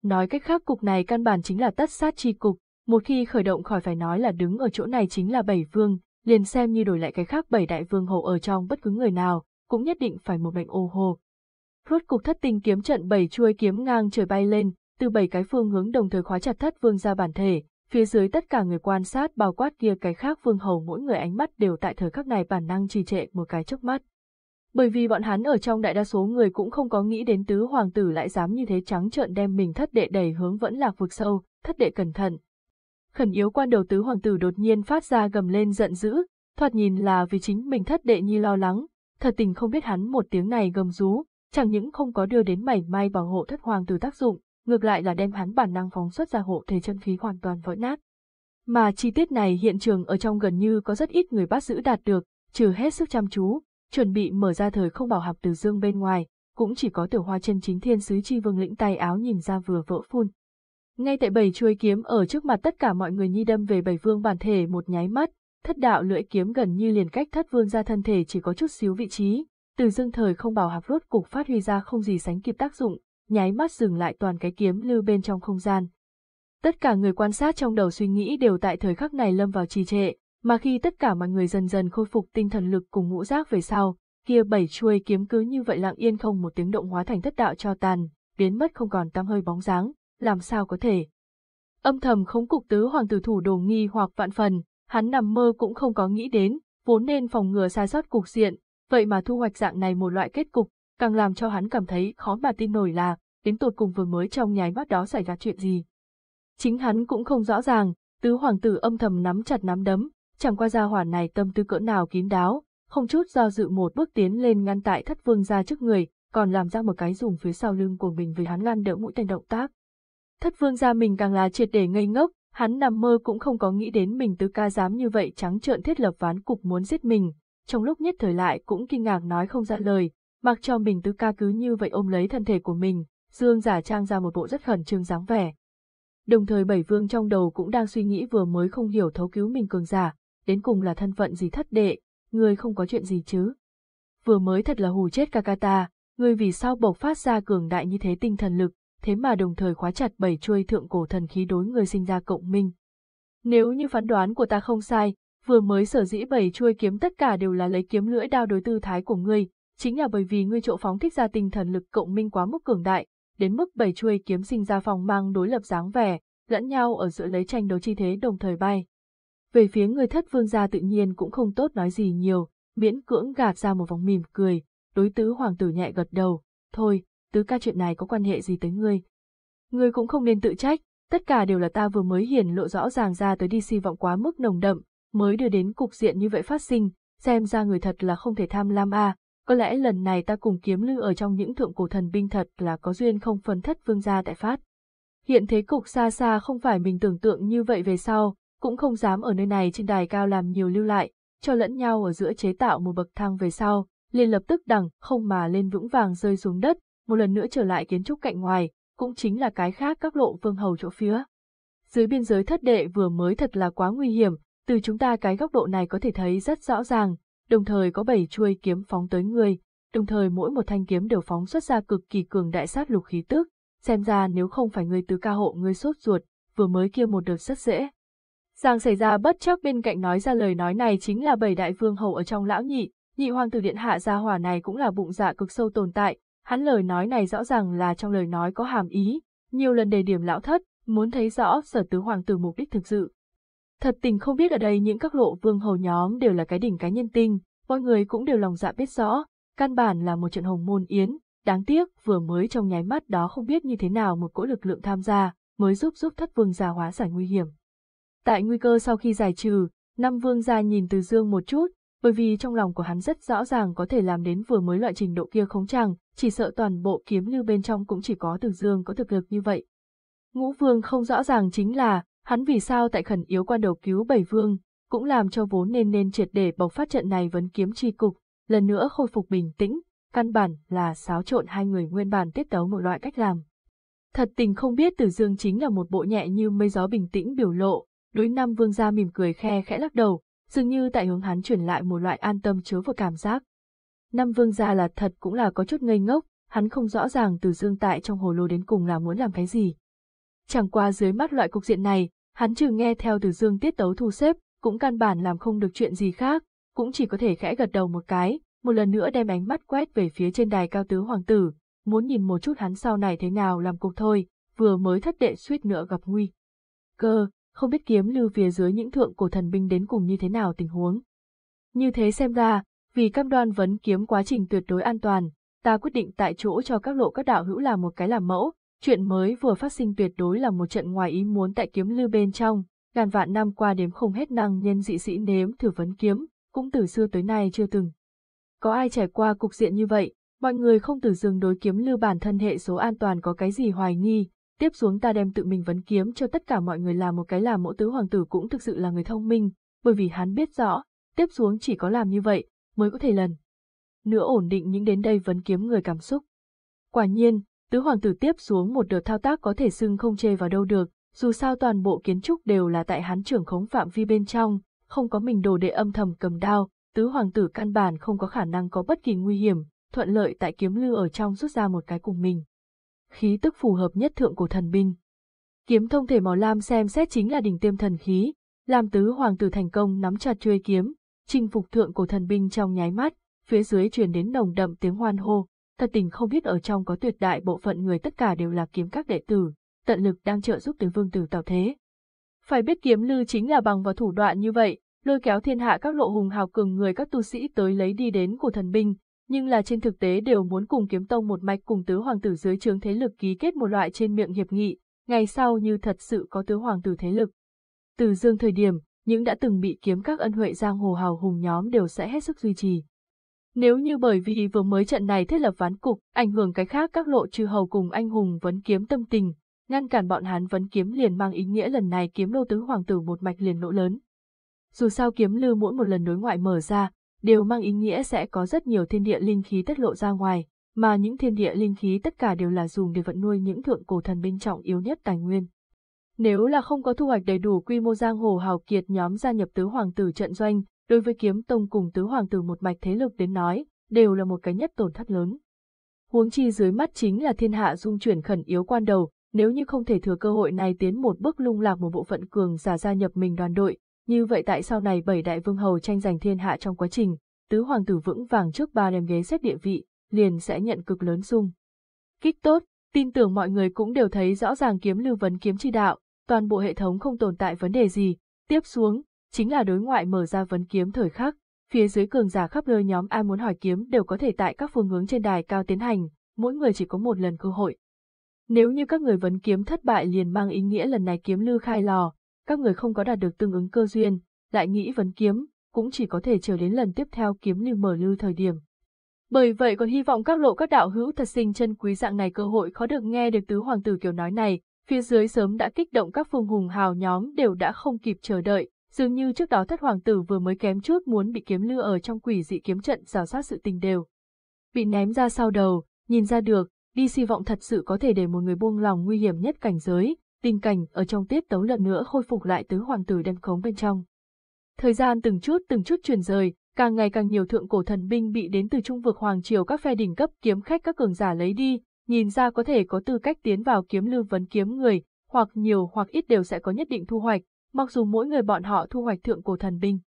Nói cách khác cục này căn bản chính là tất sát chi cục, một khi khởi động khỏi phải nói là đứng ở chỗ này chính là bảy vương, liền xem như đổi lại cái khác bảy đại vương hầu ở trong bất cứ người nào, cũng nhất định phải một mệnh ô hồ. Rốt cục thất tinh kiếm trận bảy chuôi kiếm ngang trời bay lên, từ bảy cái phương hướng đồng thời khóa chặt thất vương ra bản thể, phía dưới tất cả người quan sát bao quát kia cái khác vương hầu mỗi người ánh mắt đều tại thời khắc này bản năng trì trệ một cái chớp mắt. Bởi vì bọn hắn ở trong đại đa số người cũng không có nghĩ đến tứ hoàng tử lại dám như thế trắng trợn đem mình thất đệ đẩy hướng vẫn lạc vực sâu, thất đệ cẩn thận. Khẩn yếu quan đầu tứ hoàng tử đột nhiên phát ra gầm lên giận dữ, thoạt nhìn là vì chính mình thất đệ nhi lo lắng, thật tình không biết hắn một tiếng này gầm rú, chẳng những không có đưa đến mảy may bảo hộ thất hoàng từ tác dụng, ngược lại là đem hắn bản năng phóng xuất ra hộ thể chân khí hoàn toàn vỡ nát. Mà chi tiết này hiện trường ở trong gần như có rất ít người bắt giữ đạt được, trừ hết sức chăm chú, chuẩn bị mở ra thời không bảo hạp từ dương bên ngoài, cũng chỉ có tiểu hoa chân chính thiên sứ chi vương lĩnh tay áo nhìn ra vừa vỡ phun. Ngay tại bảy chuôi kiếm ở trước mặt tất cả mọi người nhi đâm về bảy vương bản thể một nháy mắt, thất đạo lưỡi kiếm gần như liền cách thất vương ra thân thể chỉ có chút xíu vị trí, từ dương thời không bảo hạp rốt cục phát huy ra không gì sánh kịp tác dụng, nháy mắt dừng lại toàn cái kiếm lưu bên trong không gian. Tất cả người quan sát trong đầu suy nghĩ đều tại thời khắc này lâm vào trì trệ, mà khi tất cả mọi người dần dần khôi phục tinh thần lực cùng ngũ giác về sau, kia bảy chuôi kiếm cứ như vậy lặng yên không một tiếng động hóa thành thất đạo cho tàn, biến mất không còn tăm hơi bóng dáng, làm sao có thể. Âm thầm khống cục tứ hoàng tử thủ đồ nghi hoặc vạn phần, hắn nằm mơ cũng không có nghĩ đến, vốn nên phòng ngừa sai sót cục diện, vậy mà thu hoạch dạng này một loại kết cục, càng làm cho hắn cảm thấy khó mà tin nổi là, đến tột cùng vừa mới trong nháy mắt đó xảy ra chuyện gì. Chính hắn cũng không rõ ràng, tứ hoàng tử âm thầm nắm chặt nắm đấm, chẳng qua gia hỏa này tâm tư cỡ nào kín đáo, không chút do dự một bước tiến lên ngăn tại thất vương ra trước người, còn làm ra một cái dùng phía sau lưng của mình vì hắn ngăn đỡ mũi tên động tác. Thất vương ra mình càng là triệt để ngây ngốc, hắn nằm mơ cũng không có nghĩ đến mình tứ ca dám như vậy trắng trợn thiết lập ván cục muốn giết mình, trong lúc nhất thời lại cũng kinh ngạc nói không ra lời, mặc cho mình tứ ca cứ như vậy ôm lấy thân thể của mình, dương giả trang ra một bộ rất khẩn trương dáng vẻ. Đồng thời bảy vương trong đầu cũng đang suy nghĩ vừa mới không hiểu thấu cứu mình cường giả, đến cùng là thân phận gì thất đệ, người không có chuyện gì chứ. Vừa mới thật là hù chết Kakata, người vì sao bộc phát ra cường đại như thế tinh thần lực, thế mà đồng thời khóa chặt bảy chuôi thượng cổ thần khí đối người sinh ra cộng minh. Nếu như phán đoán của ta không sai, vừa mới sở dĩ bảy chuôi kiếm tất cả đều là lấy kiếm lưỡi đao đối tư thái của ngươi, chính là bởi vì ngươi chỗ phóng thích ra tinh thần lực cộng minh quá mức cường đại, đến mức bảy chuôi kiếm sinh ra phòng mang đối lập dáng vẻ, lẫn nhau ở giữa lấy tranh đấu chi thế đồng thời bay. Về phía người thất vương gia tự nhiên cũng không tốt nói gì nhiều, miễn cưỡng gạt ra một vòng mỉm cười, đối tứ hoàng tử nhẹ gật đầu, thôi, tứ ca chuyện này có quan hệ gì tới ngươi. Ngươi cũng không nên tự trách, tất cả đều là ta vừa mới hiển lộ rõ ràng ra tới đi si vọng quá mức nồng đậm, mới đưa đến cục diện như vậy phát sinh, xem ra người thật là không thể tham lam a. Có lẽ lần này ta cùng kiếm lư ở trong những thượng cổ thần binh thật là có duyên không phân thất vương gia tại phát. Hiện thế cục xa xa không phải mình tưởng tượng như vậy về sau, cũng không dám ở nơi này trên đài cao làm nhiều lưu lại, cho lẫn nhau ở giữa chế tạo một bậc thang về sau, liền lập tức đằng không mà lên vững vàng rơi xuống đất, một lần nữa trở lại kiến trúc cạnh ngoài, cũng chính là cái khác các lộ vương hầu chỗ phía. Dưới biên giới thất đệ vừa mới thật là quá nguy hiểm, từ chúng ta cái góc độ này có thể thấy rất rõ ràng, đồng thời có bảy chuôi kiếm phóng tới người, đồng thời mỗi một thanh kiếm đều phóng xuất ra cực kỳ cường đại sát lục khí tức, xem ra nếu không phải người tứ ca hộ người sốt ruột, vừa mới kia một đợt rất dễ. Giang xảy ra bất chấp bên cạnh nói ra lời nói này chính là bảy đại vương hầu ở trong lão nhị, nhị hoàng tử điện hạ gia hỏa này cũng là bụng dạ cực sâu tồn tại, hắn lời nói này rõ ràng là trong lời nói có hàm ý, nhiều lần đề điểm lão thất, muốn thấy rõ sở tứ hoàng tử mục đích thực sự. Thật tình không biết ở đây những các lộ vương hầu nhóm đều là cái đỉnh cái nhân tinh, mọi người cũng đều lòng dạ biết rõ, căn bản là một trận hồng môn yến, đáng tiếc vừa mới trong nháy mắt đó không biết như thế nào một cỗ lực lượng tham gia, mới giúp giúp thất vương gia hóa giải nguy hiểm. Tại nguy cơ sau khi giải trừ, năm vương gia nhìn từ dương một chút, bởi vì trong lòng của hắn rất rõ ràng có thể làm đến vừa mới loại trình độ kia khống chẳng, chỉ sợ toàn bộ kiếm lưu bên trong cũng chỉ có từ dương có thực lực như vậy. Ngũ vương không rõ ràng chính là, hắn vì sao tại khẩn yếu quan đầu cứu bảy vương, cũng làm cho vốn nên nên triệt để bộc phát trận này vấn kiếm chi cục, lần nữa khôi phục bình tĩnh, căn bản là xáo trộn hai người nguyên bản tiết tấu một loại cách làm. Thật tình không biết Từ Dương chính là một bộ nhẹ như mây gió bình tĩnh biểu lộ, đối Nam Vương gia mỉm cười khe khẽ lắc đầu, dường như tại hướng hắn chuyển lại một loại an tâm chứa vừa cảm giác. năm Vương gia là thật cũng là có chút ngây ngốc, hắn không rõ ràng từ Dương tại trong hồ lô đến cùng là muốn làm cái gì. Chẳng qua dưới mắt loại cục diện này, hắn trừ nghe theo từ Dương tiết tấu thu xếp, cũng căn bản làm không được chuyện gì khác, cũng chỉ có thể khẽ gật đầu một cái, một lần nữa đem ánh mắt quét về phía trên đài cao tứ hoàng tử, muốn nhìn một chút hắn sau này thế nào làm cục thôi, vừa mới thất đệ suýt nữa gặp nguy. Cơ, không biết kiếm lưu phía dưới những thượng cổ thần binh đến cùng như thế nào tình huống. Như thế xem ra, vì cam đoan vấn kiếm quá trình tuyệt đối an toàn, ta quyết định tại chỗ cho các lộ các đạo hữu làm một cái làm mẫu, chuyện mới vừa phát sinh tuyệt đối là một trận ngoài ý muốn tại kiếm lưu bên trong, ngàn vạn năm qua đếm không hết năng nhân dị sĩ nếm thử vấn kiếm, cũng từ xưa tới nay chưa từng. Có ai trải qua cục diện như vậy, mọi người không từ dừng đối kiếm lưu bản thân hệ số an toàn có cái gì hoài nghi, tiếp xuống ta đem tự mình vấn kiếm cho tất cả mọi người làm một cái làm mẫu tứ hoàng tử cũng thực sự là người thông minh, bởi vì hắn biết rõ, tiếp xuống chỉ có làm như vậy, mới có thể lần. Nữa ổn định những đến đây vấn kiếm người cảm xúc. Quả nhiên, tứ hoàng tử tiếp xuống một đợt thao tác có thể xưng không chê vào đâu được, dù sao toàn bộ kiến trúc đều là tại hắn trưởng khống phạm vi bên trong, không có mình đồ đệ âm thầm cầm đao, tứ hoàng tử căn bản không có khả năng có bất kỳ nguy hiểm, thuận lợi tại kiếm lưu ở trong rút ra một cái cùng mình. Khí tức phù hợp nhất thượng cổ thần binh. Kiếm thông thể màu lam xem xét chính là đỉnh tiêm thần khí, làm tứ hoàng tử thành công nắm chặt chuôi kiếm, chinh phục thượng cổ thần binh trong nháy mắt, phía dưới truyền đến nồng đậm tiếng hoan hô, thật tình không biết ở trong có tuyệt đại bộ phận người tất cả đều là kiếm các đệ tử, tận lực đang trợ giúp tướng vương tử tạo thế. Phải biết kiếm lư chính là bằng vào thủ đoạn như vậy, lôi kéo thiên hạ các lộ hùng hào cường người các tu sĩ tới lấy đi đến của thần binh, nhưng là trên thực tế đều muốn cùng kiếm tông một mạch cùng tứ hoàng tử dưới trướng thế lực ký kết một loại trên miệng hiệp nghị, ngày sau như thật sự có tứ hoàng tử thế lực. Từ dương thời điểm, những đã từng bị kiếm các ân huệ giang hồ hào hùng nhóm đều sẽ hết sức duy trì. Nếu như bởi vì vừa mới trận này thiết lập ván cục, ảnh hưởng cái khác các lộ trừ hầu cùng anh hùng vấn kiếm tâm tình, ngăn cản bọn hắn vấn kiếm liền mang ý nghĩa lần này kiếm lô tứ hoàng tử một mạch liền nỗ lớn. Dù sao kiếm lư mỗi một lần đối ngoại mở ra, đều mang ý nghĩa sẽ có rất nhiều thiên địa linh khí tất lộ ra ngoài, mà những thiên địa linh khí tất cả đều là dùng để vận nuôi những thượng cổ thần binh trọng yếu nhất tài nguyên. Nếu là không có thu hoạch đầy đủ quy mô giang hồ hào kiệt nhóm gia nhập tứ hoàng tử trận doanh, đối với kiếm tông cùng tứ hoàng tử một mạch thế lực đến nói, đều là một cái nhất tổn thất lớn. Huống chi dưới mắt chính là thiên hạ dung chuyển khẩn yếu quan đầu, nếu như không thể thừa cơ hội này tiến một bước lung lạc một bộ phận cường giả gia nhập mình đoàn đội, như vậy tại sau này bảy đại vương hầu tranh giành thiên hạ trong quá trình, tứ hoàng tử vững vàng trước ba đem ghế xếp địa vị, liền sẽ nhận cực lớn sung. Kích tốt, tin tưởng mọi người cũng đều thấy rõ ràng kiếm lưu vấn kiếm chi đạo, toàn bộ hệ thống không tồn tại vấn đề gì, tiếp xuống, chính là đối ngoại mở ra vấn kiếm thời khắc, phía dưới cường giả khắp nơi nhóm ai muốn hỏi kiếm đều có thể tại các phương hướng trên đài cao tiến hành, mỗi người chỉ có một lần cơ hội. Nếu như các người vấn kiếm thất bại liền mang ý nghĩa lần này kiếm lưu khai lò, các người không có đạt được tương ứng cơ duyên, lại nghĩ vấn kiếm, cũng chỉ có thể chờ đến lần tiếp theo kiếm lưu mở lưu thời điểm. Bởi vậy còn hy vọng các lộ các đạo hữu thật sinh chân quý dạng này cơ hội khó được nghe được tứ hoàng tử kiểu nói này, phía dưới sớm đã kích động các phương hùng hào nhóm đều đã không kịp chờ đợi, dường như trước đó thất hoàng tử vừa mới kém chút muốn bị kiếm lưu ở trong quỷ dị kiếm trận rào sát sự tình đều. Bị ném ra sau đầu, nhìn ra được, đi si vọng thật sự có thể để một người buông lòng nguy hiểm nhất cảnh giới, tình cảnh ở trong tiết tấu lần nữa khôi phục lại tứ hoàng tử đem khống bên trong. Thời gian từng chút từng chút chuyển rời, càng ngày càng nhiều thượng cổ thần binh bị đến từ trung vực hoàng triều các phe đỉnh cấp kiếm khách các cường giả lấy đi, nhìn ra có thể có tư cách tiến vào kiếm lưu vấn kiếm người, hoặc nhiều hoặc ít đều sẽ có nhất định thu hoạch, mặc dù mỗi người bọn họ thu hoạch thượng cổ thần binh.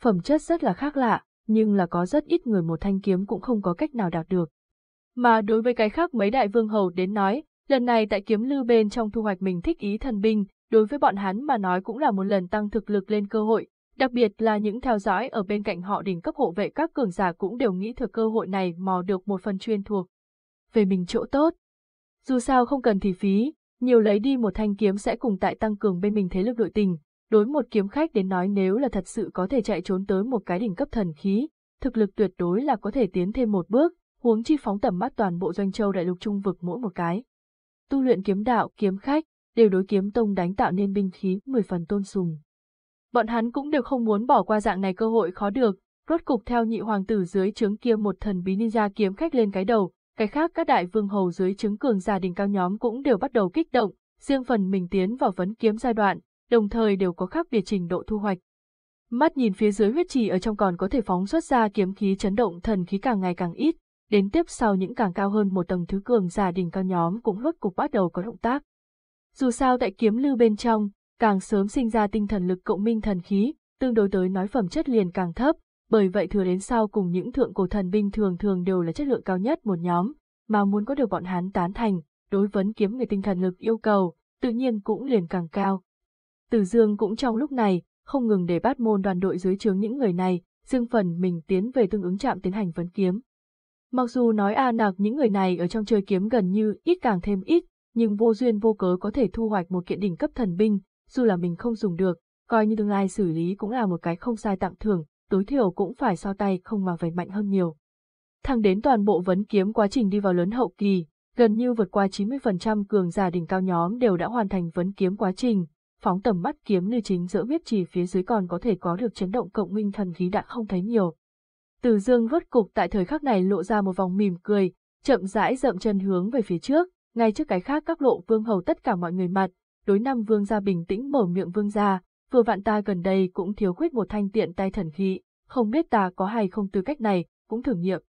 Phẩm chất rất là khác lạ, nhưng là có rất ít người một thanh kiếm cũng không có cách nào đạt được. Mà đối với cái khác mấy đại vương hầu đến nói, lần này tại kiếm lưu bên trong thu hoạch mình thích ý thần binh, đối với bọn hắn mà nói cũng là một lần tăng thực lực lên cơ hội, đặc biệt là những theo dõi ở bên cạnh họ đỉnh cấp hộ vệ các cường giả cũng đều nghĩ thừa cơ hội này mò được một phần chuyên thuộc. Về mình chỗ tốt. Dù sao không cần thì phí, nhiều lấy đi một thanh kiếm sẽ cùng tại tăng cường bên mình thế lực đội tình, đối một kiếm khách đến nói nếu là thật sự có thể chạy trốn tới một cái đỉnh cấp thần khí, thực lực tuyệt đối là có thể tiến thêm một bước, huống chi phóng tầm mắt toàn bộ doanh châu đại lục trung vực mỗi một cái. Tu luyện kiếm đạo, kiếm khách, đều đối kiếm tông đánh tạo nên binh khí mười phần tôn sùng. Bọn hắn cũng đều không muốn bỏ qua dạng này cơ hội khó được, Rốt cục theo nhị hoàng tử dưới trướng kia một thần bí ninja kiếm khách lên cái đầu, cái khác các đại vương hầu dưới trướng cường gia đình cao nhóm cũng đều bắt đầu kích động, riêng phần mình tiến vào vấn kiếm giai đoạn, đồng thời đều có khác biệt trình độ thu hoạch. Mắt nhìn phía dưới huyết trì ở trong còn có thể phóng xuất ra kiếm khí chấn động thần khí càng ngày càng ít, đến tiếp sau những càng cao hơn một tầng thứ cường giả đỉnh cao nhóm cũng rốt cục bắt đầu có động tác. Dù sao tại kiếm lưu bên trong, càng sớm sinh ra tinh thần lực cộng minh thần khí, tương đối tới nói phẩm chất liền càng thấp, bởi vậy thừa đến sau cùng những thượng cổ thần binh thường thường đều là chất lượng cao nhất một nhóm, mà muốn có được bọn hắn tán thành, đối vấn kiếm người tinh thần lực yêu cầu, tự nhiên cũng liền càng cao. Từ Dương cũng trong lúc này, không ngừng để bắt môn đoàn đội dưới trướng những người này, dương phần mình tiến về tương ứng trạm tiến hành vấn kiếm. Mặc dù nói a nạc những người này ở trong chơi kiếm gần như ít càng thêm ít, nhưng vô duyên vô cớ có thể thu hoạch một kiện đỉnh cấp thần binh, dù là mình không dùng được, coi như tương lai xử lý cũng là một cái không sai tặng thưởng, tối thiểu cũng phải so tay không mà phải mạnh hơn nhiều. Thẳng đến toàn bộ vấn kiếm quá trình đi vào lớn hậu kỳ, gần như vượt qua 90% cường giả đỉnh cao nhóm đều đã hoàn thành vấn kiếm quá trình, phóng tầm mắt kiếm như chính giữa huyết trì phía dưới còn có thể có được chấn động cộng minh thần khí đã không thấy nhiều. Từ dương vớt cục tại thời khắc này lộ ra một vòng mỉm cười, chậm rãi dậm chân hướng về phía trước, ngay trước cái khác các lộ vương hầu tất cả mọi người mặt, đối năm vương gia bình tĩnh mở miệng vương gia, vừa vạn ta gần đây cũng thiếu khuyết một thanh tiện tay thần khí, không biết ta có hay không tư cách này, cũng thử nghiệm.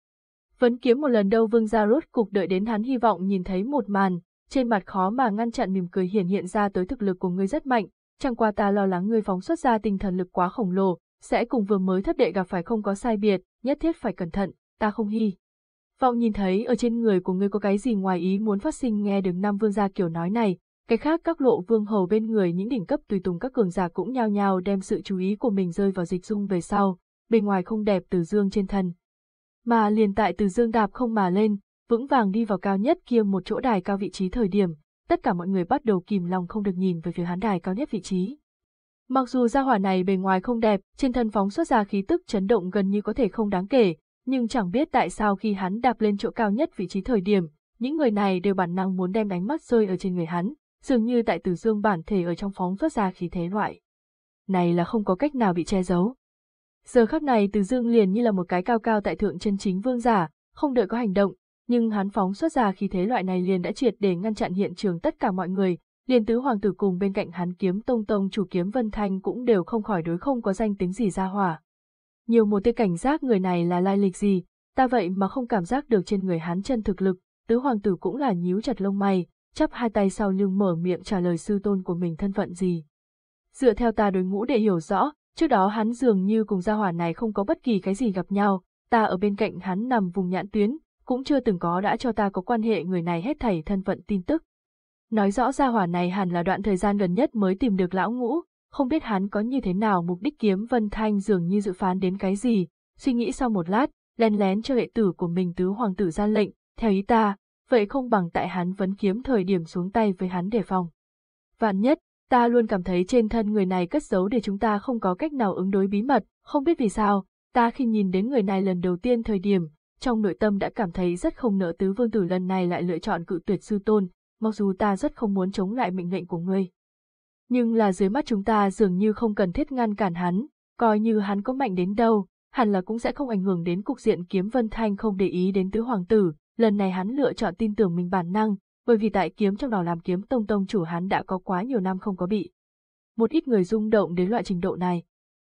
Vấn kiếm một lần đâu vương gia rốt cục đợi đến hắn hy vọng nhìn thấy một màn, trên mặt khó mà ngăn chặn mỉm cười hiển hiện ra tới thực lực của ngươi rất mạnh, chẳng qua ta lo lắng ngươi phóng xuất ra tinh thần lực quá khổng lồ, sẽ cùng vừa mới thất đệ gặp phải không có sai biệt, nhất thiết phải cẩn thận, ta không hy. Vọng nhìn thấy ở trên người của ngươi có cái gì ngoài ý muốn phát sinh nghe được Nam Vương gia kiểu nói này, cái khác các lộ vương hầu bên người những đỉnh cấp tùy tùng các cường giả cũng nhao nhao đem sự chú ý của mình rơi vào dịch dung về sau, bên ngoài không đẹp từ dương trên thân. Mà liền tại từ dương đạp không mà lên, vững vàng đi vào cao nhất kia một chỗ đài cao vị trí thời điểm, tất cả mọi người bắt đầu kìm lòng không được nhìn về phía hắn đài cao nhất vị trí. Mặc dù gia hỏa này bề ngoài không đẹp, trên thân phóng xuất ra khí tức chấn động gần như có thể không đáng kể, nhưng chẳng biết tại sao khi hắn đạp lên chỗ cao nhất vị trí thời điểm, những người này đều bản năng muốn đem đánh mắt rơi ở trên người hắn, dường như tại tử dương bản thể ở trong phóng xuất ra khí thế loại. Này là không có cách nào bị che giấu. Giờ khắc này từ dương liền như là một cái cao cao tại thượng chân chính vương giả, không đợi có hành động, nhưng hắn phóng xuất ra khí thế loại này liền đã triệt để ngăn chặn hiện trường tất cả mọi người, liền tứ hoàng tử cùng bên cạnh hắn kiếm tông tông chủ kiếm vân thanh cũng đều không khỏi đối không có danh tính gì ra hỏa. Nhiều một tia cảnh giác người này là lai lịch gì, ta vậy mà không cảm giác được trên người hắn chân thực lực, tứ hoàng tử cũng là nhíu chặt lông mày, chắp hai tay sau lưng mở miệng trả lời sư tôn của mình thân phận gì. Dựa theo ta đối ngũ để hiểu rõ, trước đó hắn dường như cùng gia hỏa này không có bất kỳ cái gì gặp nhau, ta ở bên cạnh hắn nằm vùng nhãn tuyến, cũng chưa từng có đã cho ta có quan hệ người này hết thảy thân phận tin tức. Nói rõ gia hỏa này hẳn là đoạn thời gian gần nhất mới tìm được lão ngũ, không biết hắn có như thế nào mục đích kiếm Vân Thanh dường như dự phán đến cái gì, suy nghĩ sau một lát, lén lén cho hệ tử của mình tứ hoàng tử ra lệnh, theo ý ta, vậy không bằng tại hắn vấn kiếm thời điểm xuống tay với hắn để phòng. Vạn nhất, ta luôn cảm thấy trên thân người này cất giấu để chúng ta không có cách nào ứng đối bí mật, không biết vì sao, ta khi nhìn đến người này lần đầu tiên thời điểm, trong nội tâm đã cảm thấy rất không nỡ tứ vương tử lần này lại lựa chọn cự tuyệt sư tôn, mặc dù ta rất không muốn chống lại mệnh lệnh của ngươi. Nhưng là dưới mắt chúng ta dường như không cần thiết ngăn cản hắn, coi như hắn có mạnh đến đâu, hẳn là cũng sẽ không ảnh hưởng đến cục diện kiếm vân thanh không để ý đến tứ hoàng tử, lần này hắn lựa chọn tin tưởng mình bản năng, bởi vì tại kiếm trong đỏ làm kiếm tông tông chủ hắn đã có quá nhiều năm không có bị. Một ít người rung động đến loại trình độ này.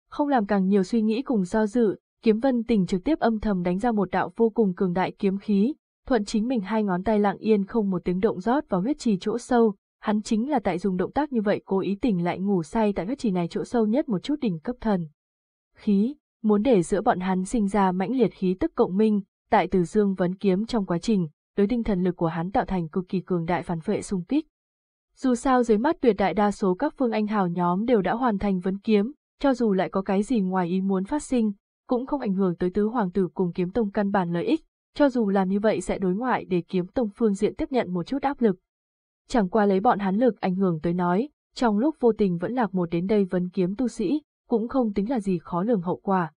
Không làm càng nhiều suy nghĩ cùng do dự, kiếm vân tình trực tiếp âm thầm đánh ra một đạo vô cùng cường đại kiếm khí, thuận chính mình hai ngón tay lặng yên không một tiếng động rót vào huyết trì chỗ sâu, hắn chính là tại dùng động tác như vậy cố ý tỉnh lại ngủ say tại huyết trì này chỗ sâu nhất một chút đỉnh cấp thần. Khí, muốn để giữa bọn hắn sinh ra mãnh liệt khí tức cộng minh, tại từ dương vấn kiếm trong quá trình, đối tinh thần lực của hắn tạo thành cực kỳ cường đại phản vệ xung kích. Dù sao dưới mắt tuyệt đại đa số các phương anh hào nhóm đều đã hoàn thành vấn kiếm, cho dù lại có cái gì ngoài ý muốn phát sinh, cũng không ảnh hưởng tới tứ hoàng tử cùng kiếm tông căn bản lợi ích, cho dù làm như vậy sẽ đối ngoại để kiếm tông phương diện tiếp nhận một chút áp lực. Chẳng qua lấy bọn hắn lực ảnh hưởng tới nói, trong lúc vô tình vẫn lạc một đến đây vấn kiếm tu sĩ, cũng không tính là gì khó lường hậu quả.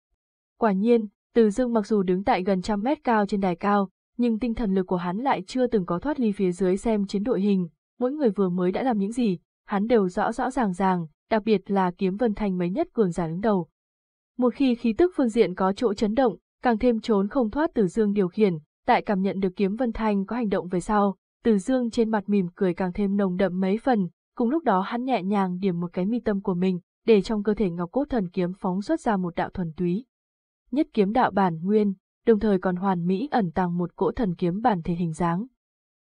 Quả nhiên, từ dương mặc dù đứng tại gần trăm mét cao trên đài cao, nhưng tinh thần lực của hắn lại chưa từng có thoát ly phía dưới xem chiến đội hình, mỗi người vừa mới đã làm những gì, hắn đều rõ rõ ràng ràng, đặc biệt là kiếm vân thành mấy nhất cường giả đứng đầu. Một khi khí tức phương diện có chỗ chấn động, càng thêm trốn không thoát Từ Dương điều khiển, tại cảm nhận được kiếm Vân Thanh có hành động về sau, Từ Dương trên mặt mỉm cười càng thêm nồng đậm mấy phần, cùng lúc đó hắn nhẹ nhàng điểm một cái mi tâm của mình, để trong cơ thể Ngọc Cốt Thần kiếm phóng xuất ra một đạo thuần túy. Nhất kiếm đạo bản nguyên, đồng thời còn hoàn mỹ ẩn tàng một cỗ thần kiếm bản thể hình dáng.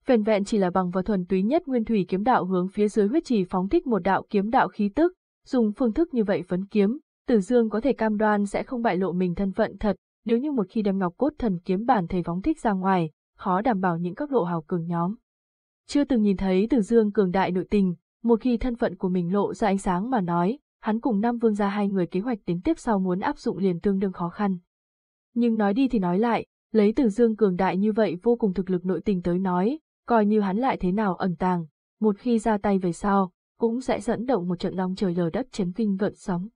Vẹn vẹn chỉ là bằng vào thuần túy nhất nguyên thủy kiếm đạo hướng phía dưới huyết trì phóng thích một đạo kiếm đạo khí tức, dùng phương thức như vậy phấn kiếm, Tử Dương có thể cam đoan sẽ không bại lộ mình thân phận thật, nếu như một khi đem Ngọc Cốt Thần kiếm bản thể phóng thích ra ngoài, khó đảm bảo những các lộ hào cường nhóm. Chưa từng nhìn thấy từ Dương cường đại nội tình, một khi thân phận của mình lộ ra ánh sáng mà nói, hắn cùng Nam Vương gia hai người kế hoạch đến tiếp sau muốn áp dụng liền tương đương khó khăn. Nhưng nói đi thì nói lại, lấy từ Dương cường đại như vậy vô cùng thực lực nội tình tới nói, coi như hắn lại thế nào ẩn tàng, một khi ra tay về sau, cũng sẽ dẫn động một trận long trời lở đất chấn kinh gợn sóng.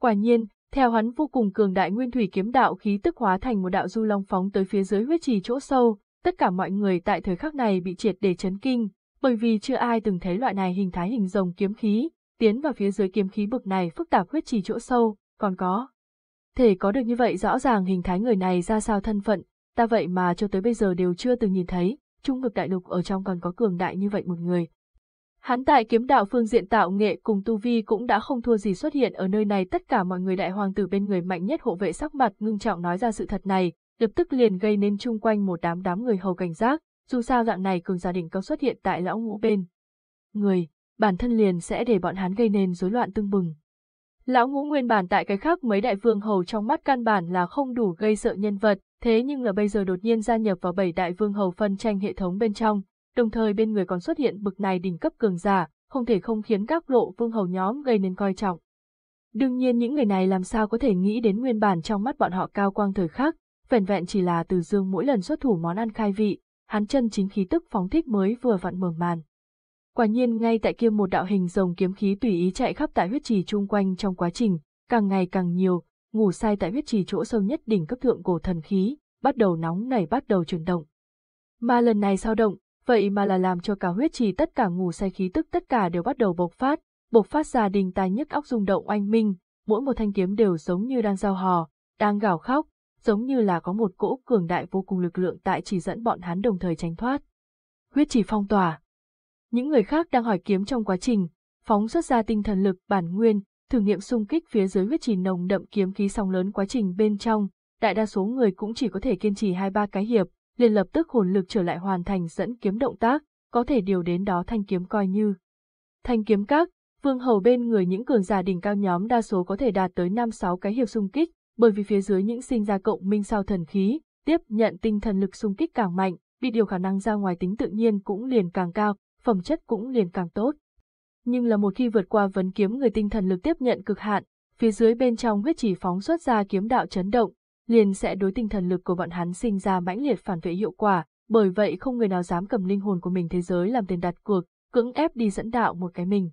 Quả nhiên, theo hắn vô cùng cường đại nguyên thủy kiếm đạo khí tức hóa thành một đạo du long phóng tới phía dưới huyết trì chỗ sâu, tất cả mọi người tại thời khắc này bị triệt để chấn kinh, bởi vì chưa ai từng thấy loại này hình thái hình rồng kiếm khí, tiến vào phía dưới kiếm khí bực này phức tạp huyết trì chỗ sâu, còn có. Thể có được như vậy rõ ràng hình thái người này ra sao thân phận, ta vậy mà cho tới bây giờ đều chưa từng nhìn thấy, trung vực đại lục ở trong còn có cường đại như vậy một người. Hắn tại kiếm đạo phương diện tạo nghệ cùng tu vi cũng đã không thua gì xuất hiện ở nơi này tất cả mọi người đại hoàng tử bên người mạnh nhất hộ vệ sắc mặt ngưng trọng nói ra sự thật này, lập tức liền gây nên chung quanh một đám đám người hầu cảnh giác, dù sao dạng này cường gia đình có xuất hiện tại lão ngũ bên. Người, bản thân liền sẽ để bọn hắn gây nên rối loạn tương bừng. Lão ngũ nguyên bản tại cái khác mấy đại vương hầu trong mắt căn bản là không đủ gây sợ nhân vật, thế nhưng là bây giờ đột nhiên gia nhập vào bảy đại vương hầu phân tranh hệ thống bên trong, đồng thời bên người còn xuất hiện bực này đỉnh cấp cường giả, không thể không khiến các lộ vương hầu nhóm gây nên coi trọng. Đương nhiên những người này làm sao có thể nghĩ đến nguyên bản trong mắt bọn họ cao quang thời khắc, vẻn vẹn chỉ là từ dương mỗi lần xuất thủ món ăn khai vị, hắn chân chính khí tức phóng thích mới vừa vặn mở màn. Quả nhiên ngay tại kia một đạo hình rồng kiếm khí tùy ý chạy khắp tại huyết trì chung quanh trong quá trình, càng ngày càng nhiều, ngủ sai tại huyết trì chỗ sâu nhất đỉnh cấp thượng cổ thần khí, bắt đầu nóng nảy bắt đầu chuyển động. Mà lần này sao động, vậy mà là làm cho cả huyết trì tất cả ngủ say khí tức tất cả đều bắt đầu bộc phát, bộc phát ra đình tai nhức óc rung động oanh minh, mỗi một thanh kiếm đều giống như đang giao hò, đang gào khóc, giống như là có một cỗ cường đại vô cùng lực lượng tại chỉ dẫn bọn hắn đồng thời tránh thoát. Huyết trì phong tỏa. Những người khác đang hỏi kiếm trong quá trình, phóng xuất ra tinh thần lực bản nguyên, thử nghiệm xung kích phía dưới huyết trì nồng đậm kiếm khí sóng lớn quá trình bên trong, đại đa số người cũng chỉ có thể kiên trì hai ba cái hiệp, liền lập tức hồn lực trở lại hoàn thành dẫn kiếm động tác, có thể điều đến đó thanh kiếm coi như. Thanh kiếm các, vương hầu bên người những cường giả đỉnh cao nhóm đa số có thể đạt tới 5-6 cái hiệp xung kích, bởi vì phía dưới những sinh ra cộng minh sao thần khí, tiếp nhận tinh thần lực xung kích càng mạnh, bị điều khả năng ra ngoài tính tự nhiên cũng liền càng cao, phẩm chất cũng liền càng tốt. Nhưng là một khi vượt qua vấn kiếm người tinh thần lực tiếp nhận cực hạn, phía dưới bên trong huyết chỉ phóng xuất ra kiếm đạo chấn động, liền sẽ đối tinh thần lực của bọn hắn sinh ra mãnh liệt phản vệ hiệu quả, bởi vậy không người nào dám cầm linh hồn của mình thế giới làm tiền đặt cược, cưỡng ép đi dẫn đạo một cái mình.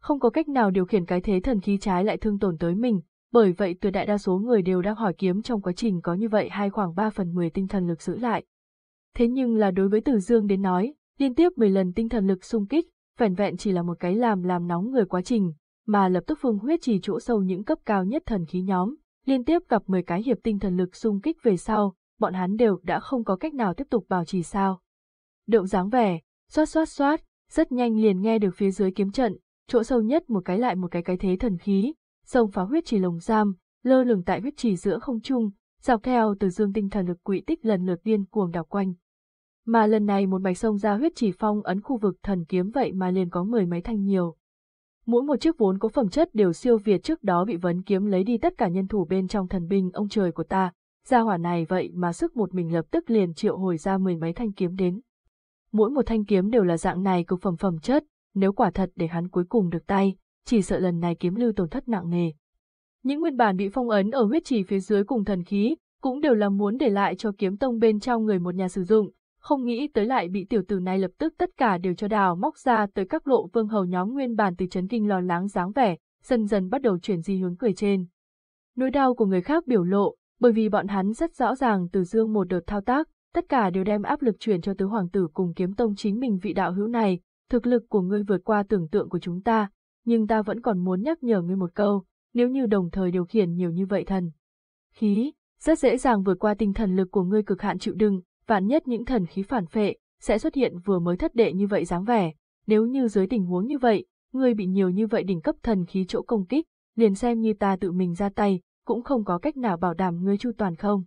Không có cách nào điều khiển cái thế thần khí trái lại thương tổn tới mình, bởi vậy tuyệt đại đa số người đều đang hỏi kiếm trong quá trình có như vậy hai khoảng 3 phần 10 tinh thần lực giữ lại. Thế nhưng là đối với Tử Dương đến nói, liên tiếp 10 lần tinh thần lực xung kích, vẻn vẹn chỉ là một cái làm làm nóng người quá trình, mà lập tức phương huyết chỉ chỗ sâu những cấp cao nhất thần khí nhóm, liên tiếp gặp 10 cái hiệp tinh thần lực xung kích về sau, bọn hắn đều đã không có cách nào tiếp tục bảo trì sao. Động dáng vẻ, xoát xoát xoát, rất nhanh liền nghe được phía dưới kiếm trận, chỗ sâu nhất một cái lại một cái cái thế thần khí, sông phá huyết trì lồng giam, lơ lửng tại huyết trì giữa không trung, dọc theo từ dương tinh thần lực quỹ tích lần lượt điên cuồng đảo quanh. Mà lần này một mạch sông ra huyết trì phong ấn khu vực thần kiếm vậy mà liền có mười mấy thanh nhiều. Mỗi một chiếc vốn có phẩm chất đều siêu việt trước đó bị vấn kiếm lấy đi tất cả nhân thủ bên trong thần binh ông trời của ta, gia hỏa này vậy mà sức một mình lập tức liền triệu hồi ra mười mấy thanh kiếm đến. Mỗi một thanh kiếm đều là dạng này cực phẩm phẩm chất, nếu quả thật để hắn cuối cùng được tay, chỉ sợ lần này kiếm lưu tổn thất nặng nề. Những nguyên bản bị phong ấn ở huyết trì phía dưới cùng thần khí, cũng đều là muốn để lại cho kiếm tông bên trong người một nhà sử dụng, không nghĩ tới lại bị tiểu tử này lập tức tất cả đều cho đào móc ra tới các lộ vương hầu nhóm nguyên bản từ chấn kinh lo lắng dáng vẻ, dần dần bắt đầu chuyển di hướng cười trên. Nỗi đau của người khác biểu lộ, bởi vì bọn hắn rất rõ ràng từ dương một đợt thao tác, tất cả đều đem áp lực chuyển cho tứ hoàng tử cùng kiếm tông chính mình vị đạo hữu này, thực lực của ngươi vượt qua tưởng tượng của chúng ta, nhưng ta vẫn còn muốn nhắc nhở ngươi một câu, nếu như đồng thời điều khiển nhiều như vậy thần. Khí, rất dễ dàng vượt qua tinh thần lực của ngươi cực hạn chịu đựng, vạn nhất những thần khí phản phệ, sẽ xuất hiện vừa mới thất đệ như vậy dáng vẻ. Nếu như dưới tình huống như vậy, ngươi bị nhiều như vậy đỉnh cấp thần khí chỗ công kích, liền xem như ta tự mình ra tay, cũng không có cách nào bảo đảm ngươi chu toàn không.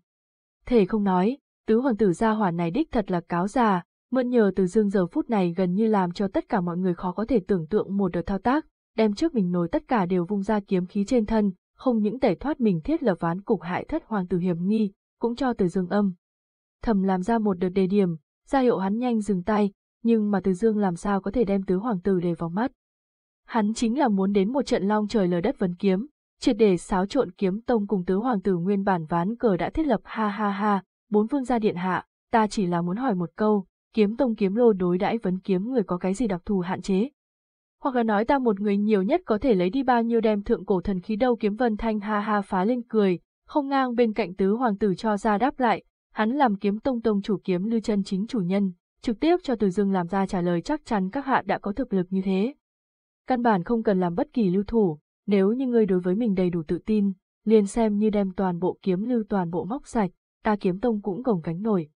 Thể không nói, tứ hoàng tử gia hỏa này đích thật là cáo già, mượn nhờ từ dương giờ phút này gần như làm cho tất cả mọi người khó có thể tưởng tượng một đợt thao tác, đem trước mình nổi tất cả đều vung ra kiếm khí trên thân, không những tẩy thoát mình thiết lập ván cục hại thất hoàng tử hiểm nghi, cũng cho từ dương âm. Thầm làm ra một đợt đề điểm, ra hiệu hắn nhanh dừng tay, nhưng mà từ dương làm sao có thể đem tứ hoàng tử để vào mắt. Hắn chính là muốn đến một trận long trời lở đất vấn kiếm, triệt để xáo trộn kiếm tông cùng tứ hoàng tử nguyên bản ván cờ đã thiết lập ha ha ha, bốn vương gia điện hạ, ta chỉ là muốn hỏi một câu, kiếm tông kiếm lô đối đãi vấn kiếm người có cái gì đặc thù hạn chế. Hoặc là nói ta một người nhiều nhất có thể lấy đi bao nhiêu đem thượng cổ thần khí đâu kiếm vân thanh ha ha phá lên cười, không ngang bên cạnh tứ hoàng tử cho ra đáp lại, hắn làm kiếm tông tông chủ kiếm lưu chân chính chủ nhân, trực tiếp cho từ dương làm ra trả lời chắc chắn các hạ đã có thực lực như thế. Căn bản không cần làm bất kỳ lưu thủ, nếu như ngươi đối với mình đầy đủ tự tin, liền xem như đem toàn bộ kiếm lưu toàn bộ móc sạch, ta kiếm tông cũng gồng cánh nổi.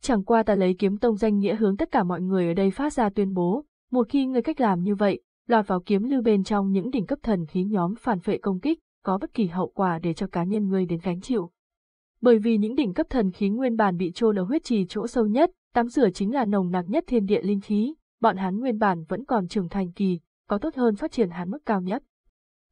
Chẳng qua ta lấy kiếm tông danh nghĩa hướng tất cả mọi người ở đây phát ra tuyên bố, một khi ngươi cách làm như vậy, lọt vào kiếm lưu bên trong những đỉnh cấp thần khí nhóm phản phệ công kích, có bất kỳ hậu quả để cho cá nhân ngươi đến gánh chịu. Bởi vì những đỉnh cấp thần khí nguyên bản bị chôn ở huyết trì chỗ sâu nhất, tắm rửa chính là nồng nặc nhất thiên địa linh khí, bọn hắn nguyên bản vẫn còn trưởng thành kỳ, có tốt hơn phát triển hắn mức cao nhất.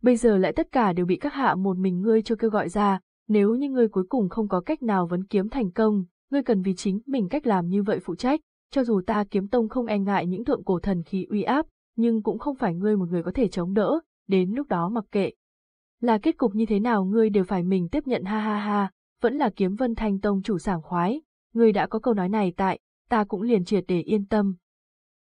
Bây giờ lại tất cả đều bị các hạ một mình ngươi cho kêu gọi ra, nếu như ngươi cuối cùng không có cách nào vấn kiếm thành công, ngươi cần vì chính mình cách làm như vậy phụ trách, cho dù ta kiếm tông không e ngại những thượng cổ thần khí uy áp, nhưng cũng không phải ngươi một người có thể chống đỡ, đến lúc đó mặc kệ. Là kết cục như thế nào ngươi đều phải mình tiếp nhận ha ha ha, vẫn là kiếm vân thanh tông chủ sảng khoái, người đã có câu nói này tại, ta cũng liền triệt để yên tâm.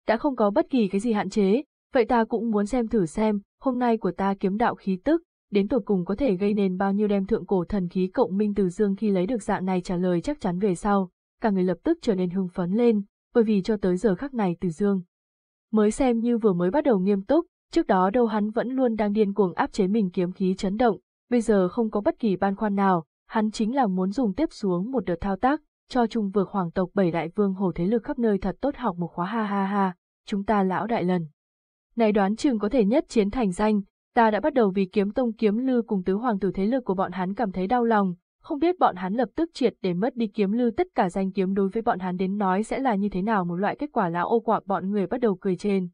Đã không có bất kỳ cái gì hạn chế, vậy ta cũng muốn xem thử xem, hôm nay của ta kiếm đạo khí tức, đến tột cùng có thể gây nên bao nhiêu đem thượng cổ thần khí cộng minh từ dương khi lấy được dạng này trả lời chắc chắn về sau, cả người lập tức trở nên hưng phấn lên, bởi vì cho tới giờ khắc này từ dương. Mới xem như vừa mới bắt đầu nghiêm túc, trước đó đâu hắn vẫn luôn đang điên cuồng áp chế mình kiếm khí chấn động, bây giờ không có bất kỳ ban khoan nào, hắn chính là muốn dùng tiếp xuống một đợt thao tác, cho trung vượt hoàng tộc bảy đại vương hồ thế lực khắp nơi thật tốt học một khóa ha ha ha, chúng ta lão đại lần. Này đoán chừng có thể nhất chiến thành danh, ta đã bắt đầu vì kiếm tông kiếm lư cùng tứ hoàng tử thế lực của bọn hắn cảm thấy đau lòng, không biết bọn hắn lập tức triệt để mất đi kiếm lư tất cả danh kiếm đối với bọn hắn đến nói sẽ là như thế nào một loại kết quả lão ô quạ bọn người bắt đầu cười trên.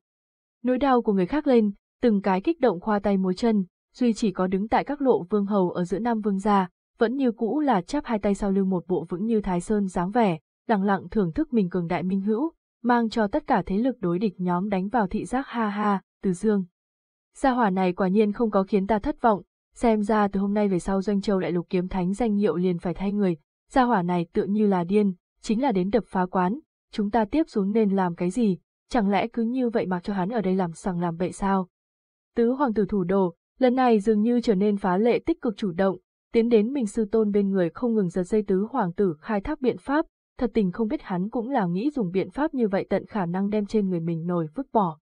Nỗi đau của người khác lên, từng cái kích động khoa tay múa chân, duy chỉ có đứng tại các lộ vương hầu ở giữa Nam Vương gia, vẫn như cũ là chắp hai tay sau lưng một bộ vững như Thái Sơn dáng vẻ, lặng lặng thưởng thức mình cường đại minh hữu, mang cho tất cả thế lực đối địch nhóm đánh vào thị giác ha ha, từ dương. Gia hỏa này quả nhiên không có khiến ta thất vọng, xem ra từ hôm nay về sau doanh châu đại lục kiếm thánh danh hiệu liền phải thay người, gia hỏa này tựa như là điên, chính là đến đập phá quán, chúng ta tiếp xuống nên làm cái gì, chẳng lẽ cứ như vậy mặc cho hắn ở đây làm sằng làm bậy sao? Tứ hoàng tử thủ đồ, lần này dường như trở nên phá lệ tích cực chủ động, tiến đến mình sư tôn bên người không ngừng giật dây tứ hoàng tử khai thác biện pháp, thật tình không biết hắn cũng là nghĩ dùng biện pháp như vậy tận khả năng đem trên người mình nổi vứt bỏ.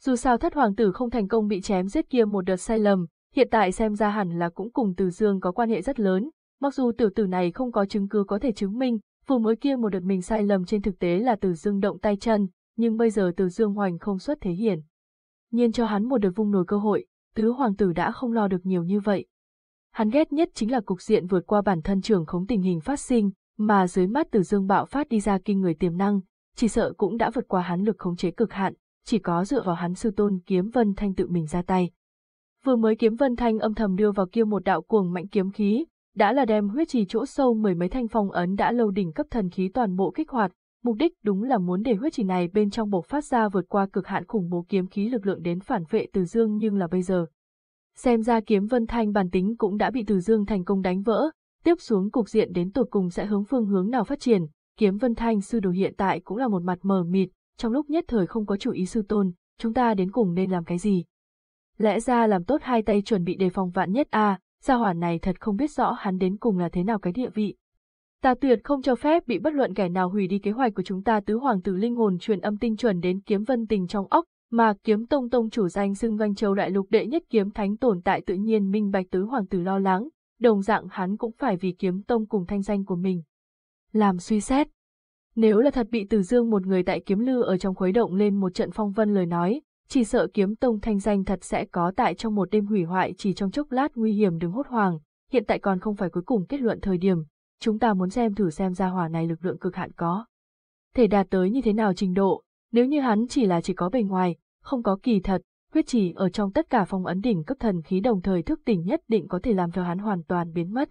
Dù sao thất hoàng tử không thành công bị chém giết kia một đợt sai lầm, hiện tại xem ra hẳn là cũng cùng Từ Dương có quan hệ rất lớn, mặc dù tiểu tử này không có chứng cứ có thể chứng minh, vừa mới kia một đợt mình sai lầm trên thực tế là Từ Dương động tay chân, nhưng bây giờ Từ Dương hoành không xuất thế hiển. Nhiên cho hắn một đợt vung nổi cơ hội, tứ hoàng tử đã không lo được nhiều như vậy. Hắn ghét nhất chính là cục diện vượt qua bản thân trưởng khống tình hình phát sinh, mà dưới mắt Từ Dương bạo phát đi ra kinh người tiềm năng, chỉ sợ cũng đã vượt qua hắn lực khống chế cực hạn, chỉ có dựa vào hắn sư tôn kiếm Vân Thanh tự mình ra tay. Vừa mới kiếm Vân Thanh âm thầm đưa vào kia một đạo cuồng mạnh kiếm khí, đã là đem huyết trì chỗ sâu mười mấy thanh phong ấn đã lâu đỉnh cấp thần khí toàn bộ kích hoạt, mục đích đúng là muốn để huyết trì này bên trong bộc phát ra vượt qua cực hạn khủng bố kiếm khí lực lượng đến phản vệ Từ Dương nhưng là bây giờ. Xem ra kiếm Vân Thanh bản tính cũng đã bị Từ Dương thành công đánh vỡ, tiếp xuống cục diện đến tột cùng sẽ hướng phương hướng nào phát triển, kiếm Vân Thanh sư đồ hiện tại cũng là một mặt mờ mịt, trong lúc nhất thời không có chủ ý sư tôn, chúng ta đến cùng nên làm cái gì? Lẽ ra làm tốt hai tay chuẩn bị đề phòng vạn nhất a, à, gia hỏa này thật không biết rõ hắn đến cùng là thế nào cái địa vị. Ta tuyệt không cho phép bị bất luận kẻ nào hủy đi kế hoạch của chúng ta tứ hoàng tử linh hồn truyền âm tinh chuẩn đến kiếm vân tình trong óc, mà kiếm tông tông chủ danh xưng Doanh Châu Đại Lục đệ nhất kiếm thánh tồn tại tự nhiên minh bạch tứ hoàng tử lo lắng, đồng dạng hắn cũng phải vì kiếm tông cùng thanh danh của mình. Làm suy xét. Nếu là thật bị Từ Dương một người tại kiếm lư ở trong khuấy động lên một trận phong vân lời nói, chỉ sợ kiếm tông thanh danh thật sẽ có tại trong một đêm hủy hoại chỉ trong chốc lát nguy hiểm đứng hốt hoàng, hiện tại còn không phải cuối cùng kết luận thời điểm, chúng ta muốn xem thử xem gia hỏa này lực lượng cực hạn có. Thể đạt tới như thế nào trình độ, nếu như hắn chỉ là chỉ có bề ngoài, không có kỳ thật, huyết chỉ ở trong tất cả phong ấn đỉnh cấp thần khí đồng thời thức tỉnh nhất định có thể làm cho hắn hoàn toàn biến mất.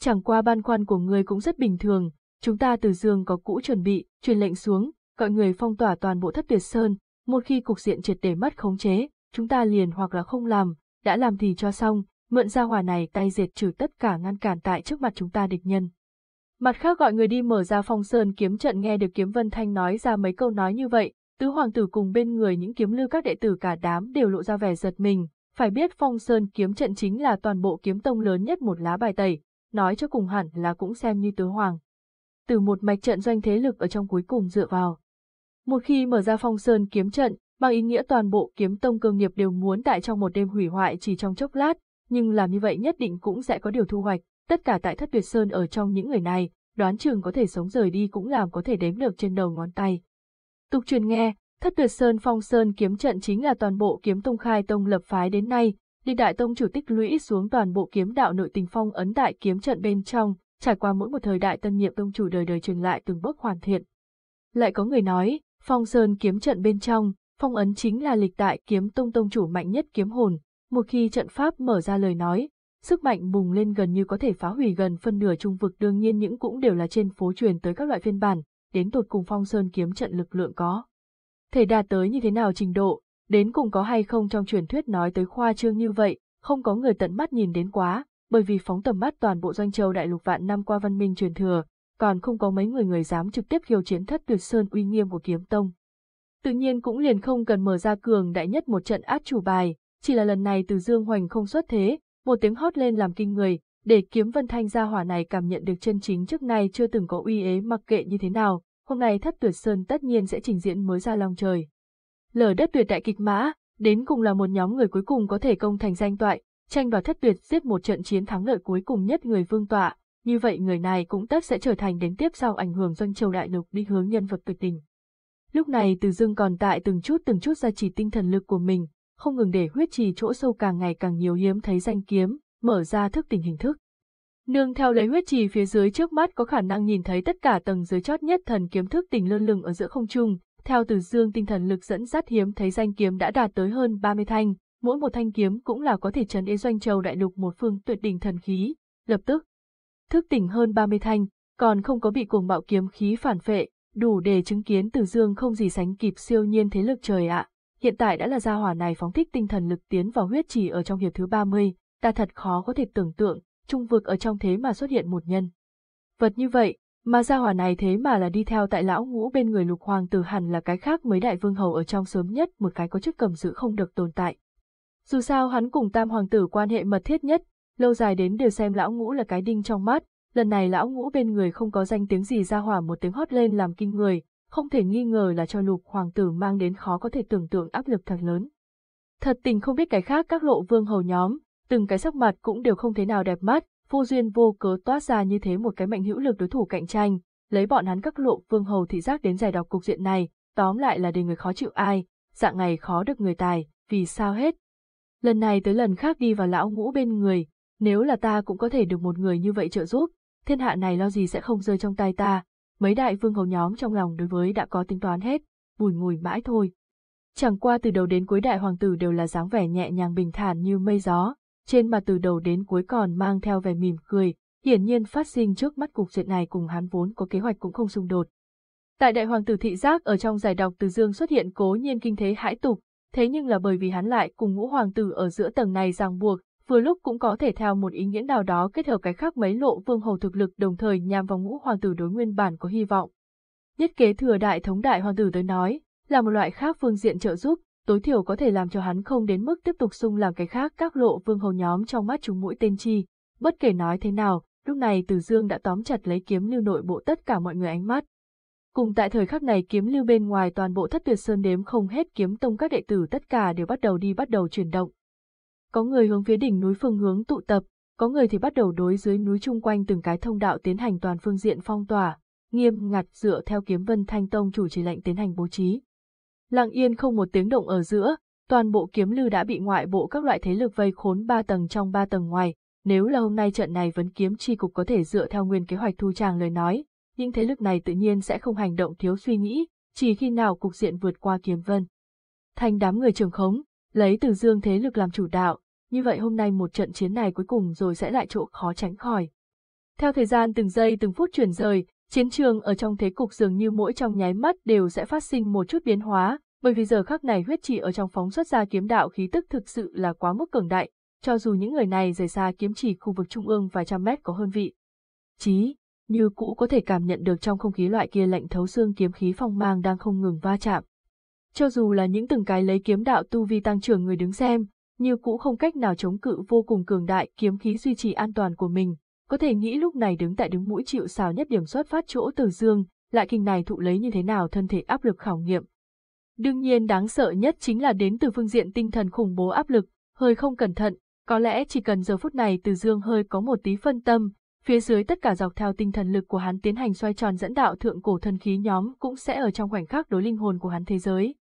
Chẳng qua ban khoan của người cũng rất bình thường, chúng ta từ dương có cũ chuẩn bị, truyền lệnh xuống, gọi người phong tỏa toàn bộ thất tuyệt sơn, một khi cục diện triệt để mất khống chế, chúng ta liền hoặc là không làm, đã làm thì cho xong, mượn ra hỏa này tay diệt trừ tất cả ngăn cản tại trước mặt chúng ta địch nhân. Mặt khác gọi người đi mở ra phong sơn kiếm trận nghe được kiếm vân thanh nói ra mấy câu nói như vậy, tứ hoàng tử cùng bên người những kiếm lưu các đệ tử cả đám đều lộ ra vẻ giật mình, phải biết phong sơn kiếm trận chính là toàn bộ kiếm tông lớn nhất một lá bài tẩy, nói cho cùng hẳn là cũng xem như tứ hoàng. Từ một mạch trận doanh thế lực ở trong cuối cùng dựa vào. Một khi mở ra phong sơn kiếm trận, mang ý nghĩa toàn bộ kiếm tông cơ nghiệp đều muốn tại trong một đêm hủy hoại chỉ trong chốc lát, nhưng làm như vậy nhất định cũng sẽ có điều thu hoạch, tất cả tại thất tuyệt sơn ở trong những người này, đoán chừng có thể sống rời đi cũng làm có thể đếm được trên đầu ngón tay. Tục truyền nghe, thất tuyệt sơn phong sơn kiếm trận chính là toàn bộ kiếm tông khai tông lập phái đến nay, đi đại tông chủ tích lũy xuống toàn bộ kiếm đạo nội tình phong ấn đại kiếm trận bên trong, trải qua mỗi một thời đại tân nhiệm tông chủ đời đời truyền lại từng bước hoàn thiện. Lại có người nói, phong sơn kiếm trận bên trong, phong ấn chính là lịch đại kiếm tông tông chủ mạnh nhất kiếm hồn, một khi trận pháp mở ra lời nói, sức mạnh bùng lên gần như có thể phá hủy gần phân nửa trung vực đương nhiên những cũng đều là trên phố truyền tới các loại phiên bản, đến tột cùng phong sơn kiếm trận lực lượng có. Thể đạt tới như thế nào trình độ, đến cùng có hay không trong truyền thuyết nói tới khoa trương như vậy, không có người tận mắt nhìn đến quá, bởi vì phóng tầm mắt toàn bộ doanh châu đại lục vạn năm qua văn minh truyền thừa, còn không có mấy người người dám trực tiếp khiêu chiến thất tuyệt sơn uy nghiêm của kiếm tông. Tự nhiên cũng liền không cần mở ra cường đại nhất một trận át chủ bài, chỉ là lần này từ Dương Hoành không xuất thế, một tiếng hót lên làm kinh người, để kiếm vân thanh gia hỏa này cảm nhận được chân chính trước nay chưa từng có uy ế mặc kệ như thế nào, hôm nay thất tuyệt sơn tất nhiên sẽ trình diễn mới ra lòng trời. Lở đất tuyệt đại kịch mã, đến cùng là một nhóm người cuối cùng có thể công thành danh toại, tranh vào thất tuyệt giết một trận chiến thắng lợi cuối cùng nhất người vương tọa, như vậy người này cũng tất sẽ trở thành đến tiếp sau ảnh hưởng doanh châu đại lục đi hướng nhân vật tuyệt tình. Lúc này từ dương còn tại từng chút từng chút ra chỉ tinh thần lực của mình, không ngừng để huyết trì chỗ sâu càng ngày càng nhiều hiếm thấy danh kiếm, mở ra thức tỉnh hình thức. Nương theo lấy huyết trì phía dưới trước mắt có khả năng nhìn thấy tất cả tầng dưới chót nhất thần kiếm thức tỉnh lơ lửng ở giữa không trung, theo từ dương tinh thần lực dẫn dắt hiếm thấy danh kiếm đã đạt tới hơn 30 thanh, mỗi một thanh kiếm cũng là có thể trấn ế doanh châu đại lục một phương tuyệt đỉnh thần khí, lập tức. Thức tỉnh hơn 30 thanh, còn không có bị cuồng bạo kiếm khí phản phệ, đủ để chứng kiến từ dương không gì sánh kịp siêu nhiên thế lực trời ạ hiện tại đã là gia hỏa này phóng thích tinh thần lực tiến vào huyết trì ở trong hiệp thứ 30, ta thật khó có thể tưởng tượng, trung vực ở trong thế mà xuất hiện một nhân. Vật như vậy, mà gia hỏa này thế mà là đi theo tại lão ngũ bên người lục hoàng tử hẳn là cái khác mấy đại vương hầu ở trong sớm nhất một cái có chức cầm giữ không được tồn tại. Dù sao hắn cùng tam hoàng tử quan hệ mật thiết nhất, lâu dài đến đều xem lão ngũ là cái đinh trong mắt, lần này lão ngũ bên người không có danh tiếng gì ra hỏa một tiếng hót lên làm kinh người, không thể nghi ngờ là cho lục hoàng tử mang đến khó có thể tưởng tượng áp lực thật lớn. Thật tình không biết cái khác các lộ vương hầu nhóm, từng cái sắc mặt cũng đều không thế nào đẹp mắt, vô duyên vô cớ toát ra như thế một cái mạnh hữu lực đối thủ cạnh tranh, lấy bọn hắn các lộ vương hầu thị giác đến giải đọc cục diện này, tóm lại là để người khó chịu ai, dạng ngày khó được người tài, vì sao hết. Lần này tới lần khác đi vào lão ngũ bên người, nếu là ta cũng có thể được một người như vậy trợ giúp, thiên hạ này lo gì sẽ không rơi trong tay ta, mấy đại vương hầu nhóm trong lòng đối với đã có tính toán hết, bùi ngùi mãi thôi. Chẳng qua từ đầu đến cuối đại hoàng tử đều là dáng vẻ nhẹ nhàng bình thản như mây gió, trên mặt từ đầu đến cuối còn mang theo vẻ mỉm cười, hiển nhiên phát sinh trước mắt cục diện này cùng hắn vốn có kế hoạch cũng không xung đột. Tại đại hoàng tử thị giác ở trong giải đọc từ dương xuất hiện cố nhiên kinh thế hãi tục, thế nhưng là bởi vì hắn lại cùng ngũ hoàng tử ở giữa tầng này ràng buộc, vừa lúc cũng có thể theo một ý nghĩa nào đó kết hợp cái khác mấy lộ vương hầu thực lực đồng thời nhằm vào ngũ hoàng tử đối nguyên bản có hy vọng. Nhất kế thừa đại thống đại hoàng tử tới nói, là một loại khác phương diện trợ giúp, tối thiểu có thể làm cho hắn không đến mức tiếp tục sung làm cái khác các lộ vương hầu nhóm trong mắt chúng mũi tên chi. Bất kể nói thế nào, lúc này Từ Dương đã tóm chặt lấy kiếm lưu nội bộ tất cả mọi người ánh mắt. Cùng tại thời khắc này kiếm lưu bên ngoài toàn bộ thất tuyệt sơn đếm không hết kiếm tông các đệ tử tất cả đều bắt đầu đi bắt đầu chuyển động. Có người hướng phía đỉnh núi phương hướng tụ tập, có người thì bắt đầu đối dưới núi chung quanh từng cái thông đạo tiến hành toàn phương diện phong tỏa, nghiêm ngặt dựa theo kiếm vân thanh tông chủ chỉ lệnh tiến hành bố trí. Lặng yên không một tiếng động ở giữa, toàn bộ kiếm lư đã bị ngoại bộ các loại thế lực vây khốn ba tầng trong ba tầng ngoài, nếu là hôm nay trận này vấn kiếm chi cục có thể dựa theo nguyên kế hoạch thu tràng lời nói, những thế lực này tự nhiên sẽ không hành động thiếu suy nghĩ, chỉ khi nào cục diện vượt qua kiếm vân. Thành đám người trường khống, lấy từ dương thế lực làm chủ đạo, như vậy hôm nay một trận chiến này cuối cùng rồi sẽ lại chỗ khó tránh khỏi. Theo thời gian từng giây từng phút chuyển rời, chiến trường ở trong thế cục dường như mỗi trong nháy mắt đều sẽ phát sinh một chút biến hóa, bởi vì giờ khắc này huyết chỉ ở trong phóng xuất ra kiếm đạo khí tức thực sự là quá mức cường đại, cho dù những người này rời xa kiếm chỉ khu vực trung ương vài trăm mét có hơn vị. Chí, như cũ có thể cảm nhận được trong không khí loại kia lạnh thấu xương kiếm khí phong mang đang không ngừng va chạm. Cho dù là những từng cái lấy kiếm đạo tu vi tăng trưởng người đứng xem, như cũ không cách nào chống cự vô cùng cường đại kiếm khí duy trì an toàn của mình, có thể nghĩ lúc này đứng tại đứng mũi chịu xào nhất điểm xuất phát chỗ từ dương, lại kinh này thụ lấy như thế nào thân thể áp lực khảo nghiệm. Đương nhiên đáng sợ nhất chính là đến từ phương diện tinh thần khủng bố áp lực, hơi không cẩn thận, có lẽ chỉ cần giờ phút này từ dương hơi có một tí phân tâm, phía dưới tất cả dọc theo tinh thần lực của hắn tiến hành xoay tròn dẫn đạo thượng cổ thần khí nhóm cũng sẽ ở trong khoảnh khắc đối linh hồn của hắn thế giới.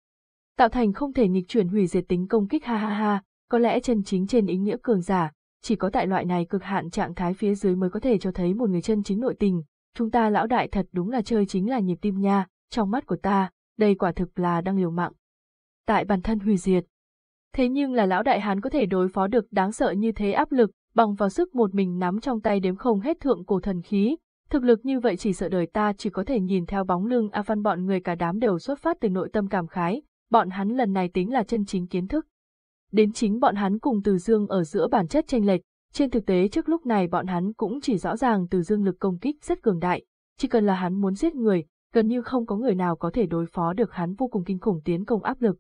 Tạo thành không thể nghịch chuyển hủy diệt tính công kích ha ha ha, có lẽ chân chính trên ý nghĩa cường giả, chỉ có tại loại này cực hạn trạng thái phía dưới mới có thể cho thấy một người chân chính nội tình. Chúng ta lão đại thật đúng là chơi chính là nhịp tim nha, trong mắt của ta, đây quả thực là đang liều mạng. Tại bản thân hủy diệt. Thế nhưng là lão đại hán có thể đối phó được đáng sợ như thế áp lực, bằng vào sức một mình nắm trong tay đếm không hết thượng cổ thần khí. Thực lực như vậy chỉ sợ đời ta chỉ có thể nhìn theo bóng lưng A Văn bọn người cả đám đều xuất phát từ nội tâm cảm khái, bọn hắn lần này tính là chân chính kiến thức. Đến chính bọn hắn cùng Từ Dương ở giữa bản chất tranh lệch, trên thực tế trước lúc này bọn hắn cũng chỉ rõ ràng Từ Dương lực công kích rất cường đại, chỉ cần là hắn muốn giết người, gần như không có người nào có thể đối phó được hắn vô cùng kinh khủng tiến công áp lực.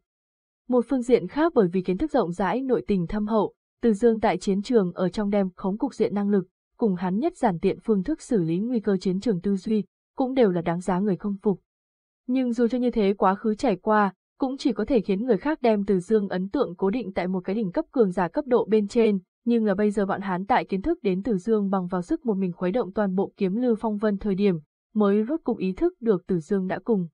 Một phương diện khác bởi vì kiến thức rộng rãi nội tình thâm hậu, Từ Dương tại chiến trường ở trong đem khống cục diện năng lực, cùng hắn nhất giản tiện phương thức xử lý nguy cơ chiến trường tư duy, cũng đều là đáng giá người không phục. Nhưng dù cho như thế quá khứ trải qua, cũng chỉ có thể khiến người khác đem Từ Dương ấn tượng cố định tại một cái đỉnh cấp cường giả cấp độ bên trên, nhưng là bây giờ bọn hắn tại kiến thức đến Từ Dương bằng vào sức một mình khuấy động toàn bộ kiếm lưu phong vân thời điểm, mới rốt cục ý thức được Từ Dương đã cùng.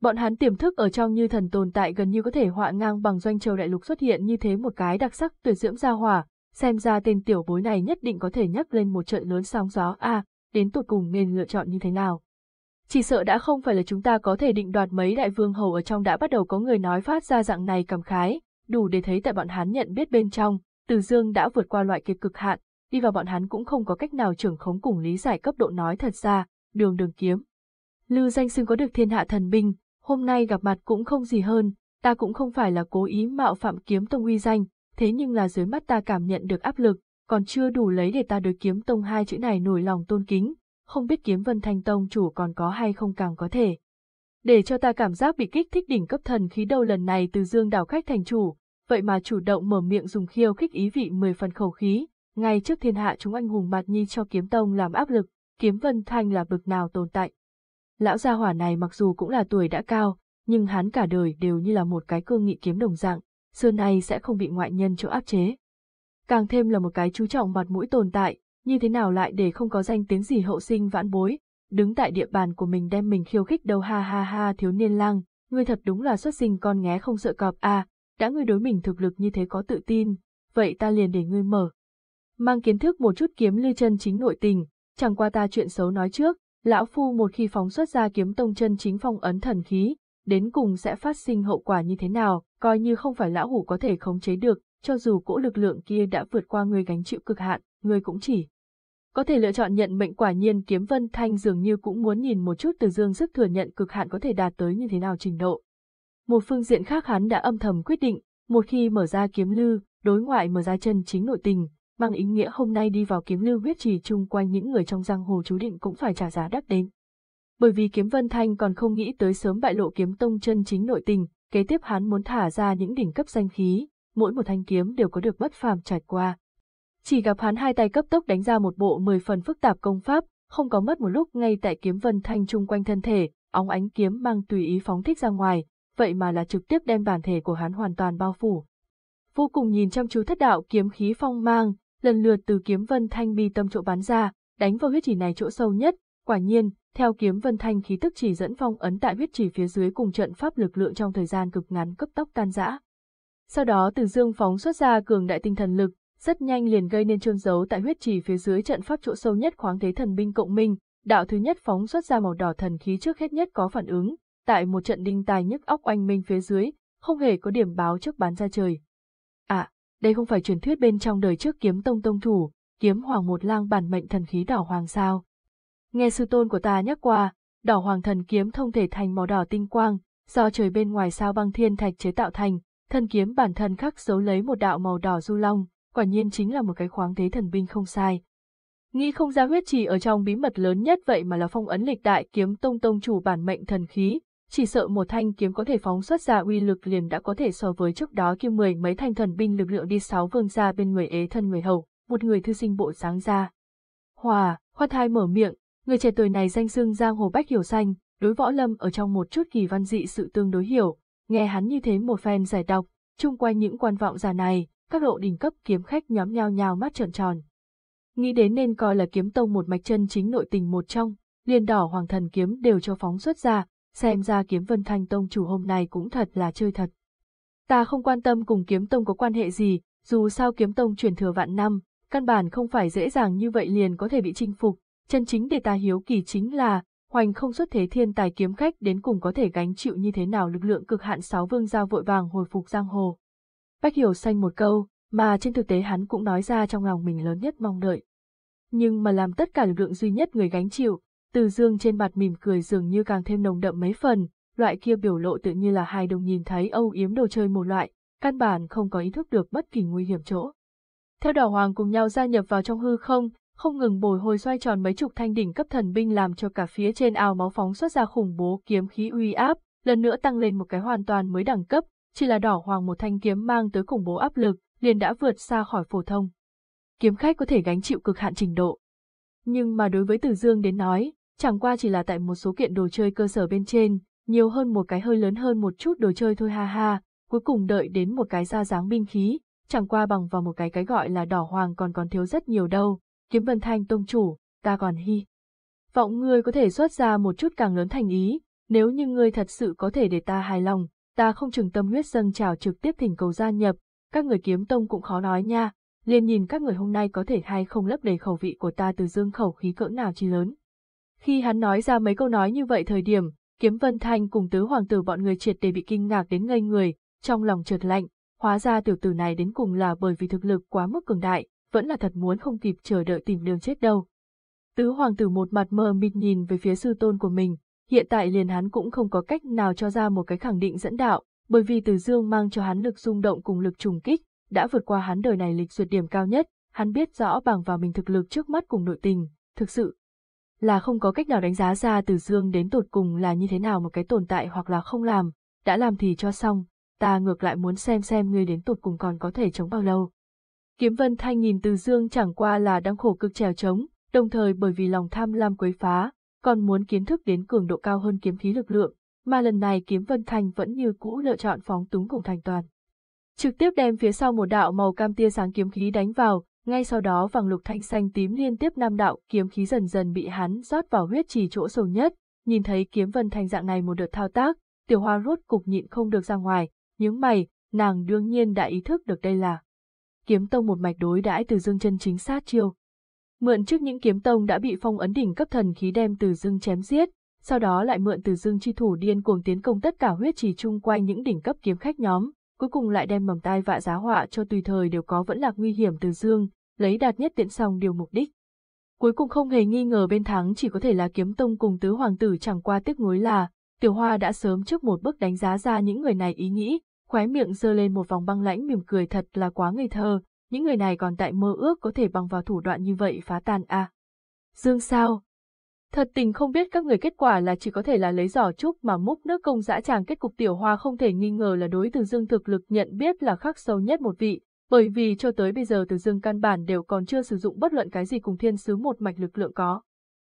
Bọn hắn tiềm thức ở trong như thần tồn tại gần như có thể họa ngang bằng doanh châu đại lục xuất hiện như thế một cái đặc sắc tuyệt dưỡng gia hỏa, xem ra tên tiểu bối này nhất định có thể nhấc lên một trận lớn sóng gió a, đến tụt cùng nên lựa chọn như thế nào. Chỉ sợ đã không phải là chúng ta có thể định đoạt mấy đại vương hầu ở trong đã bắt đầu có người nói phát ra dạng này cảm khái, đủ để thấy tại bọn hắn nhận biết bên trong, Từ Dương đã vượt qua loại kiệt cực hạn, đi vào bọn hắn cũng không có cách nào trưởng khống cùng lý giải cấp độ nói thật ra, đường đường kiếm. Lưu danh xưng có được thiên hạ thần binh, hôm nay gặp mặt cũng không gì hơn, ta cũng không phải là cố ý mạo phạm kiếm tông uy danh, thế nhưng là dưới mắt ta cảm nhận được áp lực, còn chưa đủ lấy để ta đối kiếm tông hai chữ này nổi lòng tôn kính, không biết kiếm vân thanh tông chủ còn có hay không càng có thể. Để cho ta cảm giác bị kích thích đỉnh cấp thần khí đâu lần này từ dương đảo khách thành chủ, vậy mà chủ động mở miệng dùng khiêu khích ý vị mười phần khẩu khí, ngay trước thiên hạ chúng anh hùng mặt nhi cho kiếm tông làm áp lực, kiếm vân thanh là bực nào tồn tại. Lão gia hỏa này mặc dù cũng là tuổi đã cao, nhưng hắn cả đời đều như là một cái cương nghị kiếm đồng dạng, xưa nay sẽ không bị ngoại nhân chỗ áp chế. Càng thêm là một cái chú trọng mặt mũi tồn tại, như thế nào lại để không có danh tiếng gì hậu sinh vãn bối, đứng tại địa bàn của mình đem mình khiêu khích đâu ha ha ha thiếu niên lang, ngươi thật đúng là xuất sinh con nghé không sợ cọp à, đã ngươi đối mình thực lực như thế có tự tin, vậy ta liền để ngươi mở. Mang kiến thức một chút kiếm lưu chân chính nội tình, chẳng qua ta chuyện xấu nói trước, lão phu một khi phóng xuất ra kiếm tông chân chính phong ấn thần khí, đến cùng sẽ phát sinh hậu quả như thế nào, coi như không phải lão hủ có thể khống chế được, cho dù cỗ lực lượng kia đã vượt qua người gánh chịu cực hạn, người cũng chỉ có thể lựa chọn nhận mệnh quả nhiên kiếm vân thanh dường như cũng muốn nhìn một chút từ dương sức thừa nhận cực hạn có thể đạt tới như thế nào trình độ. Một phương diện khác hắn đã âm thầm quyết định, một khi mở ra kiếm lư, đối ngoại mở ra chân chính nội tình, mang ý nghĩa hôm nay đi vào kiếm lưu huyết trì chung quanh những người trong giang hồ chú định cũng phải trả giá đắt đến. Bởi vì kiếm vân thanh còn không nghĩ tới sớm bại lộ kiếm tông chân chính nội tình, kế tiếp hắn muốn thả ra những đỉnh cấp danh khí, mỗi một thanh kiếm đều có được bất phàm trải qua, chỉ gặp hắn hai tay cấp tốc đánh ra một bộ mười phần phức tạp công pháp, không có mất một lúc ngay tại kiếm vân thanh trung quanh thân thể, óng ánh kiếm mang tùy ý phóng thích ra ngoài, vậy mà là trực tiếp đem bản thể của hắn hoàn toàn bao phủ. Vô cùng nhìn chăm chú thất đạo kiếm khí phong mang, lần lượt từ kiếm vân thanh bi tâm chỗ bắn ra, đánh vào huyết chỉ này chỗ sâu nhất, quả nhiên, theo kiếm vân thanh khí tức chỉ dẫn phong ấn tại huyết chỉ phía dưới cùng trận pháp lực lượng trong thời gian cực ngắn cấp tốc tan rã. Sau đó từ dương phóng xuất ra cường đại tinh thần lực, rất nhanh liền gây nên trôn dấu tại huyết trì phía dưới trận pháp chỗ sâu nhất khoáng thế thần binh cộng minh, đạo thứ nhất phóng xuất ra màu đỏ thần khí trước hết nhất có phản ứng, tại một trận đinh tài nhức óc oanh minh phía dưới, không hề có điểm báo trước bán ra trời. À, đây không phải truyền thuyết bên trong đời trước kiếm tông tông thủ, kiếm hoàng một lang bản mệnh thần khí đỏ hoàng sao. Nghe sư tôn của ta nhắc qua, đỏ hoàng thần kiếm thông thể thành màu đỏ tinh quang, do trời bên ngoài sao băng thiên thạch chế tạo thành, thần kiếm bản thân khắc dấu lấy một đạo màu đỏ du long, quả nhiên chính là một cái khoáng thế thần binh không sai. Nghĩ không ra huyết trì ở trong bí mật lớn nhất vậy mà là phong ấn lịch đại kiếm tông tông chủ bản mệnh thần khí, chỉ sợ một thanh kiếm có thể phóng xuất ra uy lực liền đã có thể so với trước đó kia mười mấy thanh thần binh lực lượng đi sáu vương gia bên người ế thân người hầu, một người thư sinh bộ sáng ra. Hòa, khoa thai mở miệng, người trẻ tuổi này danh xưng giang hồ bách hiểu xanh, đối võ lâm ở trong một chút kỳ văn dị sự tương đối hiểu, nghe hắn như thế một phen giải đọc, chung quanh những quan vọng già này, các lộ đỉnh cấp kiếm khách nhóm nhao nhao mắt trợn tròn. Nghĩ đến nên coi là kiếm tông một mạch chân chính nội tình một trong, liền đỏ hoàng thần kiếm đều cho phóng xuất ra, xem ra kiếm vân thanh tông chủ hôm nay cũng thật là chơi thật. Ta không quan tâm cùng kiếm tông có quan hệ gì, dù sao kiếm tông truyền thừa vạn năm, căn bản không phải dễ dàng như vậy liền có thể bị chinh phục, chân chính để ta hiếu kỳ chính là, hoành không xuất thế thiên tài kiếm khách đến cùng có thể gánh chịu như thế nào lực lượng cực hạn sáu vương giao vội vàng hồi phục giang hồ. Bách hiểu xanh một câu, mà trên thực tế hắn cũng nói ra trong lòng mình lớn nhất mong đợi. Nhưng mà làm tất cả lực lượng duy nhất người gánh chịu, từ dương trên mặt mỉm cười dường như càng thêm nồng đậm mấy phần, loại kia biểu lộ tự như là hai đồng nhìn thấy âu yếm đồ chơi một loại, căn bản không có ý thức được bất kỳ nguy hiểm chỗ. Theo đỏ hoàng cùng nhau gia nhập vào trong hư không, không ngừng bồi hồi xoay tròn mấy chục thanh đỉnh cấp thần binh làm cho cả phía trên ao máu phóng xuất ra khủng bố kiếm khí uy áp, lần nữa tăng lên một cái hoàn toàn mới đẳng cấp, chỉ là đỏ hoàng một thanh kiếm mang tới khủng bố áp lực, liền đã vượt xa khỏi phổ thông. Kiếm khách có thể gánh chịu cực hạn trình độ. Nhưng mà đối với Từ Dương đến nói, chẳng qua chỉ là tại một số kiện đồ chơi cơ sở bên trên, nhiều hơn một cái hơi lớn hơn một chút đồ chơi thôi ha ha, cuối cùng đợi đến một cái ra dáng binh khí, chẳng qua bằng vào một cái cái gọi là đỏ hoàng còn còn thiếu rất nhiều đâu, kiếm vân thanh tông chủ, ta còn hy. Vọng ngươi có thể xuất ra một chút càng lớn thành ý, nếu như ngươi thật sự có thể để ta hài lòng, ta không chừng tâm huyết dâng trào trực tiếp thỉnh cầu gia nhập, các người kiếm tông cũng khó nói nha, liền nhìn các người hôm nay có thể hay không lấp đầy khẩu vị của ta từ dương khẩu khí cỡ nào chi lớn. Khi hắn nói ra mấy câu nói như vậy thời điểm, kiếm vân thanh cùng tứ hoàng tử bọn người triệt để bị kinh ngạc đến ngây người, trong lòng trượt lạnh, hóa ra tiểu tử này đến cùng là bởi vì thực lực quá mức cường đại, vẫn là thật muốn không kịp chờ đợi tìm đường chết đâu. Tứ hoàng tử một mặt mờ mịt nhìn về phía sư tôn của mình, hiện tại liền hắn cũng không có cách nào cho ra một cái khẳng định dẫn đạo, bởi vì Từ Dương mang cho hắn lực rung động cùng lực trùng kích, đã vượt qua hắn đời này lịch duyệt điểm cao nhất, hắn biết rõ bằng vào mình thực lực trước mắt cùng nội tình, thực sự là không có cách nào đánh giá ra Từ Dương đến tột cùng là như thế nào một cái tồn tại hoặc là không làm, đã làm thì cho xong, ta ngược lại muốn xem xem ngươi đến tột cùng còn có thể chống bao lâu. Kiếm Vân Thanh nhìn Từ Dương chẳng qua là đang khổ cực trèo chống, đồng thời bởi vì lòng tham lam quấy phá, còn muốn kiến thức đến cường độ cao hơn kiếm khí lực lượng, mà lần này kiếm Vân Thanh vẫn như cũ lựa chọn phóng túng cùng thành toàn. Trực tiếp đem phía sau một đạo màu cam tia sáng kiếm khí đánh vào, ngay sau đó vàng lục thanh xanh tím liên tiếp năm đạo kiếm khí dần dần bị hắn rót vào huyết trì chỗ sâu nhất, nhìn thấy kiếm Vân Thanh dạng này một đợt thao tác, tiểu hoa rốt cục nhịn không được ra ngoài, những mày, nàng đương nhiên đã ý thức được đây là kiếm tông một mạch đối đãi từ dương chân chính sát chiêu. Mượn trước những kiếm tông đã bị phong ấn đỉnh cấp thần khí đem từ dương chém giết, sau đó lại mượn từ dương chi thủ điên cuồng tiến công tất cả huyết trì chung quanh những đỉnh cấp kiếm khách nhóm, cuối cùng lại đem mầm tai vạ giá họa cho tùy thời đều có vẫn lạc nguy hiểm từ dương, lấy đạt nhất tiện xong điều mục đích. Cuối cùng không hề nghi ngờ bên thắng chỉ có thể là kiếm tông cùng tứ hoàng tử chẳng qua tiếc nuối là, tiểu hoa đã sớm trước một bước đánh giá ra những người này ý nghĩ, khóe miệng giơ lên một vòng băng lãnh mỉm cười thật là quá ngây thơ, những người này còn tại mơ ước có thể bằng vào thủ đoạn như vậy phá tan à. Dương sao? Thật tình không biết các người kết quả là chỉ có thể là lấy giỏ trúc mà múc nước công dã tràng kết cục tiểu hoa không thể nghi ngờ là đối từ dương thực lực nhận biết là khắc sâu nhất một vị, bởi vì cho tới bây giờ từ dương căn bản đều còn chưa sử dụng bất luận cái gì cùng thiên sứ một mạch lực lượng có.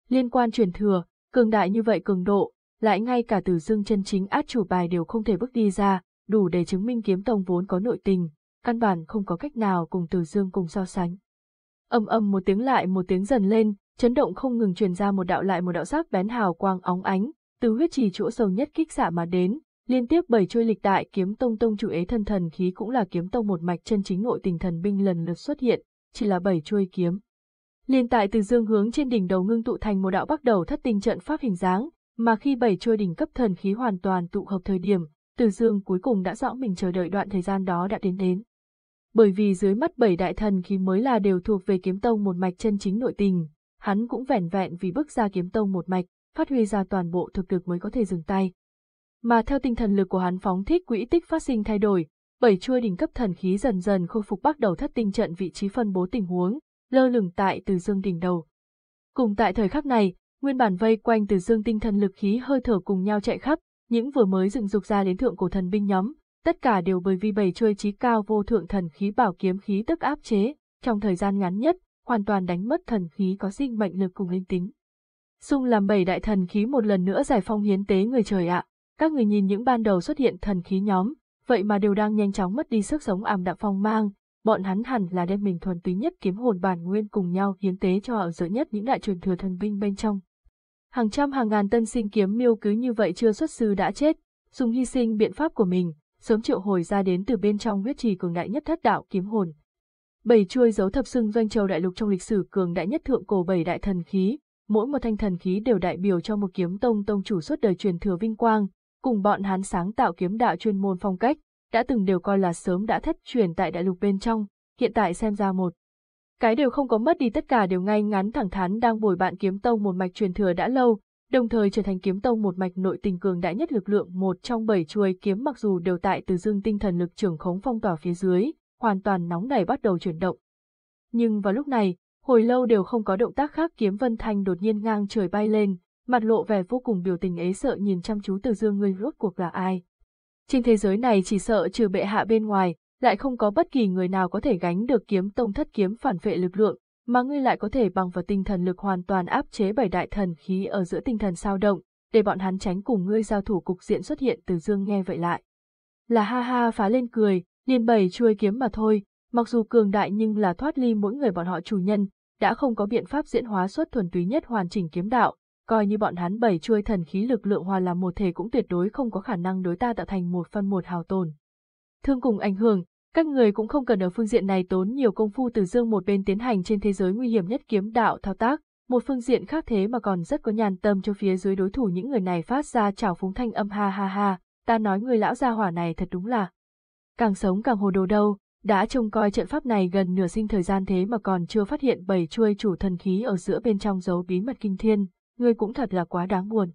Liên quan truyền thừa, cường đại như vậy cường độ, lại ngay cả Từ Dương chân chính át chủ bài đều không thể bước đi ra, đủ để chứng minh kiếm tông vốn có nội tình, căn bản không có cách nào cùng Từ Dương cùng so sánh. Âm âm một tiếng lại một tiếng dần lên, chấn động không ngừng truyền ra một đạo lại một đạo sắc bén hào quang óng ánh, từ huyết trì chỗ sâu nhất kích xạ mà đến, liên tiếp bảy chuôi lịch đại kiếm tông tông chủ ế thân thần khí cũng là kiếm tông một mạch chân chính nội tình thần binh lần lượt xuất hiện, chỉ là bảy chuôi kiếm. Liên tại từ dương hướng trên đỉnh đầu ngưng tụ thành một đạo bắt đầu thất tinh trận pháp hình dáng, mà khi bảy chuôi đỉnh cấp thần khí hoàn toàn tụ hợp thời điểm, từ dương cuối cùng đã rõ mình chờ đợi đoạn thời gian đó đã đến đến. Bởi vì dưới mắt bảy đại thần khí mới là đều thuộc về kiếm tông một mạch chân chính nội tình, hắn cũng vẻn vẹn vì bước ra kiếm tông một mạch, phát huy ra toàn bộ thực lực mới có thể dừng tay. Mà theo tinh thần lực của hắn phóng thích quỹ tích phát sinh thay đổi, bảy chuôi đỉnh cấp thần khí dần dần khôi phục bắt đầu thất tinh trận vị trí phân bố tình huống, lơ lửng tại từ dương đỉnh đầu. Cùng tại thời khắc này, nguyên bản vây quanh từ dương tinh thần lực khí hơi thở cùng nhau chạy khắp, những vừa mới dựng dục ra đến thượng cổ thần binh nhóm, tất cả đều bởi vì bảy chuôi trí cao vô thượng thần khí bảo kiếm khí tức áp chế, trong thời gian ngắn nhất, hoàn toàn đánh mất thần khí có sinh mệnh lực cùng linh tính. Xung làm bảy đại thần khí một lần nữa giải phong hiến tế người trời ạ, các người nhìn những ban đầu xuất hiện thần khí nhóm, vậy mà đều đang nhanh chóng mất đi sức sống ảm đạm phong mang, bọn hắn hẳn là đem mình thuần túy nhất kiếm hồn bản nguyên cùng nhau hiến tế cho ở giữa nhất những đại truyền thừa thần binh bên trong. Hàng trăm hàng ngàn tân sinh kiếm miêu cứ như vậy chưa xuất sư đã chết, dùng hy sinh biện pháp của mình, sớm triệu hồi ra đến từ bên trong huyết trì cường đại nhất thất đạo kiếm hồn. Bảy chuôi dấu thập xưng doanh châu đại lục trong lịch sử cường đại nhất thượng cổ bảy đại thần khí, mỗi một thanh thần khí đều đại biểu cho một kiếm tông tông chủ suốt đời truyền thừa vinh quang, cùng bọn hắn sáng tạo kiếm đạo chuyên môn phong cách, đã từng đều coi là sớm đã thất truyền tại đại lục bên trong, hiện tại xem ra một. Cái đều không có mất đi tất cả đều ngay ngắn thẳng thắn đang bồi bạn kiếm tông một mạch truyền thừa đã lâu, đồng thời trở thành kiếm tông một mạch nội tình cường đại nhất lực lượng một trong bảy chuôi kiếm mặc dù đều tại từ dương tinh thần lực trưởng khống phong tỏa phía dưới, hoàn toàn nóng nảy bắt đầu chuyển động. Nhưng vào lúc này, hồi lâu đều không có động tác khác kiếm vân thanh đột nhiên ngang trời bay lên, mặt lộ vẻ vô cùng biểu tình ế sợ nhìn chăm chú từ dương ngươi rốt cuộc là ai. Trên thế giới này chỉ sợ trừ bệ hạ bên ngoài, lại không có bất kỳ người nào có thể gánh được kiếm tông thất kiếm phản vệ lực lượng, mà ngươi lại có thể bằng vào tinh thần lực hoàn toàn áp chế bảy đại thần khí ở giữa tinh thần sao động, để bọn hắn tránh cùng ngươi giao thủ cục diện xuất hiện từ dương nghe vậy lại. Là ha ha phá lên cười, liền bảy chuôi kiếm mà thôi, mặc dù cường đại nhưng là thoát ly mỗi người bọn họ chủ nhân, đã không có biện pháp diễn hóa xuất thuần túy nhất hoàn chỉnh kiếm đạo, coi như bọn hắn bảy chuôi thần khí lực lượng hòa làm một thể cũng tuyệt đối không có khả năng đối ta tạo thành một phân một hào tồn. Thương cùng ảnh hưởng, các người cũng không cần ở phương diện này tốn nhiều công phu từ dương một bên tiến hành trên thế giới nguy hiểm nhất kiếm đạo thao tác, một phương diện khác thế mà còn rất có nhàn tâm cho phía dưới đối thủ những người này phát ra chảo phúng thanh âm ha ha ha, ta nói người lão gia hỏa này thật đúng là càng sống càng hồ đồ đâu, đã trông coi trận pháp này gần nửa sinh thời gian thế mà còn chưa phát hiện bảy chuôi chủ thần khí ở giữa bên trong dấu bí mật kinh thiên, ngươi cũng thật là quá đáng buồn.